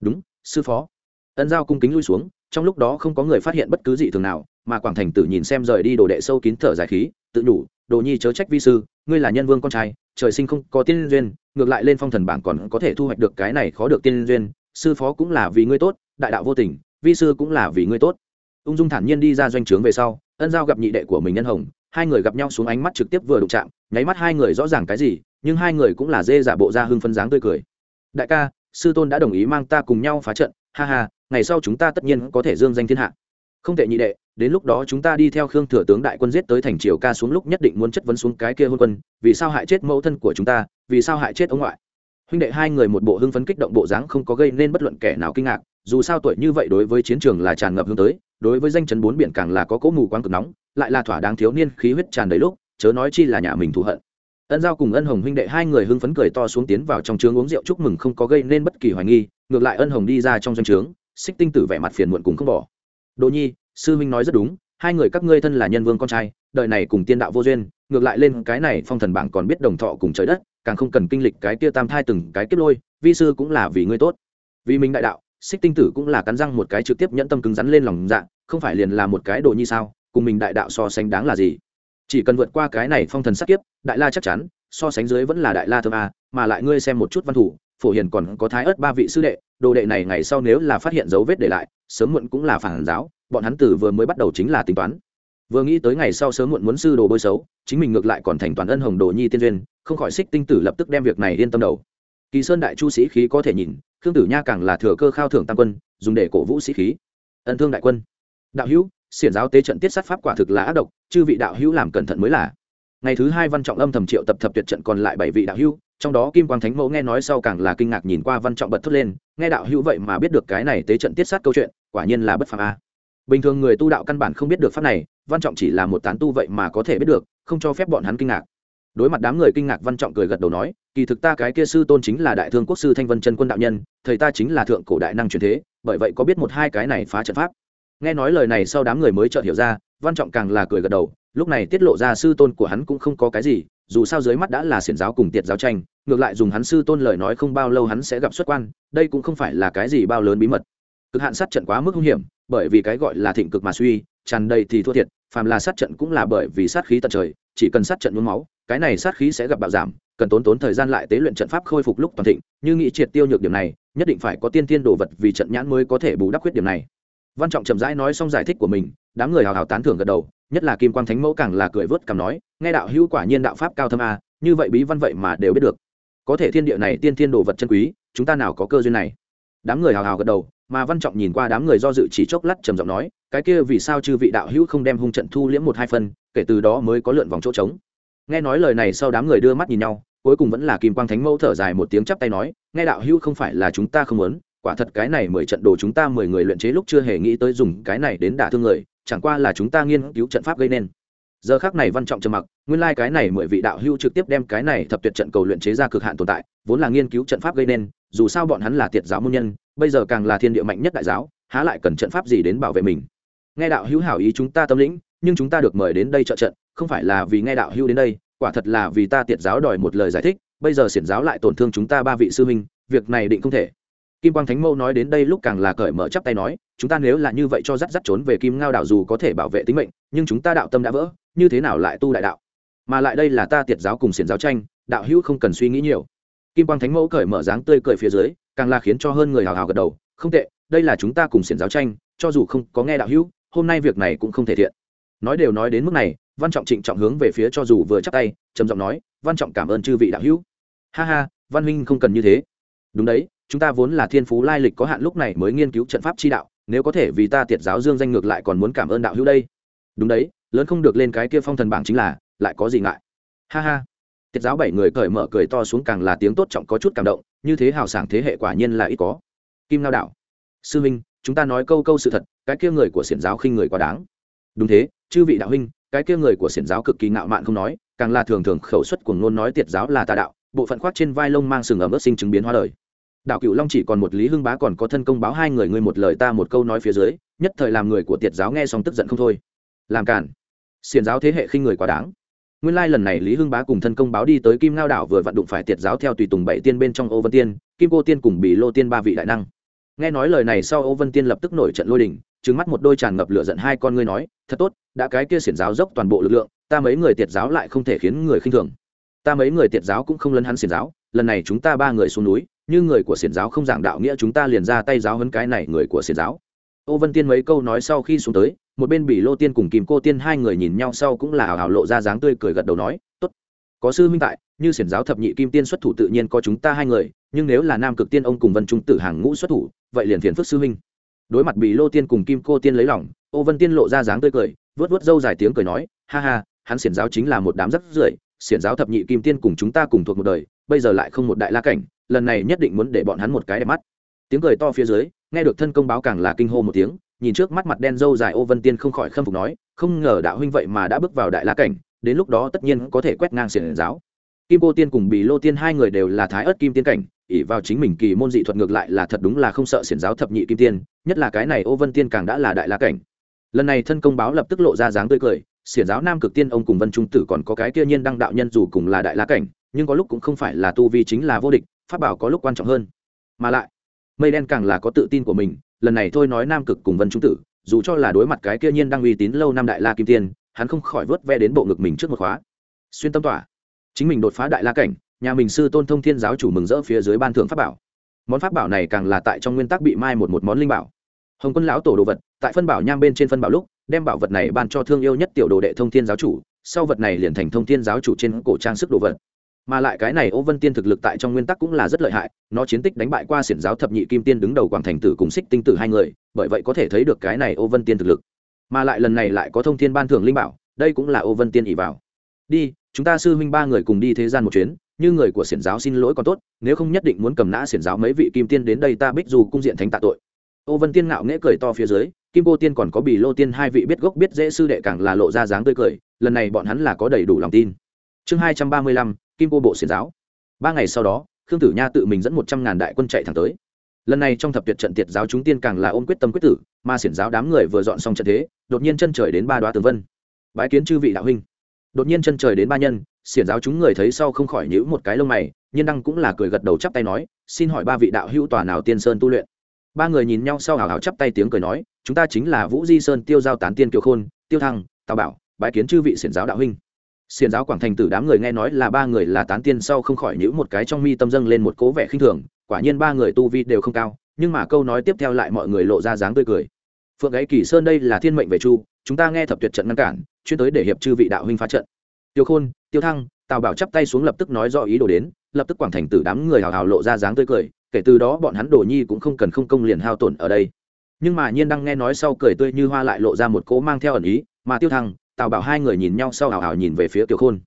Đúng, sư phó. Ân giao cung kính lui xuống, trong lúc đó không có người phát hiện bất cứ gì thường nào, mà quảng thành tử nhìn xem rời đi đồ đệ sâu kín thở dài khí, tự đủ đồ nhi chớ trách vi sư, ngươi là nhân vương con trai, trời sinh không có tiên duyên, ngược lại lên phong thần bảng còn có thể thu hoạch được cái này khó được tiên duyên, sư phó cũng là vì ngươi tốt, đại đạo vô tình vi sư cũng là vì ngươi tốt. Ung dung thản nhiên đi ra doanh trướng về sau, ân giao gặp nhị đệ của mình nhân hồng, hai người gặp nhau xuống ánh mắt trực tiếp vừa đụng chạm, nháy mắt hai người rõ ràng cái gì, nhưng hai người cũng là dê giả bộ ra hưng phân dáng tươi cười. Đại ca, sư tôn đã đồng ý mang ta cùng nhau phá trận, ha ha, ngày sau chúng ta tất nhiên có thể dương danh thiên hạ. Không thể nhị đệ, đến lúc đó chúng ta đi theo khương thừa tướng đại quân giết tới thành triều ca xuống lúc nhất định muốn chất vấn xuống cái kia hôn quân, vì sao hại chết mẫu thân của chúng ta, vì sao hại chết ông ngoại? Huynh đệ hai người một bộ hưng phấn kích động bộ dáng không có gây nên bất luận kẻ nào kinh ngạc dù sao tuổi như vậy đối với chiến trường là tràn ngập hướng tới, đối với danh chấn bốn biển càng là có cỗ mù quáng cực nóng, lại là thỏa đáng thiếu niên khí huyết tràn đầy lúc, chớ nói chi là nhà mình thù hận. Ân giao cùng ân hồng huynh đệ hai người hưng phấn cười to xuống tiến vào trong trướng uống rượu chúc mừng không có gây nên bất kỳ hoài nghi, ngược lại ân hồng đi ra trong doanh trướng, xích tinh tử vẻ mặt phiền muộn cùng không bỏ. Đồ nhi, sư huynh nói rất đúng, hai người các ngươi thân là nhân vương con trai, đời này cùng tiên đạo vô duyên, ngược lại lên cái này phong thần bảng còn biết đồng thọ cùng trời đất, càng không cần kinh lịch cái kia tam thai từng cái kết lôi, vi sư cũng là vì ngươi tốt. Vì mình đại đạo xích tinh tử cũng là cắn răng một cái trực tiếp nhẫn tâm cứng rắn lên lòng dạ không phải liền là một cái đồ nhi sao, cùng mình đại đạo so sánh đáng là gì? Chỉ cần vượt qua cái này phong thần sắc kiếp, đại la chắc chắn, so sánh dưới vẫn là đại la thơm a, mà lại ngươi xem một chút văn thủ, phổ hiền còn có thái ớt ba vị sư đệ, đồ đệ này ngày sau nếu là phát hiện dấu vết để lại, sớm muộn cũng là phản giáo, bọn hắn từ vừa mới bắt đầu chính là tính toán. Vừa nghĩ tới ngày sau sớm muộn muốn sư đồ bôi xấu, chính mình ngược lại còn thành toàn ân hồng đồ nhi tiên duyên, không khỏi xích tinh tử lập tức đem việc này yên tâm đầu kỳ sơn đại chu sĩ khí có thể nhìn, khương tử nha càng là thừa cơ khao thưởng tam quân, dùng để cổ vũ sĩ khí. Ân thương đại quân. Đạo hữu, xiển giáo tế trận tiết sát pháp quả thực là ác độc, chư vị đạo hữu làm cẩn thận mới là. Ngày thứ hai văn trọng âm thầm triệu tập thập tuyệt trận còn lại bảy vị đạo hữu, trong đó kim quang thánh mẫu nghe nói sau càng là kinh ngạc nhìn qua văn trọng bật thốt lên, nghe đạo hữu vậy mà biết được cái này tế trận tiết sát câu chuyện, quả nhiên là bất phàm a. Bình thường người tu đạo căn bản không biết được pháp này, văn trọng chỉ là một tán tu vậy mà có thể biết được, không cho phép bọn hắn kinh ngạc đối mặt đám người kinh ngạc văn trọng cười gật đầu nói, kỳ thực ta cái kia sư tôn chính là đại thương quốc sư thanh vân chân quân đạo nhân, thầy ta chính là thượng cổ đại năng truyền thế, bởi vậy có biết một hai cái này phá trận pháp. Nghe nói lời này sau đám người mới chợt hiểu ra, văn trọng càng là cười gật đầu, lúc này tiết lộ ra sư tôn của hắn cũng không có cái gì, dù sao dưới mắt đã là xiển giáo cùng tiệt giáo tranh, ngược lại dùng hắn sư tôn lời nói không bao lâu hắn sẽ gặp xuất quan, đây cũng không phải là cái gì bao lớn bí mật. Cực hạn sát trận quá mức hung hiểm, bởi vì cái gọi là thịnh cực mà suy, tràn đầy thì thua thiệt, phàm là sát trận cũng là bởi vì sát khí tận trời chỉ cần sát trận nhuốm máu, cái này sát khí sẽ gặp bạo giảm, cần tốn tốn thời gian lại tế luyện trận pháp khôi phục lúc toàn thịnh, như nghĩ triệt tiêu nhược điểm này, nhất định phải có tiên tiên đồ vật vì trận nhãn mới có thể bù đắp khuyết điểm này. Văn trọng chậm rãi nói xong giải thích của mình, đám người hào hào tán thưởng gật đầu, nhất là kim quang thánh mẫu càng là cười vớt cảm nói, nghe đạo hữu quả nhiên đạo pháp cao thâm a, như vậy bí văn vậy mà đều biết được. Có thể thiên địa này tiên thiên đồ vật chân quý, chúng ta nào có cơ duyên này? Đám người hào hào gật đầu, mà văn trọng nhìn qua đám người do dự chỉ chốc lát trầm giọng nói, cái kia vì sao chư vị đạo hữu không đem hung trận thu liễm một hai phân, kể từ đó mới có lượn vòng chỗ trống? Nghe nói lời này sau đám người đưa mắt nhìn nhau, cuối cùng vẫn là kim quang thánh mẫu thở dài một tiếng chắp tay nói, nghe đạo hữu không phải là chúng ta không muốn, quả thật cái này mười trận đồ chúng ta mười người luyện chế lúc chưa hề nghĩ tới dùng cái này đến đả thương người, chẳng qua là chúng ta nghiên cứu trận pháp gây nên. Giờ khác này văn trọng trầm mặc, nguyên lai、like、cái này mười vị đạo hữu trực tiếp đem cái này thập tuyệt trận cầu luyện chế ra cực hạn tồn tại, vốn là nghiên cứu trận pháp gây nên dù sao bọn hắn là tiệt giáo môn nhân, bây giờ càng là thiên địa mạnh nhất đại giáo, há lại cần trận pháp gì đến bảo vệ mình? Nghe đạo hữu hảo ý chúng ta tâm lĩnh, nhưng chúng ta được mời đến đây trợ trận, không phải là vì nghe đạo hữu đến đây, quả thật là vì ta tiệt giáo đòi một lời giải thích, bây giờ xiển giáo lại tổn thương chúng ta ba vị sư huynh, việc này định không thể. Kim quang thánh mẫu nói đến đây lúc càng là cởi mở chắp tay nói, chúng ta nếu là như vậy cho rắt rắt trốn về kim ngao đạo dù có thể bảo vệ tính mệnh, nhưng chúng ta đạo tâm đã vỡ, như thế nào lại tu đại đạo? Mà lại đây là ta tiệt giáo cùng xiển giáo tranh, đạo hữu không cần suy nghĩ nhiều kim quang thánh mẫu cởi mở dáng tươi cười phía dưới, càng là khiến cho hơn người hào hào gật đầu, không tệ, đây là chúng ta cùng xiển giáo tranh, cho dù không có nghe đạo hữu, hôm nay việc này cũng không thể thiện. Nói đều nói đến mức này, văn trọng trịnh trọng hướng về phía cho dù vừa chắc tay, trầm giọng nói, văn trọng cảm ơn chư vị đạo hữu. Ha ha, văn huynh không cần như thế. Đúng đấy, chúng ta vốn là thiên phú lai lịch có hạn lúc này mới nghiên cứu trận pháp chi đạo, nếu có thể vì ta tiệt giáo dương danh ngược lại còn muốn cảm ơn đạo hữu đây. Đúng đấy, lớn không được lên cái kia phong thần bảng chính là, lại có gì ngại. Ha ha tiết giáo bảy người cởi mở cười to xuống càng là tiếng tốt trọng có chút cảm động, như thế hào sảng thế hệ quả nhiên là ít có. Kim lao đạo, sư huynh, chúng ta nói câu câu sự thật, cái kia người của xiển giáo khinh người quá đáng. Đúng thế, chư vị đạo huynh, cái kia người của xiển giáo cực kỳ ngạo mạn không nói, càng là thường thường khẩu suất của ngôn nói tiệt giáo là tà đạo, bộ phận khoác trên vai lông mang sừng ẩm ướt sinh chứng biến hóa đời. Đạo cựu long chỉ còn một lý hưng bá còn có thân công báo hai người ngươi một lời ta một câu nói phía dưới, nhất thời làm người của tiệt giáo nghe xong tức giận không thôi. Làm cản xiển giáo thế hệ khinh người quá đáng nguyên lai lần này lý hưng bá cùng thân công báo đi tới kim ngao đảo vừa vặn đụng phải tiệt giáo theo tùy tùng bảy tiên bên trong ô vân tiên, kim cô tiên cùng bị lô tiên ba vị đại năng. Nghe nói lời này sau ô vân tiên lập tức nổi trận lôi đình trứng mắt một đôi tràn ngập lửa giận hai con ngươi nói, thật tốt, đã cái kia xiển giáo dốc toàn bộ lực lượng, ta mấy người tiệt giáo lại không thể khiến người khinh thường. Ta mấy người tiệt giáo cũng không lấn hắn xiển giáo, lần này chúng ta ba người xuống núi, như người của xiển giáo không giảng đạo nghĩa chúng ta liền ra tay giáo hấn cái này người của xiển giáo ô vân tiên mấy câu nói sau khi xuống tới, một bên bị lô tiên cùng kìm cô tiên hai người nhìn nhau sau cũng là hào hào lộ ra dáng tươi cười gật đầu nói t ố t có sư minh tại, như xiển giáo thập nhị kim tiên xuất thủ tự nhiên có chúng ta hai người, nhưng nếu là nam cực tiên ông cùng vân trung tử hàng ngũ xuất thủ, vậy liền phiền phức sư minh đối mặt bị lô tiên cùng kim cô tiên lấy lỏng ô vân tiên lộ ra dáng tươi cười vớt vớt râu dài tiếng cười nói, ha ha, hắn xiển giáo chính là một đám rất rưởi, xiển giáo thập nhị kim tiên cùng chúng ta cùng thuộc một đời, bây giờ lại không một đại la cảnh, lần này nhất định muốn để bọn hắn một cái đẹp mắt. Tiếng cười to phía dưới nghe được thân công báo càng là kinh hô một tiếng, nhìn trước mắt mặt đen dâu dài ô vân tiên không khỏi khâm phục nói, không ngờ đạo huynh vậy mà đã bước vào đại la cảnh, đến lúc đó tất nhiên có thể quét ngang xiển giáo. Kim cô tiên cùng bị lô tiên hai người đều là thái ớt kim tiên cảnh ỉ vào chính mình kỳ môn dị thuật ngược lại là thật đúng là không sợ xiển giáo thập nhị kim tiên, nhất là cái này ô vân tiên càng đã là đại la cảnh. Lần này thân công báo lập tức lộ ra dáng tươi cười, xiển giáo nam cực tiên ông cùng vân trung tử còn có cái kia nhiên đăng đạo nhân dù cùng là đại la cảnh, nhưng có lúc cũng không phải là tu vi chính là vô địch, pháp bảo có lúc quan trọng hơn. Mà lại mây đen càng là có tự tin của mình, lần này thôi nói nam cực cùng vân trung tử, dù cho là đối mặt cái kia nhiên đang uy tín lâu năm đại la kim tiên, hắn không khỏi vớt ve đến bộ ngực mình trước một khóa. Xuyên tâm tỏa. Chính mình đột phá đại la cảnh, nhà mình sư tôn thông thiên giáo chủ mừng rỡ phía dưới ban thưởng pháp bảo. Món pháp bảo này càng là tại trong nguyên tắc bị mai một một món linh bảo. Hồng quân lão tổ đồ vật, tại phân bảo nham bên trên phân bảo lúc, đem bảo vật này ban cho thương yêu nhất tiểu đồ đệ thông thiên giáo chủ, sau vật này liền thành thông thiên giáo chủ trên cổ trang sức đồ vật mà lại cái này ô vân tiên thực lực tại trong nguyên tắc cũng là rất lợi hại, nó chiến tích đánh bại qua xiển giáo thập nhị kim tiên đứng đầu quảng thành tử cùng xích tinh tử hai người, bởi vậy có thể thấy được cái này ô vân tiên thực lực. Mà lại lần này lại có thông thiên ban thưởng linh bảo, đây cũng là ô vân tiên ỉ vào. Đi, chúng ta sư huynh ba người cùng đi thế gian một chuyến, như người của xiển giáo xin lỗi còn tốt, nếu không nhất định muốn cầm nã xiển giáo mấy vị kim tiên đến đây ta bích dù cung diện thánh tạ tội. Ô vân tiên ngạo nghễ cười to phía dưới, kim cô tiên còn có bì lô tiên hai vị biết gốc biết dễ sư đệ càng là lộ ra dáng tươi cười, lần này bọn hắn là có đầy đủ lòng tin. Chương hai trăm ba mươi lăm kim cô bộ xiển giáo. Ba ngày sau đó, khương tử nha tự mình dẫn một trăm ngàn đại quân chạy thẳng tới. Lần này trong thập tuyệt trận tiệt giáo chúng tiên càng là ôm quyết tâm quyết tử, mà xiển giáo đám người vừa dọn xong trận thế, đột nhiên chân trời đến ba đoá tường vân. Bái kiến chư vị đạo huynh. Đột nhiên chân trời đến ba nhân, xiển giáo chúng người thấy sau không khỏi nhữ một cái lông mày, nhiên đăng cũng là cười gật đầu chắp tay nói, xin hỏi ba vị đạo hữu tòa nào tiên sơn tu luyện? Ba người nhìn nhau sau hào hào chắp tay tiếng cười nói, chúng ta chính là vũ di sơn tiêu giao tán tiên kiều khôn, tiêu thăng, tào bảo, bái kiến chư vị xiển giáo đạo huynh xiền giáo quảng thành tử đám người nghe nói là ba người là tán tiên sau không khỏi nhữ một cái trong mi tâm dâng lên một cố vẻ khinh thường, quả nhiên ba người tu vi đều không cao, nhưng mà câu nói tiếp theo lại mọi người lộ ra dáng tươi cười. Phượng ấy kỳ sơn đây là thiên mệnh về chu, chúng ta nghe thập tuyệt trận ngăn cản, chuyên tới để hiệp chư vị đạo huynh phá trận. Tiêu khôn, tiêu thăng, tào bảo chắp tay xuống lập tức nói rõ ý đồ đến, lập tức quảng thành tử đám người hào hào lộ ra dáng tươi cười, kể từ đó bọn hắn đồ nhi cũng không cần không công liền hao tổn ở đây. Nhưng mà nhiên đang nghe nói sau cười tươi như hoa lại lộ ra một cỗ mang theo ẩn ý, mà tiêu thăng tào bảo hai người nhìn nhau sau hào hào nhìn về phía kiều khôn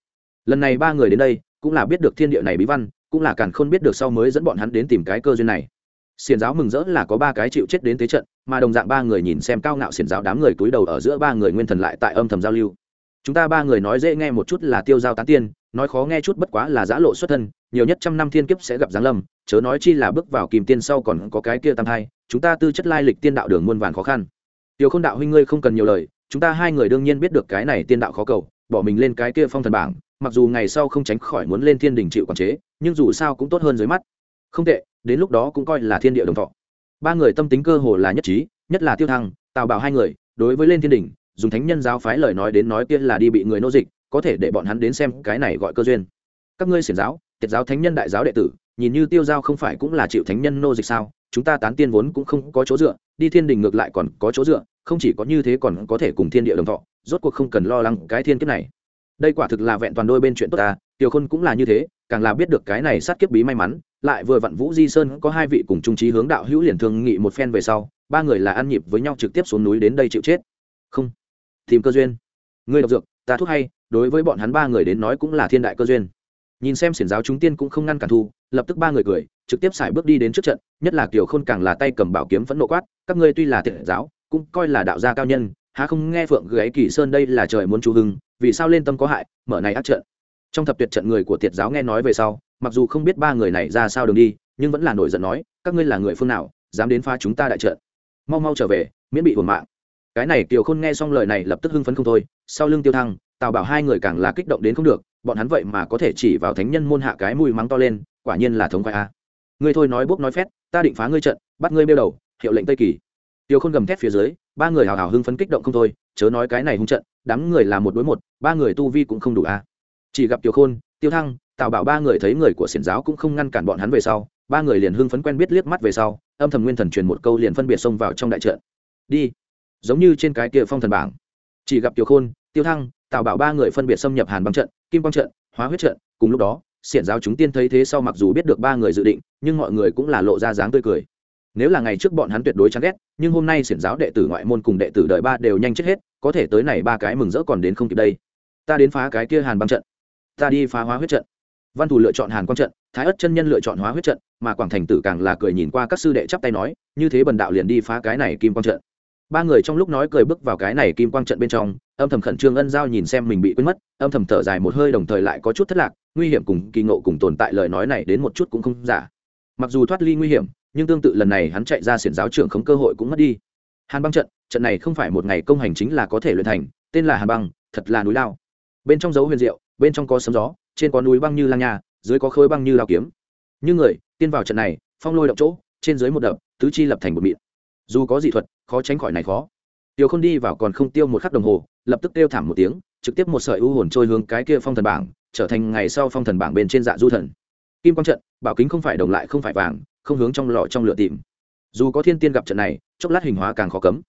lần này ba người đến đây cũng là biết được thiên địa này bí văn cũng là càn khôn biết được sau mới dẫn bọn hắn đến tìm cái cơ duyên này xiền giáo mừng rỡ là có ba cái chịu chết đến thế trận mà đồng dạng ba người nhìn xem cao ngạo xiền giáo đám người túi đầu ở giữa ba người nguyên thần lại tại âm thầm giao lưu chúng ta ba người nói dễ nghe một chút là tiêu giao tán tiên nói khó nghe chút bất quá là giã lộ xuất thân nhiều nhất trăm năm thiên kiếp sẽ gặp giáng lâm chớ nói chi là bước vào kìm tiên sau còn có cái kia tam hai chúng ta tư chất lai lịch tiên đạo đường muôn vàn khó khăn tiêu k h ô n đạo huynh ngươi không cần nhiều lời chúng ta hai người đương nhiên biết được cái này tiên đạo khó cầu, bỏ mình lên cái kia phong thần bảng, mặc dù ngày sau không tránh khỏi muốn lên thiên đình chịu quản chế, nhưng dù sao cũng tốt hơn dưới mắt. Không tệ, đến lúc đó cũng coi là thiên địa đồng thọ. Ba người tâm tính cơ hồ là nhất trí, nhất là tiêu thăng, tào bảo hai người, đối với lên thiên đình, dùng thánh nhân giáo phái lời nói đến nói kia là đi bị người nô dịch, có thể để bọn hắn đến xem cái này gọi cơ duyên. Các ngươi xiển giáo, tiệt giáo thánh nhân đại giáo đệ tử, nhìn như tiêu giao không phải cũng là chịu thánh nhân nô dịch sao? Chúng ta tán tiên vốn cũng không có chỗ dựa, đi thiên đình ngược lại còn có chỗ dựa không chỉ có như thế còn có thể cùng thiên địa đồng thọ, rốt cuộc không cần lo lắng cái thiên kiếp này. Đây quả thực là vẹn toàn đôi bên chuyện tốt ta, tiểu khôn cũng là như thế, càng là biết được cái này sát kiếp bí may mắn, lại vừa vặn vũ di sơn có hai vị cùng trung trí hướng đạo hữu liền thương nghị một phen về sau, ba người là ăn nhịp với nhau trực tiếp xuống núi đến đây chịu chết. Không. Tìm cơ duyên. Ngươi độc dược, ta thuốc hay, đối với bọn hắn ba người đến nói cũng là thiên đại cơ duyên. Nhìn xem xiển giáo chúng tiên cũng không ngăn cản thu, lập tức ba người cười, trực tiếp xài bước đi đến trước trận, nhất là kiều khôn càng là tay cầm bảo kiếm phẫn nộ quát, các ngươi tuy là thiện giáo cũng coi là đạo gia cao nhân, há không nghe phượng gáy kỳ sơn đây là trời muốn chú hưng, vì sao lên tâm có hại, mở này ác trận. Trong thập tuyệt trận người của tiệt giáo nghe nói về sau, mặc dù không biết ba người này ra sao đường đi, nhưng vẫn là nổi giận nói, các ngươi là người phương nào, dám đến phá chúng ta đại trận. Mau mau trở về, miễn bị hồn mạng. Cái này kiều khôn nghe xong lời này lập tức hưng phấn không thôi, sau lưng tiêu thăng, tào bảo hai người càng là kích động đến không được, bọn hắn vậy mà có thể chỉ vào thánh nhân môn hạ cái mùi mắng to lên, quả nhiên là thống khoai a. Ngươi thôi nói bốc nói phét, ta định phá ngươi trận, bắt ngươi bêu đầu, hiệu lệnh tây kỳ tiêu khôn gầm thét phía dưới, ba người hào hào hưng phấn kích động không thôi, chớ nói cái này hung trận, đám người là một đối một, ba người tu vi cũng không đủ a chỉ gặp tiêu khôn, tiêu thăng tạo bảo ba người thấy người của xiển giáo cũng không ngăn cản bọn hắn về sau, ba người liền hưng phấn quen biết liếc mắt về sau, âm thầm nguyên thần truyền một câu liền phân biệt xông vào trong đại trận. Đi. Giống như trên cái kia phong thần bảng. Chỉ gặp tiêu khôn, tiêu thăng tạo bảo ba người phân biệt xâm nhập hàn băng trận, kim quang trận, hóa huyết trận, cùng lúc đó, xiển giáo chúng tiên thấy thế sau mặc dù biết được ba người dự định, nhưng mọi người cũng là lộ ra dáng tươi cười nếu là ngày trước bọn hắn tuyệt đối chán ghét, nhưng hôm nay xiển giáo đệ tử ngoại môn cùng đệ tử đời ba đều nhanh chết hết, có thể tới này ba cái mừng rỡ còn đến không kịp đây. Ta đến phá cái kia hàn băng trận. Ta đi phá hóa huyết trận. Văn thủ lựa chọn hàn quang trận, thái ất chân nhân lựa chọn hóa huyết trận, mà quảng thành tử càng là cười nhìn qua các sư đệ chắp tay nói, như thế bần đạo liền đi phá cái này kim quang trận. Ba người trong lúc nói cười bước vào cái này kim quang trận bên trong, âm thầm khẩn trương ân giao nhìn xem mình bị quên mất, âm thầm thở dài một hơi đồng thời lại có chút thất lạc, nguy hiểm cùng kỳ ngộ cùng tồn tại lời nói này đến một chút cũng không giả. Mặc dù thoát ly nguy hiểm nhưng tương tự lần này hắn chạy ra xiển giáo trưởng không cơ hội cũng mất đi. Hàn băng trận trận này không phải một ngày công hành chính là có thể luyện thành, tên là hàn băng, thật là núi lao. Bên trong dấu huyền diệu, bên trong có sấm gió, trên có núi băng như lang nhà dưới có khối băng như lao kiếm. Như người tiên vào trận này, phong lôi động chỗ, trên dưới một đập, tứ chi lập thành một miệng dù có dị thuật, khó tránh khỏi này khó. Tiêu không đi vào còn không tiêu một khắc đồng hồ, lập tức kêu thảm một tiếng, trực tiếp một sợi u hồn trôi hướng cái kia phong thần bảng, trở thành ngày sau phong thần bảng bên trên dạ du thần. Kim quang trận, bảo kính không phải đồng lại không phải vàng không hướng trong lọ trong lửa tìm. Dù có thiên tiên gặp trận này, chốc lát hình hóa càng khó cấm.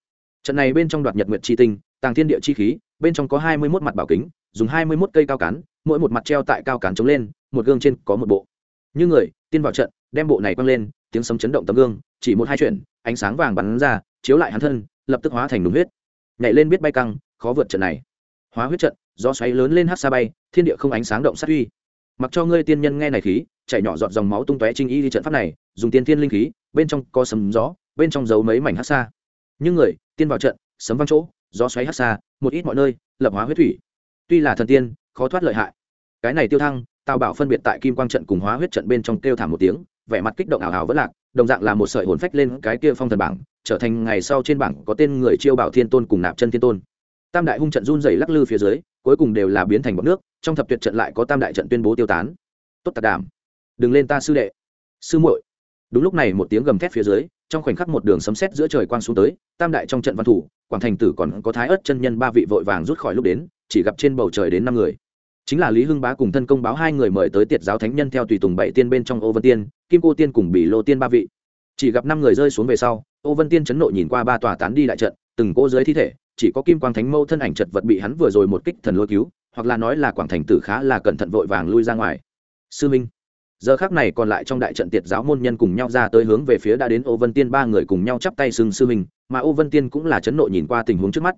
Trận này bên trong đoạt nhật nguyệt chi tinh, tàng thiên địa chi khí, bên trong có hai mươi mốt mặt bảo kính, dùng hai mươi mốt cây cao cán, mỗi một mặt treo tại cao cán chống lên, một gương trên có một bộ. Như người, tiên vào trận, đem bộ này quăng lên, tiếng sấm chấn động tấm gương, chỉ một hai chuyện ánh sáng vàng bắn ra, chiếu lại hắn thân, lập tức hóa thành đúng huyết. Nhảy lên biết bay căng, khó vượt trận này. Hóa huyết trận do xoáy lớn lên hát xa bay, thiên địa không ánh sáng động sát uy. Mặc cho ngươi tiên nhân nghe này khí chạy nhỏ giọt dòng máu tung tóe trinh y đi trận pháp này, dùng tiên thiên linh khí, bên trong có sấm gió, bên trong giấu mấy mảnh hát xa nhưng người, tiên vào trận, sấm văng chỗ, gió xoáy hát xa một ít mọi nơi, lập hóa huyết thủy. Tuy là thần tiên, khó thoát lợi hại. Cái này tiêu thăng, tào bảo phân biệt tại kim quang trận cùng hóa huyết trận bên trong kêu thảm một tiếng, vẻ mặt kích động ảo ảo vẫn lạc, đồng dạng là một sợi hồn phách lên cái kia phong thần bảng, trở thành ngày sau trên bảng có tên người chiêu bảo thiên tôn cùng nạp chân thiên tôn. Tam đại hung trận run dày lắc lư phía dưới, cuối cùng đều là biến thành bọc nước, trong thập tuyệt trận lại có tam đại trận tuyên bố tiêu tán. Tốt tạc đảm đừng lên ta sư đệ. Sư muội. Đúng lúc này một tiếng gầm thét phía dưới, trong khoảnh khắc một đường sấm sét giữa trời quang xuống tới, tam đại trong trận văn thủ, quảng thành tử còn có thái ớt chân nhân ba vị vội vàng rút khỏi lúc đến, chỉ gặp trên bầu trời đến năm người. Chính là lý hưng bá cùng thân công báo hai người mời tới tiệt giáo thánh nhân theo tùy tùng bảy tiên bên trong ô vân tiên, kim cô tiên cùng bỉ lô tiên ba vị. Chỉ gặp năm người rơi xuống về sau, ô vân tiên chấn nộ nhìn qua ba tòa tán đi đại trận, từng cô dưới thi thể, chỉ có kim quang thánh mâu thân ảnh chật vật bị hắn vừa rồi một kích thần lôi cứu, hoặc là nói là quảng thành tử khá là cẩn thận vội vàng lui ra ngoài. Sư minh giờ khác này còn lại trong đại trận tiệt giáo môn nhân cùng nhau ra tới hướng về phía đã đến ô vân tiên ba người cùng nhau chắp tay xưng sư mình mà ô vân tiên cũng là chấn nộ nhìn qua tình huống trước mắt.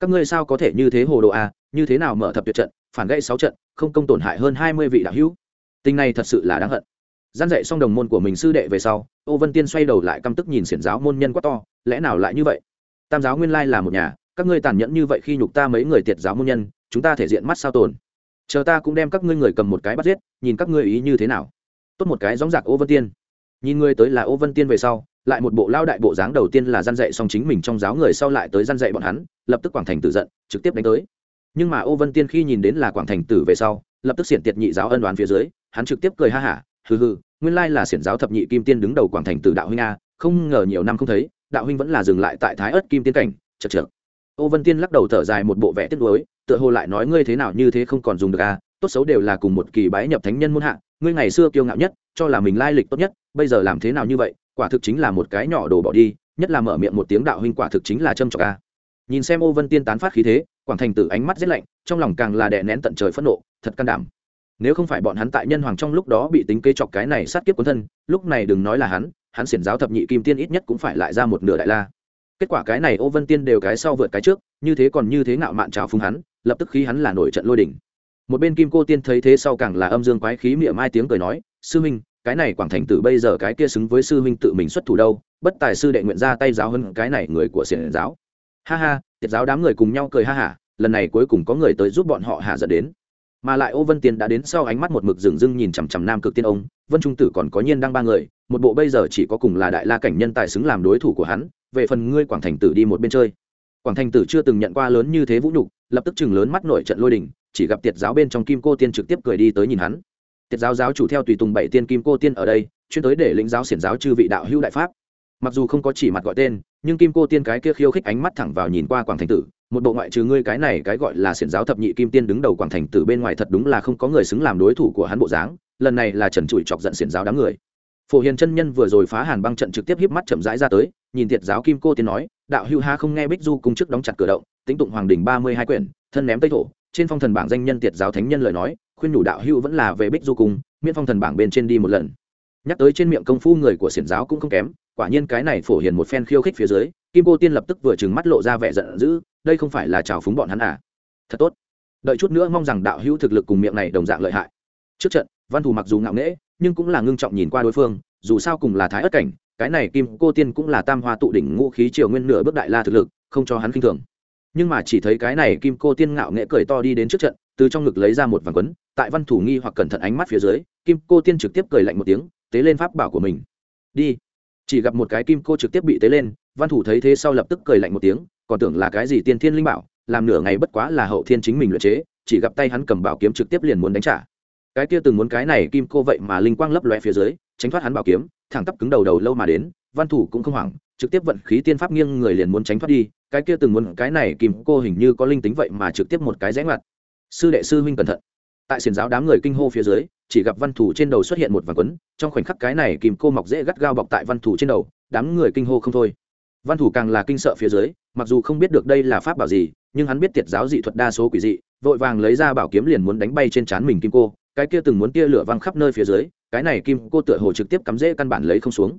Các ngươi sao có thể như thế hồ đồ a như thế nào mở thập tuyệt trận, phản gãy sáu trận, không công tổn hại hơn hai mươi vị đạo hữu. Tình này thật sự là đáng hận. Gian dạy xong đồng môn của mình sư đệ về sau, ô vân tiên xoay đầu lại căm tức nhìn xiển giáo môn nhân quá to, lẽ nào lại như vậy? Tam giáo nguyên lai là một nhà, các ngươi tàn nhẫn như vậy khi nhục ta mấy người tiệt giáo môn nhân, chúng ta thể diện mắt sao tồn. Chờ ta cũng đem các ngươi người cầm một cái bắt giết, nhìn các ngươi ý như thế nào tốt một cái gióng giặc ô vân tiên. Nhìn ngươi tới là ô vân tiên về sau, lại một bộ lao đại bộ dáng đầu tiên là gian dạy xong chính mình trong giáo người sau lại tới gian dạy bọn hắn, lập tức quảng thành tử giận, trực tiếp đánh tới. Nhưng mà ô vân tiên khi nhìn đến là quảng thành tử về sau, lập tức xiển tiệt nhị giáo ân đoán phía dưới, hắn trực tiếp cười ha hả, hừ hừ, nguyên lai là xiển giáo thập nhị kim tiên đứng đầu quảng thành tử đạo huynh a, không ngờ nhiều năm không thấy, đạo huynh vẫn là dừng lại tại thái ớt kim tiên cảnh chật chật ô vân tiên lắc đầu thở dài một bộ vẻ tiếc nuối, tựa hồ lại nói, ngươi thế nào như thế không còn dùng được a, tốt xấu đều là cùng một kỳ bái nhập thánh nhân muôn hạ ngươi ngày xưa kiêu ngạo nhất, cho là mình lai lịch tốt nhất, bây giờ làm thế nào như vậy, quả thực chính là một cái nhỏ đồ bỏ đi, nhất là mở miệng một tiếng đạo huynh quả thực chính là châm trọc a. Nhìn xem ô vân tiên tán phát khí thế, quảng thành tử ánh mắt rét lạnh, trong lòng càng là đè nén tận trời phẫn nộ, thật can đảm. Nếu không phải bọn hắn tại nhân hoàng trong lúc đó bị tính kê chọc cái này sát kiếp cuốn thân, lúc này đừng nói là hắn hắn xiển giáo thập nhị kim tiên ít nhất cũng phải lại ra một nửa đại la. Kết quả cái này ô vân tiên đều cái sau vượt cái trước, như thế còn như thế ngạo mạn trào phúng hắn, lập tức khí hắn là nổi trận lôi đỉnh một bên kim cô tiên thấy thế sau càng là âm dương quái khí miệng mai tiếng cười nói, sư huynh, cái này quảng thành tử bây giờ cái kia xứng với sư huynh tự mình xuất thủ đâu, bất tài sư đệ nguyện ra tay giáo hơn cái này người của xiển giáo. Ha ha, tiệt giáo đám người cùng nhau cười ha hả, lần này cuối cùng có người tới giúp bọn họ hạ dẫn đến. Mà lại ô vân tiên đã đến sau ánh mắt một mực rừng rưng nhìn chằm chằm nam cực tiên ông, vân trung tử còn có nhiên đang ba người, một bộ bây giờ chỉ có cùng là đại la cảnh nhân tài xứng làm đối thủ của hắn, về phần ngươi quảng thành tử đi một bên chơi. Quảng thành tử chưa từng nhận qua lớn như thế vũ nhục, lập tức chừng lớn mắt nổi trận lôi đình chỉ gặp tiệt giáo bên trong kim cô tiên trực tiếp cười đi tới nhìn hắn. Tiệt giáo giáo chủ theo tùy tùng bảy tiên kim cô tiên ở đây, chuyên tới để lĩnh giáo xiển giáo chư vị đạo hữu đại pháp. Mặc dù không có chỉ mặt gọi tên, nhưng kim cô tiên cái kia khiêu khích ánh mắt thẳng vào nhìn qua quảng thành tử, một bộ ngoại trừ ngươi cái này cái gọi là xiển giáo thập nhị kim tiên đứng đầu quảng thành tử bên ngoài thật đúng là không có người xứng làm đối thủ của hắn bộ dáng, lần này là trần trụi chọc giận xiển giáo đám người. Phổ hiền chân nhân vừa rồi phá hàn băng trận trực tiếp híp mắt chậm rãi ra tới, nhìn tiệt giáo kim cô tiên nói, đạo hữu ha không nghe bích du cung chức đóng chặt cửa động tính tụng hoàng đình ba mươi hai quyển, thân ném tây thổ trên phong thần bảng danh nhân tiệt giáo thánh nhân lời nói, khuyên nhủ đạo hữu vẫn là về bích du cung, miễn phong thần bảng bên trên đi một lần. Nhắc tới trên miệng công phu người của xiển giáo cũng không kém, quả nhiên cái này phổ hiền một phen khiêu khích phía dưới, kim cô tiên lập tức vừa trừng mắt lộ ra vẻ giận dữ, đây không phải là trào phúng bọn hắn à? Thật tốt. Đợi chút nữa mong rằng đạo hữu thực lực cùng miệng này đồng dạng lợi hại. Trước trận, văn thù mặc dù ngạo nghễ, nhưng cũng là ngưng trọng nhìn qua đối phương, dù sao cùng là thái ất cảnh, cái này kim cô tiên cũng là tam hoa tụ đỉnh ngũ khí triều nguyên nửa bước đại la thực lực, không cho hắn k i n h thường nhưng mà chỉ thấy cái này kim cô tiên ngạo nghệ cười to đi đến trước trận, từ trong ngực lấy ra một vàng quấn, tại văn thủ nghi hoặc cẩn thận ánh mắt phía dưới, kim cô tiên trực tiếp cười lạnh một tiếng, tế lên pháp bảo của mình. Đi. Chỉ gặp một cái kim cô trực tiếp bị tế lên, văn thủ thấy thế sau lập tức cười lạnh một tiếng, còn tưởng là cái gì tiên thiên linh bảo, làm nửa ngày bất quá là hậu thiên chính mình luyện chế, chỉ gặp tay hắn cầm bảo kiếm trực tiếp liền muốn đánh trả. Cái kia từng muốn cái này kim cô vậy mà linh quang lấp loe phía dưới, tránh thoát hắn bảo kiếm, thẳng tắp cứng đầu đầu lâu mà đến, văn thủ cũng không hoảng, trực tiếp vận khí tiên pháp nghiêng người liền muốn tránh thoát đi cái kia từng muốn cái này kìm cô hình như có linh tính vậy mà trực tiếp một cái rẽ ngoặt. Sư đệ sư huynh cẩn thận. Tại xiển giáo đám người kinh hô phía dưới, chỉ gặp văn thủ trên đầu xuất hiện một vàng quấn, trong khoảnh khắc cái này kìm cô mọc dễ gắt gao bọc tại văn thủ trên đầu, đám người kinh hô không thôi. Văn thủ càng là kinh sợ phía dưới, mặc dù không biết được đây là pháp bảo gì, nhưng hắn biết tiệt giáo dị thuật đa số quỷ dị, vội vàng lấy ra bảo kiếm liền muốn đánh bay trên trán mình kim cô, cái kia từng muốn tia lửa văng khắp nơi phía dưới, cái này kim cô tựa hồ trực tiếp cắm rễ căn bản lấy không xuống.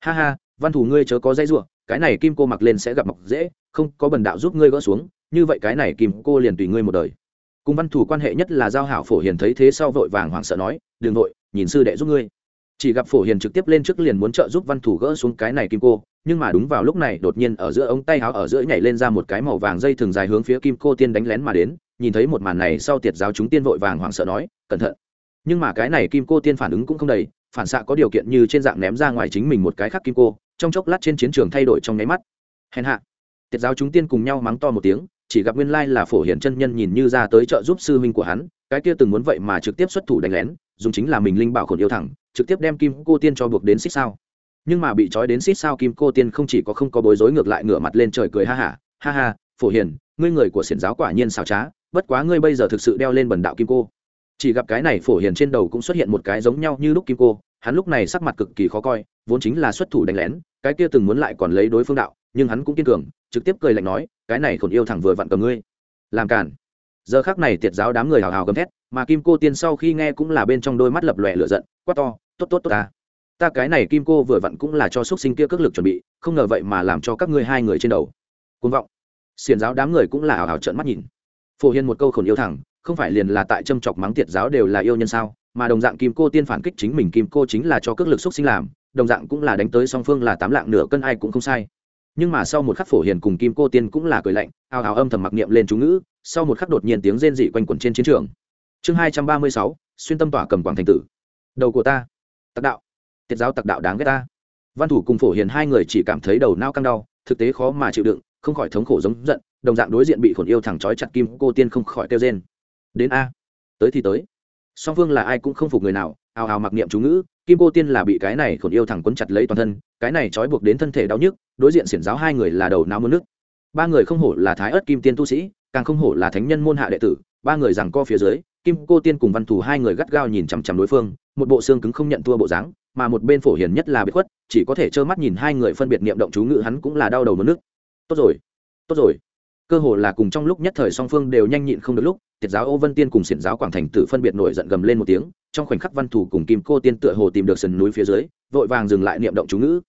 Ha ha văn thủ ngươi chớ có dây ruộng cái này kim cô mặc lên sẽ gặp mọc dễ, không có bần đạo giúp ngươi gỡ xuống, như vậy cái này kim cô liền tùy ngươi một đời. Cùng văn thủ quan hệ nhất là giao hảo phổ hiền thấy thế sau vội vàng hoảng sợ nói, đừng vội, nhìn sư đệ giúp ngươi. Chỉ gặp phổ hiền trực tiếp lên trước liền muốn trợ giúp văn thủ gỡ xuống cái này kim cô, nhưng mà đúng vào lúc này đột nhiên ở giữa ống tay áo ở giữa nhảy lên ra một cái màu vàng dây thường dài hướng phía kim cô tiên đánh lén mà đến, nhìn thấy một màn này sau tiệt giáo chúng tiên vội vàng hoảng sợ nói, cẩn thận. Nhưng mà cái này kim cô tiên phản ứng cũng không đầy, phản xạ có điều kiện như trên dạng ném ra ngoài chính mình một cái khác kim cô trong chốc lát trên chiến trường thay đổi trong nháy mắt. Hèn hạ. Tiệt giáo chúng tiên cùng nhau mắng to một tiếng, chỉ gặp nguyên lai là phổ hiển chân nhân nhìn như ra tới trợ giúp sư huynh của hắn, cái kia từng muốn vậy mà trực tiếp xuất thủ đánh lén, dùng chính là mình linh bảo khổn yêu thẳng, trực tiếp đem kim cô tiên cho buộc đến xích sao. Nhưng mà bị trói đến xích sao kim cô tiên không chỉ có không có bối rối ngược lại ngửa mặt lên trời cười ha hả ha ha, phổ hiền ngươi người của xiển giáo quả nhiên xảo trá, bất quá ngươi bây giờ thực sự đeo lên bần đạo kim cô. Chỉ gặp cái này phổ hiền trên đầu cũng xuất hiện một cái giống nhau như lúc kim cô hắn lúc này sắc mặt cực kỳ khó coi, vốn chính là xuất thủ đánh lén, cái kia từng muốn lại còn lấy đối phương đạo, nhưng hắn cũng kiên cường, trực tiếp cười lạnh nói, cái này khổn yêu thẳng vừa vặn cầm ngươi. Làm cản giờ khác này tiệt giáo đám người hào hào gầm thét, mà kim cô tiên sau khi nghe cũng là bên trong đôi mắt lập lòe lửa giận, quát to, tốt tốt tốt ta. Ta cái này kim cô vừa vặn cũng là cho xúc sinh kia cước lực chuẩn bị, không ngờ vậy mà làm cho các ngươi hai người trên đầu. Côn vọng. Xiền giáo đám người cũng là hào hào trợn mắt nhìn. Phổ hiền một câu khổn yêu thẳng không phải liền là tại châm chọc mắng tiệt giáo đều là yêu nhân sao? Mà đồng dạng kim cô tiên phản kích chính mình, kim cô chính là cho cước lực xúc sinh làm, đồng dạng cũng là đánh tới song phương là tám lạng nửa cân ai cũng không sai. Nhưng mà sau một khắc phổ hiền cùng kim cô tiên cũng là cười lạnh ào ào âm thầm mặc niệm lên chú ngữ, sau một khắc đột nhiên tiếng rên dị quanh quẩn trên chiến trường. Chương hai trăm ba mươi sáu, xuyên tâm tỏa cầm quảng thành tử. Đầu của ta. Tặc đạo. Tiết giáo tặc đạo đáng ghét ta. Văn thủ cùng phổ hiền hai người chỉ cảm thấy đầu nao căng đau, thực tế khó mà chịu đựng, không khỏi thống khổ giống giận, đồng dạng đối diện bị khổn yêu thẳng trói chặt kim cô tiên không khỏi kêu rên. Đến a. Tới thì tới song phương là ai cũng không phục người nào, ào ào mặc niệm chú ngữ, kim cô tiên là bị cái này khổn yêu thẳng quấn chặt lấy toàn thân, cái này trói buộc đến thân thể đau nhức, đối diện xiển giáo hai người là đầu não mất nước ba người không hổ là thái ớt kim tiên tu sĩ, càng không hổ là thánh nhân môn hạ đệ tử, ba người rằng co phía dưới, kim cô tiên cùng văn thù hai người gắt gao nhìn chằm chằm đối phương, một bộ xương cứng không nhận thua bộ dáng, mà một bên phổ hiền nhất là bị khuất, chỉ có thể trơ mắt nhìn hai người phân biệt niệm động chú ngữ hắn cũng là đau đầu mất nước tốt rồi tốt rồi cơ hồ là cùng trong lúc nhất thời song phương đều nhanh nhịn không được lúc, tiệt giáo ô vân tiên cùng xiển giáo quảng thành tử phân biệt nổi giận gầm lên một tiếng, trong khoảnh khắc văn thủ cùng kim cô tiên tựa hồ tìm được sườn núi phía dưới, vội vàng dừng lại niệm động chú ngữ.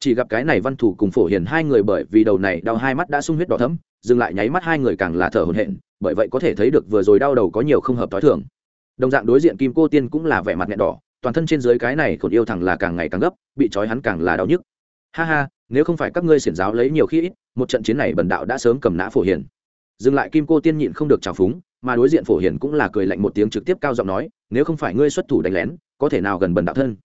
Chỉ gặp cái này văn thủ cùng phổ hiền hai người bởi vì đầu này đau hai mắt đã sung huyết đỏ thấm dừng lại nháy mắt hai người càng là thở hổn hển, bởi vậy có thể thấy được vừa rồi đau đầu có nhiều không hợp t h o i thường. Đồng dạng đối diện kim cô tiên cũng là vẻ mặt nghẹn đỏ, toàn thân trên dưới cái này còn yêu thẳng là càng ngày càng gấp, bị trói hắn càng là đau nhức. Ha ha nếu không phải các ngươi xiển giáo lấy nhiều khi ít, một trận chiến này bần đạo đã sớm cầm nã phổ hiền. Dừng lại kim cô tiên nhịn không được trào phúng, mà đối diện phổ hiền cũng là cười lạnh một tiếng trực tiếp cao giọng nói, nếu không phải ngươi xuất thủ đánh lén, có thể nào gần bần đạo thân?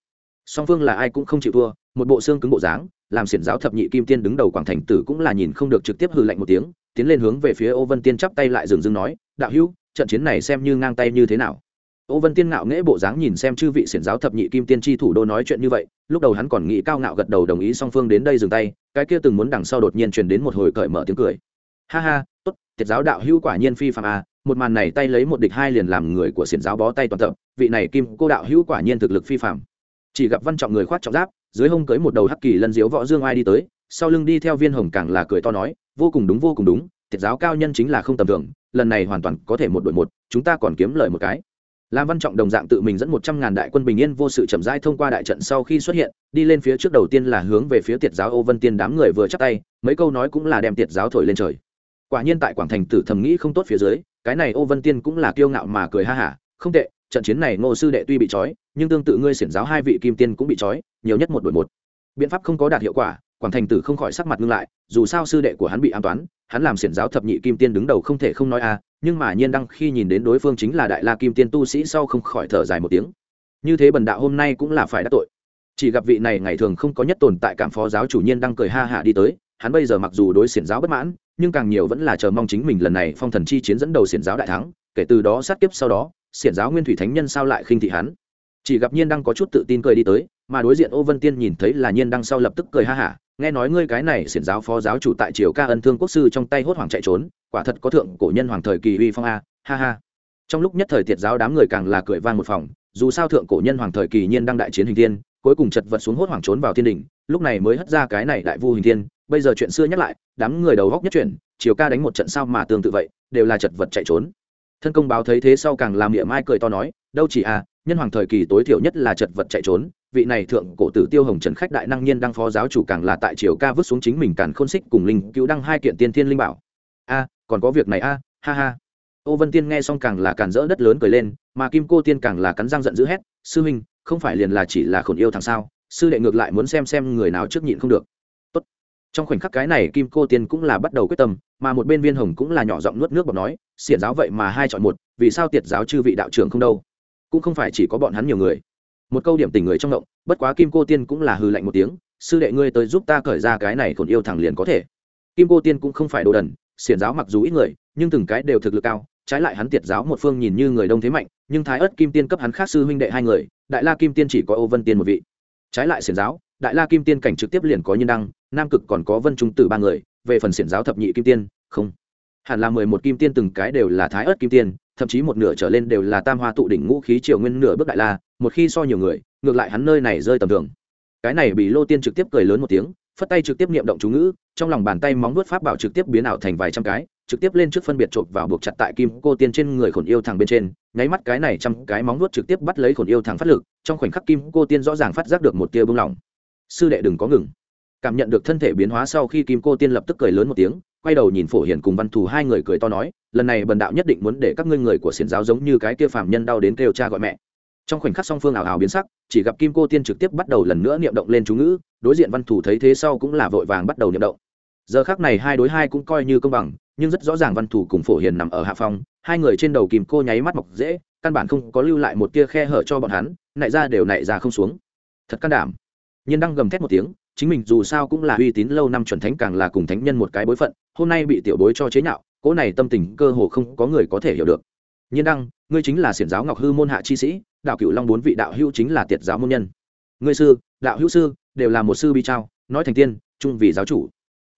Song phương là ai cũng không chịu thua, một bộ xương cứng bộ dáng, làm xiển giáo thập nhị kim tiên đứng đầu quảng thành tử cũng là nhìn không được trực tiếp hư lạnh một tiếng, tiến lên hướng về phía ô vân tiên chắp tay lại dừng dưng nói, đạo hữu, trận chiến này xem như ngang tay như thế nào? Ô vân tiên ngạo nghễ bộ dáng nhìn xem chư vị xiển giáo thập nhị kim tiên tri thủ đô nói chuyện như vậy, lúc đầu hắn còn nghĩ cao ngạo gật đầu đồng ý song phương đến đây dừng tay, cái kia từng muốn đằng sau đột nhiên truyền đến một hồi cởi mở tiếng cười ha ha, tốt tiệt giáo đạo hữu quả nhiên phi phàm a một màn này tay lấy một địch hai liền làm người của xiển giáo bó tay toàn tập, vị này kim cô đạo hữu quả nhiên thực lực phi phàm. chỉ gặp văn trọng người khoác trọng giáp, dưới hông cưỡi một đầu hắc kỳ lân diếu võ dương ai đi tới, sau lưng đi theo viên hồng càng là cười to nói, vô cùng đúng, vô cùng đúng tiệt giáo cao nhân chính là không tầm thường, lần này hoàn toàn có thể một đội một, chúng ta còn kiếm lợi một cái lam văn trọng đồng dạng tự mình dẫn một trăm ngàn đại quân bình yên vô sự chậm rãi thông qua đại trận sau khi xuất hiện, đi lên phía trước đầu tiên là hướng về phía tiệt giáo ô vân tiên đám người vừa chắp tay, mấy câu nói cũng là đem tiệt giáo thổi lên trời. Quả nhiên tại quảng thành tử thầm nghĩ không tốt phía dưới, cái này ô vân tiên cũng là kiêu ngạo mà cười ha hả, không tệ, trận chiến này ngô sư đệ tuy bị trói, nhưng tương tự ngươi xiển giáo hai vị kim tiên cũng bị trói, nhiều nhất một đội một. Biện pháp không có đạt hiệu quả, quảng thành tử không khỏi sắc mặt ngưng lại, dù sao sư đệ của hắn bị an toán, hắn làm xiển giáo thập nhị kim tiên đứng đầu không thể không nói a nhưng mà nhiên đăng khi nhìn đến đối phương chính là đại la kim tiên tu sĩ sau không khỏi thở dài một tiếng. Như thế bần đạo hôm nay cũng là phải đắc tội. Chỉ gặp vị này ngày thường không có nhất tồn tại cảm phó giáo chủ nhiên đang cười ha hạ đi tới, hắn bây giờ mặc dù đối xiển giáo bất mãn, nhưng càng nhiều vẫn là chờ mong chính mình lần này phong thần chi chiến dẫn đầu xiển giáo đại thắng, kể từ đó sát kiếp sau đó, xiển giáo nguyên thủy thánh nhân sao lại khinh thị hắn. Chỉ gặp nhiên đăng có chút tự tin cười đi tới, mà đối diện ô vân tiên nhìn thấy là nhiên đăng sau lập tức cười ha hả nghe nói ngươi cái này xiển giáo phó giáo chủ tại triều ca ân thương quốc sư trong tay hốt hoảng chạy trốn, quả thật có thượng cổ nhân hoàng thời kỳ uy phong a, ha ha. Trong lúc nhất thời tiệt giáo đám người càng là cười vang một phòng, dù sao thượng cổ nhân hoàng thời kỳ nhiên đăng đại chiến hình thiên, cuối cùng chật vật xuống hốt hoảng trốn vào thiên đình, lúc này mới hất ra cái này đại vu hình thiên, bây giờ chuyện xưa nhắc lại, đám người đầu góc nhất chuyển, triều ca đánh một trận sao mà tương tự vậy, đều là chật vật chạy trốn. Thân công báo thấy thế sau càng làm miệng mai cười to nói, đâu chỉ à nhân hoàng thời kỳ tối thiểu nhất là chật vật chạy trốn vị này thượng cổ tử tiêu hồng trần khách đại năng nhiên đăng phó giáo chủ càng là tại triều ca vứt xuống chính mình càn khôn xích cùng linh cứu đăng hai kiện tiên thiên linh bảo. A, còn có việc này a, ha ha. Ô vân tiên nghe xong càng là càn rỡ đất lớn cười lên, mà kim cô tiên càng là cắn răng giận dữ hét, sư huynh, không phải liền là chỉ là khổn yêu thằng sao? Sư đệ ngược lại muốn xem xem người nào trước nhịn không được. Tốt. trong khoảnh khắc cái này kim cô tiên cũng là bắt đầu quyết tâm, mà một bên viên hồng cũng là nhỏ giọng nuốt nước bọt nói, xiển giáo vậy mà hai chọn một, vì sao tiệt giáo chư vị đạo trưởng không đâu? Cũng không phải chỉ có bọn hắn nhiều người một câu điểm tình người trong động bất quá kim cô tiên cũng là hư lạnh một tiếng, sư đệ ngươi tới giúp ta cởi ra cái này còn yêu thẳng liền có thể. Kim cô tiên cũng không phải đồ đần, xiển giáo mặc dù ít người, nhưng từng cái đều thực lực cao, trái lại hắn tiệt giáo một phương nhìn như người đông thế mạnh, nhưng thái ớt kim tiên cấp hắn khác sư huynh đệ hai người, đại la kim tiên chỉ có ô vân tiên một vị. Trái lại xiển giáo, đại la kim tiên cảnh trực tiếp liền có nhân đăng, nam cực còn có vân trung tử ba người, về phần xiển giáo thập nhị kim tiên, không. Hẳn là mười một kim tiên từng cái đều là thái ớt kim tiên thậm chí một nửa trở lên đều là tam hoa tụ đỉnh ngũ khí triều nguyên nửa bước đại la, một khi so nhiều người, ngược lại hắn nơi này rơi tầm thường. Cái này bị lô tiên trực tiếp cười lớn một tiếng, phất tay trực tiếp niệm động chú ngữ, trong lòng bàn tay móng vuốt pháp bảo trực tiếp biến ảo thành vài trăm cái, trực tiếp lên trước phân biệt chộp vào buộc chặt tại kim cô tiên trên người khổn yêu thằng bên trên, nháy mắt cái này trăm cái móng nuốt trực tiếp bắt lấy khổn yêu thằng phát lực, trong khoảnh khắc kim cô tiên rõ ràng phát giác được một tia bưng lỏng sư đệ đừng có ngừng. Cảm nhận được thân thể biến hóa sau khi kim cô tiên lập tức cười lớn một tiếng quay đầu nhìn phổ hiển cùng văn thù hai người cười to nói, lần này bần đạo nhất định muốn để các ngươi người của xiển giáo giống như cái kia phàm nhân đau đến kêu cha gọi mẹ. Trong khoảnh khắc song phương ảo ảo biến sắc, chỉ gặp kim cô tiên trực tiếp bắt đầu lần nữa niệm động lên chú ngữ, đối diện văn thủ thấy thế sau cũng là vội vàng bắt đầu niệm động. Giờ khác này hai đối hai cũng coi như công bằng, nhưng rất rõ ràng văn thủ cùng phổ hiền nằm ở hạ phòng hai người trên đầu kìm cô nháy mắt mọc dễ, căn bản không có lưu lại một tia khe hở cho bọn hắn nại ra đều nại ra không xuống. Thật can đảm. Nhiên đang gầm thét một tiếng, chính mình dù sao cũng là uy tín lâu năm chuẩn thánh càng là cùng thánh nhân một cái bối phận hôm nay bị tiểu bối cho chế nhạo cỗ này tâm tình cơ hồ không có người có thể hiểu được. Nhiên đăng ngươi chính là xiển giáo ngọc hư môn hạ chi sĩ đạo cựu long bốn vị đạo hữu chính là tiệt giáo môn nhân. Ngươi sư đạo hữu sư đều là một sư bi trao nói thành tiên trung vì giáo chủ.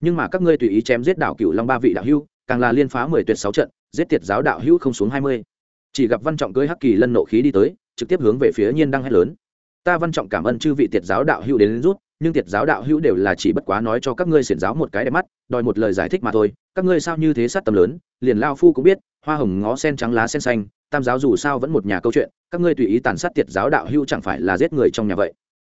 Nhưng mà các ngươi tùy ý chém giết đạo cựu long ba vị đạo hữu càng là liên phá mười tuyệt sáu trận giết tiệt giáo đạo hữu không xuống hai mươi. Chỉ gặp văn trọng cưới hắc kỳ lân nộ khí đi tới trực tiếp hướng về phía nhiên đăng hét lớn. Ta văn trọng cảm ơn chư vị tiệt giáo đạo hữu đến, đến rút nhưng tiệt giáo đạo hữu đều là chỉ bất quá nói cho các ngươi xiển giáo một cái đẹp mắt, đòi một lời giải thích mà thôi, các ngươi sao như thế sát tâm lớn, liền lao phu cũng biết, hoa hồng ngó sen trắng lá sen xanh, tam giáo dù sao vẫn một nhà câu chuyện, các ngươi tùy ý tàn sát tiệt giáo đạo hữu chẳng phải là giết người trong nhà vậy.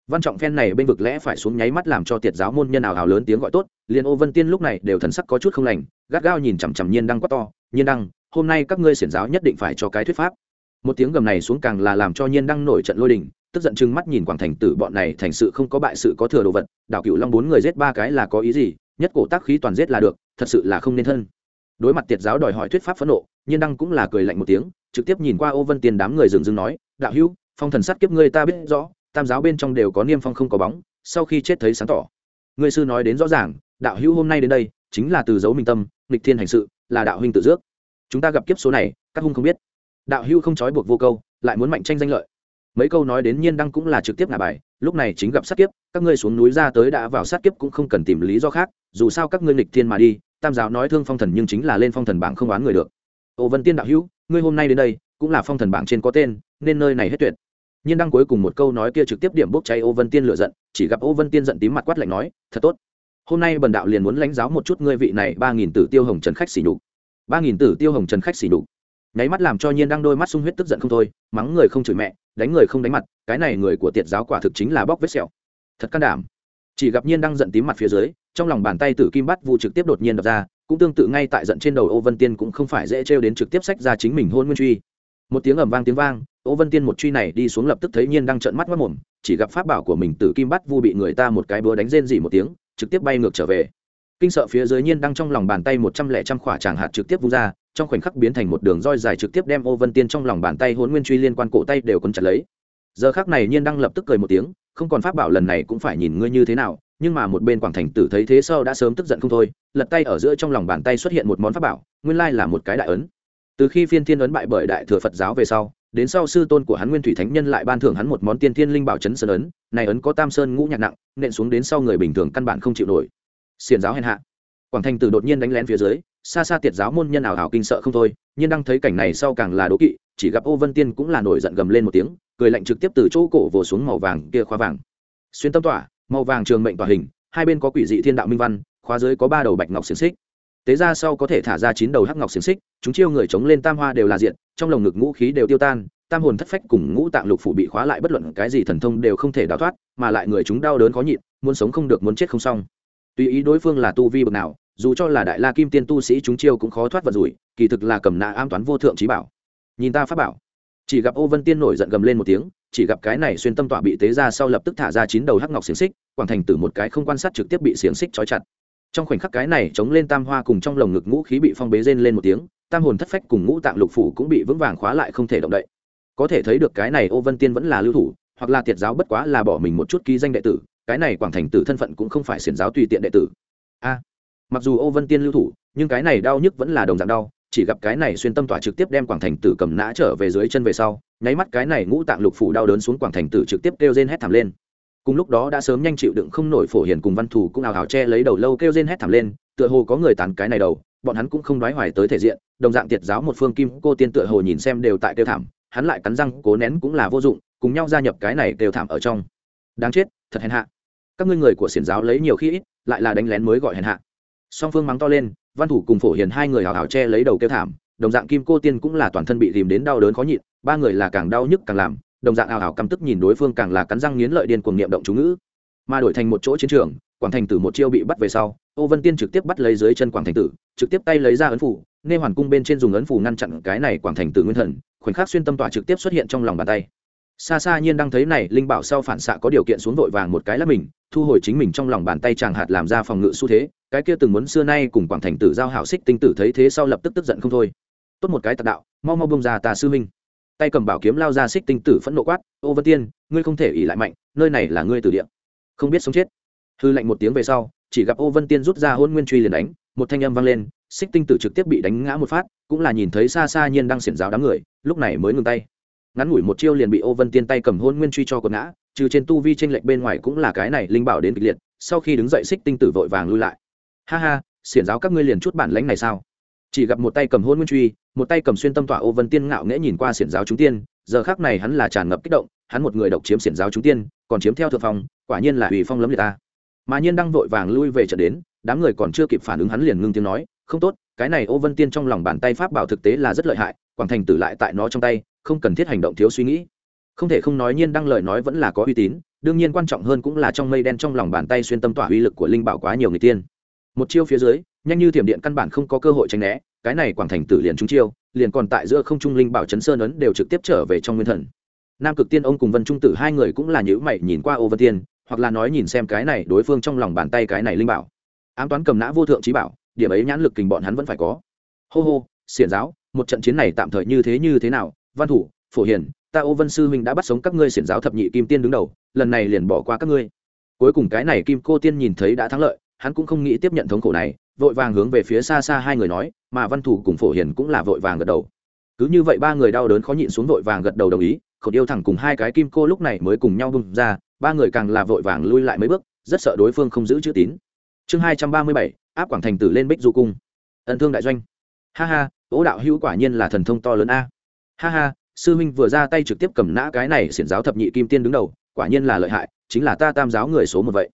Văn trọng phen này bên vực lẽ phải xuống nháy mắt làm cho tiệt giáo môn nhân ảo hào lớn tiếng gọi tốt, liền ô vân tiên lúc này đều thần sắc có chút không lành, gắt gao nhìn chằm chằm nhiên đăng quát to, nhiên đăng, hôm nay các ngươi xiển giáo nhất định phải cho cái thuyết pháp. Một tiếng gầm này xuống càng là làm cho nhiên đăng nổi trận lôi đình tức giận chừng mắt nhìn quảng thành tử, bọn này thành sự không có bại sự có thừa đồ vật, đảo cựu long bốn người giết ba cái là có ý gì, nhất cổ tác khí toàn giết là được, thật sự là không nên thân. Đối mặt tiệt giáo đòi hỏi thuyết pháp phẫn nộ, nhiên đăng cũng là cười lạnh một tiếng, trực tiếp nhìn qua ô vân tiền đám người dừng dừng nói, đạo hữu, phong thần sát kiếp ngươi ta biết rõ, tam giáo bên trong đều có niêm phong không có bóng, sau khi chết thấy sáng tỏ. Ngươi sư nói đến rõ ràng, đạo hữu hôm nay đến đây, chính là từ dấu minh tâm, nghịch thiên hành sự, là đạo huynh tự dước chúng ta gặp kiếp số này, các hung không biết. Đạo hữu không trói buộc vô câu, lại muốn mạnh tranh danh lợi mấy câu nói đến nhiên đăng cũng là trực tiếp ngả bài, lúc này chính gặp sát kiếp, các ngươi xuống núi ra tới đã vào sát kiếp cũng không cần tìm lý do khác, dù sao các ngươi nghịch thiên mà đi, tam giáo nói thương phong thần nhưng chính là lên phong thần bảng không oán người được. Ô vân tiên đạo hữu, ngươi hôm nay đến đây, cũng là phong thần bảng trên có tên, nên nơi này hết tuyệt. Nhiên đăng cuối cùng một câu nói kia trực tiếp điểm bốc cháy ô vân tiên lựa giận, chỉ gặp ô vân tiên giận tím mặt quát lạnh nói, thật tốt. Hôm nay bần đạo liền muốn lãnh giáo một chút ngươi vị này ba nghìn tử tiêu hồng trần khách xỉ nhục. ba nghìn tử tiêu hồng trần khách xỉ nhục. Nháy mắt làm cho nhiên đăng đôi mắt sung huyết tức giận không thôi, mắng người không chửi mẹ đánh người không đánh mặt, cái này người của tiệt giáo quả thực chính là bóc vết sẹo. Thật can đảm. Chỉ gặp nhiên đăng giận tím mặt phía dưới, trong lòng bàn tay tử kim bắt vụ trực tiếp đột nhiên đập ra, cũng tương tự ngay tại giận trên đầu ô vân tiên cũng không phải dễ trêu đến trực tiếp sách ra chính mình hôn nguyên truy. Một tiếng ầm vang tiếng vang, ô vân tiên một truy này đi xuống lập tức thấy nhiên đang trợn mắt mất mồm, chỉ gặp pháp bảo của mình tử kim bắt vu bị người ta một cái búa đánh rên dỉ một tiếng, trực tiếp bay ngược trở về. Kinh sợ phía dưới nhiên đang trong lòng bàn tay một trăm lẻ trăm khỏa tràng hạt trực tiếp vung ra trong khoảnh khắc biến thành một đường roi dài trực tiếp đem ô vân tiên trong lòng bàn tay hôn nguyên truy liên quan cổ tay đều còn chặt lấy. Giờ khác này nhiên đang lập tức cười một tiếng, không còn pháp bảo lần này cũng phải nhìn ngươi như thế nào, nhưng mà một bên quảng thành tử thấy thế sau đã sớm tức giận không thôi, lật tay ở giữa trong lòng bàn tay xuất hiện một món pháp bảo, nguyên lai là một cái đại ấn. Từ khi phiên thiên ấn bại bởi đại thừa phật giáo về sau, đến sau sư tôn của hắn nguyên thủy thánh nhân lại ban thưởng hắn một món tiên thiên linh bảo chấn sơn ấn, này ấn có tam sơn ngũ nhạc nặng, nện xuống đến sau người bình thường căn bản không chịu nổi. Xiền giáo hèn hạ. Quảng thành tử đột nhiên đánh lén phía dưới xa xa tiệt giáo môn nhân ảo hảo kinh sợ không thôi, nhưng đang thấy cảnh này sau càng là đố kỵ, chỉ gặp ô vân tiên cũng là nổi giận gầm lên một tiếng, cười lạnh trực tiếp từ chỗ cổ vồ xuống màu vàng kia khóa vàng. Xuyên tâm tỏa, màu vàng trường mệnh tỏa hình, hai bên có quỷ dị thiên đạo minh văn, khóa dưới có ba đầu bạch ngọc xiềng xích. Tế ra sau có thể thả ra chín đầu hắc ngọc xiềng xích, chúng chiêu người chống lên tam hoa đều là diện trong lồng ngực ngũ khí đều tiêu tan, tam hồn thất phách cùng ngũ tạng lục phủ bị khóa lại bất luận cái gì thần thông đều không thể đào thoát, mà lại người chúng đau đớn khó nhịn, muốn sống không được muốn chết không xong. Tùy ý đối phương là tu vi bậc nào dù cho là đại la kim tiên tu sĩ chúng chiêu cũng khó thoát vật rủi, kỳ thực là cầm nạ am toán vô thượng trí bảo. Nhìn ta pháp bảo, chỉ gặp ô vân tiên nổi giận gầm lên một tiếng, chỉ gặp cái này xuyên tâm tọa bị tế ra sau lập tức thả ra chín đầu hắc ngọc xiềng xích, quảng thành từ một cái không quan sát trực tiếp bị xiềng xích trói chặt. Trong khoảnh khắc cái này chống lên tam hoa cùng trong lồng ngực ngũ khí bị phong bế rên lên một tiếng, tam hồn thất phách cùng ngũ tạng lục phủ cũng bị vững vàng khóa lại không thể động đậy. Có thể thấy được cái này ô vân tiên vẫn là lưu thủ, hoặc là tiệt giáo bất quá là bỏ mình một chút ký danh đệ tử, cái này quảng thành tử thân phận cũng không phải xiển giáo tùy tiện đệ tử. A mặc dù ô vân tiên lưu thủ, nhưng cái này đau nhức vẫn là đồng dạng đau, chỉ gặp cái này xuyên tâm tỏa trực tiếp đem quảng thành tử cầm nã trở về dưới chân về sau, nháy mắt cái này ngũ tạng lục phủ đau đớn xuống quảng thành tử trực tiếp kêu rên hét thảm lên. Cùng lúc đó đã sớm nhanh chịu đựng không nổi phổ hiền cùng văn thủ cũng ào ảo che lấy đầu lâu kêu rên hét thảm lên, tựa hồ có người tàn cái này đầu, bọn hắn cũng không nói hoài tới thể diện, đồng dạng tiệt giáo một phương kim cô tiên tựa hồ nhìn xem đều tại kêu thảm, hắn lại cắn răng cố nén cũng là vô dụng, cùng nhau gia nhập cái này kêu thảm ở trong. Đáng chết, thật hèn hạ. Các ngươi người của xiển giáo lấy nhiều khi ít, lại là đánh lén mới gọi hèn hạ song phương mắng to lên, văn thủ cùng phổ hiền hai người hào hào che lấy đầu kêu thảm, đồng dạng kim cô tiên cũng là toàn thân bị tìm đến đau đớn khó nhịn, ba người là càng đau nhức càng làm, đồng dạng hào hào căm tức nhìn đối phương càng là cắn răng nghiến lợi điên cuồng niệm động chú ngữ. Mà đổi thành một chỗ chiến trường, quảng thành tử một chiêu bị bắt về sau, ô vân tiên trực tiếp bắt lấy dưới chân quảng thành tử, trực tiếp tay lấy ra ấn phủ nên hoàn cung bên trên dùng ấn phủ ngăn chặn cái này quảng thành tử nguyên thần, khoảnh khắc xuyên tâm tỏa trực tiếp xuất hiện trong lòng bàn tay xa xa nhiên đang thấy này, linh bảo sau phản xạ có điều kiện xuống vội vàng một cái là mình, thu hồi chính mình trong lòng bàn tay chàng hạt làm ra phòng ngự xu thế, cái kia từng muốn xưa nay cùng quảng thành tử giao hảo xích tinh tử thấy thế sau lập tức tức giận không thôi. Tốt một cái tạc đạo, mau mau bông ra tà sư minh tay cầm bảo kiếm lao ra xích tinh tử phẫn nộ quát, ô vân tiên, ngươi không thể ỉ lại mạnh, nơi này là ngươi tử địa. Không biết sống chết. Hư lạnh một tiếng về sau, chỉ gặp ô vân tiên rút ra hôn nguyên truy liền đánh, một thanh âm vang lên, xích tinh tử trực tiếp bị đánh ngã một phát, cũng là nhìn thấy xa xa nhiên đang xiển giáo đám người, lúc này mới ngừng tay ngắn ngủi một chiêu liền bị ô vân tiên tay cầm hôn nguyên truy cho quật ngã, trừ trên tu vi tranh lệch bên ngoài cũng là cái này linh bảo đến kịch liệt, sau khi đứng dậy xích tinh tử vội vàng lui lại. Ha ha, xiển giáo các ngươi liền chút bản lãnh này sao? Chỉ gặp một tay cầm hôn nguyên truy, một tay cầm xuyên tâm tỏa ô vân tiên ngạo nghễ nhìn qua xiển giáo chúng tiên, giờ khác này hắn là tràn ngập kích động, hắn một người độc chiếm xiển giáo chúng tiên, còn chiếm theo thượng phong, quả nhiên là ủy phong lấm liệt ta. Mà nhiên đang vội vàng lui về trận đến, đám người còn chưa kịp phản ứng hắn liền ngưng tiếng nói, không tốt, cái này ô vân tiên trong lòng bàn tay pháp bảo thực tế là rất lợi hại, quảng thành tử lại tại nó trong tay không cần thiết hành động thiếu suy nghĩ. Không thể không nói nhiên đăng lời nói vẫn là có uy tín, đương nhiên quan trọng hơn cũng là trong mây đen trong lòng bàn tay xuyên tâm tỏa uy lực của linh bảo quá nhiều người tiên. Một chiêu phía dưới, nhanh như thiểm điện căn bản không có cơ hội tránh né, cái này quảng thành tử liền trúng chiêu, liền còn tại giữa không trung linh bảo chấn sơn ấn đều trực tiếp trở về trong nguyên thần. Nam cực tiên ông cùng vân trung tử hai người cũng là nhữ mày nhìn qua ô vân tiên, hoặc là nói nhìn xem cái này đối phương trong lòng bàn tay cái này linh bảo. Ám toán cầm nã vô thượng trí bảo, điểm ấy nhãn lực kình bọn hắn vẫn phải có. Hô hô, xiển giáo, một trận chiến này tạm thời như thế như thế nào văn thủ, phổ hiền, ta ô vân sư huynh đã bắt sống các ngươi xiển giáo thập nhị kim tiên đứng đầu, lần này liền bỏ qua các ngươi. Cuối cùng cái này kim cô tiên nhìn thấy đã thắng lợi, hắn cũng không nghĩ tiếp nhận thống khổ này, vội vàng hướng về phía xa xa hai người nói, mà văn thủ cùng phổ hiền cũng là vội vàng gật đầu. Cứ như vậy ba người đau đớn khó nhịn xuống vội vàng gật đầu đồng ý khẩu yêu thẳng cùng hai cái kim cô lúc này mới cùng nhau bung ra, ba người càng là vội vàng lui lại mấy bước, rất sợ đối phương không giữ chữ tín. Chương hai trăm ba mươi bảy, áp quảng thành tử lên bích du cung. Ẩn thương đại doanh. Ha ha ố đạo hữu quả nhiên là thần thông to lớn a ha ha, sư huynh vừa ra tay trực tiếp cầm nã cái này xiển giáo thập nhị kim tiên đứng đầu, quả nhiên là lợi hại, chính là ta tam giáo người số một vậy.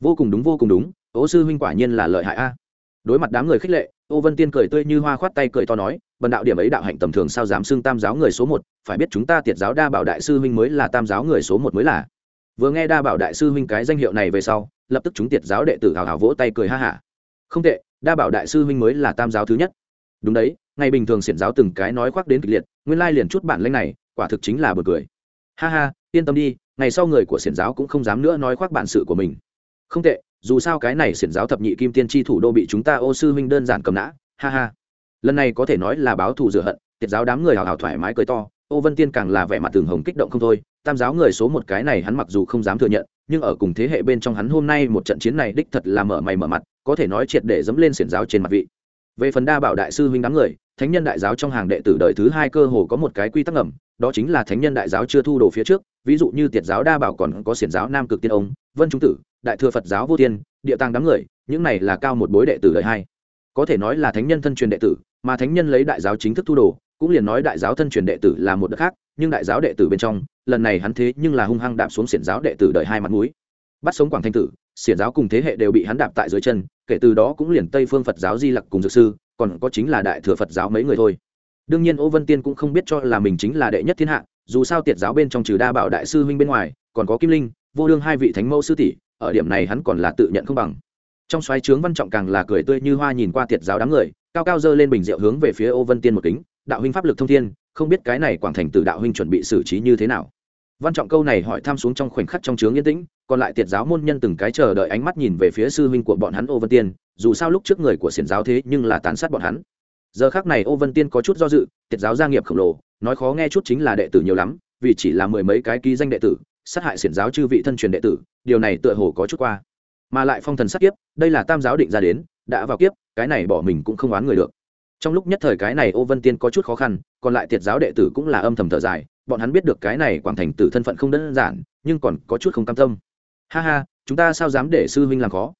Vô cùng đúng, vô cùng đúng ô sư huynh quả nhiên là lợi hại a. Đối mặt đám người khích lệ, ô vân tiên cười tươi như hoa khoát tay cười to nói, bần đạo điểm ấy đạo hạnh tầm thường sao dám xưng tam giáo người số một, phải biết chúng ta tiệt giáo đa bảo đại sư huynh mới là tam giáo người số một mới là. Vừa nghe đa bảo đại sư huynh cái danh hiệu này về sau, lập tức chúng tiệt giáo đệ tử hào hào vỗ tay cười ha hả. Không tệ, đa bảo đại sư huynh mới là tam giáo thứ nhất đúng đấy, ngày bình thường xiển giáo từng cái nói khoác đến kịch liệt, nguyên lai liền chút bản lanh này, quả thực chính là bật cười. Ha ha, yên tâm đi, ngày sau người của xiển giáo cũng không dám nữa nói khoác bản sự của mình. Không tệ, dù sao cái này xiển giáo thập nhị kim tiên tri thủ đô bị chúng ta ô sư huynh đơn giản cầm nã, ha ha. Lần này có thể nói là báo thù rửa hận tiệt giáo đám người hào hào thoải mái cười to, ô vân tiên càng là vẻ mặt tường hồng kích động không thôi, tam giáo người số một cái này hắn mặc dù không dám thừa nhận, nhưng ở cùng thế hệ bên trong hắn hôm nay một trận chiến này đích thật là mở mày mở mặt, có thể nói triệt để dẫm lên xiển giáo trên mặt vị về phần đa bảo đại sư huynh đám người, thánh nhân đại giáo trong hàng đệ tử đời thứ hai cơ hồ có một cái quy tắc ngầm, đó chính là thánh nhân đại giáo chưa thu đồ phía trước, ví dụ như tiệt giáo đa bảo còn có xiển giáo nam cực tiên ông, vân trung tử, đại thừa phật giáo vô tiên, địa tàng đám người, những này là cao một bối đệ tử đời hai. Có thể nói là thánh nhân thân truyền đệ tử, mà thánh nhân lấy đại giáo chính thức thu đồ, cũng liền nói đại giáo thân truyền đệ tử là một đất khác, nhưng đại giáo đệ tử bên trong, lần này hắn thế nhưng là hung hăng đạp xuống xiển giáo đệ tử đời hai mặt núi bắt sống quảng thanh tử xiển giáo cùng thế hệ đều bị hắn đạp tại dưới chân, kể từ đó cũng liền tây phương phật giáo di lặc cùng dược sư, còn có chính là đại thừa phật giáo mấy người thôi. Đương nhiên ô vân tiên cũng không biết cho là mình chính là đệ nhất thiên hạ, dù sao tiệt giáo bên trong trừ đa bảo đại sư huynh bên ngoài, còn có kim linh, vô đương hai vị thánh mẫu sư tỷ, ở điểm này hắn còn là tự nhận không bằng. Trong xoáy trướng văn trọng càng là cười tươi như hoa nhìn qua tiệt giáo đám người, cao cao dơ lên bình rượu hướng về phía ô vân tiên một kính, đạo huynh pháp lực thông thiên, không biết cái này quảng thành từ đạo huynh chuẩn bị xử trí như thế nào? Văn trọng câu này hỏi thăm xuống trong khoảnh khắc trong trướng yên tĩnh, còn lại tiệt giáo môn nhân từng cái chờ đợi ánh mắt nhìn về phía sư huynh của bọn hắn ô vân tiên, dù sao lúc trước người của xiển giáo thế nhưng là tàn sát bọn hắn. Giờ khác này ô vân tiên có chút do dự, tiệt giáo gia nghiệp khổng lồ, nói khó nghe chút chính là đệ tử nhiều lắm, vì chỉ là mười mấy cái ký danh đệ tử, sát hại xiển giáo chư vị thân truyền đệ tử, điều này tựa hồ có chút qua. Mà lại phong thần sát kiếp, đây là tam giáo định ra đến, đã vào kiếp, cái này bỏ mình cũng không oán người được. Trong lúc nhất thời cái này ô vân tiên có chút khó khăn, còn lại tiệt giáo đệ tử cũng là âm thầm thở dài bọn hắn biết được cái này quảng thành tử thân phận không đơn giản, nhưng còn có chút không cam tâm. Ha ha, chúng ta sao dám để sư huynh làm khó?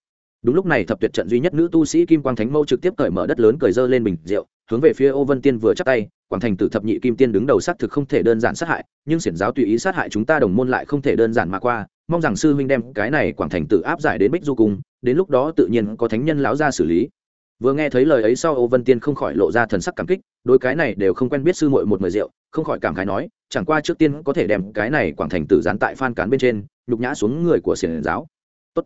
Đúng lúc này thập tuyệt trận duy nhất nữ tu sĩ kim quang thánh mâu trực tiếp cởi mở đất lớn cởi dơ lên bình rượu, hướng về phía ô vân tiên vừa chắc tay, quảng thành tử thập nhị kim tiên đứng đầu xác thực không thể đơn giản sát hại, nhưng xiển giáo tùy ý sát hại chúng ta đồng môn lại không thể đơn giản mà qua, mong rằng sư huynh đem cái này quảng thành tử áp giải đến bích du cung, đến lúc đó tự nhiên có thánh nhân láo ra xử lý vừa nghe thấy lời ấy sau ô vân tiên không khỏi lộ ra thần sắc cảm kích, đôi cái này đều không quen biết sư muội một người rượu, không khỏi cảm khái nói, chẳng qua trước tiên có thể đem cái này quảng thành tử gián tại phan cán bên trên, nhục nhã xuống người của xiển giáo. Tốt.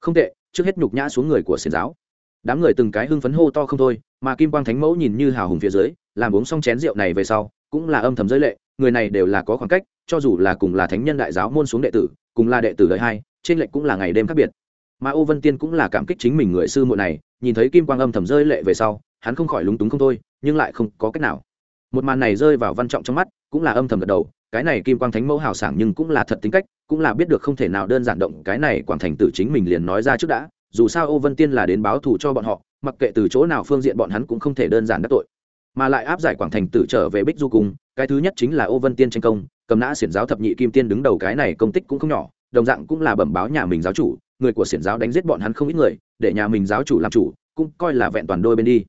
Không tệ, trước hết nhục nhã xuống người của xiển giáo. Đám người từng cái hưng phấn hô to không thôi, mà kim quang thánh mẫu nhìn như hào hùng phía dưới, làm uống xong chén rượu này về sau, cũng là âm thầm giới lệ, người này đều là có khoảng cách, cho dù là cùng là thánh nhân đại giáo môn xuống đệ tử, cùng là đệ tử đời hai, trên lệnh cũng là ngày đêm khác biệt. Mà ô vân tiên cũng là cảm kích chính mình người sư muội này nhìn thấy kim quang âm thầm rơi lệ về sau, hắn không khỏi lúng túng không thôi, nhưng lại không có cách nào một màn này rơi vào văn trọng trong mắt, cũng là âm thầm gật đầu, cái này kim quang thánh mẫu hào sảng nhưng cũng là thật tính cách, cũng là biết được không thể nào đơn giản động, cái này quảng thành tử chính mình liền nói ra trước đã, dù sao ô vân tiên là đến báo thù cho bọn họ, mặc kệ từ chỗ nào phương diện bọn hắn cũng không thể đơn giản đắc tội mà lại áp giải quảng thành tử trở về bích du cùng. cái thứ nhất chính là ô vân tiên tranh công, cầm nã xiển giáo thập nhị kim tiên đứng đầu cái này công tích cũng không nhỏ, đồng dạng cũng là bẩm báo nhà mình giáo chủ người của xiển giáo đánh giết bọn hắn không ít người để nhà mình giáo chủ làm chủ cũng coi là vẹn toàn đôi bên đi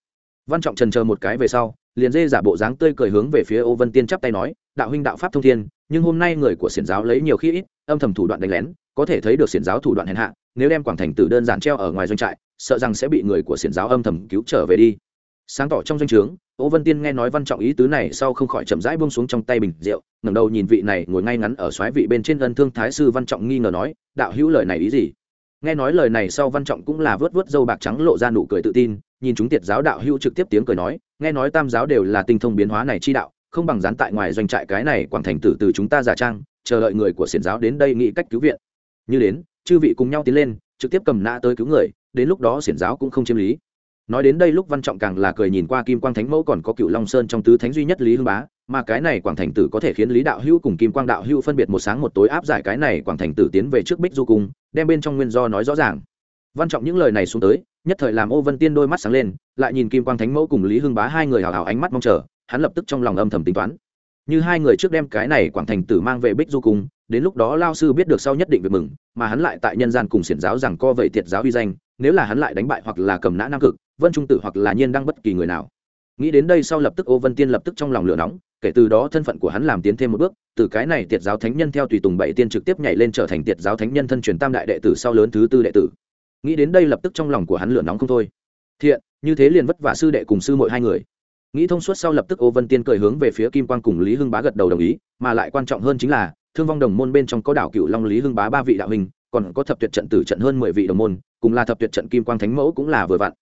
văn trọng trần chờ một cái về sau liền dê giả bộ dáng tươi cười hướng về phía ô vân tiên chắp tay nói đạo huynh đạo pháp thông thiên nhưng hôm nay người của xiển giáo lấy nhiều khi ít âm thầm thủ đoạn đánh lén có thể thấy được xiển giáo thủ đoạn hèn hạ nếu đem quảng thành tử đơn giản treo ở ngoài doanh trại sợ rằng sẽ bị người của xiển giáo âm thầm cứu trở về đi sáng tỏ trong doanh trướng Ô Vân Tiên nghe nói văn trọng ý tứ này sau không khỏi chậm rãi buông xuống trong tay bình rượu, ngẩng đầu nhìn vị này ngồi ngay ngắn ở xoáy vị bên trên ân thương thái sư văn trọng nghi ngờ nói, đạo hữu lời này ý gì? Nghe nói lời này sau văn trọng cũng là vớt vớt râu bạc trắng lộ ra nụ cười tự tin, nhìn chúng tiệt giáo đạo hữu trực tiếp tiếng cười nói, nghe nói tam giáo đều là tinh thông biến hóa này chi đạo, không bằng dán tại ngoài doanh trại cái này quảng thành tử từ chúng ta giả trang, chờ đợi người của xiển giáo đến đây nghĩ cách cứu viện. Như đến, chư vị cùng nhau tiến lên, trực tiếp cầm nã tới cứu người, đến lúc đó xiển giáo cũng không chiếm lý nói đến đây lúc văn trọng càng là cười nhìn qua kim quang thánh mẫu còn có cựu long sơn trong tứ thánh duy nhất lý hưng bá mà cái này quảng thành tử có thể khiến lý đạo hữu cùng kim quang đạo hữu phân biệt một sáng một tối áp giải cái này quảng thành tử tiến về trước bích du cung, đem bên trong nguyên do nói rõ ràng. Văn trọng những lời này xuống tới, nhất thời làm ô vân tiên đôi mắt sáng lên, lại nhìn kim quang thánh mẫu cùng lý hưng bá hai người hào hào ánh mắt mong chờ, hắn lập tức trong lòng âm thầm tính toán. Như hai người trước đem cái này quảng thành tử mang về bích du cung, đến lúc đó lao sư biết được sau nhất định việc mừng, mà hắn lại tại nhân gian cùng xiển giáo rằng co vậy tiệt giáo uy danh, nếu là hắn lại đánh bại hoặc là cầm nã nam cực, vân trung tử hoặc là nhiên đăng bất kỳ người nào nghĩ đến đây sau lập tức ô vân tiên lập tức trong lòng lửa nóng, kể từ đó thân phận của hắn làm tiến thêm một bước, từ cái này tiệt giáo thánh nhân theo tùy tùng bảy tiên trực tiếp nhảy lên trở thành tiệt giáo thánh nhân thân truyền tam đại đệ tử sau lớn thứ tư đệ tử. Nghĩ đến đây lập tức trong lòng của hắn lửa nóng không thôi. Thiện, như thế liền vất vả sư đệ cùng sư mỗi hai người. Nghĩ thông suốt sau lập tức ô vân tiên cười hướng về phía kim quang cùng lý hưng bá gật đầu đồng ý, mà lại quan trọng hơn chính là, thương vong đồng môn bên trong có đảo cựu long lý hưng bá ba vị đạo hình, còn có thập tuyệt trận tử trận hơn mười vị đồng môn, cùng là thập tuyệt trận kim quang thánh mẫu cũng là vừa vặn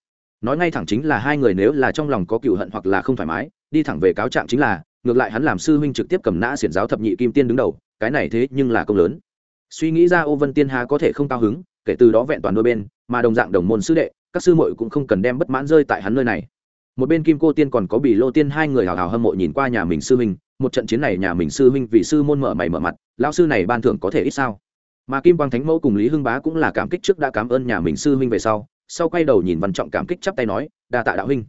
nói ngay thẳng chính là hai người nếu là trong lòng có cựu hận hoặc là không thoải mái, đi thẳng về cáo trạng chính là, ngược lại hắn làm sư huynh trực tiếp cầm nã xiển giáo thập nhị kim tiên đứng đầu, cái này thế nhưng là công lớn. Suy nghĩ ra ô vân tiên hà có thể không cao hứng, kể từ đó vẹn toàn đôi bên, mà đồng dạng đồng môn sư đệ, các sư muội cũng không cần đem bất mãn rơi tại hắn nơi này. Một bên kim cô tiên còn có bì lô tiên, hai người hào hào hâm mộ nhìn qua nhà mình sư huynh, một trận chiến này nhà mình sư huynh vì sư môn mở mày mở mặt, lão sư này ban thưởng có thể ít sao? Mà kim quang thánh mẫu cùng lý hưng bá cũng là cảm kích trước đã cảm ơn nhà mình sư huynh về sau sau quay đầu nhìn văn trọng cảm kích chắp tay nói, đa tạ đạo huynh.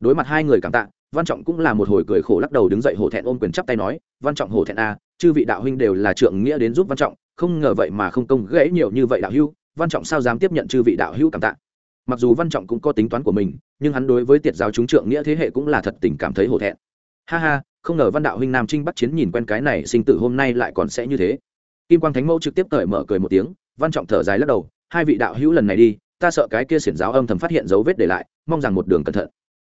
Đối mặt hai người cảm tạ, văn trọng cũng là một hồi cười khổ lắc đầu đứng dậy hổ thẹn ôm quyền chắp tay nói, văn trọng hổ thẹn a chư vị đạo huynh đều là trượng nghĩa đến giúp văn trọng, không ngờ vậy mà không công gãy nhiều như vậy đạo hữu, văn trọng sao dám tiếp nhận chư vị đạo hữu cảm tạ? Mặc dù văn trọng cũng có tính toán của mình, nhưng hắn đối với tiệt giáo chúng trượng nghĩa thế hệ cũng là thật tình cảm thấy hổ thẹn. Ha ha, không ngờ văn đạo huynh nam trinh bắt chiến nhìn quen cái này sinh tử hôm nay lại còn sẽ như thế. Kim quang thánh mẫu trực tiếp cởi mở cười một tiếng, văn trọng thở dài lắc đầu, hai vị đạo hữu lần này đi ta sợ cái kia xiển giáo âm thầm phát hiện dấu vết để lại, mong rằng một đường cẩn thận.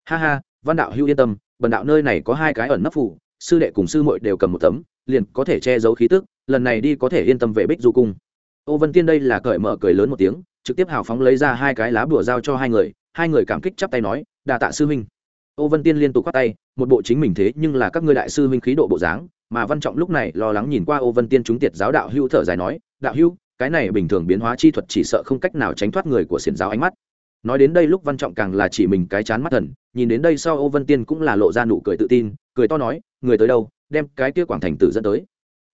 Ha ha, văn đạo hữu yên tâm, bần đạo nơi này có hai cái ẩn nấp phủ sư đệ cùng sư muội đều cầm một tấm, liền có thể che giấu khí tức, lần này đi có thể yên tâm về bích du cung. Ô vân tiên đây là cởi mở cười lớn một tiếng, trực tiếp hào phóng lấy ra hai cái lá bùa giao cho hai người hai người cảm kích chắp tay nói đà tạ sư huynh. Ô vân tiên liên tục quát tay, một bộ chính mình thế, nhưng là các ngươi đại sư huynh khí độ bộ dáng, mà văn trọng lúc này lo lắng nhìn qua ô vân tiên chúng tiệt giáo đạo hữu thở dài nói, đạo hữu cái này bình thường biến hóa chi thuật chỉ sợ không cách nào tránh thoát người của xiển giáo ánh mắt. Nói đến đây lúc văn trọng càng là chỉ mình cái chán mắt thần, nhìn đến đây sau ô vân tiên cũng là lộ ra nụ cười tự tin, cười to nói, người tới đâu, đem cái kia quảng thành tử dẫn tới.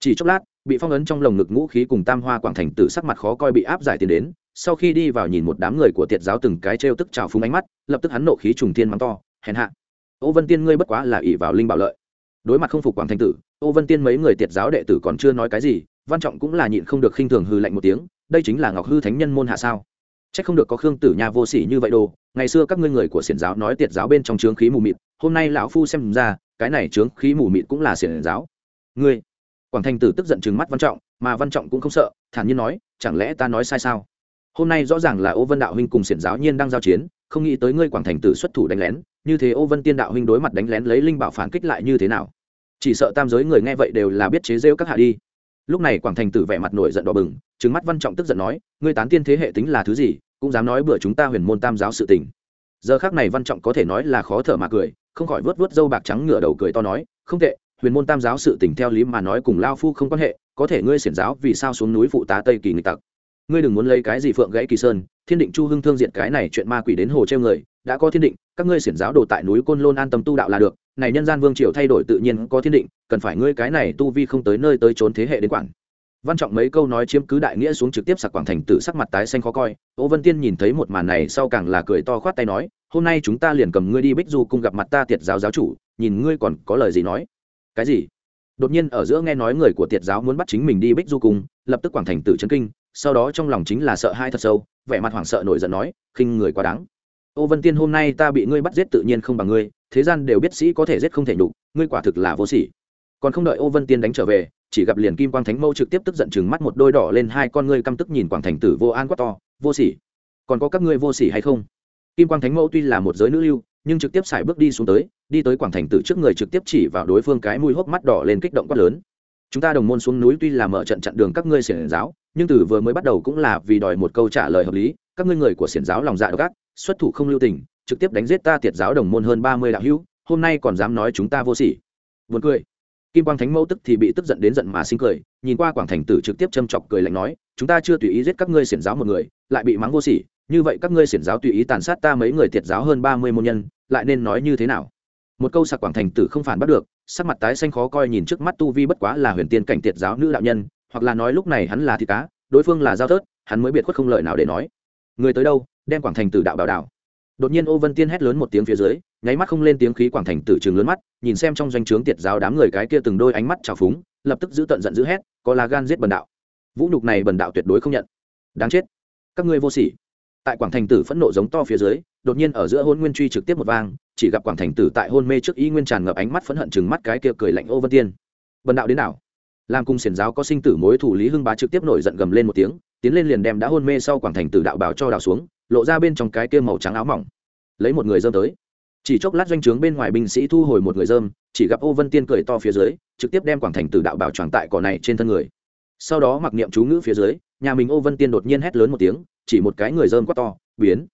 Chỉ chốc lát, bị phong ấn trong lồng ngực ngũ khí cùng tam hoa quảng thành tử sắc mặt khó coi bị áp giải tiền đến, sau khi đi vào nhìn một đám người của tiệt giáo từng cái trêu tức trào phúng ánh mắt, lập tức hắn nộ khí trùng thiên mắng to, hèn hạ, ô vân tiên ngươi bất quá là ỷ vào linh bảo lợi. Đối mặt không phục quảng thành tử, ô vân tiên mấy người tiệt giáo đệ tử còn chưa nói cái gì văn trọng cũng là nhịn không được khinh thường hư lạnh một tiếng, đây chính là ngọc hư thánh nhân môn hạ sao? C không được có khương tử nha vô sỉ như vậy đồ, ngày xưa các ngươi người của xiển giáo nói tiệt giáo bên trong trướng khí mù mịt, hôm nay lão phu xem ra, cái này trướng khí mù mịt cũng là xiển giáo. Ngươi, quảng thành tử tức giận chừng mắt văn trọng, mà văn trọng cũng không sợ, thản nhiên nói, chẳng lẽ ta nói sai sao? Hôm nay rõ ràng là ô vân đạo huynh cùng xiển giáo nhiên đang giao chiến, không nghĩ tới ngươi quảng thành tử xuất thủ đánh lén, như thế ô vân tiên đạo huynh đối mặt đánh lén lấy linh bảo phản kích lại như thế nào? Chỉ sợ tam giới người nghe vậy đều là biết chế rêu các hạ đi lúc này quảng thành tử vẻ mặt nổi giận đỏ bừng trứng mắt văn trọng tức giận nói, ngươi tán tiên thế hệ tính là thứ gì, cũng dám nói bữa chúng ta huyền môn tam giáo sự tình. Giờ khác này văn trọng có thể nói là khó thở mà cười, không khỏi vớt vớt dâu bạc trắng ngửa đầu cười to nói, không tệ, huyền môn tam giáo sự tình theo lý mà nói cùng lao phu không quan hệ, có thể ngươi xiển giáo vì sao xuống núi phụ tá tây kỳ nghịch tặc? Ngươi đừng muốn lấy cái gì phượng gãy kỳ sơn, thiên định chu hưng thương diện cái này chuyện ma quỷ đến hồ treo người đã có thiên định, các ngươi xiển giáo đồ tại núi côn lôn an tâm tu đạo là được, này nhân gian vương triều thay đổi tự nhiên có thiên định, cần phải ngươi cái này tu vi không tới nơi tới trốn thế hệ đến quản. Văn trọng mấy câu nói chiếm cứ đại nghĩa xuống trực tiếp sặc quảng thành tử sắc mặt tái xanh khó coi, ô vân tiên nhìn thấy một màn này sau càng là cười to khoát tay nói, hôm nay chúng ta liền cầm ngươi đi bích du cung gặp mặt ta tiệt giáo giáo chủ, nhìn ngươi còn có lời gì nói. Cái gì? Đột nhiên ở giữa nghe nói người của tiệt giáo muốn bắt chính mình đi bích du cung, lập tức quảng thành tử chấn kinh, sau đó trong lòng chính là sợ hai thật sâu, vẻ mặt hoảng sợ nổi giận nói, khinh người quá đáng ô vân tiên, hôm nay ta bị ngươi bắt giết tự nhiên không bằng ngươi, thế gian đều biết sĩ có thể giết không thể nhục, ngươi quả thực là vô sỉ. Còn không đợi ô vân tiên đánh trở về, chỉ gặp liền kim quang thánh mâu trực tiếp tức giận chừng mắt một đôi đỏ lên hai con ngươi căm tức nhìn quảng thành tử vô an quá to, vô sỉ, còn có các ngươi vô sỉ hay không? Kim quang thánh mẫu tuy là một giới nữ lưu, nhưng trực tiếp xài bước đi xuống tới, đi tới quảng thành tử trước người trực tiếp chỉ vào đối phương cái mũi hốc mắt đỏ lên kích động quát lớn. Chúng ta đồng môn xuống núi tuy là mở trận chặn đường các ngươi xiển giáo, nhưng từ vừa mới bắt đầu cũng là vì đòi một câu trả lời hợp lý, các ngươi người của xiển giáo lòng dạ độc ác xuất thủ không lưu tình, trực tiếp đánh giết ta tiệt giáo đồng môn hơn ba mươi đạo hữu, hôm nay còn dám nói chúng ta vô sỉ. Buồn cười. Kim quang thánh mẫu tức thì bị tức giận đến giận mà sinh cười, nhìn qua quảng thành tử trực tiếp châm chọc cười lạnh nói, chúng ta chưa tùy ý giết các ngươi xiển giáo một người, lại bị mắng vô sỉ, như vậy các ngươi xiển giáo tùy ý tàn sát ta mấy người tiệt giáo hơn ba mươi môn nhân, lại nên nói như thế nào? Một câu sặc quảng thành tử không phản bắt được, sắc mặt tái xanh khó coi nhìn trước mắt tu vi bất quá là huyền tiên cảnh tiệt giáo nữ đạo nhân, hoặc là nói lúc này hắn là thịt cá, đối phương là giao tớt hắn mới biệt khuất không lợi nào để nói. Người tới đâu? Đem quảng thành tử đạo bảo đạo đột nhiên ô vân tiên hét lớn một tiếng phía dưới, nháy mắt không lên tiếng khí quảng thành tử trường lớn mắt, nhìn xem trong doanh trướng tiệt giáo đám người cái kia từng đôi ánh mắt trào phúng, lập tức giữ tận giận giữ hét, có là gan giết bần đạo. Vũ nhục này bần đạo tuyệt đối không nhận. Đáng chết. Các ngươi vô sỉ. Tại quảng thành tử phẫn nộ giống to phía dưới, đột nhiên ở giữa hôn nguyên truy trực tiếp một vang, chỉ gặp quảng thành tử tại hôn mê trước y nguyên tràn ngập ánh mắt phẫn hận chừng mắt cái kia cười lạnh ô vân tiên. Bần đạo đến nào làm cung xiển giáo có sinh tử mối thủ lý hưng bá trực tiếp nổi giận gầm lên một tiếng, tiến lên liền đem đã hôn mê sau quảng thành tử đạo bảo cho đào xuống lộ ra bên trong cái kia màu trắng áo mỏng. Lấy một người dơm tới. Chỉ chốc lát doanh trướng bên ngoài binh sĩ thu hồi một người dơm, chỉ gặp ô vân tiên cười to phía dưới, trực tiếp đem quảng thành tử đạo bảo tròn tại cỏ này trên thân người. Sau đó mặc niệm chú ngữ phía dưới, nhà mình ô vân tiên đột nhiên hét lớn một tiếng, chỉ một cái người dơm quá to, biến!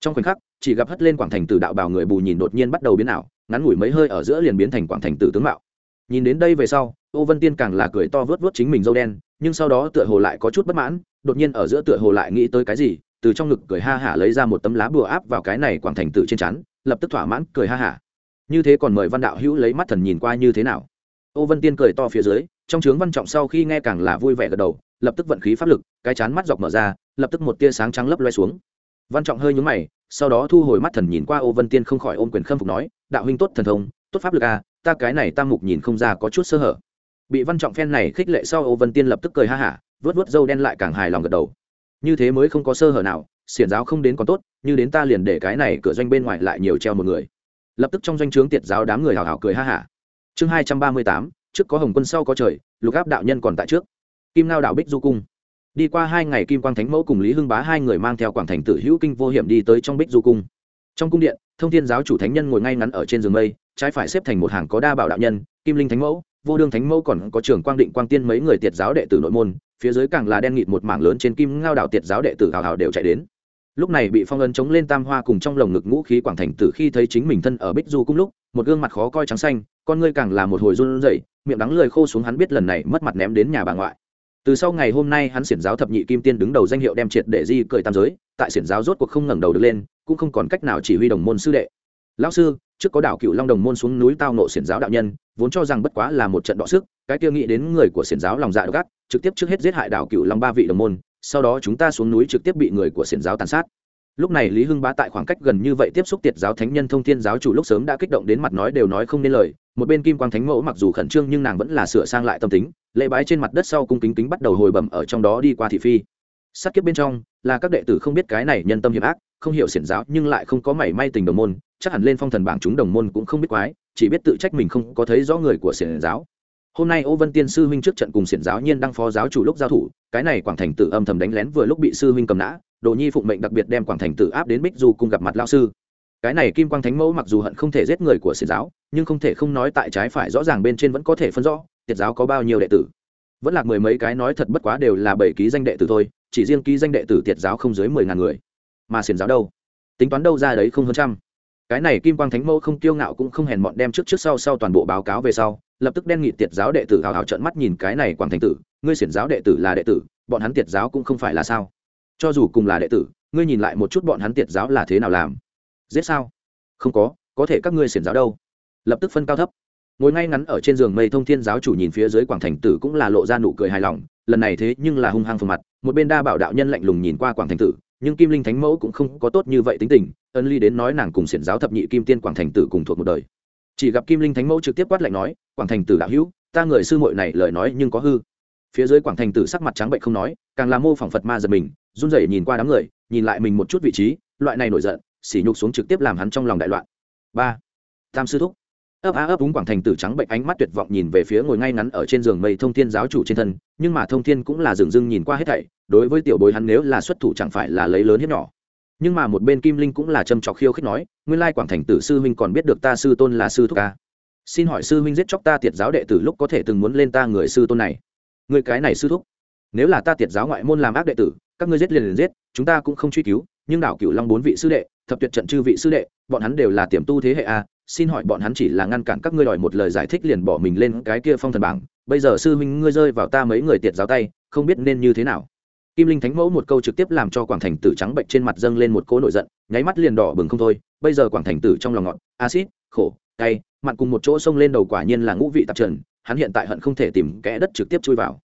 Trong khoảnh khắc, chỉ gặp hất lên quảng thành tử đạo bảo người bù nhìn đột nhiên bắt đầu biến ảo, ngắn ngủi mấy hơi ở giữa liền biến thành quảng thành tử tướng mạo. Nhìn đến đây về sau, ô vân tiên càng là cười to vớt vớt chính mình dâu đen, nhưng sau đó tựa hồ lại có chút bất mãn, đột nhiên ở giữa tựa hồ lại nghĩ tới cái gì từ trong ngực cười ha hả lấy ra một tấm lá bùa áp vào cái này quảng thành tử trên chắn, lập tức thỏa mãn cười ha hả. Như thế còn mời văn đạo hữu lấy mắt thần nhìn qua như thế nào? Ô vân tiên cười to phía dưới, trong trướng văn trọng sau khi nghe càng là vui vẻ gật đầu, lập tức vận khí pháp lực, cái chán mắt dọc mở ra, lập tức một tia sáng trắng lấp loe xuống. Văn trọng hơi nhúng mày, sau đó thu hồi mắt thần nhìn qua ô vân tiên không khỏi ôm quyền khâm phục nói, đạo huynh tốt thần thông, tốt pháp lực à ta cái này tam mục nhìn không ra có chút sơ hở. Bị văn trọng phen này khích lệ sau ô vân tiên lập tức cười ha hả vớt vớt râu đen lại càng hài lòng gật đầu như thế mới không có sơ hở nào, xiển giáo không đến còn tốt, như đến ta liền để cái này cửa doanh bên ngoài lại nhiều treo một người. Lập tức trong doanh trướng tiệt giáo đám người hào hào cười ha hả. Chương hai trăm ba mươi tám, trước có hồng quân sau có trời, lục áp đạo nhân còn tại trước. Kim lao đạo bích du cung. Đi qua hai ngày kim quang thánh mẫu cùng lý hưng bá hai người mang theo quảng thành tử hữu kinh vô hiểm đi tới trong bích du cung. Trong cung điện, thông thiên giáo chủ thánh nhân ngồi ngay ngắn ở trên giường mây, trái phải xếp thành một hàng có đa bảo đạo nhân, kim linh thánh mẫu, vô đương thánh mẫu còn có trường quang định quang tiên mấy người tiệt giáo đệ tử nội môn phía dưới càng là đen nghịt một mảng lớn trên kim ngao đạo tiệt giáo đệ tử hào hào đều chạy đến. Lúc này bị phong ấn chống lên tam hoa cùng trong lồng ngực ngũ khí quảng thành tử khi thấy chính mình thân ở bích du cung lúc, một gương mặt khó coi trắng xanh, con ngươi càng là một hồi run rẩy, miệng đắng lười khô xuống hắn biết lần này mất mặt ném đến nhà bà ngoại. Từ sau ngày hôm nay hắn xiển giáo thập nhị kim tiên đứng đầu danh hiệu đem triệt để di cười tam giới, tại xiển giáo rốt cuộc không ngẩng đầu được lên, cũng không còn cách nào chỉ huy đồng môn sư đệ lão sư, trước có đảo cựu long đồng môn xuống núi tao nộ xiển giáo đạo nhân, vốn cho rằng bất quá là một trận đọ sức, cái kia nghĩ đến người của xiển giáo lòng dạ gắt trực tiếp trước hết giết hại đảo cựu long ba vị đồng môn, sau đó chúng ta xuống núi trực tiếp bị người của xiển giáo tàn sát. Lúc này lý hưng bá tại khoảng cách gần như vậy tiếp xúc tiệt giáo thánh nhân thông thiên giáo chủ lúc sớm đã kích động đến mặt nói đều nói không nên lời, một bên kim quang thánh mẫu mặc dù khẩn trương nhưng nàng vẫn là sửa sang lại tâm tính, lễ bái trên mặt đất sau cung kính kính bắt đầu hồi bẩm ở trong đó đi qua thị phi. Sát kiếp bên trong, là các đệ tử không biết cái này nhân tâm hiểm ác, không hiểu xiển giáo nhưng lại không có mảy may tình đồng môn chắc hẳn lên phong thần bảng chúng đồng môn cũng không biết quái, chỉ biết tự trách mình không có thấy rõ người của xiển giáo. Hôm nay ô vân tiên sư huynh trước trận cùng xiển giáo nhiên đăng phó giáo chủ lúc giao thủ, cái này quảng thành Tử âm thầm đánh lén vừa lúc bị sư huynh cầm nã, đồ nhi phụng mệnh đặc biệt đem quảng thành tử áp đến bích du cùng gặp mặt lao sư. Cái này kim quang thánh mẫu mặc dù hận không thể giết người của xiển giáo, nhưng không thể không nói tại trái phải rõ ràng bên trên vẫn có thể phân rõ, tiệt giáo có bao nhiêu đệ tử. Vẫn là mười mấy cái nói thật bất quá đều là bảy ký danh đệ tử thôi, chỉ riêng ký danh đệ tử tiệt giáo không dưới mười ngàn người. Mà xiển giáo đâu? Tính toán đâu ra đấy không hơn trăm cái này kim quang thánh mẫu không kiêu ngạo cũng không hèn mọn đem trước trước sau sau toàn bộ báo cáo về sau, lập tức đen nghị tiệt giáo đệ tử hào hào trợn mắt nhìn cái này quang thành tử. Ngươi xiển giáo đệ tử là đệ tử, bọn hắn tiệt giáo cũng không phải là sao? Cho dù cùng là đệ tử, ngươi nhìn lại một chút bọn hắn tiệt giáo là thế nào làm? Giết sao? Không có có thể các ngươi xiển giáo đâu? Lập tức phân cao thấp. Ngồi ngay ngắn ở trên giường mây thông thiên giáo chủ nhìn phía dưới quảng thành tử cũng là lộ ra nụ cười hài lòng, lần này thế nhưng là hung hăng phờ mặt, một bên đa bảo đạo nhân lạnh lùng nhìn qua quảng thành tử nhưng kim linh thánh mẫu cũng không có tốt như vậy tính tình, ân ly đến nói nàng cùng xiển giáo thập nhị kim tiên quảng thành tử cùng thuộc một đời. Chỉ gặp kim linh thánh mẫu trực tiếp quát lạnh nói, quảng thành tử đạo hữu, ta người sư muội này lời nói nhưng có hư. Phía dưới quảng thành tử sắc mặt trắng bệnh không nói, càng là mô phỏng phật ma giật mình, run rẩy nhìn qua đám người, nhìn lại mình một chút vị trí, loại này nổi giận, sỉ nhục xuống trực tiếp làm hắn trong lòng đại loạn. Ba. Tam sư thúc ấp á ấp úng quảng thành tử trắng bệnh ánh mắt tuyệt vọng nhìn về phía ngồi ngay ngắn ở trên giường mây thông thiên giáo chủ trên thân, nhưng mà thông thiên cũng là dường dưng nhìn qua hết thảy, đối với tiểu bối hắn nếu là xuất thủ chẳng phải là lấy lớn hết nhỏ. Nhưng mà một bên kim linh cũng là châm trọc khiêu khích nói, nguyên lai quảng thành tử sư huynh còn biết được ta sư tôn là sư thúc ca. Xin hỏi sư huynh giết chóc ta tiệt giáo đệ tử lúc có thể từng muốn lên ta người sư tôn này? Người cái này sư thúc? Nếu là ta tiệt giáo ngoại môn làm ác đệ tử, các ngươi giết liền liền giết, chúng ta cũng không truy cứu, nhưng đảo cửu long bốn vị sư đệ, thập tuyệt trận chư vị sư đệ, bọn hắn đều là tiềm tu thế hệ a xin hỏi bọn hắn chỉ là ngăn cản các ngươi đòi một lời giải thích liền bỏ mình lên cái kia phong thần bảng. Bây giờ sư huynh ngươi rơi vào ta mấy người tiệt giáo tay, không biết nên như thế nào. Kim linh thánh mẫu một câu trực tiếp làm cho quảng thành tử trắng bệnh trên mặt dâng lên một cỗ nổi giận, nháy mắt liền đỏ bừng không thôi. Bây giờ quảng thành tử trong lòng ngọt acid khổ, cay mặn cùng một chỗ xông lên đầu quả nhiên là ngũ vị tạp trần, hắn hiện tại hận không thể tìm kẽ đất trực tiếp chui vào.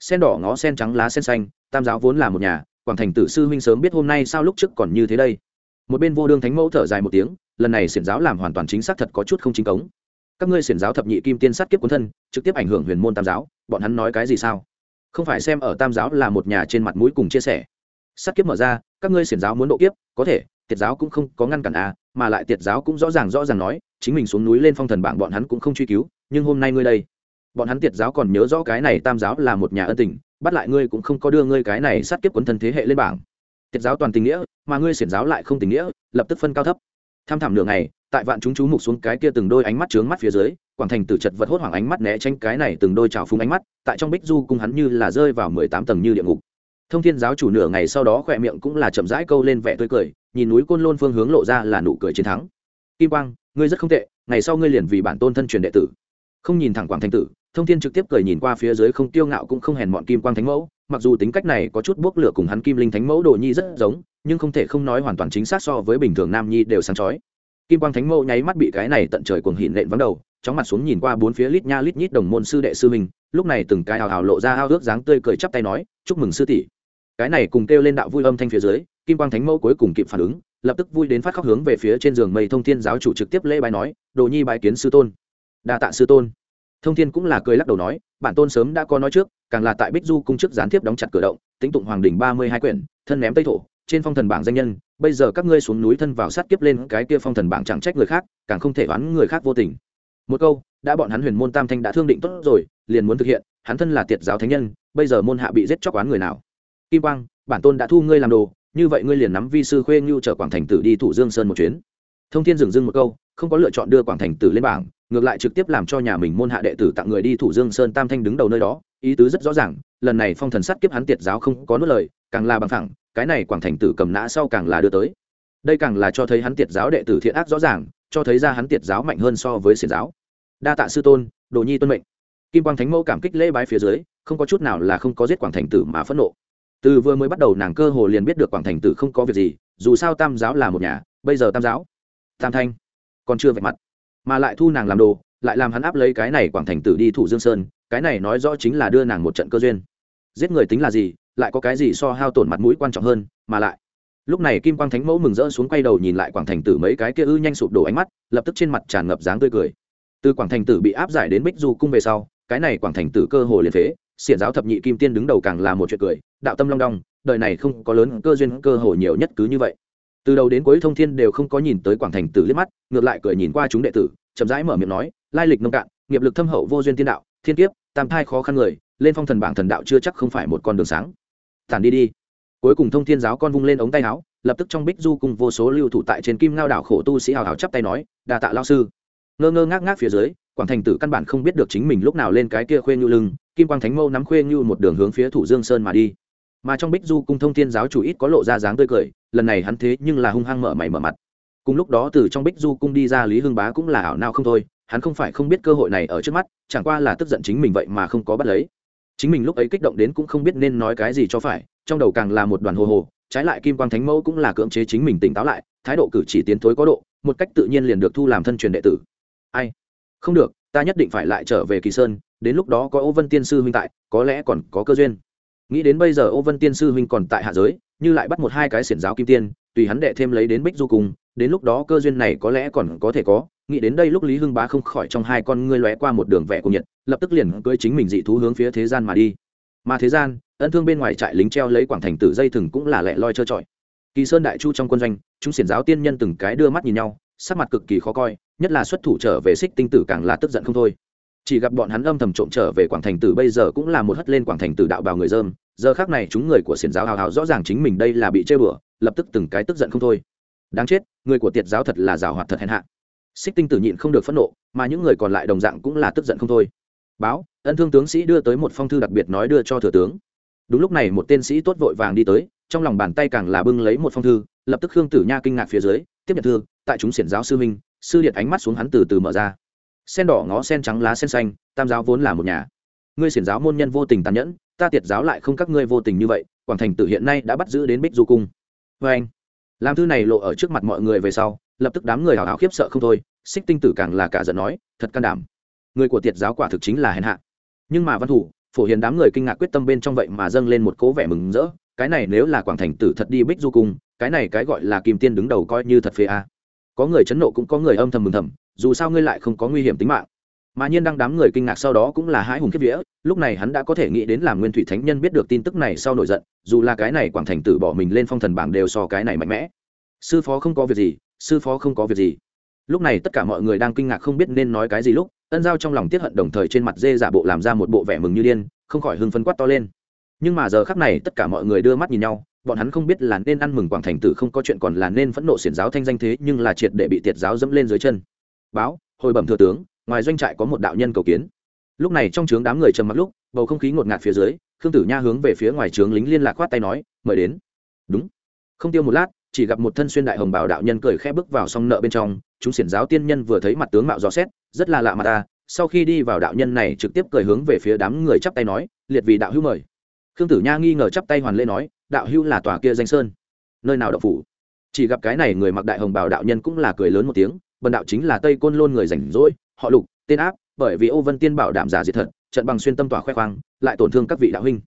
Sen đỏ ngó sen trắng lá sen xanh, tam giáo vốn là một nhà, quảng thành tử sư huynh sớm biết hôm nay sao lúc trước còn như thế đây. Một bên vô đương thánh mẫu thở dài một tiếng lần này xiển giáo làm hoàn toàn chính xác thật có chút không chính cống. Các ngươi xiển giáo thập nhị kim tiên sát kiếp cuốn thân, trực tiếp ảnh hưởng huyền môn tam giáo, bọn hắn nói cái gì sao? Không phải xem ở tam giáo là một nhà trên mặt mũi cùng chia sẻ. Sát kiếp mở ra, các ngươi xiển giáo muốn độ kiếp, có thể, tiệt giáo cũng không có ngăn cản à mà lại tiệt giáo cũng rõ ràng rõ ràng nói, chính mình xuống núi lên phong thần bảng bọn hắn cũng không truy cứu, nhưng hôm nay ngươi đây. Bọn hắn tiệt giáo còn nhớ rõ cái này tam giáo là một nhà ân tình, bắt lại ngươi cũng không có đưa ngươi cái này sát kiếp quấn thân thế hệ lên bảng. Tiệt giáo toàn tình nghĩa, mà ngươi xiển giáo lại không tình nghĩa, lập tức phân cao thấp tham thảm nửa ngày, tại vạn chúng chú mục xuống cái kia từng đôi ánh mắt trướng mắt phía dưới, quảng thành tử chật vật hốt hoảng ánh mắt né tránh cái này từng đôi trào phúng ánh mắt, tại trong bích du cung hắn như là rơi vào mười tám tầng như địa ngục. Thông thiên giáo chủ nửa ngày sau đó khỏe miệng cũng là chậm rãi câu lên vẻ tươi cười, nhìn núi côn lôn phương hướng lộ ra là nụ cười chiến thắng. Kim quang, ngươi rất không tệ, ngày sau ngươi liền vì bản tôn thân truyền đệ tử. Không nhìn thẳng quảng thành tử thông thiên trực tiếp cười nhìn qua phía dưới không tiêu ngạo cũng không hèn mọn kim quang thánh mẫu, mặc dù tính cách này có chút bốc lửa cùng hắn kim linh thánh mẫu đồ nhi rất giống, nhưng không thể không nói hoàn toàn chính xác so với bình thường nam nhi đều sáng chói. Kim quang thánh mẫu nháy mắt bị cái này tận trời cuồng hỉ nện vắng đầu, chóng mặt xuống nhìn qua bốn phía lít nha lít nhít đồng môn sư đệ sư mình lúc này từng cái hào hào lộ ra ao ước dáng tươi cười chắp tay nói, chúc mừng sư tỷ. Cái này cùng kêu lên đạo vui âm thanh phía dưới, kim quang thánh mẫu cuối cùng kịp phản ứng, lập tức vui đến phát khóc hướng về phía trên giường mây thông thiên giáo chủ trực tiếp lễ bài nói, đồ nhi bài kiến sư tôn. Đa tạ sư tôn thông thiên cũng là cười lắc đầu nói, bản tôn sớm đã có nói trước, càng là tại bích du cung chức gián tiếp đóng chặt cửa động tính tụng hoàng đình ba mươi hai quyển, thân ném tây thổ, trên phong thần bảng danh nhân, bây giờ các ngươi xuống núi thân vào sát kiếp lên cái kia phong thần bảng chẳng trách người khác, càng không thể oán người khác vô tình. Một câu, đã bọn hắn huyền môn tam thanh đã thương định tốt rồi, liền muốn thực hiện, hắn thân là tiệt giáo thánh nhân, bây giờ môn hạ bị giết chóc oán người nào? Kim quang, bản tôn đã thu ngươi làm đồ, như vậy ngươi liền nắm vi sư khuê ngưu trở quảng thành tử đi thủ dương sơn một chuyến. Thông thiên dừng dưng một câu, không có lựa chọn đưa quảng thành tử lên bảng ngược lại trực tiếp làm cho nhà mình môn hạ đệ tử tặng người đi thủ dương sơn tam thanh đứng đầu nơi đó, ý tứ rất rõ ràng, lần này phong thần sát kiếp hắn tiệt giáo không có nốt lời, càng là bằng thẳng cái này quảng thành tử cầm nã sau càng là đưa tới. Đây càng là cho thấy hắn tiệt giáo đệ tử thiện ác rõ ràng, cho thấy ra hắn tiệt giáo mạnh hơn so với xiển giáo. Đa tạ sư tôn, đồ nhi tuân mệnh. Kim quang thánh mẫu cảm kích lễ bái phía dưới, không có chút nào là không có giết quảng thành tử mà phẫn nộ. Từ vừa mới bắt đầu nàng cơ hồ liền biết được quảng thành tử không có việc gì, dù sao tam giáo là một nhà, bây giờ tam giáo, tam thanh còn chưa vạch mặt mà lại thu nàng làm đồ lại làm hắn áp lấy cái này quảng thành tử đi thủ dương sơn cái này nói rõ chính là đưa nàng một trận cơ duyên. Giết người tính là gì lại có cái gì so hao tổn mặt mũi quan trọng hơn mà lại. Lúc này kim quang thánh mẫu mừng rỡ xuống quay đầu nhìn lại quảng thành tử mấy cái kia ư nhanh sụp đổ ánh mắt lập tức trên mặt tràn ngập dáng tươi cười. Từ quảng thành tử bị áp giải đến bích du cung về sau cái này quảng thành tử cơ hồ liền thế, xiển giáo thập nhị kim tiên đứng đầu càng là một chuyện cười đạo tâm long đong đời này không có lớn cơ duyên cơ hồ nhiều nhất cứ như vậy từ đầu đến cuối thông thiên đều không có nhìn tới quảng thành tử liếc mắt, ngược lại cười nhìn qua chúng đệ tử, chậm rãi mở miệng nói, lai lịch nông cạn, nghiệp lực thâm hậu vô duyên tiên đạo, thiên kiếp, tam thai khó khăn người, lên phong thần bảng thần đạo chưa chắc không phải một con đường sáng. Tản đi đi. Cuối cùng thông thiên giáo con vung lên ống tay áo, lập tức trong bích du cùng vô số lưu thủ tại trên kim ngao đảo khổ tu sĩ hào hào chắp tay nói đà tạ lao sư. Ngơ ngơ ngác ngác phía dưới, quảng thành tử căn bản không biết được chính mình lúc nào lên cái kia khuê nhu lưng, kim quang thánh mâu nắm khuê nhu một đường hướng phía thủ dương sơn mà đi mà trong bích du cung thông thiên giáo chủ ít có lộ ra dáng tươi cười, lần này hắn thế nhưng là hung hăng mở mày mở mặt. Cùng lúc đó từ trong bích du cung đi ra lý hưng bá cũng là ảo nao không thôi, hắn không phải không biết cơ hội này ở trước mắt, chẳng qua là tức giận chính mình vậy mà không có bắt lấy. Chính mình lúc ấy kích động đến cũng không biết nên nói cái gì cho phải, trong đầu càng là một đoàn hồ hồ, trái lại kim quang thánh mẫu cũng là cưỡng chế chính mình tỉnh táo lại, thái độ cử chỉ tiến thối có độ, một cách tự nhiên liền được thu làm thân truyền đệ tử. Ai? Không được, ta nhất định phải lại trở về kỳ sơn, đến lúc đó có ô vân tiên sư huynh tại, có lẽ còn có cơ duyên nghĩ đến bây giờ ô vân tiên sư huynh còn tại hạ giới, như lại bắt một hai cái xiển giáo kim tiên, tùy hắn đệ thêm lấy đến bích du cùng đến lúc đó cơ duyên này có lẽ còn có thể có. Nghĩ đến đây lúc lý hưng bá không khỏi trong hai con ngươi lóe qua một đường vẻ của nhiệt, lập tức liền cưỡi chính mình dị thú hướng phía thế gian mà đi. Mà thế gian, ân thương bên ngoài trại lính treo lấy quảng thành tử dây thừng cũng là lẹ loi trơ trọi. Kỳ sơn đại chu trong quân doanh, chúng xiển giáo tiên nhân từng cái đưa mắt nhìn nhau, sắc mặt cực kỳ khó coi, nhất là xuất thủ trở về xích tinh tử càng là tức giận không thôi chỉ gặp bọn hắn âm thầm trộm trở về quảng thành tử bây giờ cũng là một hất lên quảng thành tử đạo bào người dơm. Giờ khác này chúng người của xiển giáo hào hào rõ ràng chính mình đây là bị chơi bừa, lập tức từng cái tức giận không thôi. Đáng chết, người của tiệt giáo thật là rào hoạt thật hèn hạ. Xích tinh tử nhịn không được phẫn nộ, mà những người còn lại đồng dạng cũng là tức giận không thôi. Báo, ân thương tướng sĩ đưa tới một phong thư đặc biệt nói đưa cho thừa tướng. Đúng lúc này một tên sĩ tốt vội vàng đi tới, trong lòng bàn tay càng là bưng lấy một phong thư, lập tức khương tử nha kinh ngạc phía dưới, tiếp nhận thư, tại chúng xiển giáo sư minh sư điện ánh mắt xuống hắn từ từ mở ra sen đỏ ngó sen trắng lá sen xanh, tam giáo vốn là một nhà. Ngươi xiển giáo môn nhân vô tình tàn nhẫn, ta tiệt giáo lại không các ngươi vô tình như vậy, quảng thành tử hiện nay đã bắt giữ đến bích du cung. Vê anh, làm thư này lộ ở trước mặt mọi người về sau, lập tức đám người hào hào khiếp sợ không thôi, xích tinh tử càng là cả giận nói, thật can đảm. Người của tiệt giáo quả thực chính là hèn hạ. Nhưng mà văn thủ, phổ hiền đám người kinh ngạc quyết tâm bên trong vậy mà dâng lên một cố vẻ mừng rỡ, cái này nếu là quảng thành tử thật đi bích du cung, cái này cái gọi là kim tiên đứng đầu coi như thật phê a. Có người chấn nộ cũng có người âm thầm mừng thầm dù sao ngươi lại không có nguy hiểm tính mạng. Mà nhiên đang đám người kinh ngạc sau đó cũng là hãi hùng kiếp vía, lúc này hắn đã có thể nghĩ đến làm nguyên thủy thánh nhân biết được tin tức này sau nổi giận, dù là cái này quảng thành tử bỏ mình lên phong thần bảng đều so cái này mạnh mẽ. Sư phó không có việc gì, sư phó không có việc gì. Lúc này tất cả mọi người đang kinh ngạc không biết nên nói cái gì lúc, ân giao trong lòng tiết hận đồng thời trên mặt dê giả bộ làm ra một bộ vẻ mừng như điên, không khỏi hưng phấn quát to lên. Nhưng mà giờ khắc này tất cả mọi người đưa mắt nhìn nhau, bọn hắn không biết là nên ăn mừng quảng thành tử không có chuyện còn là nên phẫn nộ xiển giáo thanh danh thế nhưng là triệt để bị tiệt giáo dẫm lên dưới chân báo, hồi bẩm thừa tướng, ngoài doanh trại có một đạo nhân cầu kiến. Lúc này trong trướng đám người trầm mặc lúc, bầu không khí ngột ngạt phía dưới, khương tử nha hướng về phía ngoài trướng lính liên lạc khoát tay nói, mời đến. Đúng. Không tiêu một lát, chỉ gặp một thân xuyên đại hồng bảo đạo nhân cười khẽ bước vào song nợ bên trong, chúng xiển giáo tiên nhân vừa thấy mặt tướng mạo rõ xét, rất là lạ mặt ta, sau khi đi vào đạo nhân này trực tiếp cười hướng về phía đám người chắp tay nói, liệt vì đạo hữu mời. Khương tử nha nghi ngờ chắp tay hoàn lễ nói, đạo hữu là tòa kia danh sơn. Nơi nào đậu phủ? Chỉ gặp cái này người mặc đại hồng bảo đạo nhân cũng là cười lớn một tiếng bần đạo chính là tây côn lôn người rảnh rỗi, họ lục, tên áp, bởi vì ô vân tiên bảo đảm giả diệt thật, trận bằng xuyên tâm tỏa khoe khoang, lại tổn thương các vị đạo huynh.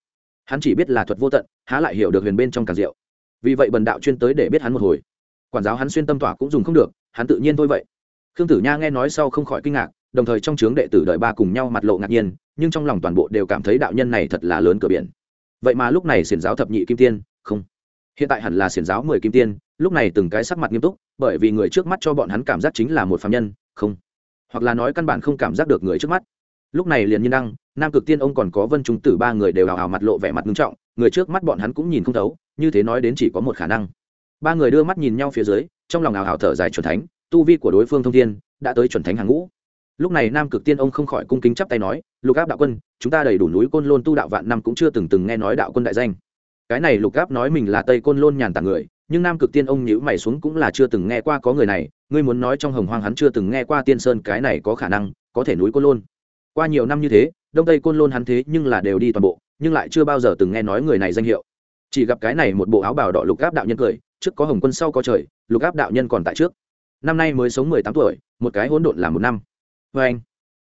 Hắn chỉ biết là thuật vô tận, há lại hiểu được huyền bên trong càng diệu. Vì vậy bần đạo chuyên tới để biết hắn một hồi. Quản giáo hắn xuyên tâm tỏa cũng dùng không được, hắn tự nhiên thôi vậy. Khương tử nha nghe nói sau không khỏi kinh ngạc, đồng thời trong trướng đệ tử đợi ba cùng nhau mặt lộ ngạc nhiên, nhưng trong lòng toàn bộ đều cảm thấy đạo nhân này thật là lớn cửa biển. Vậy mà lúc này xiển giáo thập nhị kim tiên, không. Hiện tại hẳn là xiển giáo mười kim tiên lúc này từng cái sắc mặt nghiêm túc, bởi vì người trước mắt cho bọn hắn cảm giác chính là một phạm nhân, không. Hoặc là nói căn bản không cảm giác được người trước mắt. Lúc này liền nhiên đăng, nam cực tiên ông còn có vân trung tử ba người đều hào hào mặt lộ vẻ mặt nghiêm trọng, người trước mắt bọn hắn cũng nhìn không thấu, như thế nói đến chỉ có một khả năng. Ba người đưa mắt nhìn nhau phía dưới, trong lòng hào hào thở dài chuẩn thánh, tu vi của đối phương thông thiên, đã tới chuẩn thánh hàng ngũ. Lúc này nam cực tiên ông không khỏi cung kính chắp tay nói, lục áp đạo quân, chúng ta đầy đủ núi côn lôn tu đạo vạn năm cũng chưa từng từng nghe nói đạo quân đại danh. Cái này lục áp nói mình là tây côn lôn nhàn tản người nhưng nam cực tiên ông nhữ mày xuống cũng là chưa từng nghe qua có người này, ngươi muốn nói trong hồng hoang hắn chưa từng nghe qua tiên sơn cái này có khả năng, có thể núi côn lôn. Qua nhiều năm như thế, đông tây côn lôn hắn thế nhưng là đều đi toàn bộ, nhưng lại chưa bao giờ từng nghe nói người này danh hiệu. Chỉ gặp cái này một bộ áo bào đỏ lục áp đạo nhân cười, trước có hồng quân sau có trời, lục áp đạo nhân còn tại trước. Năm nay mới sống mười tám tuổi, một cái hỗn độn là một năm. Vê anh,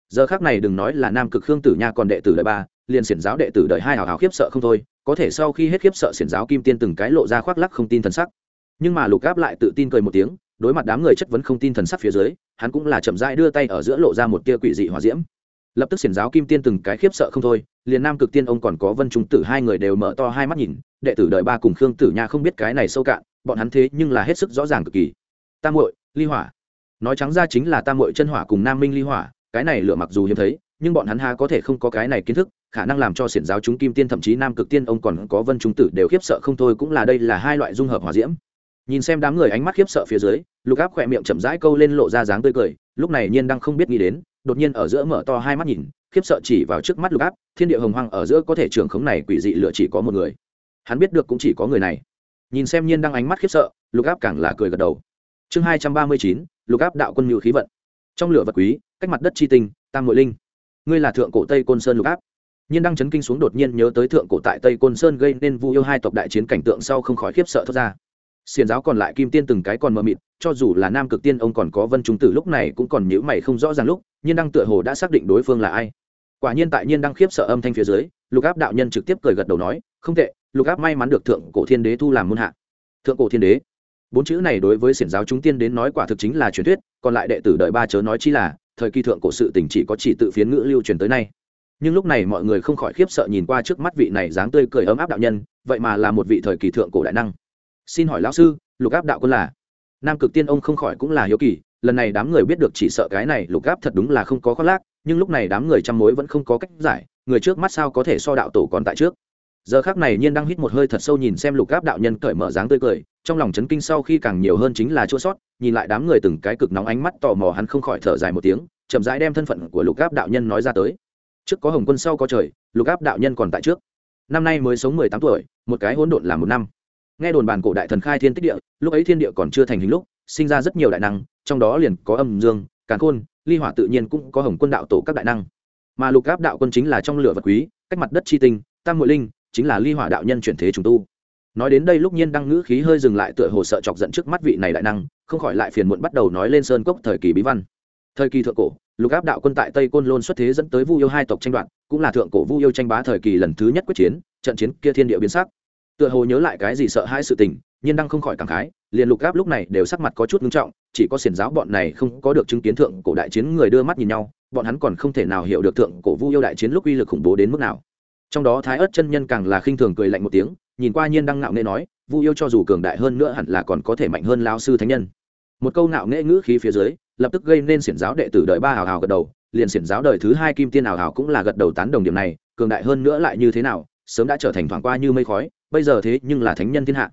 giờ khác này đừng nói là nam cực khương tử nha còn đệ tử đời ba, liền xiển giáo đệ tử đời hai hào hào khiếp sợ không thôi có thể sau khi hết khiếp sợ xiển giáo kim tiên từng cái lộ ra khoác lắc không tin thần sắc. Nhưng mà lục áp lại tự tin cười một tiếng, đối mặt đám người chất vấn không tin thần sắc phía dưới, hắn cũng là chậm rãi đưa tay ở giữa lộ ra một tia quỷ dị hòa diễm. Lập tức xiển giáo kim tiên từng cái khiếp sợ không thôi, liền nam cực tiên ông còn có vân trung tử hai người đều mở to hai mắt nhìn, đệ tử đời ba cùng khương tử nha không biết cái này sâu cạn, bọn hắn thế nhưng là hết sức rõ ràng cực kỳ. Tam muội, ly hỏa. Nói trắng ra chính là tam muội chân hỏa cùng nam minh ly hỏa, cái này lửa mặc dù hiếm thấy nhưng bọn hắn há có thể không có cái này kiến thức, khả năng làm cho xiển giáo chúng kim tiên thậm chí nam cực tiên ông còn có vân chúng tử đều khiếp sợ không thôi, cũng là đây là hai loại dung hợp hòa diễm. Nhìn xem đám người ánh mắt khiếp sợ phía dưới, lục áp khỏe miệng chậm rãi câu lên lộ ra dáng tươi cười, lúc này nhiên đang không biết nghĩ đến, đột nhiên ở giữa mở to hai mắt nhìn, khiếp sợ chỉ vào trước mắt lục áp, thiên địa hồng hoang ở giữa có thể trường khống này quỷ dị lựa chỉ có một người. Hắn biết được cũng chỉ có người này. Nhìn xem nhiên đang ánh mắt khiếp sợ, lục áp càng là cười gật đầu. Chương hai trăm ba mươi chín, lục áp đạo quân ngự khí vận. Trong lửa vật quý, cách mặt đất chi tinh, tam nội linh ngươi là thượng cổ tây côn sơn lục áp. Nhiên đang chấn kinh xuống đột nhiên nhớ tới thượng cổ tại tây côn sơn gây nên vu yêu hai tộc đại chiến cảnh tượng sau không khỏi khiếp sợ thoát ra. Xiền giáo còn lại kim tiên từng cái còn mờ mịt, cho dù là nam cực tiên ông còn có vân trung tử lúc này cũng còn nhữ mày không rõ ràng lúc, nhiên đăng tựa hồ đã xác định đối phương là ai. Quả nhiên tại nhiên đăng khiếp sợ âm thanh phía dưới, lục áp đạo nhân trực tiếp cười gật đầu nói, không tệ, lục áp may mắn được thượng cổ thiên đế thu làm môn hạ. Thượng cổ thiên đế. Bốn chữ này đối với xiển giáo chúng tiên đến nói quả thực chính là truyền thuyết, còn lại đệ tử đợi ba chớ nói chi là thời kỳ thượng cổ sự tình chỉ có chỉ tự phiến ngữ lưu truyền tới nay. Nhưng lúc này mọi người không khỏi khiếp sợ nhìn qua trước mắt vị này dáng tươi cười ấm áp đạo nhân, vậy mà là một vị thời kỳ thượng cổ đại năng. Xin hỏi lão sư, lục áp đạo quân là? Nam cực tiên ông không khỏi cũng là hiếu kỳ, lần này đám người biết được chỉ sợ cái này lục áp thật đúng là không có khoác lác, nhưng lúc này đám người chăm mối vẫn không có cách giải, người trước mắt sao có thể so đạo tổ còn tại trước? Giờ khác này nhiên đang hít một hơi thật sâu nhìn xem lục áp đạo nhân cởi mở dáng tươi cười trong lòng chấn kinh sau khi càng nhiều hơn chính là chua sót, nhìn lại đám người từng cái cực nóng ánh mắt tò mò hắn không khỏi thở dài một tiếng, chậm rãi đem thân phận của lục áp đạo nhân nói ra tới. Trước có hồng quân, sau có trời, lục áp đạo nhân còn tại trước. Năm nay mới sống mười tám tuổi, một cái hỗn độn là một năm. Nghe đồn bàn cổ đại thần khai thiên tích địa, lúc ấy thiên địa còn chưa thành hình lúc, sinh ra rất nhiều đại năng, trong đó liền có âm dương, càn khôn, ly hỏa tự nhiên cũng có hồng quân đạo tổ các đại năng. Mà lục áp đạo quân chính là trong lửa vật quý, cách mặt đất chi tinh, tam nội linh, chính là ly hỏa đạo nhân chuyển thế trùng tu nói đến đây lúc nhiên đăng ngữ khí hơi dừng lại tựa hồ sợ chọc giận trước mắt vị này đại năng, không khỏi lại phiền muộn bắt đầu nói lên sơn cốc thời kỳ bí văn. Thời kỳ thượng cổ, lục áp đạo quân tại tây côn lôn xuất thế dẫn tới vu yêu hai tộc tranh đoạt, cũng là thượng cổ vu yêu tranh bá thời kỳ lần thứ nhất quyết chiến, trận chiến kia thiên địa biến sắc. Tựa hồ nhớ lại cái gì sợ hãi sự tình, nhiên đăng không khỏi cảm khái, liền lục áp lúc này đều sắc mặt có chút ngưng trọng, chỉ có xiển giáo bọn này không có được chứng kiến thượng cổ đại chiến người đưa mắt nhìn nhau, bọn hắn còn không thể nào hiểu được thượng cổ vu yêu đại chiến lúc uy lực khủng bố đến mức nào. Trong đó thái ớt chân nhân càng là khinh thường cười lạnh một tiếng nhìn qua nhiên đăng ngạo nghễ nói, vu yêu cho dù cường đại hơn nữa hẳn là còn có thể mạnh hơn lao sư thánh nhân. Một câu ngạo nghễ ngữ khí phía dưới, lập tức gây nên xiển giáo đệ tử đợi ba hào hào gật đầu, liền xiển giáo đời thứ hai kim tiên hào hào cũng là gật đầu tán đồng điểm này, cường đại hơn nữa lại như thế nào, sớm đã trở thành thoảng qua như mây khói, bây giờ thế nhưng là thánh nhân thiên hạ.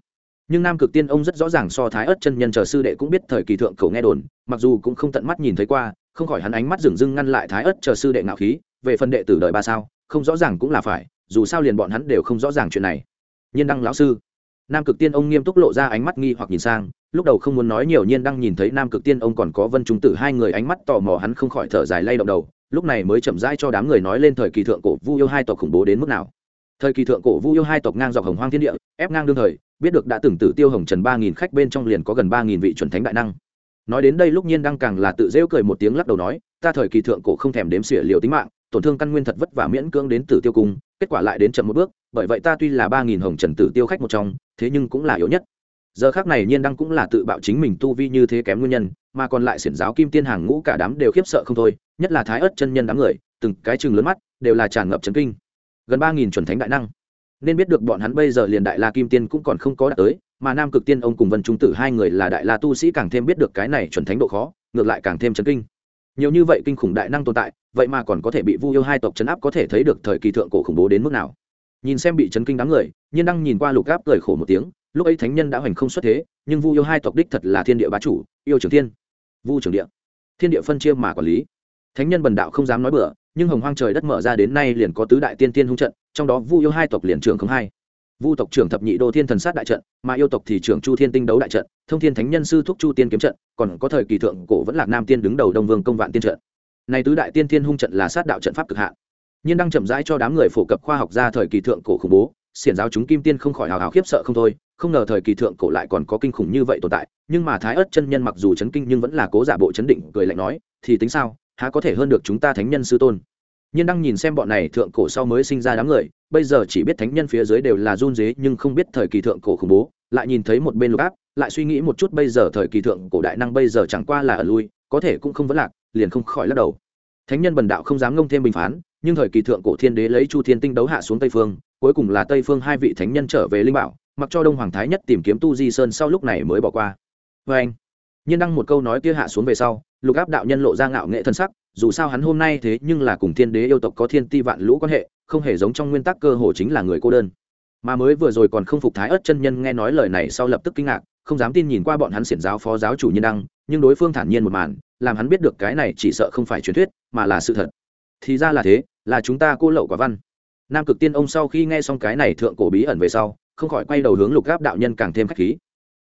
Nhưng nam cực tiên ông rất rõ ràng so thái ớt chân nhân chờ sư đệ cũng biết thời kỳ thượng cầu nghe đồn, mặc dù cũng không tận mắt nhìn thấy qua, không khỏi hắn ánh mắt dừng dưng ngăn lại thái ớt chờ sư đệ ngạo khí, về phần đệ tử đời ba sao, không rõ ràng cũng là phải, dù sao liền bọn hắn đều không rõ ràng chuyện này nhiên đăng lão sư. Nam cực tiên ông nghiêm túc lộ ra ánh mắt nghi hoặc nhìn sang, lúc đầu không muốn nói nhiều nhiên đăng nhìn thấy nam cực tiên ông còn có vân trung tử hai người ánh mắt tò mò hắn không khỏi thở dài lay động đầu, lúc này mới chậm rãi cho đám người nói lên thời kỳ thượng cổ vu yêu hai tộc khủng bố đến mức nào. Thời kỳ thượng cổ vu yêu hai tộc ngang dọc hồng hoang thiên địa, ép ngang đương thời, biết được đã từng tử tiêu hồng trần ba nghìn khách bên trong liền có gần ba nghìn vị chuẩn thánh đại năng. Nói đến đây lúc nhiên đăng càng là tự rêu cười một tiếng lắc đầu nói, ta thời kỳ thượng cổ không thèm đếm xỉa liều tính mạng, tổn thương căn nguyên thật vất vả miễn cưỡng đến tử tiêu cung kết quả lại đến chậm một bước, bởi vậy ta tuy là ba nghìn hồng trần tử tiêu khách một trong, thế nhưng cũng là yếu nhất. Giờ khác này nhiên đăng cũng là tự bạo chính mình tu vi như thế kém nguyên nhân, mà còn lại xiển giáo kim tiên hàng ngũ cả đám đều khiếp sợ không thôi, nhất là thái ớt chân nhân đám người, từng cái chừng lớn mắt, đều là tràn ngập trấn kinh. Gần ba nghìn chuẩn thánh đại năng. Nên biết được bọn hắn bây giờ liền đại la kim tiên cũng còn không có đạt tới, mà nam cực tiên ông cùng vân trung tử hai người là đại la tu sĩ càng thêm biết được cái này chuẩn thánh độ khó, ngược lại càng thêm chấn kinh nhiều như vậy kinh khủng đại năng tồn tại, vậy mà còn có thể bị vu yêu hai tộc chấn áp có thể thấy được thời kỳ thượng cổ khủng bố đến mức nào. Nhìn xem bị chấn kinh đám người, nhiên đăng nhìn qua lục gáp cười khổ một tiếng, lúc ấy thánh nhân đã hoành không xuất thế, nhưng vu yêu hai tộc đích thật là thiên địa bá chủ, yêu trưởng thiên. Vu trưởng địa. Thiên địa phân chia mà quản lý. Thánh nhân bần đạo không dám nói bừa, nhưng hồng hoang trời đất mở ra đến nay liền có tứ đại tiên tiên hung trận, trong đó vu yêu hai tộc liền trưởng không hai vu tộc trưởng thập nhị đô thiên thần sát đại trận, mà yêu tộc thì trưởng chu thiên tinh đấu đại trận, thông thiên thánh nhân sư thúc chu tiên kiếm trận, còn có thời kỳ thượng cổ vẫn là nam tiên đứng đầu đông vương công vạn tiên trận. Này tứ đại tiên thiên hung trận là sát đạo trận pháp cực hạn. Nhưng đang chậm rãi cho đám người phổ cập khoa học ra thời kỳ thượng cổ khủng bố, xiển giáo chúng kim tiên không khỏi hào hào khiếp sợ không thôi, không ngờ thời kỳ thượng cổ lại còn có kinh khủng như vậy tồn tại, nhưng mà thái ớt chân nhân mặc dù chấn kinh nhưng vẫn là cố giả bộ chấn định, cười lạnh nói, thì tính sao, há có thể hơn được chúng ta thánh nhân sư tôn? Nhiên đang nhìn xem bọn này thượng cổ sau mới sinh ra đám người, bây giờ chỉ biết thánh nhân phía dưới đều là run dế nhưng không biết thời kỳ thượng cổ khủng bố, lại nhìn thấy một bên lục áp, lại suy nghĩ một chút bây giờ thời kỳ thượng cổ đại năng bây giờ chẳng qua là ở lui, có thể cũng không vấn lạc, liền không khỏi lắc đầu. Thánh nhân bần đạo không dám ngông thêm bình phán, nhưng thời kỳ thượng cổ thiên đế lấy chu thiên tinh đấu hạ xuống tây phương, cuối cùng là tây phương hai vị thánh nhân trở về linh bảo, mặc cho đông hoàng thái nhất tìm kiếm tu di sơn sau lúc này mới bỏ qua. Vê anh, nhiên đăng một câu nói kia hạ xuống về sau, lục áp đạo nhân lộ ra ngạo nghệ thân sắc dù sao hắn hôm nay thế nhưng là cùng thiên đế yêu tộc có thiên ti vạn lũ quan hệ, không hề giống trong nguyên tắc cơ hồ chính là người cô đơn. Mà mới vừa rồi còn không phục thái ớt chân nhân nghe nói lời này sau lập tức kinh ngạc, không dám tin nhìn qua bọn hắn xiển giáo phó giáo chủ nhân đăng, nhưng đối phương thản nhiên một màn, làm hắn biết được cái này chỉ sợ không phải truyền thuyết, mà là sự thật. Thì ra là thế, là chúng ta cô lậu quả văn. Nam cực tiên ông sau khi nghe xong cái này thượng cổ bí ẩn về sau, không khỏi quay đầu hướng lục gáp đạo nhân càng thêm k h á c h khí.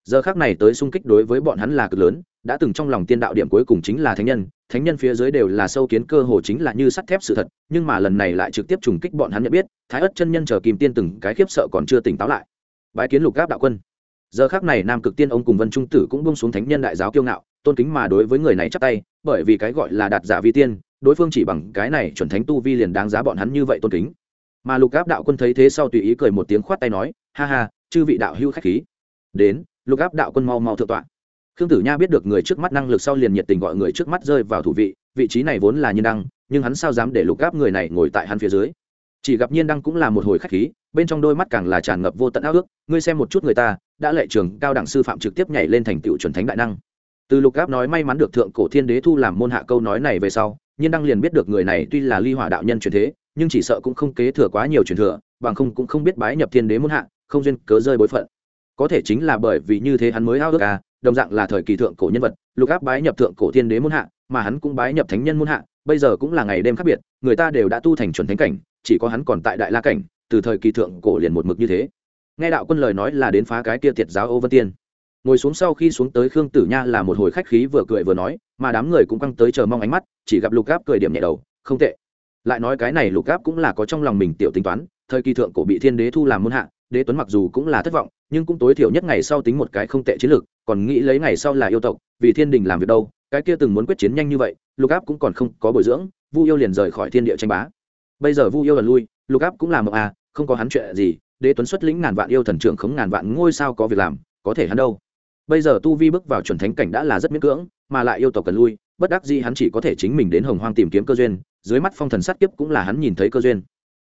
Giờ khác này tới sung kích đối với bọn hắn là cực lớn, đã từng trong lòng tiên đạo điểm cuối cùng chính là thánh nhân thánh nhân phía dưới đều là sâu kiến cơ hồ chính là như sắt thép sự thật, nhưng mà lần này lại trực tiếp trùng kích bọn hắn nhận biết, thái ất chân nhân chờ kìm tiên từng cái khiếp sợ còn chưa tỉnh táo lại. Bái kiến lục gáp đạo quân. Giờ khác này nam cực tiên ông cùng vân trung tử cũng bông xuống thánh nhân đại giáo kiêu ngạo, tôn kính mà đối với người này chắp tay, bởi vì cái gọi là đạt giả vi tiên, đối phương chỉ bằng cái này chuẩn thánh tu vi liền đáng giá bọn hắn như vậy tôn kính. Mà lục áp đạo quân thấy thế sau tùy ý cười một tiếng khoát tay nói, ha ha, chư vị đạo hưu khách khí. Đến, lục áp đạo quân mau mau thượng tọa khương tử nha biết được người trước mắt năng lực sau liền nhiệt tình gọi người trước mắt rơi vào thủ vị vị trí này vốn là nhiên đăng, nhưng hắn sao dám để lục áp người này ngồi tại hắn phía dưới? Chỉ gặp nhiên đăng cũng là một hồi khách khí, bên trong đôi mắt càng là tràn ngập vô tận ao ước, ngươi xem một chút người ta, đã lệ trường cao đẳng sư phạm trực tiếp nhảy lên thành tựu chuẩn thánh đại năng. Từ lục áp nói may mắn được thượng cổ thiên đế thu làm môn hạ câu nói này về sau, nhiên đăng liền biết được người này tuy là ly hỏa đạo nhân truyền thế, nhưng chỉ sợ cũng không kế thừa quá nhiều truyền thừa, bằng không cũng không biết bái nhập thiên đế môn hạ, không duyên cớ rơi bối phận. Có thể chính là bởi vì như thế hắn mới ao ước à đồng dạng là thời kỳ thượng cổ nhân vật, lục áp bái nhập thượng cổ thiên đế môn hạ, mà hắn cũng bái nhập thánh nhân môn hạ, bây giờ cũng là ngày đêm khác biệt, người ta đều đã tu thành chuẩn thánh cảnh, chỉ có hắn còn tại đại la cảnh, từ thời kỳ thượng cổ liền một mực như thế. Nghe đạo quân lời nói là đến phá cái kia tiệt giáo ô vân tiên. Ngồi xuống sau khi xuống tới khương tử nha là một hồi khách khí vừa cười vừa nói, mà đám người cũng căng tới chờ mong ánh mắt, chỉ gặp lục gáp cười điểm nhẹ đầu, không tệ. Lại nói cái này lục gáp cũng là có trong lòng mình tiểu tính toán, thời kỳ thượng cổ bị thiên đế thu làm môn hạ đế tuấn mặc dù cũng là thất vọng, nhưng cũng tối thiểu nhất ngày sau tính một cái không tệ chiến lược, còn nghĩ lấy ngày sau là yêu tộc, vì thiên đình làm việc đâu, cái kia từng muốn quyết chiến nhanh như vậy, lục áp cũng còn không có bồi dưỡng, vu yêu liền rời khỏi thiên địa tranh bá. Bây giờ vu yêu lần lui, lục áp cũng làm một à không có hắn chuyện gì, đế tuấn xuất lĩnh ngàn vạn yêu thần trưởng khống ngàn vạn ngôi sao có việc làm, có thể hắn đâu. Bây giờ tu vi bước vào chuẩn thánh cảnh đã là rất miễn cưỡng, mà lại yêu tộc cần lui, bất đắc dĩ hắn chỉ có thể chính mình đến hồng hoang tìm kiếm cơ duyên, dưới mắt phong thần sát kiếp cũng là hắn nhìn thấy cơ duyên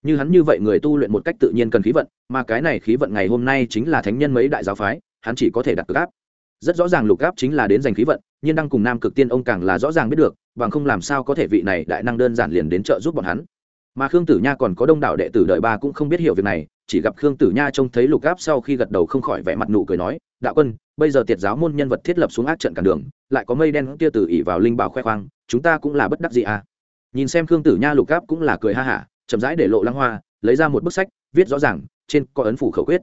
như hắn như vậy người tu luyện một cách tự nhiên cần khí vận, mà cái này khí vận ngày hôm nay chính là thánh nhân mấy đại giáo phái, hắn chỉ có thể đặt cực áp. Rất rõ ràng lục áp chính là đến giành khí vận nhưng đang cùng nam cực tiên ông càng là rõ ràng biết được, bằng không làm sao có thể vị này đại năng đơn giản liền đến trợ giúp bọn hắn. Mà khương tử nha còn có đông đảo đệ tử đợi ba cũng không biết hiểu việc này, chỉ gặp khương tử nha trông thấy lục áp sau khi gật đầu không khỏi vẻ mặt nụ cười nói, đạo quân, bây giờ tiệt giáo môn nhân vật thiết lập xuống ác trận cản đường, lại có mây đen tia tử ỉ vào linh bảo khoe khoang, chúng ta cũng là bất đắc gì à. Nhìn xem khương tử nha lục áp cũng là cười ha hả chậm rãi để lộ lăng hoa, lấy ra một bức sách, viết rõ ràng, trên có ấn phủ khẩu quyết.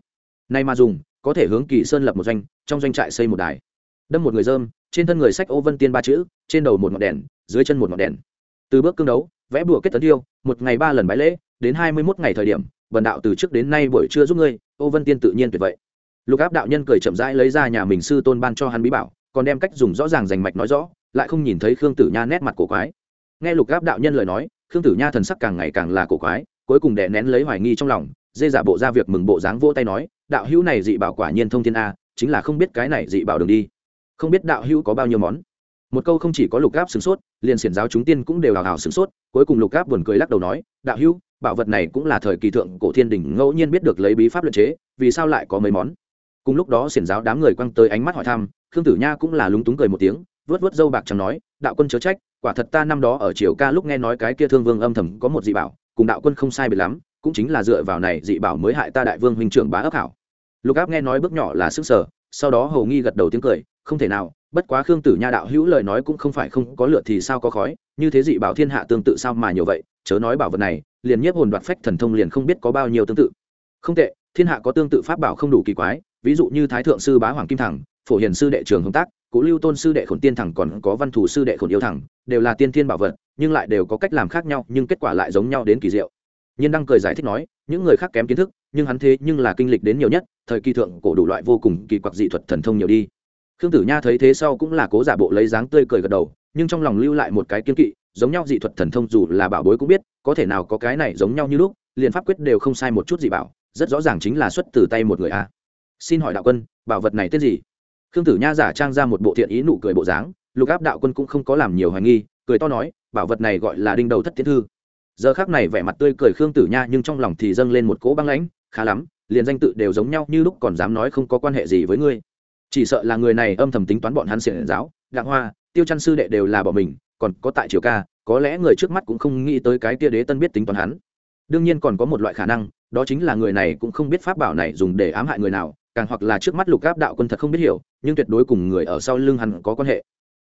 Nay mà dùng, có thể hướng kỳ sơn lập một doanh, trong doanh trại xây một đài. Đâm một người dơm, trên thân người sách ô vân tiên ba chữ, trên đầu một ngọn đèn, dưới chân một ngọn đèn. Từ bước cương đấu, vẽ bùa kết tấn tiêu một ngày ba lần bái lễ, đến hai mươi mốt ngày thời điểm vần đạo từ trước đến nay buổi trưa giúp ngươi, ô vân tiên tự nhiên tuyệt vậy lục áp đạo nhân cười chậm rãi lấy ra nhà mình sư tôn ban cho hắn bí bảo, còn đem cách dùng rõ ràng rành mạch nói rõ, lại không nhìn thấy khương tử nha nét mặt cổ quái. Nghe lục áp đạo nhân lời nói khương tử nha thần sắc càng ngày càng là cổ quái, cuối cùng đè nén lấy hoài nghi trong lòng, dê giả bộ ra việc mừng bộ dáng vỗ tay nói, đạo hữu này dị bảo quả nhiên thông thiên a, chính là không biết cái này dị bảo đường đi. Không biết đạo hữu có bao nhiêu món. Một câu không chỉ có lục gáp sửng sốt, liền xiển giáo chúng tiên cũng đều hào hào sửng sốt, cuối cùng lục gáp buồn cười lắc đầu nói, đạo hữu, bảo vật này cũng là thời kỳ thượng cổ thiên đình ngẫu nhiên biết được lấy bí pháp luật chế, vì sao lại có mấy món? Cùng lúc đó xiển giáo đám người quăng tới ánh mắt hỏi thăm, khương tử nha cũng là lúng túng cười một tiếng vớt vớt dâu bạc chẳng nói, đạo quân chớ trách quả thật ta năm đó ở triều ca lúc nghe nói cái kia thương vương âm thầm có một dị bảo, cùng đạo quân không sai biệt lắm, cũng chính là dựa vào này dị bảo mới hại ta đại vương huynh trưởng bá ấp hảo. Lục áp nghe nói bước nhỏ là sức sở, sau đó hầu nghi gật đầu tiếng cười, không thể nào, bất quá khương tử nha đạo hữu lời nói cũng không phải không có lựa thì sao có khói, như thế dị bảo thiên hạ tương tự sao mà nhiều vậy, chớ nói bảo vật này, liền nhiếp hồn đoạt phách thần thông liền không biết có bao nhiêu tương tự. Không tệ, thiên hạ có tương tự pháp bảo không đủ kỳ quái, ví dụ như thái thượng sư bá hoàng kim thẳng phổ hiền sư đệ trường hồng tác cố lưu tôn sư đệ khổn tiên thẳng còn có văn thủ sư đệ khổn yêu thẳng, đều là tiên thiên bảo vật, nhưng lại đều có cách làm khác nhau, nhưng kết quả lại giống nhau đến kỳ diệu. Nhiên đăng cười giải thích nói, những người khác kém kiến thức, nhưng hắn thế nhưng là kinh lịch đến nhiều nhất, thời kỳ thượng cổ đủ loại vô cùng kỳ quặc dị thuật thần thông nhiều đi. Khương tử nha thấy thế sau cũng là cố giả bộ lấy dáng tươi cười gật đầu, nhưng trong lòng lưu lại một cái kiên kỵ, giống nhau dị thuật thần thông dù là bảo bối cũng biết, có thể nào có cái này giống nhau như lúc, liền pháp quyết đều không sai một chút gì bảo, rất rõ ràng chính là xuất từ tay một người a. Xin hỏi đạo quân, bảo vật này tên gì? Khương tử nha giả trang ra một bộ thiện ý nụ cười bộ dáng, lục áp đạo quân cũng không có làm nhiều hoài nghi, cười to nói, bảo vật này gọi là đinh đầu thất thiên thư. Giờ khác này vẻ mặt tươi cười khương tử nha nhưng trong lòng thì dâng lên một cỗ băng lãnh, khá lắm, liền danh tự đều giống nhau như lúc còn dám nói không có quan hệ gì với ngươi. Chỉ sợ là người này âm thầm tính toán bọn hắn xiển giáo, đặng hoa, tiêu chăn sư đệ đều là bỏ mình, còn có tại triều ca, có lẽ người trước mắt cũng không nghĩ tới cái kia đế tân biết tính toán hắn. Đương nhiên còn có một loại khả năng, đó chính là người này cũng không biết pháp bảo này dùng để ám hại người nào, càng hoặc là trước mắt lục gáp đạo quân thật không biết hiểu nhưng tuyệt đối cùng người ở sau lưng hắn có quan hệ.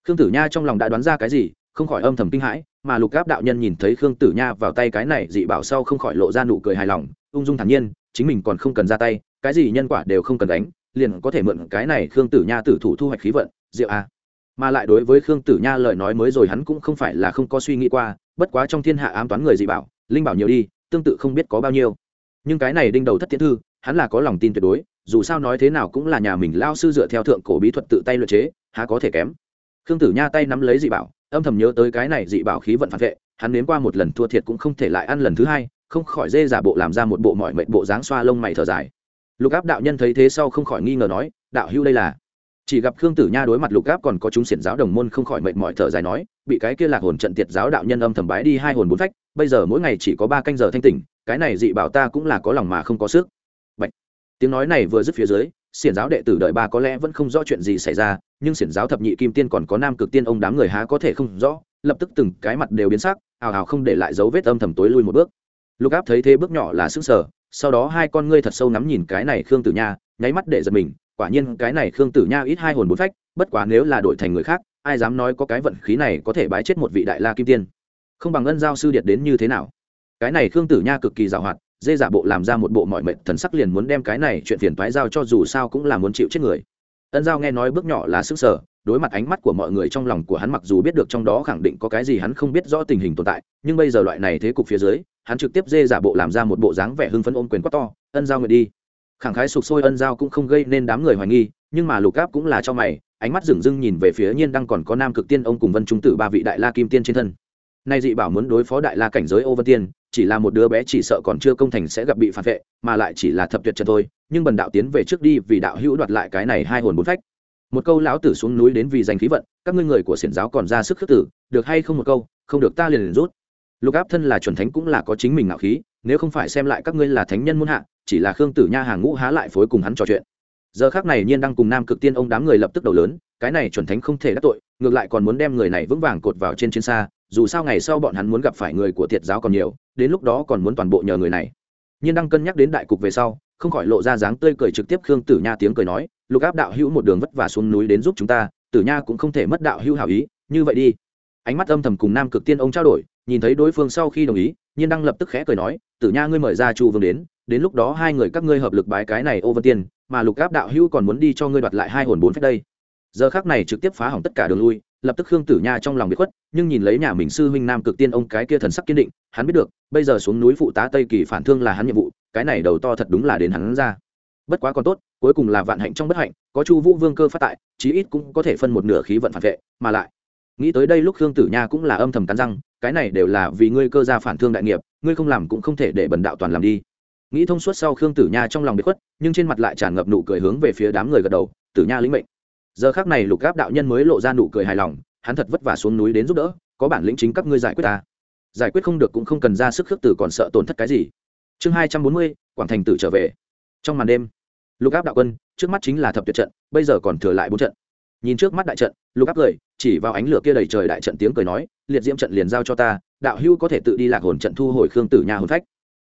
Khương tử nha trong lòng đã đoán ra cái gì, không khỏi âm thầm kinh hãi, mà lục gáp đạo nhân nhìn thấy khương tử nha vào tay cái này dị bảo sau không khỏi lộ ra nụ cười hài lòng, ung dung thản nhiên, chính mình còn không cần ra tay, cái gì nhân quả đều không cần đánh liền có thể mượn cái này khương tử nha tử thủ thu hoạch khí vận diệu a à. mà lại đối với khương tử nha lời nói mới rồi hắn cũng không phải là không có suy nghĩ qua, bất quá trong thiên hạ ám toán người dị bảo, linh bảo nhiều đi, tương tự không biết có bao nhiêu. Nhưng cái này đinh đầu thất thiện thư, hắn là có lòng tin tuyệt đối dù sao nói thế nào cũng là nhà mình lao sư dựa theo thượng cổ bí thuật tự tay luyện chế, há có thể kém. Khương tử nha tay nắm lấy dị bảo, âm thầm nhớ tới cái này dị bảo khí vận phản vệ, hắn nếm qua một lần thua thiệt cũng không thể lại ăn lần thứ hai, không khỏi dê giả bộ làm ra một bộ mọi mệnh bộ dáng xoa lông mày thở dài. Lục áp đạo nhân thấy thế sau không khỏi nghi ngờ nói, đạo hưu đây là? Chỉ gặp khương tử nha đối mặt lục áp còn có chúng xiển giáo đồng môn không khỏi mệt mỏi thở dài nói, bị cái kia lạc hồn trận tiệt giáo đạo nhân âm thầm bái đi hai hồn bốn phách, bây giờ mỗi ngày chỉ có ba canh giờ thanh tỉnh, cái này dị bảo ta cũng là có lòng mà không có sức tiếng nói này vừa dứt phía dưới, xiển giáo đệ tử đợi ba có lẽ vẫn không rõ chuyện gì xảy ra, nhưng xiển giáo thập nhị kim tiên còn có nam cực tiên ông đám người há có thể không rõ, lập tức từng cái mặt đều biến sắc, ào ào không để lại dấu vết âm thầm tối lui một bước. Lục áp thấy thế bước nhỏ là sững sở sau đó hai con ngươi thật sâu nắm nhìn cái này khương tử nha, nháy mắt để giật mình, quả nhiên cái này khương tử nha ít hai hồn bốn phách, bất quá nếu là đổi thành người khác, ai dám nói có cái vận khí này có thể bái chết một vị đại la kim tiên? Không bằng ân giao sư điệt đến như thế nào? Cái này khương tử nha cực kỳ giàu hoạt dê giả bộ làm ra một bộ mọi mệnh thần sắc liền muốn đem cái này chuyện phiền toái giao cho dù sao cũng là muốn chịu chết người. Ân giao nghe nói bước nhỏ là sức sở, đối mặt ánh mắt của mọi người trong lòng của hắn mặc dù biết được trong đó khẳng định có cái gì hắn không biết rõ tình hình tồn tại, nhưng bây giờ loại này thế cục phía dưới, hắn trực tiếp dê giả bộ làm ra một bộ dáng vẻ hưng phấn ôm quyền quát to, ân giao nguyện đi. Khẳng khái sụp sôi, ân giao cũng không gây nên đám người hoài nghi, nhưng mà lục áp cũng là cho mày, ánh mắt dửng dưng nhìn về phía nhiên đang còn có nam cực tiên, ông cùng vân trung tử ba vị đại la kim tiên trên thân. Nay dị bảo muốn đối phó đại la cảnh giới ô vân tiên chỉ là một đứa bé chỉ sợ còn chưa công thành sẽ gặp bị phản vệ, mà lại chỉ là thập tuyệt chân thôi, nhưng bần đạo tiến về trước đi vì đạo hữu đoạt lại cái này hai hồn bốn phách. Một câu lão tử xuống núi đến vì giành khí vận, các ngươi người của xiển giáo còn ra sức khước tử, được hay không một câu, không được ta liền liền rút. Lục áp thân là chuẩn thánh cũng là có chính mình ngạo khí, nếu không phải xem lại các ngươi là thánh nhân muôn hạ, chỉ là khương tử nha hàng ngũ há lại phối cùng hắn trò chuyện. Giờ khác này nhiên đang cùng nam cực tiên ông đám người lập tức đầu lớn, cái này chuẩn thánh không thể đắc tội, ngược lại còn muốn đem người này vững vàng cột vào trên chiến xa dù sao ngày sau bọn hắn muốn gặp phải người của thiệt giáo còn nhiều, đến lúc đó còn muốn toàn bộ nhờ người này. Nhiên đang cân nhắc đến đại cục về sau, không khỏi lộ ra dáng tươi cười trực tiếp khương tử nha tiếng cười nói, lục áp đạo hữu một đường vất vả xuống núi đến giúp chúng ta, tử nha cũng không thể mất đạo hữu hảo ý, như vậy đi. Ánh mắt âm thầm cùng nam cực tiên ông trao đổi, nhìn thấy đối phương sau khi đồng ý, nhiên đăng lập tức khẽ cười nói, tử nha ngươi mời ra chu vương đến đến lúc đó hai người các ngươi hợp lực bái cái này ô vân tiên, mà lục áp đạo hữu còn muốn đi cho ngươi đoạt lại hai hồn bốn phép đây giờ khác này trực tiếp phá hỏng tất cả đường lui, lập tức khương tử nha trong lòng bị khuất, nhưng nhìn lấy nhà mình sư huynh nam cực tiên ông cái kia thần sắc kiên định, hắn biết được, bây giờ xuống núi phụ tá tây kỳ phản thương là hắn nhiệm vụ, cái này đầu to thật đúng là đến hắn ra. Bất quá còn tốt, cuối cùng là vạn hạnh trong bất hạnh, có chu vũ vương cơ phát tại, chí ít cũng có thể phân một nửa khí vận phản vệ, mà lại, nghĩ tới đây lúc khương tử nha cũng là âm thầm cắn răng, cái này đều là vì ngươi cơ gia phản thương đại nghiệp, ngươi không làm cũng không thể để bần đạo toàn làm đi. Nghĩ thông suốt sau khương tử nha trong lòng bị khuất, nhưng trên mặt lại tràn ngập nụ cười hướng về phía đám người gật đầu, tử nha lĩnh mệnh giờ khác này lục gáp đạo nhân mới lộ ra nụ cười hài lòng, hắn thật vất vả xuống núi đến giúp đỡ, có bản lĩnh chính các ngươi giải quyết ta. Giải quyết không được cũng không cần ra sức khước tử còn sợ tổn thất cái gì. Chương hai trăm bốn mươi, quảng thành tử trở về. Trong màn đêm, lục áp đạo quân, trước mắt chính là thập tuyệt trận, bây giờ còn thừa lại bốn trận. Nhìn trước mắt đại trận, lục áp cười, chỉ vào ánh lửa kia đầy trời đại trận tiếng cười nói, liệt diễm trận liền giao cho ta, đạo hưu có thể tự đi lạc hồn trận thu hồi khương tử nhà hồn phách.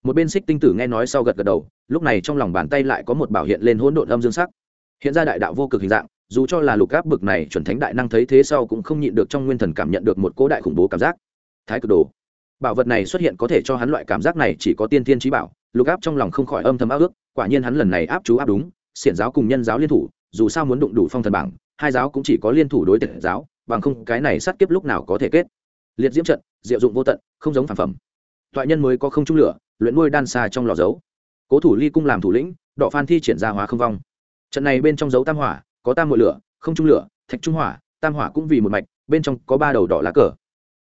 Một bên xích tinh tử nghe nói sau gật gật đầu, lúc này trong lòng bàn tay lại có một bảo hiện lên hỗn độn âm dương sắc. Hiện ra đại đạo vô cực hình dạng dù cho là lục áp bực này chuẩn thánh đại năng thấy thế sau cũng không nhịn được trong nguyên thần cảm nhận được một cố đại khủng bố cảm giác. Thái cực đồ. Bảo vật này xuất hiện có thể cho hắn loại cảm giác này chỉ có tiên thiên trí bảo, lục áp trong lòng không khỏi âm thầm áp ước, quả nhiên hắn lần này áp chú áp đúng, xiển giáo cùng nhân giáo liên thủ, dù sao muốn đụng đủ phong thần bảng, hai giáo cũng chỉ có liên thủ đối tiện giáo, bằng không cái này sát kiếp lúc nào có thể kết. Liệt diễm trận, diệu dụng vô tận, không giống phản phẩm. Toại nhân mới có không trung lửa, luyện nuôi đan xa trong lò dấu cố thủ ly cung làm thủ lĩnh đọ phan thi triển ra hóa không vong. Trận này bên trong dấu tam hỏa có tam mội lửa, không trung lửa, thạch trung hỏa, tam hỏa cũng vì một mạch, bên trong có ba đầu đỏ lá cờ.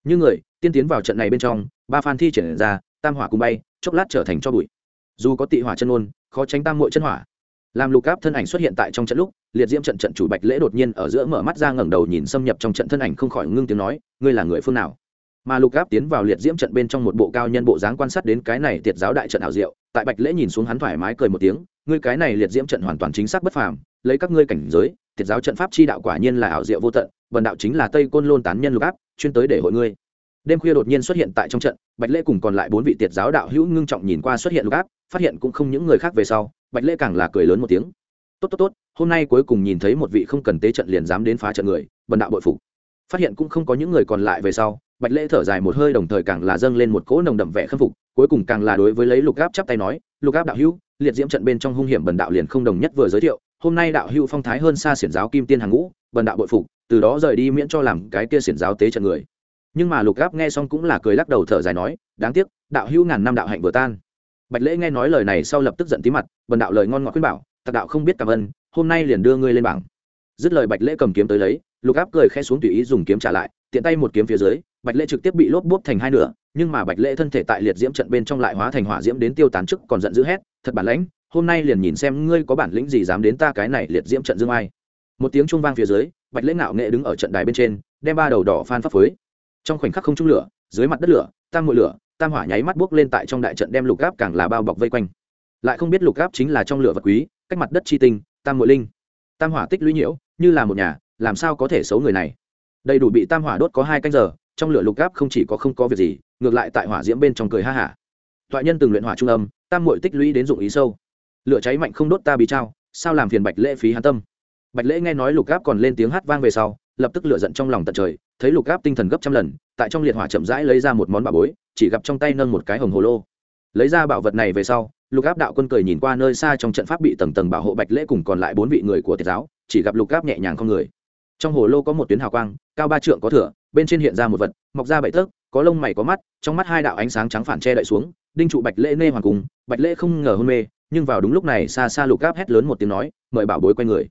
Như người tiên tiến vào trận này bên trong, ba phan thi triển ra, tam hỏa cùng bay, chốc lát trở thành cho bụi. Dù có tị hỏa chân ôn khó tránh tam mội chân hỏa. Làm lục áp thân ảnh xuất hiện tại trong trận lúc, liệt diễm trận trận chủ bạch lễ đột nhiên ở giữa mở mắt ra ngẩng đầu nhìn xâm nhập trong trận thân ảnh không khỏi ngưng tiếng nói, ngươi là người phương nào? Mà lục gáp tiến vào liệt diễm trận bên trong một bộ cao nhân bộ dáng quan sát đến cái này tiệt giáo đại trận ảo diệu, tại bạch lễ nhìn xuống hắn thoải mái cười một tiếng, ngươi cái này liệt diễm trận hoàn toàn chính xác bất phàm, lấy các ngươi cảnh giới, tiệt giáo trận pháp chi đạo quả nhiên là ảo diệu vô tận, vần đạo chính là tây côn lôn tán nhân lục áp chuyên tới để hội ngươi. Đêm khuya đột nhiên xuất hiện tại trong trận, bạch lễ cùng còn lại bốn vị tiệt giáo đạo hữu ngưng trọng nhìn qua xuất hiện lục áp phát hiện cũng không những người khác về sau, bạch lễ càng là cười lớn một tiếng. Tốt tốt tốt, hôm nay cuối cùng nhìn thấy một vị không cần tế trận liền dám đến phá trận người bần đạo bội phục phát hiện cũng không có những người còn lại về sau, bạch lễ thở dài một hơi đồng thời càng là dâng lên một cỗ nồng đậm vẻ khâm phục, cuối cùng càng là đối với lấy lục áp chắp tay nói, lục áp đạo hữu, liệt diễm trận bên trong hung hiểm bần đạo liền không đồng nhất vừa giới thiệu, hôm nay đạo hữu phong thái hơn xa xiển giáo kim tiên hàng ngũ, bần đạo bội phục, từ đó rời đi miễn cho làm cái kia xiển giáo tế trận người. Nhưng mà lục áp nghe xong cũng là cười lắc đầu thở dài nói, đáng tiếc, đạo hữu ngàn năm đạo hạnh vừa tan. Bạch lễ nghe nói lời này sau lập tức giận tí mặt, bần đạo lời ngon ngọt khuyên bảo tạc đạo không biết cảm ơn, hôm nay liền đưa ngươi lên bảng. Dứt lời bạch lễ cầm kiếm tới lấy lục áp cười khẽ xuống tùy ý dùng kiếm trả lại, tiện tay một kiếm phía dưới, bạch lễ trực tiếp bị lốp bốp thành hai nửa, nhưng mà bạch lễ thân thể tại liệt diễm trận bên trong lại hóa thành hỏa diễm đến tiêu tán trước còn giận dữ hét, thật bản lãnh, hôm nay liền nhìn xem ngươi có bản lĩnh gì dám đến ta cái này liệt diễm trận dương ai. Một tiếng trung vang phía dưới, bạch lễ ngạo nghệ đứng ở trận đài bên trên, đem ba đầu đỏ phan pháp phới. Trong khoảnh khắc không trung lửa, dưới mặt đất lửa, tam mùi lửa, tam hỏa nháy mắt buốc lên tại trong đại trận đem lục áp càng là bao bọc vây quanh. Lại không biết lục áp chính là trong lửa vật quý, cách mặt đất chi tinh, tam mùi linh. Tam hỏa tích lũy nhiễu, như là một nhà làm sao có thể xấu người này? Đầy đủ bị tam hỏa đốt có hai canh giờ, trong lửa lục áp không chỉ có không có việc gì, ngược lại tại hỏa diễm bên trong cười ha hả. Toại nhân từng luyện hỏa trung âm, tam mội tích lũy đến dụng ý sâu. Lửa cháy mạnh không đốt ta bị trao, sao làm phiền bạch lễ phí hán tâm? Bạch lễ nghe nói lục áp còn lên tiếng hát vang về sau, lập tức lửa giận trong lòng tận trời, thấy lục áp tinh thần gấp trăm lần, tại trong liệt hỏa chậm rãi lấy ra một món bảo bối, chỉ gặp trong tay nâng một cái hồng hồ lô. Lấy ra bảo vật này về sau, lục áp đạo quân cười nhìn qua nơi xa trong trận pháp bị tầng tầng bảo hộ bạch lễ cùng còn lại bốn vị người của tiệt giáo, chỉ gặp lục áp nhẹ nhàng không người trong hồ lô có một tuyến hào quang, cao ba trượng có thửa, bên trên hiện ra một vật, mọc ra bảy tấc có lông mày có mắt, trong mắt hai đạo ánh sáng trắng phản che đậy xuống, đinh trụ bạch lễ nê hoàng cùng bạch lễ không ngờ hôn mê, nhưng vào đúng lúc này xa xa lục gáp hét lớn một tiếng nói, mời bảo bối quay người.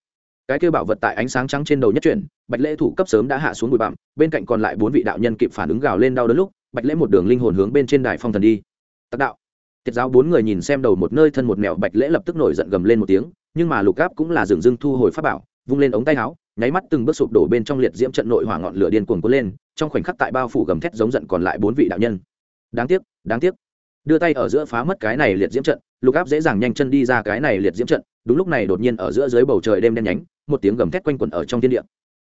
Cái kêu bảo vật tại ánh sáng trắng trên đầu nhất chuyển, bạch lễ thủ cấp sớm đã hạ xuống bụi bặm, bên cạnh còn lại bốn vị đạo nhân kịp phản ứng gào lên đau đớn lúc, bạch lễ một đường linh hồn hướng bên trên đài phong thần đi. Tạc đạo. Tiết giáo bốn người nhìn xem đầu một nơi thân một mèo bạch lễ lập tức nổi giận gầm lên một tiếng, nhưng mà lục gáp cũng là dừng dưng thu hồi pháp bảo vung lên ống tay áo, nháy mắt từng bước sụp đổ bên trong liệt diễm trận nội hỏa ngọn lửa điên cuồng cuốn lên, trong khoảnh khắc tại bao phủ gầm thét giống giận còn lại bốn vị đạo nhân. Đáng tiếc đáng tiếc. Đưa tay ở giữa phá mất cái này liệt diễm trận, lục áp dễ dàng nhanh chân đi ra cái này liệt diễm trận, đúng lúc này đột nhiên ở giữa dưới bầu trời đêm đen nhánh, một tiếng gầm thét quanh quẩn ở trong thiên địa.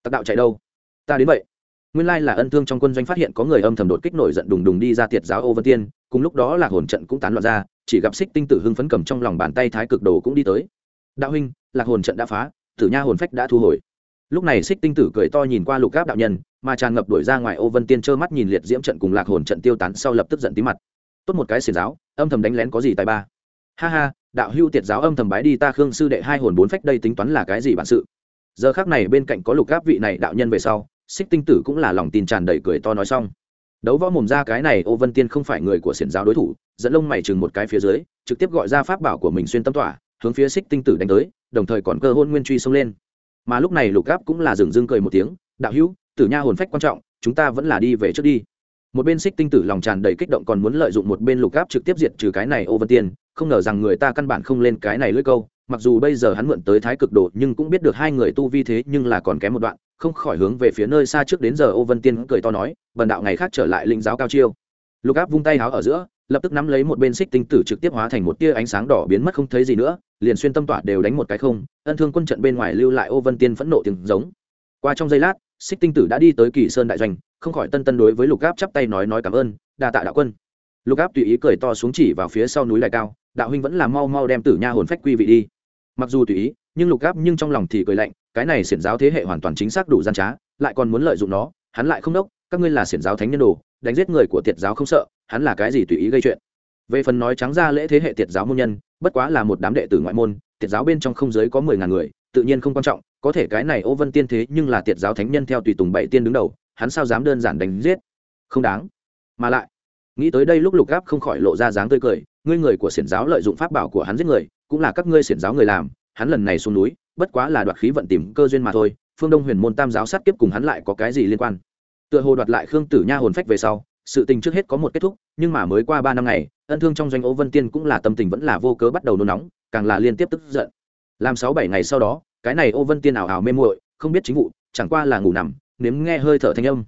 Tặc đạo chạy đâu? Ta đến vậy. Nguyên lai là ân thương trong quân doanh phát hiện có người âm thầm đột kích nổi giận đùng đùng đi ra tiệt giáo ô vân tiên, cùng lúc đó là hồn trận cũng tán loạn ra, chỉ gặp xích tinh tử hưng phấn cầm trong lòng bàn tay thái cực đồ cũng đi tới. Đạo huynh, lạc hồn trận đã phá tử nha hồn phách đã thu hồi. Lúc này xích tinh tử cười to nhìn qua lục gáp đạo nhân, mà tràn ngập đuổi ra ngoài ô vân tiên trơ mắt nhìn liệt diễm trận cùng lạc hồn trận tiêu tán sau lập tức giận tí mặt. Tốt một cái xiền giáo, âm thầm đánh lén có gì tài ba. Ha ha, đạo hưu tiệt giáo âm thầm bái đi ta khương sư đệ hai hồn bốn phách đây tính toán là cái gì bản sự? Giờ khác này bên cạnh có lục gáp vị này đạo nhân về sau xích tinh tử cũng là lòng tin tràn đầy cười to nói xong. Đấu võ mồm ra cái này ô vân tiên không phải người của xiển giáo đối thủ, dẫn lông mày chừng một cái phía dưới, trực tiếp gọi ra pháp bảo của mình xuyên tâm tỏa, hướng phía xích tinh tử đánh tới đồng thời còn cơ hôn nguyên truy xông lên. Mà lúc này lục gáp cũng là dừng dưng cười một tiếng, đạo hữu, tử nha hồn phách quan trọng, chúng ta vẫn là đi về trước đi. Một bên xích tinh tử lòng tràn đầy kích động còn muốn lợi dụng một bên lục gáp trực tiếp diệt trừ cái này ô vân tiên, không ngờ rằng người ta căn bản không lên cái này lưỡi câu, mặc dù bây giờ hắn mượn tới thái cực độ nhưng cũng biết được hai người tu vi thế nhưng là còn kém một đoạn, không khỏi hướng về phía nơi xa trước đến giờ ô vân tiên cười to nói, bần đạo ngày khác trở lại linh giáo cao chiêu. Lục áp vung tay háo ở giữa lập tức nắm lấy một bên xích tinh tử trực tiếp hóa thành một tia ánh sáng đỏ biến mất không thấy gì nữa, liền xuyên tâm tỏa đều đánh một cái không, ân thương quân trận bên ngoài lưu lại ô vân tiên phẫn nộ tiếng giống. Qua trong giây lát, xích tinh tử đã đi tới kỳ sơn đại doanh, không khỏi tân tân đối với lục áp chắp tay nói nói cảm ơn, đa tạ đạo quân. Lục áp tùy ý cười to xuống chỉ vào phía sau núi lại cao, đạo huynh vẫn là mau mau đem tử nha hồn phách quy vị đi. Mặc dù tùy ý, nhưng lục áp nhưng trong lòng thì cười lạnh, cái này xiển giáo thế hệ hoàn toàn chính xác đủ gian trá, lại còn muốn lợi dụng nó, hắn lại không đốc các ngươi là xiển giáo thánh nhân đồ, đánh giết người của tiệt giáo không sợ, hắn là cái gì tùy ý gây chuyện. Về phần nói trắng ra lễ thế hệ tiệt giáo môn nhân, bất quá là một đám đệ tử ngoại môn, tiệt giáo bên trong không giới có mười ngàn người, tự nhiên không quan trọng, có thể cái này ô vân tiên thế nhưng là tiệt giáo thánh nhân theo tùy tùng bảy tiên đứng đầu, hắn sao dám đơn giản đánh giết? Không đáng. Mà lại, nghĩ tới đây lúc lục gáp không khỏi lộ ra dáng tươi cười, ngươi người của xiển giáo lợi dụng pháp bảo của hắn giết người, cũng là các ngươi xiển giáo người làm, hắn lần này xuống núi, bất quá là đoạt khí vận tìm cơ duyên mà thôi, phương đông huyền môn tam giáo sát kiếp cùng hắn lại có cái gì liên quan? Tựa hồ đoạt lại khương tử nha hồn phách về sau, sự tình trước hết có một kết thúc, nhưng mà mới qua ba năm ngày, ân thương trong doanh ô vân tiên cũng là tâm tình vẫn là vô cớ bắt đầu nôn nóng, càng là liên tiếp tức giận. Làm sáu bảy ngày sau đó, cái này ô vân tiên ảo ảo mê muội, không biết chính vụ, chẳng qua là ngủ nằm, nếm nghe hơi thở thanh âm.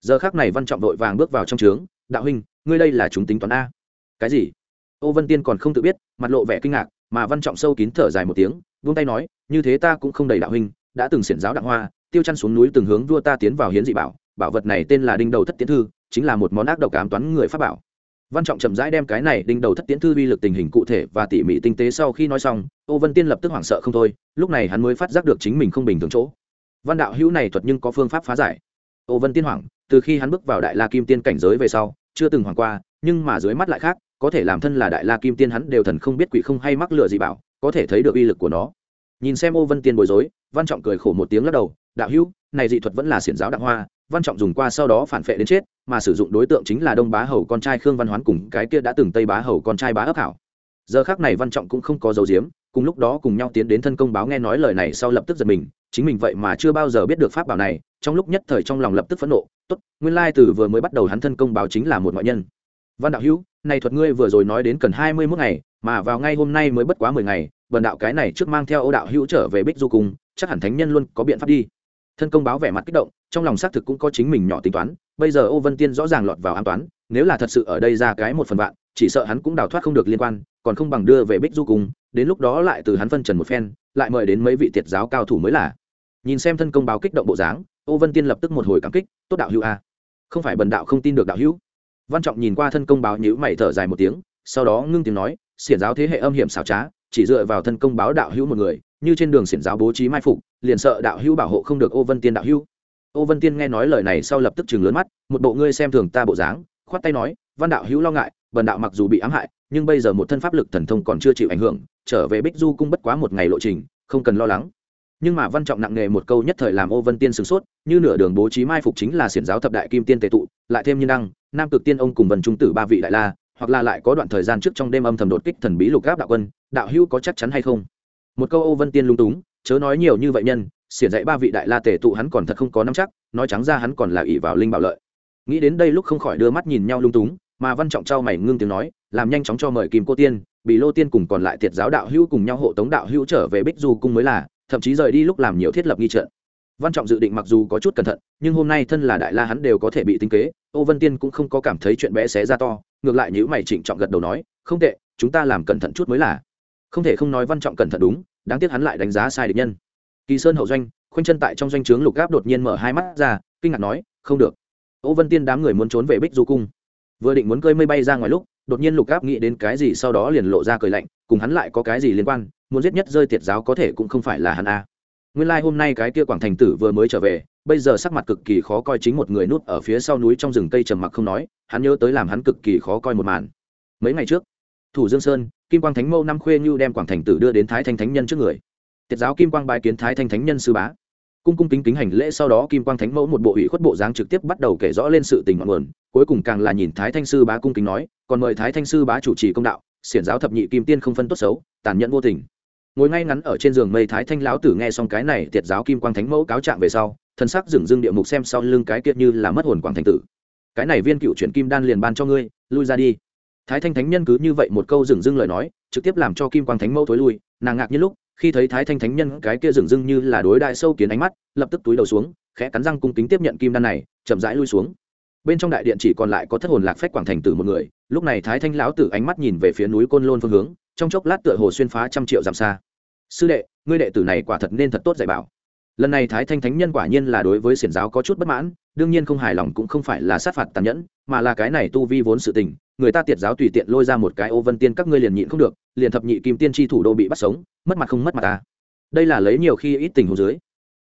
Giờ khác này văn trọng vội vàng bước vào trong trướng, đạo huynh, ngươi đây là chúng tính toán a. Cái gì? Ô vân tiên còn không tự biết, mặt lộ vẻ kinh ngạc, mà văn trọng sâu kín thở dài một tiếng, vung tay nói, như thế ta cũng không đầy đạo huynh, đã từng xiển giáo đặng hoa, tiêu chăn xuống núi từng hướng vua ta tiến vào hiến dị bảo bảo vật này tên là đinh đầu thất tiến thư, chính là một món ác độc ám toán người pháp bảo. Văn trọng chậm rãi đem cái này đinh đầu thất tiến thư vi lực tình hình cụ thể và tỉ mỉ tinh tế sau khi nói xong, ô vân tiên lập tức hoảng sợ không thôi, lúc này hắn mới phát giác được chính mình không bình thường chỗ. Văn đạo hữu này thuật nhưng có phương pháp phá giải. Ô vân tiên hoảng, từ khi hắn bước vào đại la kim tiên cảnh giới về sau, chưa từng hoảng qua, nhưng mà dưới mắt lại khác, có thể làm thân là đại la kim tiên hắn đều thần không biết quỷ không hay mắc lựa gì bảo, có thể thấy được uy lực của nó. Nhìn xem ô vân tiên bối rối, văn trọng cười khổ một tiếng lắc đầu, đạo hữu, này dị thuật vẫn là xiển giáo đặng hoa văn trọng dùng qua sau đó phản phệ đến chết, mà sử dụng đối tượng chính là đông bá hầu con trai khương văn hoán cùng cái kia đã từng tây bá hầu con trai bá ấp hảo. Giờ khác này văn trọng cũng không có dấu diếm cùng lúc đó cùng nhau tiến đến thân công báo nghe nói lời này sau lập tức giật mình, chính mình vậy mà chưa bao giờ biết được pháp bảo này, trong lúc nhất thời trong lòng lập tức phẫn nộ, tốt, nguyên lai từ vừa mới bắt đầu hắn thân công báo chính là một ngoại nhân. Văn đạo hữu, này thuật ngươi vừa rồi nói đến cần hai mươi mốt ngày, mà vào ngay hôm nay mới bất quá mười ngày vần đạo cái này trước mang theo ô đạo hữu trở về bích du cùng chắc hẳn thánh nhân luôn có biện pháp đi. Thân công báo vẻ mặt kích động trong lòng xác thực cũng có chính mình nhỏ tính toán, bây giờ ô vân tiên rõ ràng lọt vào an toán, nếu là thật sự ở đây ra cái một phần vạn, chỉ sợ hắn cũng đào thoát không được liên quan, còn không bằng đưa về bích du cùng đến lúc đó lại từ hắn phân trần một phen, lại mời đến mấy vị tiệt giáo cao thủ mới là. Nhìn xem thân công báo kích động bộ dáng, ô vân tiên lập tức một hồi cảm kích, tốt đạo hữu a. Không phải bần đạo không tin được đạo hữu. Văn trọng nhìn qua thân công báo nhữ mày thở dài một tiếng, sau đó ngưng tiếng nói, xiển giáo thế hệ âm hiểm xảo trá, chỉ dựa vào thân công báo đạo hữu một người, như trên đường xiển giáo bố trí mai phục, liền sợ đạo hữu bảo hộ không được ô vân tiên đạo hữu ô vân tiên nghe nói lời này sau lập tức chừng lớn mắt, một bộ ngươi xem thường ta bộ dáng. Khoát tay nói, văn đạo hữu lo ngại, bần đạo mặc dù bị ám hại, nhưng bây giờ một thân pháp lực thần thông còn chưa chịu ảnh hưởng, trở về bích du cung bất quá một ngày lộ trình, không cần lo lắng. Nhưng mà văn trọng nặng nề một câu nhất thời làm ô vân tiên sửng sốt, như nửa đường bố trí mai phục chính là xiển giáo thập đại kim tiên tề tụ, lại thêm nhân đăng nam cực tiên ông cùng vần trung tử ba vị đại la, hoặc là lại có đoạn thời gian trước trong đêm âm thầm đột kích thần bí lục gáp đạo quân, đạo hữu có chắc chắn hay không? Một câu ô vân tiên lung túng, chớ nói nhiều như vậy nhân xiển dạy ba vị đại la tề tụ hắn còn thật không có nắm chắc, nói trắng ra hắn còn là ỷ vào linh bảo lợi. Nghĩ đến đây lúc không khỏi đưa mắt nhìn nhau lung túng, mà văn trọng trao mày ngưng tiếng nói, làm nhanh chóng cho mời kim cô tiên bị lô tiên cùng còn lại tiệt giáo đạo hữu cùng nhau hộ tống đạo hữu trở về bích du cung mới là, thậm chí rời đi lúc làm nhiều thiết lập nghi trận. Văn trọng dự định mặc dù có chút cẩn thận, nhưng hôm nay thân là đại la hắn đều có thể bị tinh kế, ô vân tiên cũng không có cảm thấy chuyện bé xé ra to, ngược lại nhữ mày trịnh trọng gật đầu nói, không tệ, chúng ta làm cẩn thận chút mới là. Không thể không nói văn trọng cẩn thận đúng, đáng tiếc hắn lại đánh giá sai địch nhân kỳ sơn hậu doanh, khoanh chân tại trong doanh trướng lục gáp đột nhiên mở hai mắt ra, kinh ngạc nói, không được. Ô vân tiên đám người muốn trốn về bích du cung. Vừa định muốn cơi mây bay ra ngoài lúc, đột nhiên lục gáp nghĩ đến cái gì sau đó liền lộ ra cười lạnh, cùng hắn lại có cái gì liên quan, muốn giết nhất rơi tiệt giáo có thể cũng không phải là hắn a. Nguyên lai、like、hôm nay cái kia quảng thành tử vừa mới trở về, bây giờ sắc mặt cực kỳ khó coi chính một người nút ở phía sau núi trong rừng cây trầm mặc không nói, hắn nhớ tới làm hắn cực kỳ khó coi một màn. Mấy ngày trước, thủ dương sơn, kim quang thánh mâu năm khuê như đem quảng thành tử đưa đến thái thanh thánh nhân trước người tiết giáo kim quang bài kiến thái thanh thánh nhân sư bá. Cung cung kính kính hành lễ sau đó kim quang thánh mẫu một bộ ủy khuất bộ dáng trực tiếp bắt đầu kể rõ lên sự tình ngọn nguồn, cuối cùng càng là nhìn thái thanh sư bá cung kính nói, còn mời thái thanh sư bá chủ trì công đạo, xiển giáo thập nhị kim tiên không phân tốt xấu, tàn nhẫn vô tình. Ngồi ngay ngắn ở trên giường mây thái thanh lão tử nghe xong cái này tiệt giáo kim quang thánh mẫu cáo trạng về sau, thân sắc dừng dưng địa mục xem sau lưng cái kiệt như là mất hồn quảng thành tử. Cái này viên cựu chuyển kim đan liền ban cho ngươi, lui ra đi. Thái thanh thánh nhân cứ như vậy một câu dừng dưng lời nói, trực tiếp làm cho kim quang thánh mẫu thối lui, nàng ngạc như lúc khi thấy thái thanh thánh nhân cái kia dừng dưng như là đối đại sâu kiến ánh mắt, lập tức túi đầu xuống, khẽ cắn răng cung kính tiếp nhận kim đan này, chậm rãi lui xuống. Bên trong đại điện chỉ còn lại có thất hồn lạc phách quảng thành tử một người, lúc này thái thanh lão tử ánh mắt nhìn về phía núi côn lôn phương hướng, trong chốc lát tựa hồ xuyên phá trăm triệu dặm xa. Sư đệ, ngươi đệ tử này quả thật nên thật tốt dạy bảo lần này thái thanh thánh nhân quả nhiên là đối với xiển giáo có chút bất mãn đương nhiên không hài lòng cũng không phải là sát phạt tàn nhẫn mà là cái này tu vi vốn sự tình người ta tiệt giáo tùy tiện lôi ra một cái ô vân tiên các ngươi liền nhịn không được liền thập nhị kim tiên tri thủ đô bị bắt sống mất mặt không mất mặt ta đây là lấy nhiều khi ít tình hồ dưới.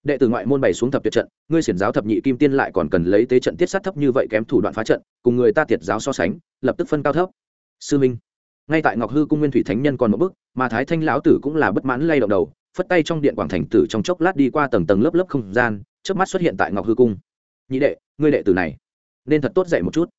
Đệ tử ngoại môn bày xuống thập tuyệt trận ngươi xiển giáo thập nhị kim tiên lại còn cần lấy tế trận tiết sát thấp như vậy kém thủ đoạn phá trận cùng người ta tiệt giáo so sánh lập tức phân cao thấp. Sư minh ngay tại ngọc hư cung nguyên thủy thánh nhân còn một bước, mà thái thanh lão tử cũng là bất mãn lay động đầu phất tay trong điện quảng thành tử trong chốc lát đi qua tầng tầng lớp lớp không gian trước mắt xuất hiện tại ngọc hư cung. Nhị đệ, ngươi đệ tử này, nên thật tốt dạy một chút.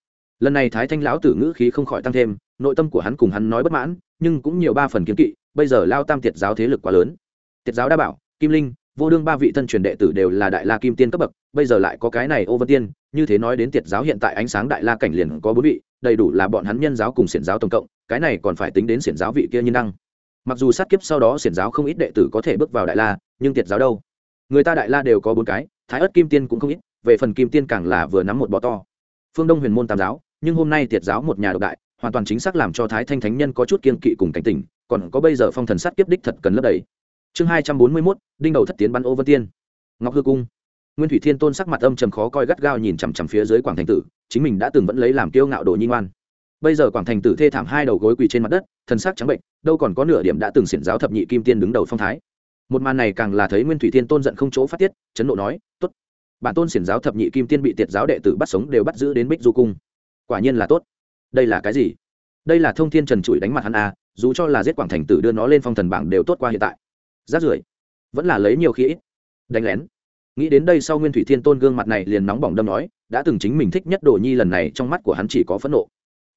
Lần này thái thanh lão tử ngữ khí không khỏi tăng thêm, nội tâm của hắn cùng hắn nói bất mãn, nhưng cũng nhiều ba phần kiếm kỵ, bây giờ lao tam tiệt giáo thế lực quá lớn. Tiệt giáo đa bảo, kim linh, vô đương ba vị thân truyền đệ tử đều là đại la kim tiên cấp bậc, bây giờ lại có cái này ô vân tiên, như thế nói đến tiệt giáo hiện tại ánh sáng đại la cảnh liền có bốn vị, đầy đủ là bọn hắn nhân giáo cùng xiển giáo tổng cộng, cái này còn phải tính đến xiển giáo vị kia nhân đăng mặc dù sát kiếp sau đó xiển giáo không ít đệ tử có thể bước vào đại la, nhưng tiệt giáo đâu? Người ta đại la đều có bốn cái, thái ất kim tiên cũng không ít, về phần kim tiên càng là vừa nắm một bọ to. Phương đông huyền môn tam giáo, nhưng hôm nay tiệt giáo một nhà độc đại, hoàn toàn chính xác làm cho thái thanh thánh nhân có chút kiên kỵ cùng cảnh tỉnh, còn có bây giờ phong thần sát kiếp đích thật cần lấp đầy. Chương hai trăm bốn mươi mốt, đinh đầu thất tiến bắn ô vân tiên. Ngọc hư cung. Nguyên thủy thiên tôn sắc mặt âm trầm khó coi gắt gao nhìn chằm chằm phía dưới quảng thành tử, chính mình đã từng vẫn lấy làm kiêu ngạo đồ nhi ngoan bây giờ quảng thành tử thê thảm hai đầu gối quỳ trên mặt đất thân xác trắng bệnh, đâu còn có nửa điểm đã từng xiển giáo thập nhị kim tiên đứng đầu phong thái. Một màn này càng là thấy nguyên thủy thiên tôn giận không chỗ phát tiết, chấn nộ nói t ố t bản tôn xiển giáo thập nhị kim tiên bị tiệt giáo đệ tử bắt sống đều bắt giữ đến bích du cung. Quả nhiên là tốt. Đây là cái gì? Đây là thông thiên trần trụi đánh mặt hắn à dù cho là giết quảng thành tử đưa nó lên phong thần bảng đều tốt qua hiện tại. Rát rưởi. Vẫn là lấy nhiều khi ít. Đánh lén. Nghĩ đến đây sau nguyên thủy thiên tôn gương mặt này liền nóng bỏng đâm nói, đã từng chính mình thích nhất đồ nhi lần này, trong mắt của hắn chỉ có phẫn nộ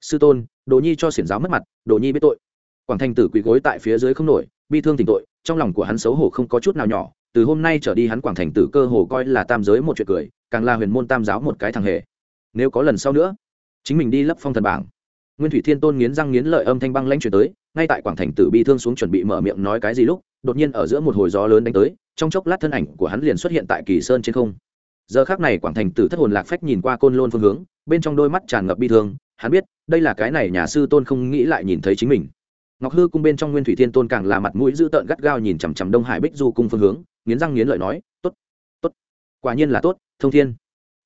sư tôn, đồ nhi cho xiển giáo mất mặt, đồ nhi biết tội. Quảng thành tử quỳ gối tại phía dưới không nổi, bi thương tình tội, trong lòng của hắn xấu hổ không có chút nào nhỏ, từ hôm nay trở đi hắn quảng thành tử cơ hồ coi là tam giới một chuyện cười, càng là huyền môn tam giáo một cái thằng hề. Nếu có lần sau nữa, chính mình đi lấp phong thần bảng. Nguyên thủy thiên tôn nghiến răng nghiến lợi âm thanh băng lãnh chuyển tới, ngay tại quảng thành tử bi thương xuống chuẩn bị mở miệng nói cái gì lúc, đột nhiên ở giữa một hồi gió lớn đánh tới, trong chốc lát thân ảnh của hắn liền xuất hiện tại kỳ sơn trên không. Giờ khác này quảng thành tử thất hồn lạc phách nhìn qua côn lôn phương hướng, bên trong đôi mắt tràn ngập bi thương hắn biết, đây là cái này nhà sư tôn không nghĩ lại nhìn thấy chính mình. Ngọc hư cung bên trong nguyên thủy thiên tôn càng là mặt mũi dữ tợn gắt gao nhìn chằm chằm đông hải bích du cung phương hướng, nghiến răng nghiến lợi nói t ố t t ố t quả nhiên là tốt, thông thiên.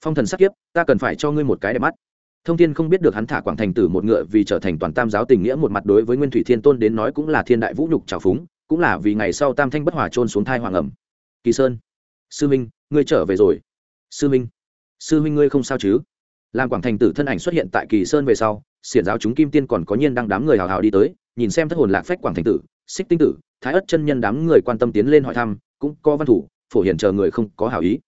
Phong thần sắc kiếp, ta cần phải cho ngươi một cái đẹp mắt. Thông thiên không biết được hắn thả quảng thành tử một ngựa vì trở thành toàn tam giáo tình nghĩa một mặt đối với nguyên thủy thiên tôn đến nói cũng là thiên đại vũ nhục trào phúng, cũng là vì ngày sau tam thanh bất hòa trôn xuống thai hoàng ẩm. Kỳ sơn, sư minh ngươi trở về rồi. Sư minh sư minh ngươi không sao chứ? Làm quảng thành tử thân ảnh xuất hiện tại kỳ sơn về sau, xiển giáo chúng kim tiên còn có nhiên đang đám người hào hào đi tới, nhìn xem thất hồn lạc phách quảng thành tử, xích tinh tử, thái ất chân nhân đám người quan tâm tiến lên hỏi thăm, cũng có văn thủ, phổ hiển chờ người không có hảo ý.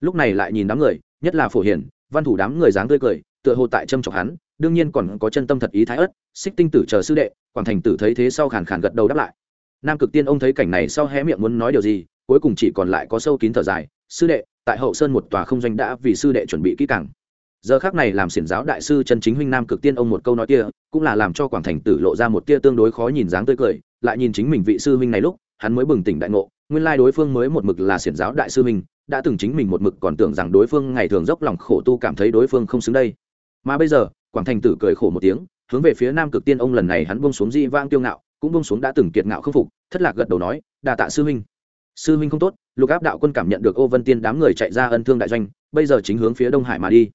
Lúc này lại nhìn đám người, nhất là phổ hiển văn thủ đám người dáng tươi cười, tựa hồ tại châm chọc hắn, đương nhiên còn có chân tâm thật ý thái ất, xích tinh tử chờ sư đệ, quảng thành tử thấy thế sau khàn khàn gật đầu đáp lại. Nam cực tiên ông thấy cảnh này sau hé miệng muốn nói điều gì, cuối cùng chỉ còn lại có sâu kín thở dài, sư đệ, tại hậu sơn một tòa không doanh đã vì sư đệ chuẩn bị kỹ càng giờ khác này làm xiển giáo đại sư chân chính huynh nam cực tiên ông một câu nói kia, cũng là làm cho quảng thành tử lộ ra một tia tương đối khó nhìn dáng tươi cười, lại nhìn chính mình vị sư huynh này lúc, hắn mới bừng tỉnh đại ngộ, nguyên lai đối phương mới một mực là xiển giáo đại sư huynh, đã từng chính mình một mực còn tưởng rằng đối phương ngày thường dốc lòng khổ tu cảm thấy đối phương không xứng đây. Mà bây giờ, quảng thành tử cười khổ một tiếng, hướng về phía nam cực tiên ông lần này hắn bông xuống di vang tiêu ngạo, cũng bông xuống đã từng kiệt ngạo khâm phục, thất lạc gật đầu nói đà tạ sư huynh. Sư huynh không tốt. Lục áp đạo quân cảm nhận được ô vân tiên đám người chạy ra ân thương đại doanh, bây giờ chính hướng phía đông hải mà đi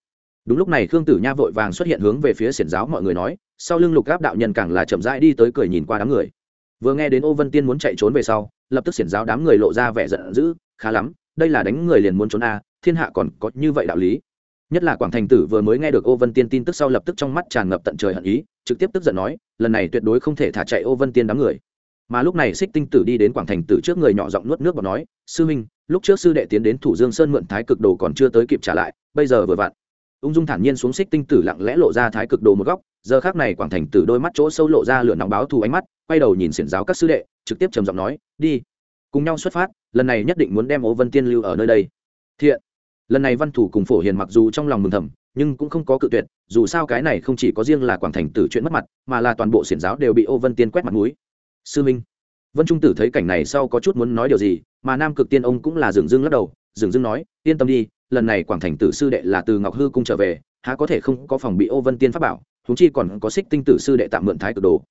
đúng lúc này khương tử nha vội vàng xuất hiện hướng về phía xiển giáo mọi người nói, sau lưng lục áp đạo nhân càng là chậm rãi đi tới cười nhìn qua đám người. Vừa nghe đến ô vân tiên muốn chạy trốn về sau, lập tức xiển giáo đám người lộ ra vẻ giận dữ, khá lắm, đây là đánh người liền muốn trốn a thiên hạ còn có như vậy đạo lý. Nhất là quảng thành tử vừa mới nghe được ô vân tiên tin tức sau lập tức trong mắt tràn ngập tận trời hận ý, trực tiếp tức giận nói, lần này tuyệt đối không thể thả chạy ô vân tiên đám người. Mà lúc này xích tinh tử đi đến quảng thành tử trước người nhỏ giọng nuốt nước và nói, sư minh, lúc trước sư đệ tiến đến thủ dương sơn mượn thái cực đồ còn chưa tới kịp trả lại, bây giờ vừa vặn ung dung thản nhiên xuống xích tinh tử lặng lẽ lộ ra thái cực đồ một góc, giờ khác này quảng thành tử đôi mắt chỗ sâu lộ ra lửa nóng báo thù ánh mắt, quay đầu nhìn xiển giáo các sư đệ, trực tiếp trầm giọng nói, đi, cùng nhau xuất phát, lần này nhất định muốn đem ố vân tiên lưu ở nơi đây. Thiện. Lần này văn thủ cùng phổ hiền mặc dù trong lòng mừng thầm, nhưng cũng không có cự tuyệt, dù sao cái này không chỉ có riêng là quảng thành tử chuyện mất mặt, mà là toàn bộ xiển giáo đều bị ô vân tiên quét mặt mũi. Sư minh. Vân trung tử thấy cảnh này sau có chút muốn nói điều gì, mà nam cực tiên ông cũng là dường dưng lắc đầu dường dưng nói, yên tâm đi lần này quảng thành tử sư đệ là từ ngọc hư cung trở về, há có thể không có phòng bị ô vân tiên pháp bảo thúng chi còn có xích tinh tử sư đệ tạm mượn thái cực đồ.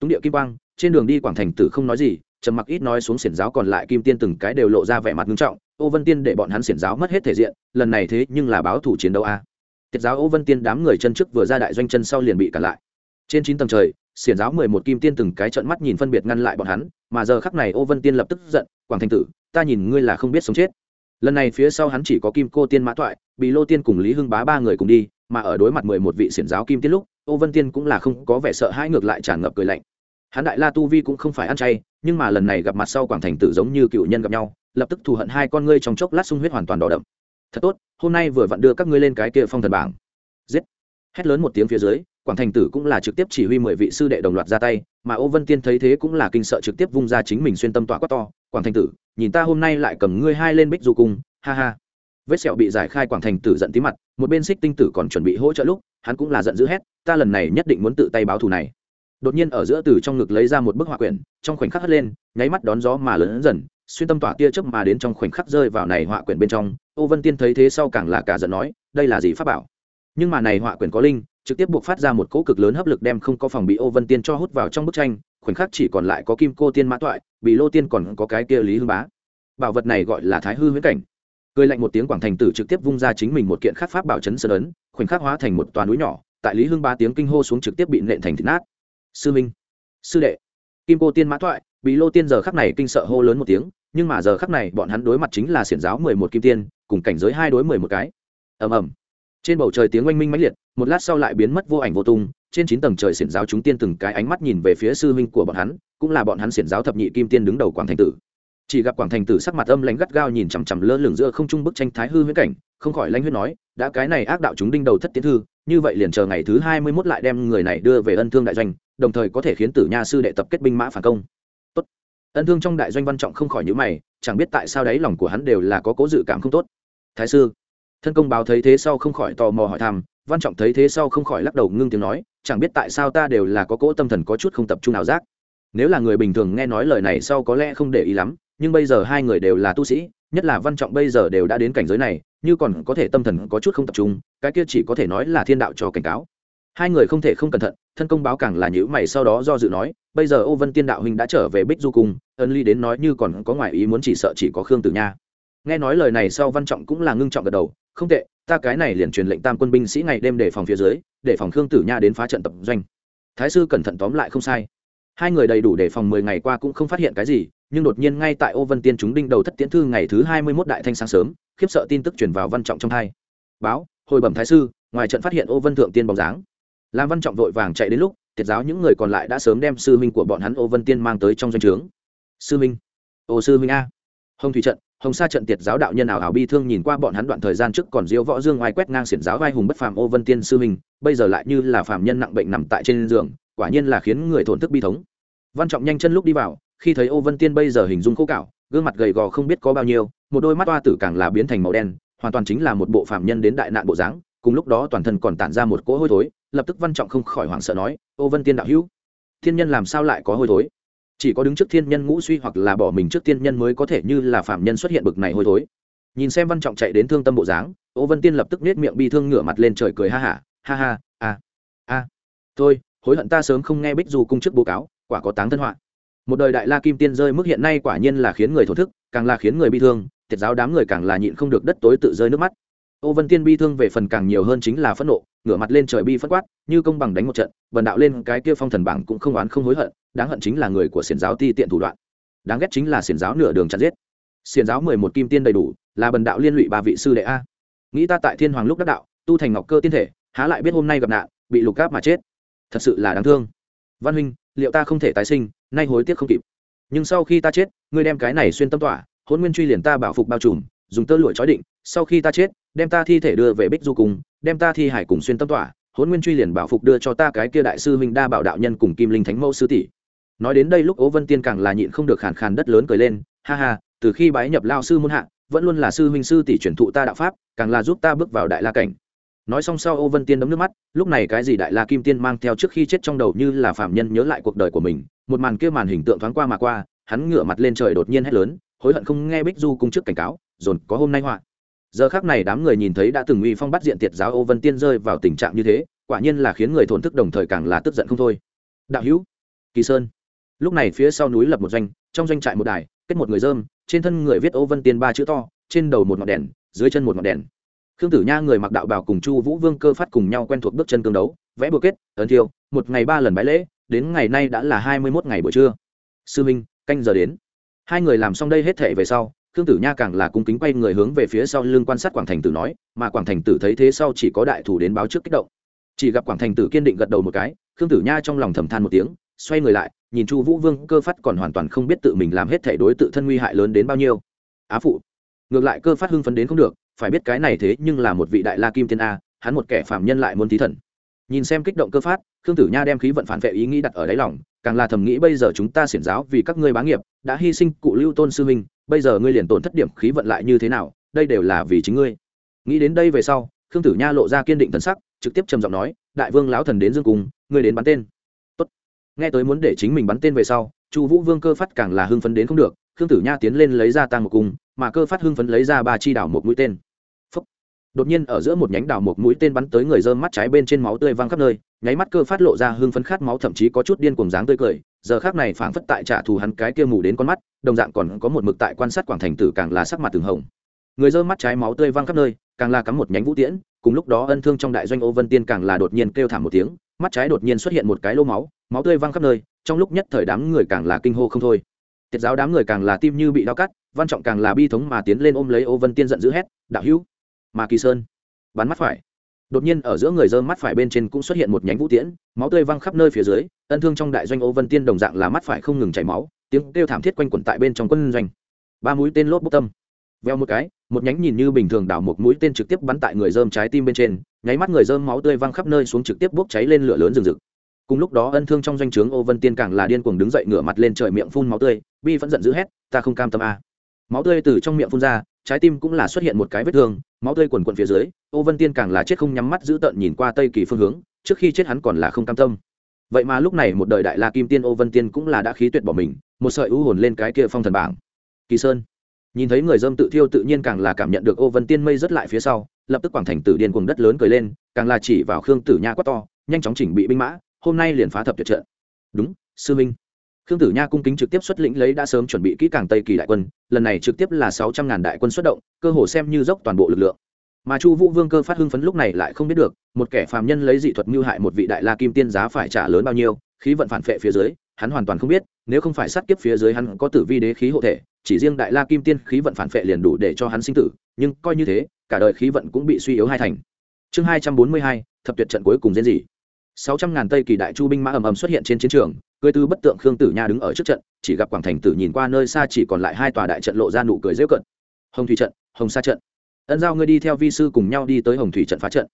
Túng địa kim quang, trên đường đi quảng thành tử không nói gì, trầm mặc ít nói xuống xiển giáo còn lại kim tiên từng cái đều lộ ra vẻ mặt nghiêm trọng, ô vân tiên để bọn hắn xiển giáo mất hết thể diện, lần này thế nhưng là báo thủ chiến đấu a. À. tiết giáo ô vân tiên đám người chân trước vừa ra đại doanh chân sau liền bị cản lại. Trên chín tầng trời, xiển giáo mười một kim tiên từng cái trợn mắt nhìn phân biệt ngăn lại bọn hắn, mà giờ khắc này ô vân tiên lập tức giận, quảng thành tử, ta nhìn ngươi là không biết sống chết lần này phía sau hắn chỉ có kim cô tiên mã toại bị lô tiên cùng lý hưng bá ba người cùng đi, mà ở đối mặt mười một vị xiển giáo kim tiên lúc, ô vân tiên cũng là không có vẻ sợ hãi ngược lại tràn ngập cười lạnh. Hắn đại la tu vi cũng không phải ăn chay, nhưng mà lần này gặp mặt sau quảng thành tử giống như cựu nhân gặp nhau, lập tức thù hận hai con ngươi trong chốc lát sung huyết hoàn toàn đỏ đậm. Thật tốt, hôm nay vừa vặn đưa các ngươi lên cái kia phong thần bảng. Giết. Hét lớn một tiếng phía dưới, quảng thành tử cũng là trực tiếp chỉ huy mười vị sư đệ đồng loạt ra tay, mà ô vân tiên thấy thế cũng là kinh sợ trực tiếp vung ra chính mình xuyên tâm tỏa quát to quảng thành tử, nhìn ta hôm nay lại cầm ngươi hai lên bích du cung, ha ha. Vết sẹo bị giải khai quảng thành tử giận tí mặt, một bên xích tinh tử còn chuẩn bị hỗ trợ lúc, hắn cũng là giận dữ hét, ta lần này nhất định muốn tự tay báo thù này. Đột nhiên ở giữa từ trong ngực lấy ra một bức họa quyển, trong khoảnh khắc hất lên, nháy mắt đón gió mà lớn dần, xuyên tâm tỏa tia chớp mà đến trong khoảnh khắc rơi vào này họa quyển bên trong. Ô vân tiên thấy thế sau càng là cả giận nói, đây là gì pháp bảo? Nhưng mà này họa quyển có linh, trực tiếp buộc phát ra một cỗ cực lớn hấp lực đem không có phòng bị ô vân tiên cho hút vào trong bức tranh, khoảnh khắc chỉ còn lại có kim cô tiên mã toại bị lô tiên còn có cái kia lý hưng bá. Bảo vật này gọi là thái hư huyễn cảnh. Cười lạnh một tiếng quảng thành tử trực tiếp vung ra chính mình một kiện khắc pháp bảo chấn sơn ấn, khoảnh khắc hóa thành một toàn núi nhỏ, tại lý hưng ba tiếng kinh hô xuống trực tiếp bị nện thành thịt nát. Sư minh, sư đệ, kim cô tiên mã thoại, bị lô tiên giờ khắc này kinh sợ hô lớn một tiếng, nhưng mà giờ khắc này bọn hắn đối mặt chính là xiển giáo mười một kim tiên, cùng cảnh giới hai đối mười một cái. Ầm ầm. Trên bầu trời tiếng oanh minh mãnh liệt, một lát sau lại biến mất vô ảnh vô tung trên chín tầng trời xiển giáo chúng tiên từng cái ánh mắt nhìn về phía sư huynh của bọn hắn, cũng là bọn hắn xiển giáo thập nhị kim tiên đứng đầu quảng thành tử. Chỉ gặp quảng thành tử sắc mặt âm lãnh gắt gao nhìn chằm chằm lơ lửng giữa không trung bức tranh thái hư huyễn cảnh, không khỏi lãnh huyết nói, đã cái này ác đạo chúng đinh đầu thất tiến thư, như vậy liền chờ ngày thứ hai mươi 21 lại đem người này đưa về ân thương đại doanh, đồng thời có thể khiến tử nha sư đệ tập kết binh mã phản công. Tốt. Ân thương trong đại doanh văn trọng không khỏi nhíu mày, chẳng biết tại sao đấy lòng của hắn đều là có cố dự cảm không tốt. Thái sư. Thân công báo thấy thế sau không khỏi tò mò hỏi thăm văn trọng thấy thế sau không khỏi lắc đầu ngưng tiếng nói, chẳng biết tại sao ta đều là có cỗ tâm thần có chút không tập trung nào giác. Nếu là người bình thường nghe nói lời này sau có lẽ không để ý lắm, nhưng bây giờ hai người đều là tu sĩ, nhất là văn trọng bây giờ đều đã đến cảnh giới này, như còn có thể tâm thần có chút không tập trung, cái kia chỉ có thể nói là thiên đạo cho cảnh cáo. Hai người không thể không cẩn thận, thân công báo càng là nhữ mày sau đó do dự nói, bây giờ ô vân tiên đạo huynh đã trở về bích du cung, ân ly đến nói như còn có ngoại ý muốn chỉ sợ chỉ có khương tử nha. Nghe nói lời này sau văn trọng cũng là ngưng trọng gật đầu không tệ, ta cái này liền truyền lệnh tam quân binh sĩ ngày đêm để phòng phía dưới, để phòng khương tử nha đến phá trận tập doanh. Thái sư cẩn thận tóm lại không sai. Hai người đầy đủ để phòng mười ngày qua cũng không phát hiện cái gì, nhưng đột nhiên ngay tại ô vân tiên chúng đinh đầu thất tiễn thư ngày thứ hai mươi mốt đại thanh sáng sớm, khiếp sợ tin tức truyền vào văn trọng trong hai. Báo, hồi bẩm thái sư, ngoài trận phát hiện ô vân thượng tiên bóng dáng. Làm văn trọng vội vàng chạy đến lúc tiệt giáo những người còn lại đã sớm đem sư minh của bọn hắn ô vân tiên mang tới trong doanh trướng. Sư minh ô sư minh a. Hồng thủy trận hồng sa trận tiệt giáo đạo nhân ảo ảo bi thương nhìn qua bọn hắn đoạn thời gian trước còn diễu võ dương oai quét ngang xiển giáo vai hùng bất phàm ô vân tiên sư hình bây giờ lại như là phàm nhân nặng bệnh nằm tại trên giường, quả nhiên là khiến người thổn thức bi thống. Văn trọng nhanh chân lúc đi vào, khi thấy ô vân tiên bây giờ hình dung khô cạo, gương mặt gầy gò không biết có bao nhiêu, một đôi mắt toa tử càng là biến thành màu đen, hoàn toàn chính là một bộ phàm nhân đến đại nạn bộ dáng, cùng lúc đó toàn thân còn tản ra một cỗ hôi thối, lập tức văn trọng không khỏi hoảng sợ nói, ô vân tiên đạo hữu, thiên nhân làm sao lại có hôi thối? Chỉ có đứng trước thiên nhân ngũ suy hoặc là bỏ mình trước thiên nhân mới có thể như là phạm nhân xuất hiện bực này hôi thối. Nhìn xem văn trọng chạy đến thương tâm bộ dáng, ô vân tiên lập tức nết miệng bi thương ngửa mặt lên trời cười ha hả, ha ha, a a. Thôi, hối hận ta sớm không nghe bích du cung chức bố cáo, quả có táng thân họa. Một đời đại la kim tiên rơi mức hiện nay quả nhiên là khiến người thổ thức, càng là khiến người bi thương, thiệt giáo đám người càng là nhịn không được đất tối tự rơi nước mắt. Ô vân tiên bi thương về phần càng nhiều hơn chính là phẫn nộ ngửa mặt lên trời bi phất quát, như công bằng đánh một trận, bần đạo lên cái kia phong thần bảng cũng không oán không hối hận, đáng hận chính là người của xiển giáo ti tiện thủ đoạn. Đáng ghét chính là xiển giáo nửa đường chặt giết. Xiển giáo mười một kim tiên đầy đủ, là bần đạo liên lụy ba vị sư đệ a. Nghĩ ta tại thiên hoàng lúc đắc đạo, tu thành ngọc cơ tiên thể, há lại biết hôm nay gặp nạn, bị lục cáp mà chết. Thật sự là đáng thương. Văn huynh, liệu ta không thể tái sinh, nay hối tiếc không kịp. Nhưng sau khi ta chết, ngươi đem cái này xuyên tâm tỏa, hôn nguyên truy liền ta bảo phục bao trùm, dùng tơ lụa trói định, sau khi ta chết đem ta thi thể đưa về bích du cùng đem ta thi hải cùng xuyên tâm tỏa hôn nguyên truy liền bảo phục đưa cho ta cái kia đại sư huynh đa bảo đạo nhân cùng kim linh thánh mẫu sư tỷ. Nói đến đây lúc ố vân tiên càng là nhịn không được khàn khàn đất lớn cười lên, ha ha, từ khi bái nhập lao sư muôn hạ, vẫn luôn là sư huynh sư tỷ truyền thụ ta đạo pháp, càng là giúp ta bước vào đại la cảnh. Nói xong sau ô vân tiên đấm nước mắt, lúc này cái gì đại la kim tiên mang theo trước khi chết trong đầu như là phạm nhân nhớ lại cuộc đời của mình, một màn kia màn hình tượng thoáng qua mà qua, hắn ngửa mặt lên trời đột nhiên hét lớn, hối hận không nghe bích du cung trước cảnh cáo, dồn, có hôm nay họa giờ khác này đám người nhìn thấy đã từng uy phong bắt diện tiệt giáo ô vân tiên rơi vào tình trạng như thế, quả nhiên là khiến người thổn thức đồng thời càng là tức giận không thôi. Đạo hữu, kỳ sơn. Lúc này phía sau núi lập một doanh, trong doanh trại một đài, kết một người dơm, trên thân người viết ô vân tiên ba chữ to, trên đầu một ngọn đèn, dưới chân một ngọn đèn. Khương tử nha, người mặc đạo bào cùng chu vũ vương cơ phát cùng nhau quen thuộc bước chân cương đấu, vẽ bừa kết, ấn thiêu, một ngày ba lần bãi lễ, đến ngày nay đã là hai mươi mốt ngày buổi trưa. Sư minh, canh giờ đến. Hai người làm xong đây hết thể về sau khương tử nha càng là cung kính quay người hướng về phía sau lưng quan sát quảng thành tử nói, mà quảng thành tử thấy thế sau chỉ có đại thủ đến báo trước kích động. Chỉ gặp quảng thành tử kiên định gật đầu một cái, khương tử nha trong lòng thầm than một tiếng, xoay người lại, nhìn chu vũ vương cơ phát còn hoàn toàn không biết tự mình làm hết thể đối tự thân nguy hại lớn đến bao nhiêu. Á phụ, ngược lại cơ phát hưng phấn đến không được, phải biết cái này thế nhưng là một vị đại la kim tiên a, hắn một kẻ phạm nhân lại muốn thí thần. Nhìn xem kích động cơ phát, khương tử nha đem khí vận phản vệ ý nghĩ đặt ở đáy lòng càng là thầm nghĩ bây giờ chúng ta xiển giáo vì các ngươi bá nghiệp, đã hy sinh cụ lưu tôn sư minh bây giờ ngươi liền tổn thất điểm khí vận lại như thế nào, đây đều là vì chính ngươi. Nghĩ đến đây về sau, khương tử nha lộ ra kiên định thần sắc, trực tiếp trầm giọng nói, đại vương lão thần đến dương cung, ngươi đến bắn tên. Tốt. nghe tới muốn để chính mình bắn tên về sau, chu vũ vương cơ phát càng là hưng phấn đến không được, khương tử nha tiến lên lấy ra tăng một cung, mà cơ phát hưng phấn lấy ra ba chi đảo một mũi tên đột nhiên ở giữa một nhánh đào một mũi tên bắn tới người dơm mắt trái bên trên máu tươi văng khắp nơi, nháy mắt cơ phát lộ ra hưng phấn khát máu thậm chí có chút điên cuồng dáng tươi cười, giờ khác này phảng phất tại trả thù hắn cái kia mù đến con mắt, đồng dạng còn có một mực tại quan sát quảng thành tử càng là sắc mặt từng hồng. Người dơ mắt trái máu tươi văng khắp nơi, càng là cắm một nhánh vũ tiễn, cùng lúc đó ân thương trong đại doanh ô vân tiên càng là đột nhiên kêu thảm một tiếng, mắt trái đột nhiên xuất hiện một cái lô máu máu tươi văng khắp nơi, trong lúc nhất thời đám người càng là kinh hô không thôi. Tiết giáo đám người càng là tim như bị đau cắt, văn trọng càng là bi thống mà tiến lên ôm lấy ô vân tiên giận dữ hét, đạo hữu! Mà kỳ sơn bắn mắt phải. Đột nhiên ở giữa người dơ mắt phải bên trên cũng xuất hiện một nhánh vũ tiễn, máu tươi văng khắp nơi phía dưới, ân thương trong đại doanh ô vân tiên đồng dạng là mắt phải không ngừng chảy máu, tiếng kêu thảm thiết quanh quẩn tại bên trong quân doanh. Ba mũi tên lốp bốc tâm. Veo một cái, một nhánh nhìn như bình thường đảo một mũi tên trực tiếp bắn tại người dơm trái tim bên trên, nháy mắt người dơm máu tươi văng khắp nơi xuống trực tiếp bốc cháy lên lửa lớn rừng rực. Cùng lúc đó ân thương trong doanh trướng ô vân tiên càng là điên cuồng đứng dậy ngửa mặt lên trời miệng phun máu tươi, bi vẫn giận dữ hét, ta không cam tâm a. Máu tươi từ trong miệng phun ra trái tim cũng là xuất hiện một cái vết thương, máu tươi quần quần phía dưới, ô vân tiên càng là chết không nhắm mắt giữ tợn nhìn qua tây kỳ phương hướng, trước khi chết hắn còn là không cam tâm. Vậy mà lúc này một đời đại la kim tiên ô vân tiên cũng là đã khí tuyệt bỏ mình, một sợi ưu hồn lên cái kia phong thần bảng. Kỳ sơn. Nhìn thấy người dâm tự thiêu tự nhiên càng là cảm nhận được ô vân tiên mây rất lại phía sau, lập tức quảng thành tử điên cuồng đất lớn cười lên, càng là chỉ vào khương tử nha quát to, nhanh chóng chỉnh bị binh mã, hôm nay liền phá thập tuyệt trận. Đúng, sư minh khương tử nha cung kính trực tiếp xuất lĩnh lấy đã sớm chuẩn bị kỹ càng tây kỳ đại quân, lần này trực tiếp là sáu trăm ngàn đại quân xuất động, cơ hồ xem như dốc toàn bộ lực lượng. Mà chu vũ vương cơ phát hưng phấn lúc này lại không biết được, một kẻ phàm nhân lấy dị thuật mưu hại một vị đại la kim tiên giá phải trả lớn bao nhiêu, khí vận phản phệ phía dưới, hắn hoàn toàn không biết, nếu không phải sát kiếp phía dưới hắn có tử vi đế khí hộ thể, chỉ riêng đại la kim tiên khí vận phản phệ liền đủ để cho hắn sinh tử, nhưng coi như thế, cả đời khí vận cũng bị suy yếu hai thành. Chương hai trăm bốn mươi hai, thập tuyệt trận cuối cùng diễn gì? Sáu trăm ngàn tây kỳ đại chu binh mã ầm ầm xuất hiện trên chiến trường cười tư bất tượng khương tử nha đứng ở trước trận, chỉ gặp quảng thành tử nhìn qua nơi xa chỉ còn lại hai tòa đại trận lộ ra nụ cười dễ cận hồng thủy trận, hồng sa trận. Ân giao ngươi đi theo vi sư cùng nhau đi tới hồng thủy trận phá trận.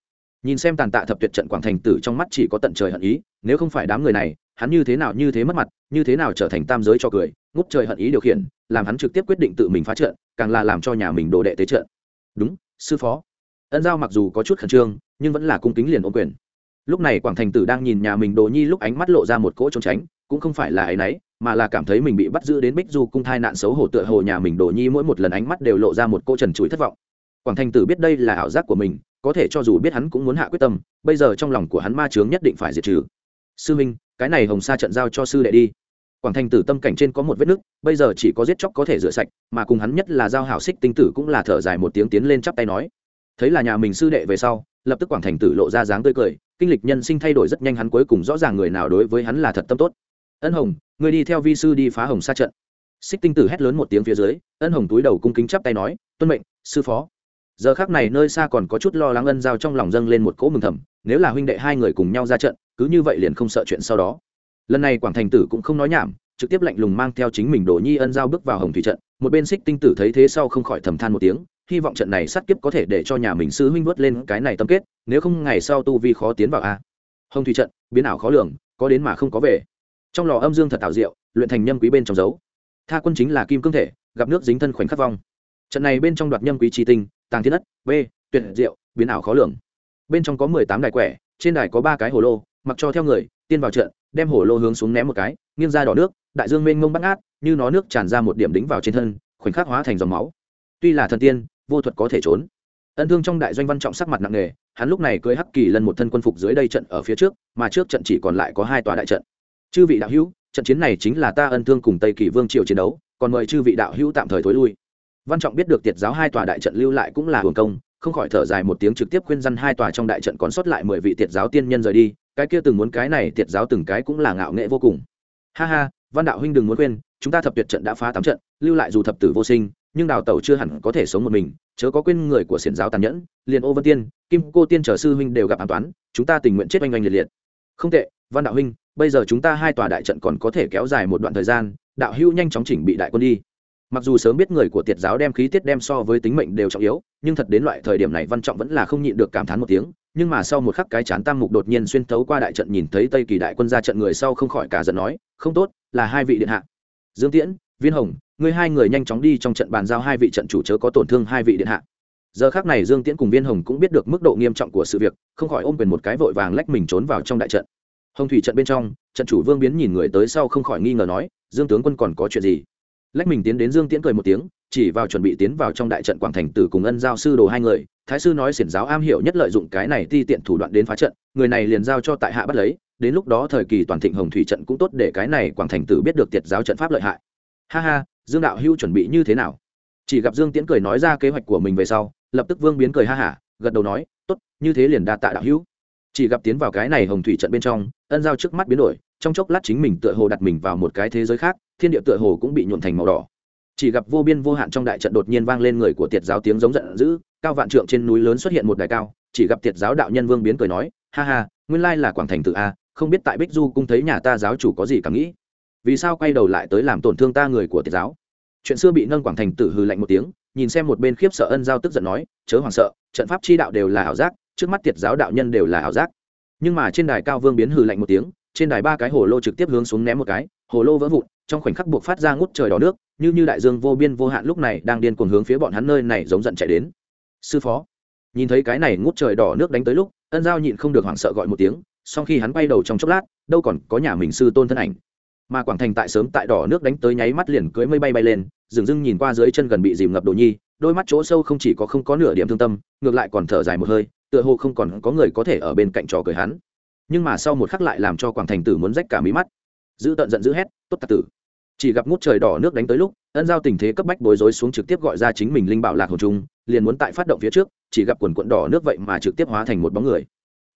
Nhìn xem tàn tạ thập tuyệt trận quảng thành tử trong mắt chỉ có tận trời hận ý, nếu không phải đám người này, hắn như thế nào như thế mất mặt, như thế nào trở thành tam giới cho cười, ngút trời hận ý điều khiển, làm hắn trực tiếp quyết định tự mình phá trận, càng là làm cho nhà mình đồ đệ tế trận. Đúng, sư phó. Ân giao mặc dù có chút khẩn trương, nhưng vẫn là cung kính liền ô quyền. Lúc này quảng thành tử đang nhìn nhà mình đồ nhi lúc ánh mắt lộ ra một cỗ trốn tránh cũng không phải là ấy nấy, mà là cảm thấy mình bị bắt giữ đến bích du cung thai nạn xấu hổ tựa hồ nhà mình đồ nhi mỗi một lần ánh mắt đều lộ ra một cỗ trần chuối thất vọng. Quảng thành tử biết đây là ảo giác của mình có thể cho dù biết hắn cũng muốn hạ quyết tâm bây giờ trong lòng của hắn ma chướng nhất định phải diệt trừ. Sư minh cái này hồng sa trận giao cho sư đệ đi. Quảng thành tử tâm cảnh trên có một vết nứt bây giờ chỉ có giết chóc có thể rửa sạch mà cùng hắn nhất là giao hảo xích tinh tử cũng là thở dài một tiếng tiến lên chắp tay nói. Thấy là nhà mình sư đệ về sau lập tức quảng thành tử lộ ra dáng tươi cười kinh lịch nhân sinh thay đổi rất nhanh hắn cuối cùng rõ ràng người nào đối với hắn là thật tâm tốt ân hồng người đi theo vi sư đi phá hồng sa trận xích tinh tử hét lớn một tiếng phía dưới ân hồng túi đầu cung kính chắp tay nói tuân mệnh sư phó giờ khác này nơi xa còn có chút lo lắng ân giao trong lòng dâng lên một cỗ mừng thầm nếu là huynh đệ hai người cùng nhau ra trận cứ như vậy liền không sợ chuyện sau đó lần này quảng thành tử cũng không nói nhảm trực tiếp lạnh lùng mang theo chính mình đồ nhi ân giao bước vào hồng thủy trận một bên xích tinh tử thấy thế sau không khỏi thầm than một tiếng hy vọng trận này sát kiếp có thể để cho nhà mình sư huynh vớt lên cái này tâm kết nếu không ngày sau tu vi khó tiến vào a hồng thủy trận biến ảo khó lường có đến mà không có về trong lò âm dương thật tạo diệu, luyện thành nhâm quý bên trong dấu. Tha quân chính là kim cương thể, gặp nước dính thân khoảnh khắc vong. Trận này bên trong đoạt nhâm quý tri tinh, tàng thiên đất b tuyệt diệu, biến ảo khó lường. Bên trong có mười tám đài quẻ, trên đài có ba cái hồ lô, mặc cho theo người, tiên vào trận, đem hồ lô hướng xuống ném một cái, nghiêng ra đỏ nước, đại dương mênh mông bắt ngát, như nó nước tràn ra một điểm đính vào trên thân, khoảnh khắc hóa thành dòng máu. Tuy là thần tiên, vô thuật có thể trốn. Ân thương trong đại doanh văn trọng sắc mặt nặng nề, hắn lúc này cưới hắc kỳ lân một thân quân phục dưới đây trận ở phía trước, mà trước trận chỉ còn lại có hai tòa đại trận chư vị đạo hữu, trận chiến này chính là ta ân thương cùng tây kỳ vương triều chiến đấu, còn mời chư vị đạo hữu tạm thời thối lui. Văn trọng biết được tiệt giáo hai tòa đại trận lưu lại cũng là hưởng công, không khỏi thở dài một tiếng trực tiếp khuyên dân hai tòa trong đại trận còn sót lại mười vị tiệt giáo tiên nhân rời đi, cái kia từng muốn cái này tiệt giáo từng cái cũng là ngạo nghệ vô cùng. Ha ha, văn đạo huynh đừng muốn khuyên, chúng ta thập tuyệt trận đã phá tám trận, lưu lại dù thập tử vô sinh, nhưng đào tẩu chưa hẳn có thể sống một mình, chớ có quên người của xiển giáo tàn nhẫn, liền ô vân tiên, kim cô tiên trở sư huynh đều gặp an toán, chúng ta tình nguyện chết oanh oanh liệt liệt. Không tệ văn đạo huynh, bây giờ chúng ta hai tòa đại trận còn có thể kéo dài một đoạn thời gian, đạo hữu nhanh chóng chỉnh bị đại quân đi. Mặc dù sớm biết người của tiệt giáo đem khí tiết đem so với tính mệnh đều trọng yếu, nhưng thật đến loại thời điểm này văn trọng vẫn là không nhịn được cảm thán một tiếng, nhưng mà sau một khắc cái chán tam mục đột nhiên xuyên thấu qua đại trận nhìn thấy tây kỳ đại quân ra trận người sau không khỏi cả giận nói, không tốt, là hai vị điện hạ. Dương tiễn, viên hồng, ngươi hai người nhanh chóng đi trong trận bàn giao hai vị trận chủ chớ có tổn thương hai vị điện hạ. Giờ khác này dương tiễn cùng viên hồng cũng biết được mức độ nghiêm trọng của sự việc, không khỏi ôm quyền một cái vội vàng lách mình trốn vào trong đại trận hồng thủy trận bên trong, trận chủ vương biến nhìn người tới sau không khỏi nghi ngờ nói, dương tướng quân còn có chuyện gì? Lách mình tiến đến dương tiễn cười một tiếng, chỉ vào chuẩn bị tiến vào trong đại trận quảng thành tử cùng ân giao sư đồ hai người, thái sư nói xiển giáo am hiểu nhất lợi dụng cái này ti tiện thủ đoạn đến phá trận, người này liền giao cho tại hạ bắt lấy, đến lúc đó thời kỳ toàn thịnh hồng thủy trận cũng tốt để cái này quảng thành tử biết được tiệt giáo trận pháp lợi hại. Ha ha, dương đạo hưu chuẩn bị như thế nào? Chỉ gặp dương tiễn cười nói ra kế hoạch của mình về sau, lập tức vương biến cười ha hả, gật đầu nói, tốt, như thế liền đa tạ đạo hữu chỉ gặp tiến vào cái này hồng thủy trận bên trong, ân giao trước mắt biến đổi, trong chốc lát chính mình tựa hồ đặt mình vào một cái thế giới khác, thiên địa tựa hồ cũng bị nhuộn thành màu đỏ. Chỉ gặp vô biên vô hạn trong đại trận đột nhiên vang lên người của tiệt giáo tiếng giống giận dữ, cao vạn trượng trên núi lớn xuất hiện một đài cao, chỉ gặp tiệt giáo đạo nhân vương biến cười nói, ha ha, nguyên lai là quảng thành tự a, không biết tại bích du cung thấy nhà ta giáo chủ có gì cảm nghĩ? Vì sao quay đầu lại tới làm tổn thương ta người của tiệt giáo? Chuyện xưa bị nâng quảng thành tử hư lạnh một tiếng, nhìn xem một bên khiếp sợ ân giao tức giận nói, chớ hoảng sợ, trận pháp chi đạo đều là ảo giác trước mắt tiệt giáo đạo nhân đều là ảo giác. Nhưng mà trên đài cao vương biến hừ lạnh một tiếng, trên đài ba cái hồ lô trực tiếp hướng xuống ném một cái, hồ lô vỡ vụn, trong khoảnh khắc buộc phát ra ngút trời đỏ nước, như như đại dương vô biên vô hạn lúc này đang điên cuồng hướng phía bọn hắn nơi này giống giận chạy đến. Sư phó, nhìn thấy cái này ngút trời đỏ nước đánh tới lúc, ân giao nhịn không được hoảng sợ gọi một tiếng, sau khi hắn bay đầu trong chốc lát, đâu còn có nhà mình sư tôn thân ảnh. Mà quảng thành tại sớm tại đỏ nước đánh tới nháy mắt liền cưới mây bay bay lên, dừng dưng nhìn qua dưới chân gần bị dìm ngập đồ nhi, đôi mắt chỗ sâu không chỉ có không có nửa điểm thương tâm, ngược lại còn thở dài một hơi tựa hồ không còn có người có thể ở bên cạnh trò cười hắn. Nhưng mà sau một khắc lại làm cho quảng thành tử muốn rách cả mí mắt. Giữ tận giận dữ hét tốt tạc tử. Chỉ gặp ngút trời đỏ nước đánh tới lúc ân giao tình thế cấp bách bối rối xuống trực tiếp gọi ra chính mình linh bảo lạc hồn trung liền muốn tại phát động phía trước chỉ gặp quần quận đỏ nước vậy mà trực tiếp hóa thành một bóng người.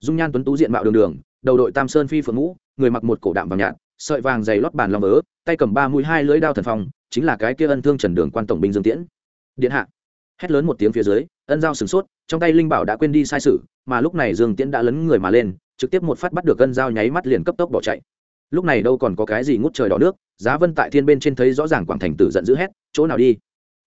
Dung nhan tuấn tú diện mạo đường đường đầu đội tam sơn phi phượng ngũ người mặc một cổ đạm vàng nhạt sợi vàng dày lót bàn lòng ớ, tay cầm ba mũi hai lưỡi đao thần phong chính là cái kia ân thương trần đường quan tổng binh dương tiễn. Điện hạ. Hét lớn một tiếng phía dưới ân giao sửng sốt, trong tay linh bảo đã quên đi sai sự, mà lúc này dương tiễn đã lấn người mà lên, trực tiếp một phát bắt được ân giao nháy mắt liền cấp tốc bỏ chạy. Lúc này đâu còn có cái gì ngút trời đỏ nước, giá vân tại thiên bên trên thấy rõ ràng quảng thành tử giận dữ hét, chỗ nào đi?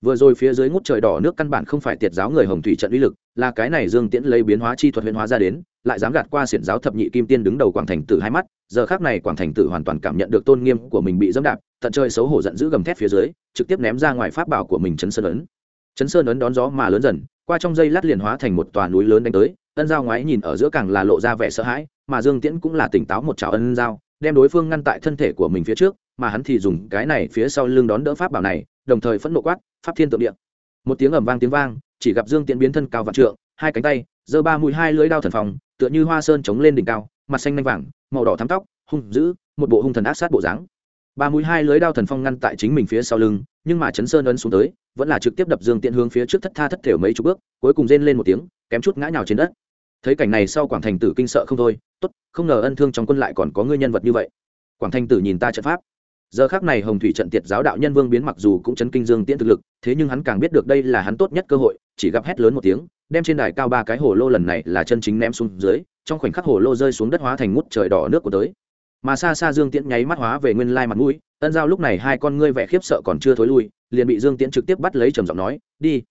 Vừa rồi phía dưới ngút trời đỏ nước căn bản không phải tiệt giáo người hồng thủy trận uy lực, là cái này dương tiễn lấy biến hóa chi thuật huyền hóa ra đến, lại dám gạt qua xiển giáo thập nhị kim tiên đứng đầu quảng thành tử hai mắt, giờ khác này quảng thành tử hoàn toàn cảm nhận được tôn nghiêm của mình bị dẫm đạp, tận trời xấu hổ giận dữ gầm thét phía dưới, trực tiếp ném ra ngoài pháp bảo của mình chấn sơn ấn. Chấn sơn ấn đón gió mà lớn dần qua trong dây lát liền hóa thành một tòa núi lớn đánh tới, ân giao ngoái nhìn ở giữa càng là lộ ra vẻ sợ hãi, mà dương tiễn cũng là tỉnh táo một chảo ân giao, đem đối phương ngăn tại thân thể của mình phía trước, mà hắn thì dùng cái này phía sau lưng đón đỡ pháp bảo này, đồng thời phẫn nộ quát, pháp thiên tượng địa. Một tiếng ầm vang tiếng vang, chỉ gặp dương tiễn biến thân cao vạn trượng, hai cánh tay, giơ ba mũi hai lưỡi đao thần phòng, tựa như hoa sơn chống lên đỉnh cao, mặt xanh nanh vàng, màu đỏ thắm tóc, hung dữ, một bộ hung thần ác sát bộ dáng. Ba mũi hai lưới đao thần phong ngăn tại chính mình phía sau lưng, nhưng mà chấn sơn ấn xuống tới vẫn là trực tiếp đập dương tiện hướng phía trước thất tha thất thểu mấy chục bước, cuối cùng rên lên một tiếng, kém chút ngã nhào trên đất. Thấy cảnh này sau quảng thành tử kinh sợ không thôi, tốt, không ngờ ân thương trong quân lại còn có ngươi nhân vật như vậy. Quảng thành tử nhìn ta trận pháp. Giờ khác này hồng thủy trận tiệt giáo đạo nhân vương biến mặc dù cũng chấn kinh dương tiễn thực lực, thế nhưng hắn càng biết được đây là hắn tốt nhất cơ hội, chỉ gặp hét lớn một tiếng, đem trên đài cao ba cái hồ lô lần này là chân chính ném xuống dưới, trong khoảnh khắc hồ lô rơi xuống đất hóa thành ngút trời đỏ nước của tới. Mà xa xa dương tiễn nháy mắt hóa về nguyên lai mặt mũi, ân giao lúc này hai con ngươi vẻ khiếp sợ còn chưa thối lui liền bị dương tiễn trực tiếp bắt lấy trầm giọng nói, đi.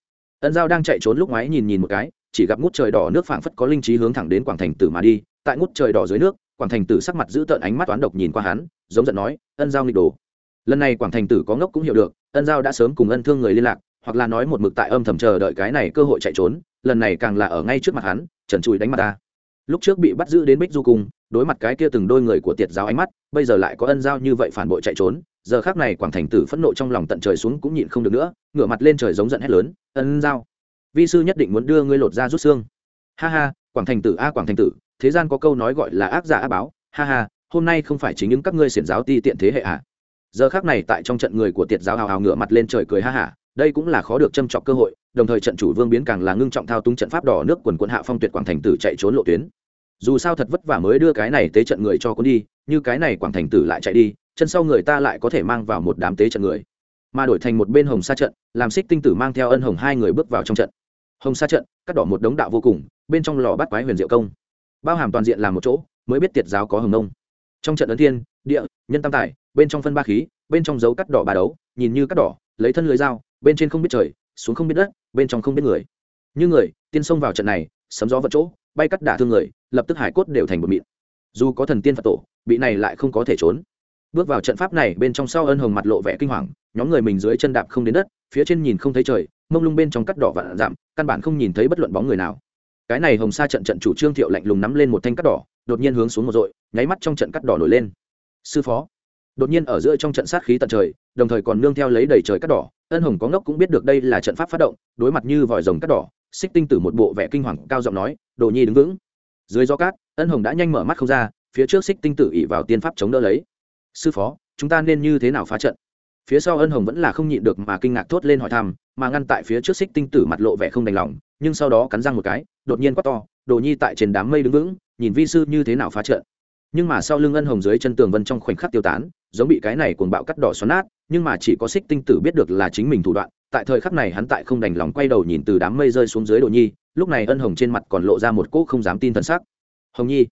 Ân giao đang chạy trốn lúc ngoái nhìn nhìn một cái, chỉ gặp ngút trời đỏ nước phảng phất có linh trí hướng thẳng đến quảng thành tử mà đi. Tại ngút trời đỏ dưới nước, quảng thành tử sắc mặt giữ tợn ánh mắt toán độc nhìn qua hắn, giống giận nói, ân giao nghịch đồ. Lần này quảng thành tử có ngốc cũng hiểu được, ân giao đã sớm cùng ân thương người liên lạc, hoặc là nói một mực tại âm thầm chờ đợi cái này cơ hội chạy trốn, lần này càng là ở ngay trước mặt hắn, trần trụi đánh mặt ta. Lúc trước bị bắt giữ đến bích du cung, đối mặt cái kia từng đôi người của tiệt giáo ánh mắt, bây giờ lại có ân giao như vậy phản bội chạy trốn giờ khác này quảng thành tử phẫn nộ trong lòng tận trời xuống cũng nhịn không được nữa, ngửa mặt lên trời giống giận hét lớn, ân giao, vi sư nhất định muốn đưa ngươi lột ra rút xương. Ha ha, quảng thành tử a, quảng thành tử, thế gian có câu nói gọi là ác giả ác báo, ha ha, hôm nay không phải chính những các ngươi xiển giáo ti tiện thế hệ à? Giờ khác này tại trong trận người của tiệt giáo hào hào ngửa mặt lên trời cười ha hả, đây cũng là khó được châm trọc cơ hội, đồng thời trận chủ vương biến càng là ngưng trọng thao túng trận pháp đỏ nước quần quân hạ phong tuyệt quảng thành tử chạy trốn lộ tuyến. Dù sao thật vất vả mới đưa cái này tế trận người cho quân đi, như cái này quảng thành tử lại chạy đi chân sau người ta lại có thể mang vào một đám tế trận người. Mà đổi thành một bên hồng sa trận, làm xích tinh tử mang theo ân hồng hai người bước vào trong trận. Hồng sa trận, cắt đỏ một đống đạo vô cùng, bên trong lò bắt quái huyền diệu công. Bao hàm toàn diện làm một chỗ, mới biết tiệt giáo có hồng nông trong trận ấn thiên, địa, nhân tam tài, bên trong phân ba khí, bên trong dấu cắt đỏ bà đấu, nhìn như cắt đỏ, lấy thân lưới dao, bên trên không biết trời, xuống không biết đất, bên trong không biết người. Như người, tiên xông vào trận này, sấm gió vật chỗ, bay cắt đả thương người, lập tức hải cốt đều thành một mịn. Dù có thần tiên phật tổ, bị này lại không có thể trốn bước vào trận pháp này, bên trong sau ân hồng mặt lộ vẻ kinh hoàng, nhóm người mình dưới chân đạp không đến đất, phía trên nhìn không thấy trời, mông lung bên trong cắt đỏ vạn giảm căn bản không nhìn thấy bất luận bóng người nào. Cái này hồng sa trận trận chủ trương thiệu lạnh lùng nắm lên một thanh cắt đỏ, đột nhiên hướng xuống một dội, nháy mắt trong trận cắt đỏ nổi lên. Sư phó. Đột nhiên ở giữa trong trận sát khí tận trời, đồng thời còn nương theo lấy đầy trời cắt đỏ, ân hồng có ngốc cũng biết được đây là trận pháp phát động, đối mặt như vòi rồng cắt đỏ, xích tinh tử một bộ vẻ kinh hoàng cao giọng nói, đồ nhi đứng vững. Dưới gió cát, ân hồng đã nhanh mở mắt không ra, phía trước xích tinh tử ỉ vào tiên pháp chống đỡ lấy sư phó, chúng ta nên như thế nào phá trận? Phía sau ân hồng vẫn là không nhịn được mà kinh ngạc thốt lên hỏi thăm, mà ngăn tại phía trước xích tinh tử mặt lộ vẻ không đành lòng, nhưng sau đó cắn răng một cái, đột nhiên quát to, đồ nhi tại trên đám mây đứng vững, nhìn vi sư như thế nào phá trận? Nhưng mà sau lưng ân hồng dưới chân tường vân trong khoảnh khắc tiêu tán, giống bị cái này cuồng bạo cắt đỏ xoắn nát, nhưng mà chỉ có xích tinh tử biết được là chính mình thủ đoạn, tại thời khắc này hắn tại không đành lòng quay đầu nhìn từ đám mây rơi xuống dưới đồ nhi, lúc này ân hồng trên mặt còn lộ ra một cỗ không dám tin thân xác hồng nhi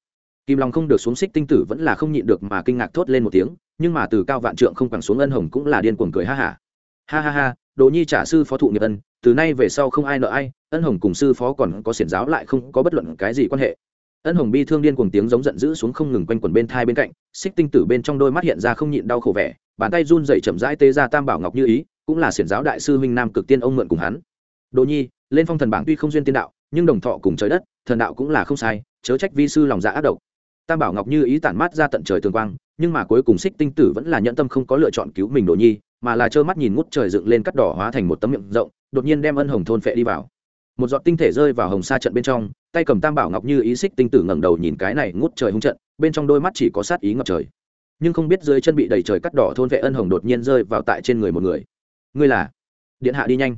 kim long không được xuống xích tinh tử vẫn là không nhịn được mà kinh ngạc thốt lên một tiếng, nhưng mà từ cao vạn trượng không quẳng xuống ân hồng cũng là điên cuồng cười ha hả. Ha. ha ha ha đồ nhi trả sư phó thụ nghiệp ân, từ nay về sau không ai nợ ai, ân hồng cùng sư phó còn có xiển giáo lại không có bất luận cái gì quan hệ. Ân hồng bi thương điên cuồng tiếng giống giận dữ xuống không ngừng quanh quần bên thai bên cạnh, xích tinh tử bên trong đôi mắt hiện ra không nhịn đau khổ vẻ, bàn tay run dậy chậm rãi tê ra tam bảo ngọc như ý, cũng là xiển giáo đại sư huynh nam cực tiên ông mượn cùng hắn. Đồ nhi, lên phong thần bảng tuy không duyên tiên đạo, nhưng đồng thọ cùng trời đất, thần đạo cũng là không sai, chớ trách vi sư lòng dạ ác độc tam bảo ngọc như ý tản mát ra tận trời tường quang, nhưng mà cuối cùng xích tinh tử vẫn là nhẫn tâm không có lựa chọn cứu mình đồ nhi, mà là trơ mắt nhìn ngút trời dựng lên cắt đỏ hóa thành một tấm miệng rộng, đột nhiên đem ân hồng thôn phệ đi vào. Một giọt tinh thể rơi vào hồng sa trận bên trong, tay cầm tam bảo ngọc như ý xích tinh tử ngẩng đầu nhìn cái này ngút trời hung trận, bên trong đôi mắt chỉ có sát ý ngập trời. Nhưng không biết dưới chân bị đầy trời cắt đỏ thôn vệ ân hồng đột nhiên rơi vào tại trên người một người. Ngươi là? Điện hạ đi nhanh.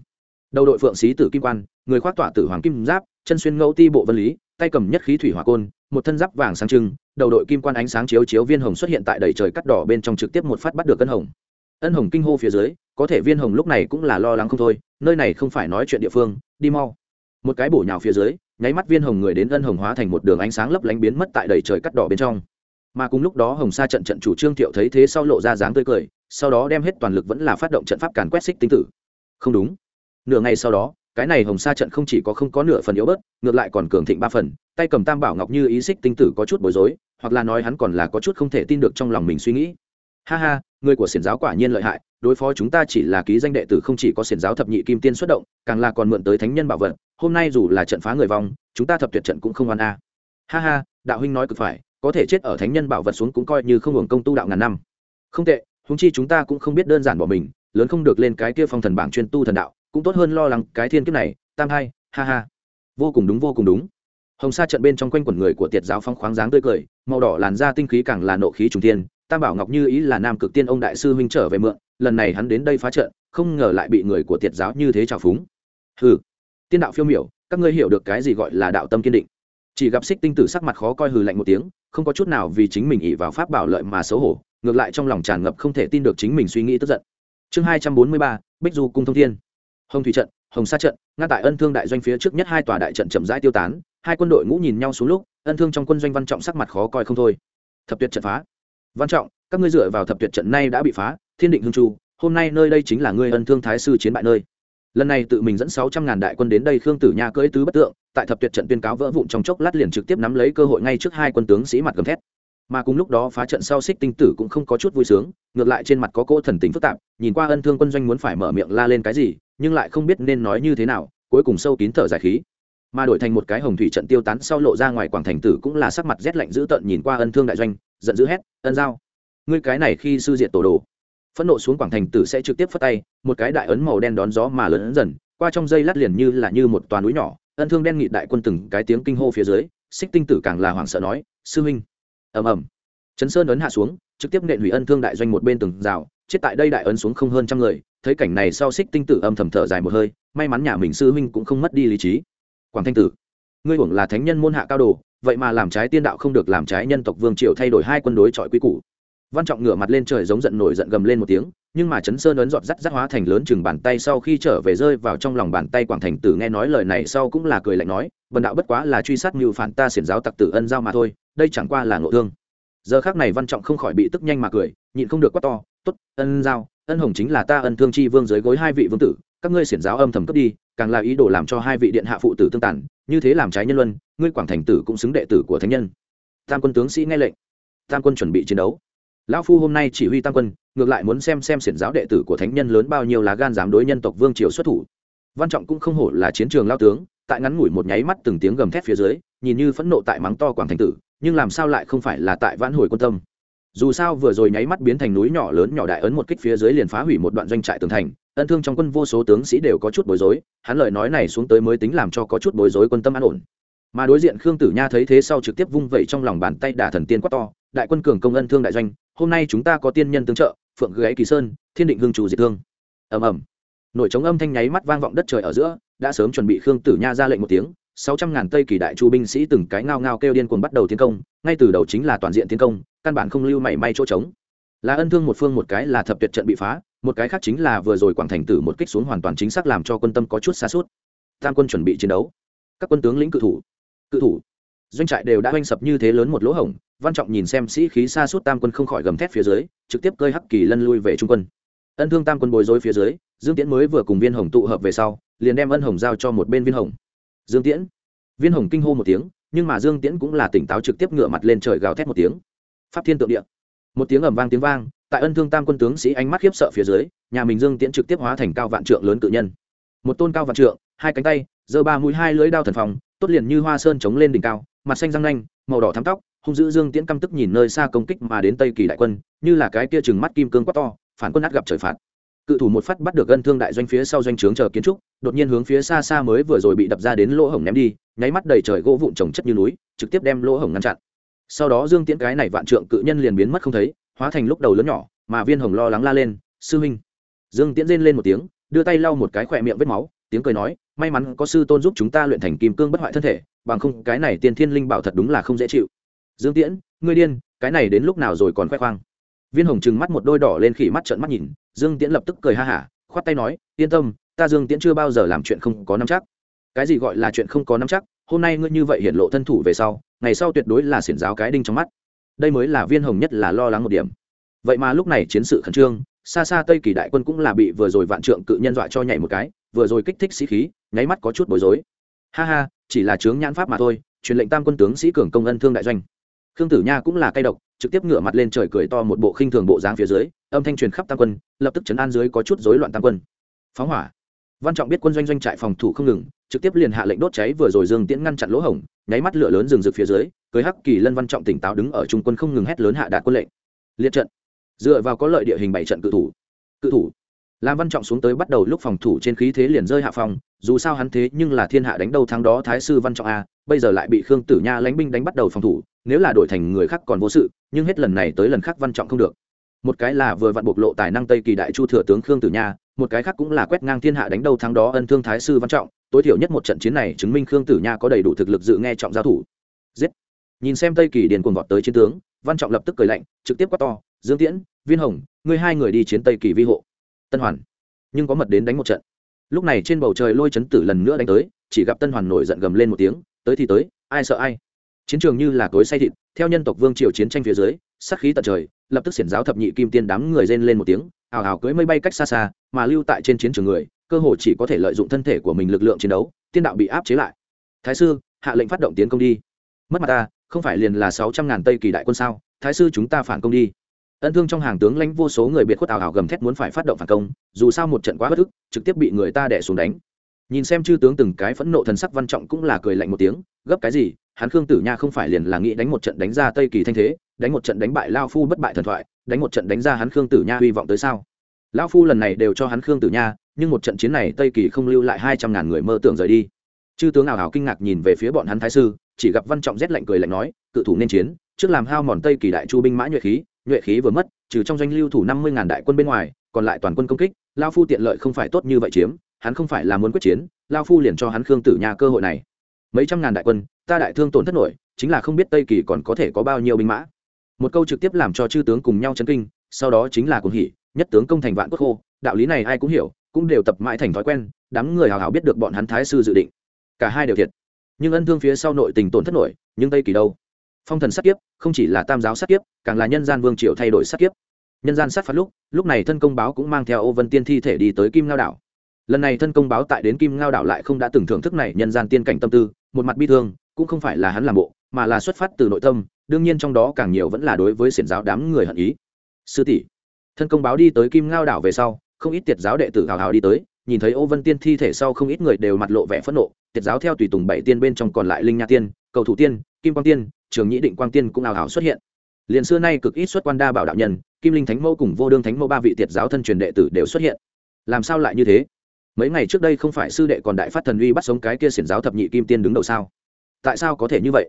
Đầu đội phượng xí tử kim quan, người khoác tỏa tử hoàng kim giáp, chân xuyên ngẫu ti bộ vân lý, tay cầm nhất khí thủy hỏa côn, một thân giáp vàng sáng trưng đầu đội kim quan ánh sáng chiếu chiếu viên hồng xuất hiện tại đầy trời cắt đỏ bên trong trực tiếp một phát bắt được ân hồng. Ân hồng kinh hô phía dưới, có thể viên hồng lúc này cũng là lo lắng không thôi, nơi này không phải nói chuyện địa phương, đi mau. Một cái bổ nhào phía dưới, nháy mắt viên hồng người đến ân hồng hóa thành một đường ánh sáng lấp lánh biến mất tại đầy trời cắt đỏ bên trong. Mà cùng lúc đó hồng sa trận trận chủ trương thiệu thấy thế sau lộ ra dáng tươi cười, sau đó đem hết toàn lực vẫn là phát động trận pháp càn quét xích tinh tử. Không đúng. Nửa ngày sau đó cái này hồng sa trận không chỉ có không có nửa phần yếu bớt, ngược lại còn cường thịnh ba phần, tay cầm tam bảo ngọc như ý xích tinh tử có chút bối rối, hoặc là nói hắn còn là có chút không thể tin được trong lòng mình suy nghĩ. Ha ha, người của xiển giáo quả nhiên lợi hại, đối phó chúng ta chỉ là ký danh đệ tử không chỉ có xiển giáo thập nhị kim tiên xuất động, càng là còn mượn tới thánh nhân bảo vật, hôm nay dù là trận phá người vong, chúng ta thập tuyệt trận cũng không oan a. Ha ha, đạo huynh nói cực phải, có thể chết ở thánh nhân bảo vật xuống cũng coi như không hưởng công tu đạo ngàn năm. Không tệ húng chi chúng ta cũng không biết đơn giản bỏ mình, lớn không được lên cái kia phong thần bảng chuyên tu thần đạo cũng tốt hơn lo lắng cái thiên kiếp này, tam hai ha ha. Vô cùng đúng, vô cùng đúng. Hồng sa trận bên trong quanh quần người của tiệt giáo phong khoáng dáng tươi cười, màu đỏ làn da tinh khí càng là nộ khí trùng thiên. Tam bảo ngọc như ý là nam cực tiên ông đại sư huynh trở về mượn, lần này hắn đến đây phá trận, không ngờ lại bị người của tiệt giáo như thế trào phúng. Ừ tiên đạo phiêu miểu, các ngươi hiểu được cái gì gọi là đạo tâm kiên định. Chỉ gặp xích tinh tử sắc mặt khó coi hừ lạnh một tiếng, không có chút nào vì chính mình ỉ vào pháp bảo lợi mà xấu hổ, ngược lại trong lòng tràn ngập không thể tin được chính mình suy nghĩ tức giận. Chương hai trăm bốn mươi ba, bích du cung thông thiên hồng thủy trận, hồng sa trận, ngăn tại ân thương đại doanh phía trước nhất hai tòa đại trận chậm rãi tiêu tán, hai quân đội ngũ nhìn nhau xuống lúc, ân thương trong quân doanh văn trọng sắc mặt khó coi không thôi. Thập tuyệt trận phá. Văn trọng, các ngươi dựa vào thập tuyệt trận nay đã bị phá, thiên định hương chu, hôm nay nơi đây chính là ngươi ân thương thái sư chiến bại nơi. Lần này tự mình dẫn sáu trăm ngàn đại quân đến đây khương tử nha cưỡi tứ bất tượng, tại thập tuyệt trận tuyên cáo vỡ vụn trong chốc lát liền trực tiếp nắm lấy cơ hội ngay trước hai quân tướng sĩ mặt gầm thét. Mà cùng lúc đó phá trận sau xích tinh tử cũng không có chút vui sướng, ngược lại trên mặt có cỗ thần tính phức tạp, nhìn qua ân thương quân doanh muốn phải mở miệng la lên cái gì nhưng lại không biết nên nói như thế nào, cuối cùng sâu kín thở dài khí. Mà đổi thành một cái hồng thủy trận tiêu tán sau lộ ra ngoài quảng thành tử cũng là sắc mặt rét lạnh dữ tợn nhìn qua ân thương đại doanh, giận dữ hét, ân giao, ngươi cái này khi sư diện tổ đồ. Phẫn nộ xuống quảng thành tử sẽ trực tiếp phất tay, một cái đại ấn màu đen đón gió mà lớn dần, qua trong dây lát liền như là như một toàn núi nhỏ, ân thương đen nghị đại quân từng cái tiếng kinh hô phía dưới, xích tinh tử càng là hoảng sợ nói, sư huynh. Ầm ầm. Chấn sơn ấn hạ xuống, trực tiếp nện hủy ân thương đại doanh một bên từng rào, chết tại đây đại ấn xuống không hơn trăm người thấy cảnh này sau xích tinh tử âm thầm thở dài một hơi, may mắn nhà mình sư huynh cũng không mất đi lý trí. Quảng thanh tử, ngươi hưởng là thánh nhân môn hạ cao đồ, vậy mà làm trái tiên đạo không được làm trái nhân tộc vương triều thay đổi hai quân đối chọi quy củ. Văn trọng ngửa mặt lên trời giống giận nổi giận gầm lên một tiếng, nhưng mà chấn sơn ấn giọt rắt rắt hóa thành lớn chừng bàn tay sau khi trở về rơi vào trong lòng bàn tay quảng thành tử nghe nói lời này sau cũng là cười lạnh nói vần đạo bất quá là truy sát mưu phản ta xiển giáo tặc tử ân giao mà thôi, đây chẳng qua là ngộ thương. Giờ khác này văn trọng không khỏi bị tức nhanh mà cười, nhịn không được quát to, tốt, ân giao ân hồng chính là ta ân thương chi vương dưới gối hai vị vương tử, các ngươi xiển giáo âm thầm cấp đi, càng là ý đồ làm cho hai vị điện hạ phụ tử tương tàn, như thế làm trái nhân luân, ngươi quảng thành tử cũng xứng đệ tử của thánh nhân. Tam quân tướng sĩ nghe lệnh. Tam quân chuẩn bị chiến đấu. Lão phu hôm nay chỉ huy tam quân, ngược lại muốn xem xem xiển giáo đệ tử của thánh nhân lớn bao nhiêu lá gan dám đối nhân tộc vương triều xuất thủ. Văn trọng cũng không hổ là chiến trường lao tướng, tại ngắn ngủi một nháy mắt từng tiếng gầm thét phía dưới, nhìn như phẫn nộ tại mắng to quảng thành tử, nhưng làm sao lại không phải là tại vãn hồi quân tâm dù sao vừa rồi nháy mắt biến thành núi nhỏ lớn nhỏ đại ấn một kích phía dưới liền phá hủy một đoạn doanh trại tường thành, ân thương trong quân vô số tướng sĩ đều có chút bối rối, hắn lời nói này xuống tới mới tính làm cho có chút bối rối quân tâm an ổn. Mà đối diện khương tử nha thấy thế sau trực tiếp vung vẩy trong lòng bàn tay đả thần tiên quát to, đại quân cường công ân thương đại doanh, hôm nay chúng ta có tiên nhân tương trợ, phượng gáy kỳ sơn, thiên định hương chủ diệt thương. Ầm ầm. Nội chống âm thanh nháy mắt vang vọng đất trời ở giữa, đã sớm chuẩn bị khương tử nha ra lệnh một tiếng sáu trăm ngàn tây kỳ đại chu binh sĩ từng cái ngao ngao kêu điên cuồng bắt đầu tiến công, ngay từ đầu chính là toàn diện tiến công, căn bản không lưu mảy may chỗ trống. Là ân thương một phương một cái là thập tuyệt trận bị phá, một cái khác chính là vừa rồi quảng thành tử một kích xuống hoàn toàn chính xác làm cho quân tâm có chút xa suốt tam quân chuẩn bị chiến đấu. Các quân tướng lĩnh cự thủ. Cự thủ. Doanh trại đều đã oanh sập như thế lớn một lỗ hổng, văn trọng nhìn xem sĩ khí xa suốt tam quân không khỏi gầm thét phía dưới, trực tiếp cơi hắc kỳ lân lui về trung quân. Ân thương tam quân bồi dối phía dưới, dương tiễn mới vừa cùng viên hồng tụ hợp về sau, liền đem ân hồng giao cho một bên viên hồng dương tiễn. Viên hồng kinh hô một tiếng, nhưng mà dương tiễn cũng là tỉnh táo trực tiếp ngựa mặt lên trời gào thét một tiếng. Pháp thiên tượng địa. Một tiếng ầm vang tiếng vang, tại ân thương tam quân tướng sĩ ánh mắt khiếp sợ phía dưới, nhà mình dương tiễn trực tiếp hóa thành cao vạn trượng lớn tự nhân. Một tôn cao vạn trượng, hai cánh tay, giơ ba mũi hai lưỡi đao thần phòng tốt liền như hoa sơn chống lên đỉnh cao, mặt xanh răng nanh, màu đỏ thắm tóc, hung dữ dương tiễn căm tức nhìn nơi xa công kích mà đến tây kỳ đại quân, như là cái kia chừng mắt kim cương quát to, phản quân át gặp trời phạt cự thủ một phát bắt được gân thương đại doanh phía sau doanh trướng chờ kiến trúc, đột nhiên hướng phía xa xa mới vừa rồi bị đập ra đến lỗ hổng ném đi, nháy mắt đầy trời gỗ vụn trồng chất như núi, trực tiếp đem lỗ hổng ngăn chặn. Sau đó dương tiễn cái này vạn trượng cự nhân liền biến mất không thấy, hóa thành lúc đầu lớn nhỏ, mà viên hồng lo lắng la lên, sư huynh. Dương tiễn rên lên một tiếng, đưa tay lau một cái khỏe miệng vết máu, tiếng cười nói, may mắn có sư tôn giúp chúng ta luyện thành kim cương bất hoại thân thể, bằng không cái này tiên thiên linh bảo thật đúng là không dễ chịu. Dương tiễn, ngươi điên, cái này đến lúc nào rồi còn khoe khoang? Viên hồng trừng mắt một đôi đỏ lên khỉ mắt trợn mắt nhìn, dương tiễn lập tức cười ha hả, khoát tay nói, yên tâm, ta dương tiễn chưa bao giờ làm chuyện không có nắm chắc. Cái gì gọi là chuyện không có nắm chắc? Hôm nay ngươi như vậy hiện lộ thân thủ về sau, ngày sau tuyệt đối là xiển giáo cái đinh trong mắt. Đây mới là viên hồng nhất là lo lắng một điểm. Vậy mà lúc này chiến sự khẩn trương, xa xa tây kỳ đại quân cũng là bị vừa rồi vạn trượng cự nhân dọa cho nhảy một cái, vừa rồi kích thích sĩ khí, nháy mắt có chút bối rối. Ha ha, chỉ là chướng nhãn pháp mà thôi, truyền lệnh tam quân tướng sĩ cường công ân thương đại doanh. Khương tử nha cũng là cay độc trực tiếp ngửa mặt lên trời cười to một bộ khinh thường bộ dáng phía dưới, âm thanh truyền khắp tam quân, lập tức chấn an dưới có chút rối loạn tam quân. Phóng hỏa. Văn trọng biết quân doanh doanh trại phòng thủ không ngừng, trực tiếp liền hạ lệnh đốt cháy vừa rồi dương tiễn ngăn chặn lỗ hổng, nháy mắt lửa lớn rừng rực phía dưới, cưới hắc kỳ lân văn trọng tỉnh táo đứng ở trung quân không ngừng hét lớn hạ đạt quân lệnh. Liệt trận. Dựa vào có lợi địa hình bảy trận cự thủ. Cự thủ. Làm văn trọng xuống tới bắt đầu lúc phòng thủ trên khí thế liền rơi hạ phòng dù sao hắn thế nhưng là thiên hạ đánh đầu tháng đó thái sư văn trọng a, bây giờ lại bị khương tử nha lãnh binh đánh bắt đầu phòng thủ nếu là đổi thành người khác còn vô sự, nhưng hết lần này tới lần khác văn trọng không được. Một cái là vừa vặn bộc lộ tài năng tây kỳ đại chu thừa tướng khương tử nha, một cái khác cũng là quét ngang thiên hạ đánh đầu thắng đó ân thương thái sư văn trọng, tối thiểu nhất một trận chiến này chứng minh khương tử nha có đầy đủ thực lực dự nghe trọng giao thủ. Giết! Nhìn xem tây kỳ điền cuồng vọt tới chiến tướng, văn trọng lập tức cười lạnh, trực tiếp quát to, dương tiễn, viên hồng, ngươi hai người đi chiến tây kỳ vi hộ. Tân hoàn. Nhưng có mật đến đánh một trận. Lúc này trên bầu trời lôi chấn tử lần nữa đánh tới, chỉ gặp tân hoàn nổi giận gầm lên một tiếng, tới thì tới, ai sợ ai? Chiến trường như là cối say thịt, theo nhân tộc vương triều chiến tranh phía dưới sắc khí tận trời, lập tức xiển giáo thập nhị kim tiên đám người rên lên một tiếng ảo ảo cưới mây bay cách xa xa, mà lưu tại trên chiến trường người, cơ hội chỉ có thể lợi dụng thân thể của mình lực lượng chiến đấu, tiên đạo bị áp chế lại. Thái sư, hạ lệnh phát động tiến công đi. Mất mặt ta, không phải liền là sáu trăm ngàn tây kỳ đại quân sao? Thái sư chúng ta phản công đi. Ân thương trong hàng tướng lãnh vô số người biệt khuất ảo ảo gầm thét muốn phải phát động phản công, dù sao một trận quá bất ức, trực tiếp bị người ta đẻ xuống đánh. Nhìn xem chư tướng từng cái phẫn nộ thần sắc văn trọng cũng là cười lạnh một tiếng, gấp cái gì? Hắn khương tử nha không phải liền là nghĩ đánh một trận đánh ra tây kỳ thanh thế, đánh một trận đánh bại lao phu bất bại thần thoại, đánh một trận đánh ra hắn khương tử nha hy vọng tới sao? Lao phu lần này đều cho hắn khương tử nha, nhưng một trận chiến này tây kỳ không lưu lại hai trăm ngàn người mơ tưởng rời đi. Chư tướng ảo hảo kinh ngạc nhìn về phía bọn hắn thái sư, chỉ gặp văn trọng rét lạnh cười lạnh nói, cự thủ nên chiến, trước làm hao mòn tây kỳ đại chu binh mã nhuệ khí nhuệ khí vừa mất, trừ trong doanh lưu thủ năm mươi ngàn đại quân bên ngoài, còn lại toàn quân công kích, lao phu tiện lợi không phải tốt như vậy chiếm, hắn không phải là muốn quyết chiến, lao phu liền cho hắn khương tử nha cơ hội này mấy trăm ngàn đại quân, ta đại thương tổn thất nổi, chính là không biết tây kỳ còn có thể có bao nhiêu binh mã. Một câu trực tiếp làm cho chư tướng cùng nhau chấn kinh, sau đó chính là cuồng hỉ, nhất tướng công thành vạn quốc khô, đạo lý này ai cũng hiểu, cũng đều tập mãi thành thói quen, đám người hào hào biết được bọn hắn thái sư dự định. Cả hai đều thiệt. Nhưng ân thương phía sau nội tình tổn thất nổi, nhưng tây kỳ đâu? Phong thần sát kiếp, không chỉ là tam giáo sát kiếp, càng là nhân gian vương triều thay đổi sát kiếp. Nhân gian sát phạt lúc lúc này thân công báo cũng mang theo ô vân tiên thi thể đi tới kim lao đảo lần này thân công báo tại đến kim ngao đảo lại không đã từng thưởng thức này nhân gian tiên cảnh tâm tư, một mặt bi thương, cũng không phải là hắn làm bộ, mà là xuất phát từ nội tâm, đương nhiên trong đó càng nhiều vẫn là đối với xiển giáo đám người hận ý. Sư tỷ, thân công báo đi tới kim ngao đảo về sau, không ít tiệt giáo đệ tử hào hào đi tới, nhìn thấy ô vân tiên thi thể sau không ít người đều mặt lộ vẻ phẫn nộ, tiệt giáo theo tùy tùng bảy tiên bên trong còn lại linh nha tiên, cầu thủ tiên, kim quang tiên, trường nhĩ định quang tiên cũng hào hào xuất hiện. Liền xưa nay cực ít xuất quan đa bảo đạo nhân, kim linh thánh mẫu cùng vô đương thánh mẫu ba vị tiệt giáo thân truyền đệ tử đều xuất hiện. Làm sao lại như thế? Mấy ngày trước đây không phải sư đệ còn đại phát thần uy bắt sống cái kia xiển giáo thập nhị kim tiên đứng đầu sao? Tại sao có thể như vậy?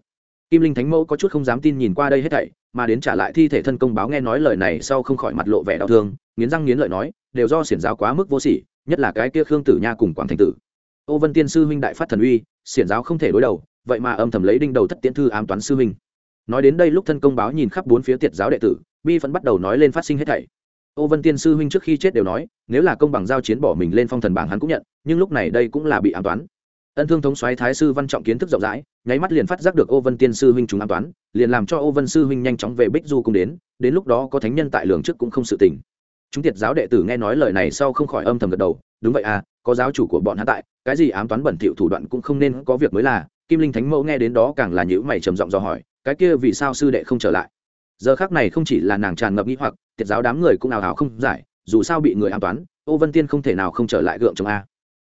Kim linh thánh mẫu có chút không dám tin nhìn qua đây hết thảy, mà đến trả lại thi thể thân công báo nghe nói lời này sau không khỏi mặt lộ vẻ đau thương, nghiến răng nghiến lợi nói, đều do xiển giáo quá mức vô sỉ, nhất là cái kia khương tử nha cùng quảng thành tử. Ô vân tiên sư huynh đại phát thần uy, xiển giáo không thể đối đầu, vậy mà âm thầm lấy đinh đầu thất tiễn thư ám toán sư huynh. Nói đến đây lúc thân công báo nhìn khắp bốn phía tiệt giáo đệ tử, bi vẫn bắt đầu nói lên phát sinh hết thảy ô vân tiên sư huynh trước khi chết đều nói, nếu là công bằng giao chiến bỏ mình lên phong thần bảng hắn cũng nhận, nhưng lúc này đây cũng là bị ám toán. Ân thương thống soái thái sư văn trọng kiến thức rộng rãi, nháy mắt liền phát giác được ô vân tiên sư huynh chúng ám toán, liền làm cho ô vân sư huynh nhanh chóng về bích du cùng đến đến lúc đó có thánh nhân tại lường trước cũng không sự tình. Chúng tiệt giáo đệ tử nghe nói lời này sau không khỏi âm thầm gật đầu, đúng vậy à có giáo chủ của bọn hắn tại, cái gì ám toán bẩn thỉu thủ đoạn cũng không nên có việc mới là, kim linh thánh mẫu nghe đến đó càng là nhữ mày trầm giọng do hỏi, cái kia vì sao sư đệ không trở lại? Giờ khác này không chỉ là nàng tràn ngập nghĩ hoặc, tiệt giáo đám người cũng nào hảo không giải, dù sao bị người an toán, ô vân tiên không thể nào không trở lại gượng chồng a.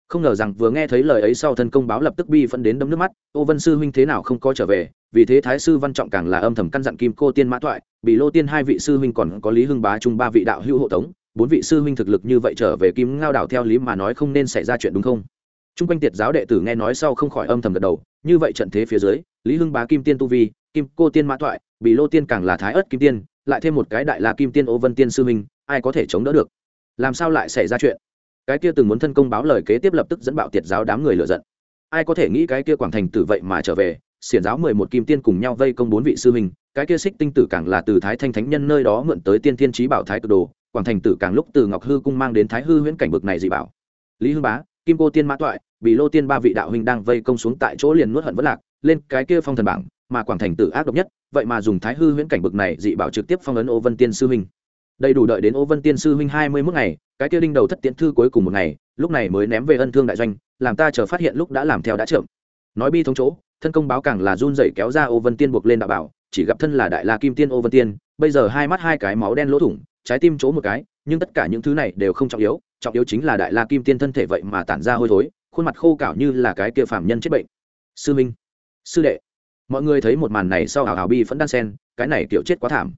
Không ngờ rằng vừa nghe thấy lời ấy sau thân công báo lập tức bi phân đến đấm nước mắt, ô vân sư huynh thế nào không có trở về, vì thế thái sư văn trọng càng là âm thầm căn dặn kim cô tiên mã thoại, bị lô tiên hai vị sư huynh còn có lý hưng bá chung ba vị đạo hữu hộ tống, bốn vị sư huynh thực lực như vậy trở về kim ngao đảo theo lý mà nói không nên xảy ra chuyện đúng không? Chung quanh tiệt giáo đệ tử nghe nói sau không khỏi âm thầm gật đầu, như vậy trận thế phía dưới, lý hưng bá kim tiên tu vi, kim cô tiên mã thoại bị lô tiên càng là thái ớt kim tiên lại thêm một cái đại La kim tiên ô vân tiên sư Minh, ai có thể chống đỡ được? Làm sao lại xảy ra chuyện? Cái kia từng muốn thân công báo lời kế tiếp lập tức dẫn bạo tiệt giáo đám người lựa giận. Ai có thể nghĩ cái kia quảng thành tử vậy mà trở về xiển giáo mười một kim tiên cùng nhau vây công bốn vị sư Minh, cái kia xích tinh tử càng là từ thái thanh thánh nhân nơi đó mượn tới tiên thiên trí bảo thái cực đồ quảng thành tử càng lúc từ ngọc hư cung mang đến thái hư huyễn cảnh bực này dị bảo. Lý hư bá kim cô tiên mã toại bị lô tiên ba vị đạo huynh đang vây công xuống tại chỗ liền nuốt hận vất lạc lên cái kia phong thần bảng mà quảng thành tử ác độc nhất, vậy mà dùng thái hư huyễn cảnh bực này dị bảo trực tiếp phong ấn ô vân tiên sư huynh. Đầy đủ đợi đến ô vân tiên sư huynh hai mươi mốt ngày, cái kia đinh đầu thất tiễn thư cuối cùng một ngày, lúc này mới ném về ân thương đại doanh, làm ta chờ phát hiện lúc đã làm theo đã chậm. Nói bi thống chỗ, thân công báo càng là run rẩy kéo ra ô vân tiên buộc lên đạo bảo, chỉ gặp thân là đại la kim tiên ô vân tiên, bây giờ hai mắt hai cái máu đen lỗ thủng, trái tim chỗ một cái, nhưng tất cả những thứ này đều không trọng yếu trọng yếu chính là đại la kim tiên thân thể vậy mà tản ra hôi thối, khuôn mặt khô cảo như là cái kia phạm nhân chết bệnh. Sư minh, sư đệ mọi người thấy một màn này sau hào hào bi vẫn đan sen, cái này kiểu chết quá thảm.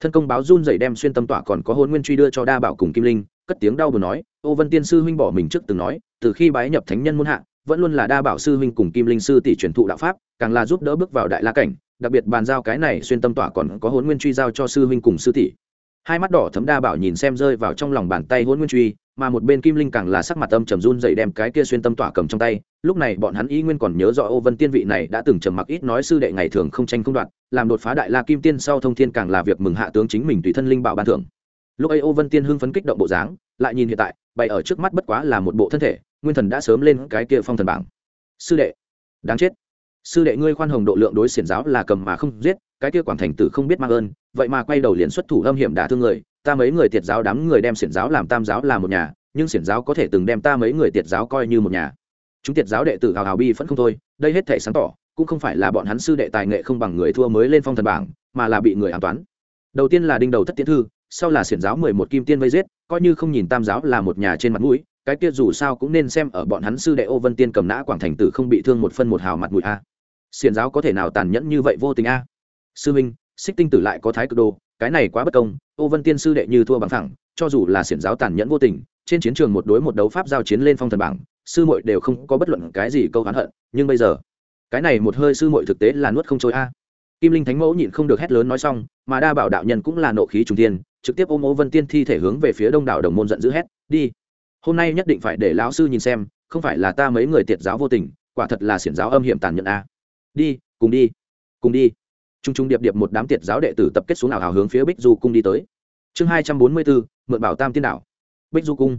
Thân công báo run dậy đem xuyên tâm tỏa còn có hôn nguyên truy đưa cho đa bảo cùng kim linh, cất tiếng đau buồn nói, ô vân tiên sư huynh bỏ mình trước từng nói, từ khi bái nhập thánh nhân muôn hạ, vẫn luôn là đa bảo sư huynh cùng kim linh sư tỷ truyền thụ đạo pháp, càng là giúp đỡ bước vào đại la cảnh, đặc biệt bàn giao cái này xuyên tâm tỏa còn có hôn nguyên truy giao cho sư huynh cùng sư tỷ. Hai mắt đỏ thấm đa bảo nhìn xem rơi vào trong lòng bàn tay hôn nguyên truy mà một bên kim linh càng là sắc mặt âm trầm run dậy đem cái kia xuyên tâm tỏa cầm trong tay. Lúc này bọn hắn ý nguyên còn nhớ rõ ô vân tiên vị này đã từng trầm mặc ít nói sư đệ ngày thường không tranh không đoạt, làm đột phá đại la kim tiên sau thông thiên càng là việc mừng hạ tướng chính mình tùy thân linh bảo ban thưởng. Lúc ấy ô vân tiên hưng phấn kích động bộ dáng, lại nhìn hiện tại, bày ở trước mắt bất quá là một bộ thân thể, nguyên thần đã sớm lên cái kia phong thần bảng. Sư đệ, đáng chết. Sư đệ ngươi khoan hồng độ lượng đối xiển giáo là cầm mà không giết, cái kia quản thành tử không biết mang ơn, vậy mà quay đầu liền xuất thủ âm hiểm đả thương người ta mấy người tiệt giáo đám người đem xiển giáo làm tam giáo là một nhà, nhưng xiển giáo có thể từng đem ta mấy người tiệt giáo coi như một nhà. Chúng tiệt giáo đệ tử hào hào bi phẫn không thôi, đây hết thể sáng tỏ, cũng không phải là bọn hắn sư đệ tài nghệ không bằng người thua mới lên phong thần bảng, mà là bị người an toán. Đầu tiên là đinh đầu thất tiến thư, sau là xiển giáo mười một kim tiên vây giết, coi như không nhìn tam giáo là một nhà trên mặt mũi, cái kia dù sao cũng nên xem ở bọn hắn sư đệ ô vân tiên cầm nã quảng thành tử không bị thương một phân một hào mặt mũi a. Xiển giáo có thể nào tàn nhẫn như vậy vô tình a? Sư minh, xích tinh tử lại có thái cực đồ cái này quá bất công, ô vân tiên sư đệ như thua bằng thẳng cho dù là xiển giáo tàn nhẫn vô tình, trên chiến trường một đối một đấu pháp giao chiến lên phong thần bảng, sư muội đều không có bất luận cái gì câu hắn hận, nhưng bây giờ, cái này một hơi sư muội thực tế là nuốt không trôi a. Kim linh thánh mẫu nhịn không được hét lớn nói xong, mà đa bảo đạo nhân cũng là nộ khí trùng tiên trực tiếp ôm ô vân tiên thi thể hướng về phía đông đảo đồng môn giận dữ hét, đi! Hôm nay nhất định phải để lão sư nhìn xem, không phải là ta mấy người tiệt giáo vô tình, quả thật là xiển giáo âm hiểm tàn nhẫn a. Đi, cùng đi cùng đi t r u n g t r u n g điệp điệp một đám tiệt giáo đệ tử tập kết xuống ảo hào hướng phía bích du cung đi tới. Chương hai trăm bốn mươi bốn, mượn bảo tam tiên đạo bích du cung.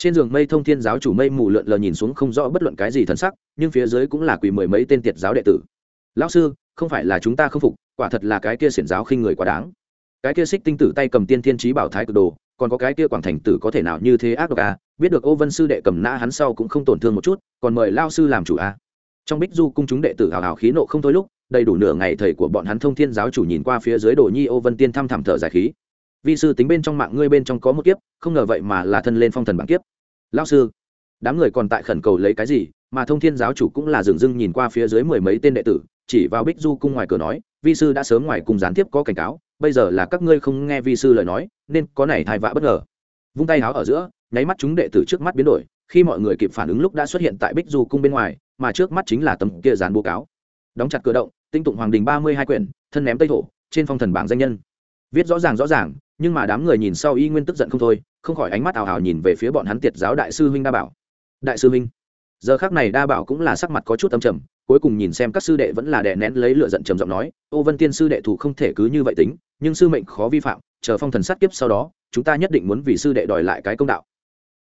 Trên giường mây thông thiên giáo chủ mây mù lượn lờ nhìn xuống không rõ bất luận cái gì thần sắc, nhưng phía dưới cũng là quỳ mười mấy tên tiệt giáo đệ tử. Lão sư, không phải là chúng ta không phục, quả thật là cái kia xiển giáo khinh người quá đáng. Cái kia xích tinh tử tay cầm tiên thiên trí bảo thái cực đồ, còn có cái kia quảng thành tử có thể nào như thế ác độc à? Biết được ô vân sư đệ cầm nã hắn sau cũng không tổn thương một chút, còn mời lao sư làm chủ à? Trong bích du cung chúng đệ tử hào hào khí nộ không thôi lúc đầy đủ nửa ngày thầy của bọn hắn thông thiên giáo chủ nhìn qua phía dưới đồ nhi ô vân tiên thăm thẳm thở giải khí. Vi sư tính bên trong mạng ngươi bên trong có một kiếp, không ngờ vậy mà là thân lên phong thần bảng kiếp. Lao sư, đám người còn tại khẩn cầu lấy cái gì, mà thông thiên giáo chủ cũng là dừng dưng nhìn qua phía dưới mười mấy tên đệ tử, chỉ vào bích du cung ngoài cửa nói, vi sư đã sớm ngoài cùng gián tiếp có cảnh cáo, bây giờ là các ngươi không nghe vi sư lời nói, nên có này thai vạ bất ngờ. Vung tay háo ở giữa, nháy mắt chúng đệ tử trước mắt biến đổi, khi mọi người kịp phản ứng lúc đã xuất hiện tại bích du cung bên ngoài, mà trước mắt chính là tấm kia dán bố cáo. Đóng chặt cửa động tinh tụng hoàng đình ba mươi hai quyển, thân ném tây thổ, trên phong thần bảng danh nhân. Viết rõ ràng rõ ràng, nhưng mà đám người nhìn sau y nguyên tức giận không thôi, không khỏi ánh mắt ảo ảo nhìn về phía bọn hắn tiệt giáo đại sư huynh đa bảo. Đại sư huynh, giờ khác này đa bảo cũng là sắc mặt có chút âm trầm, cuối cùng nhìn xem các sư đệ vẫn là đè nén lấy lựa giận trầm giọng nói, ô vân tiên sư đệ thủ không thể cứ như vậy tính, nhưng sư mệnh khó vi phạm, chờ phong thần sát kiếp sau đó, chúng ta nhất định muốn vì sư đệ đòi lại cái công đạo.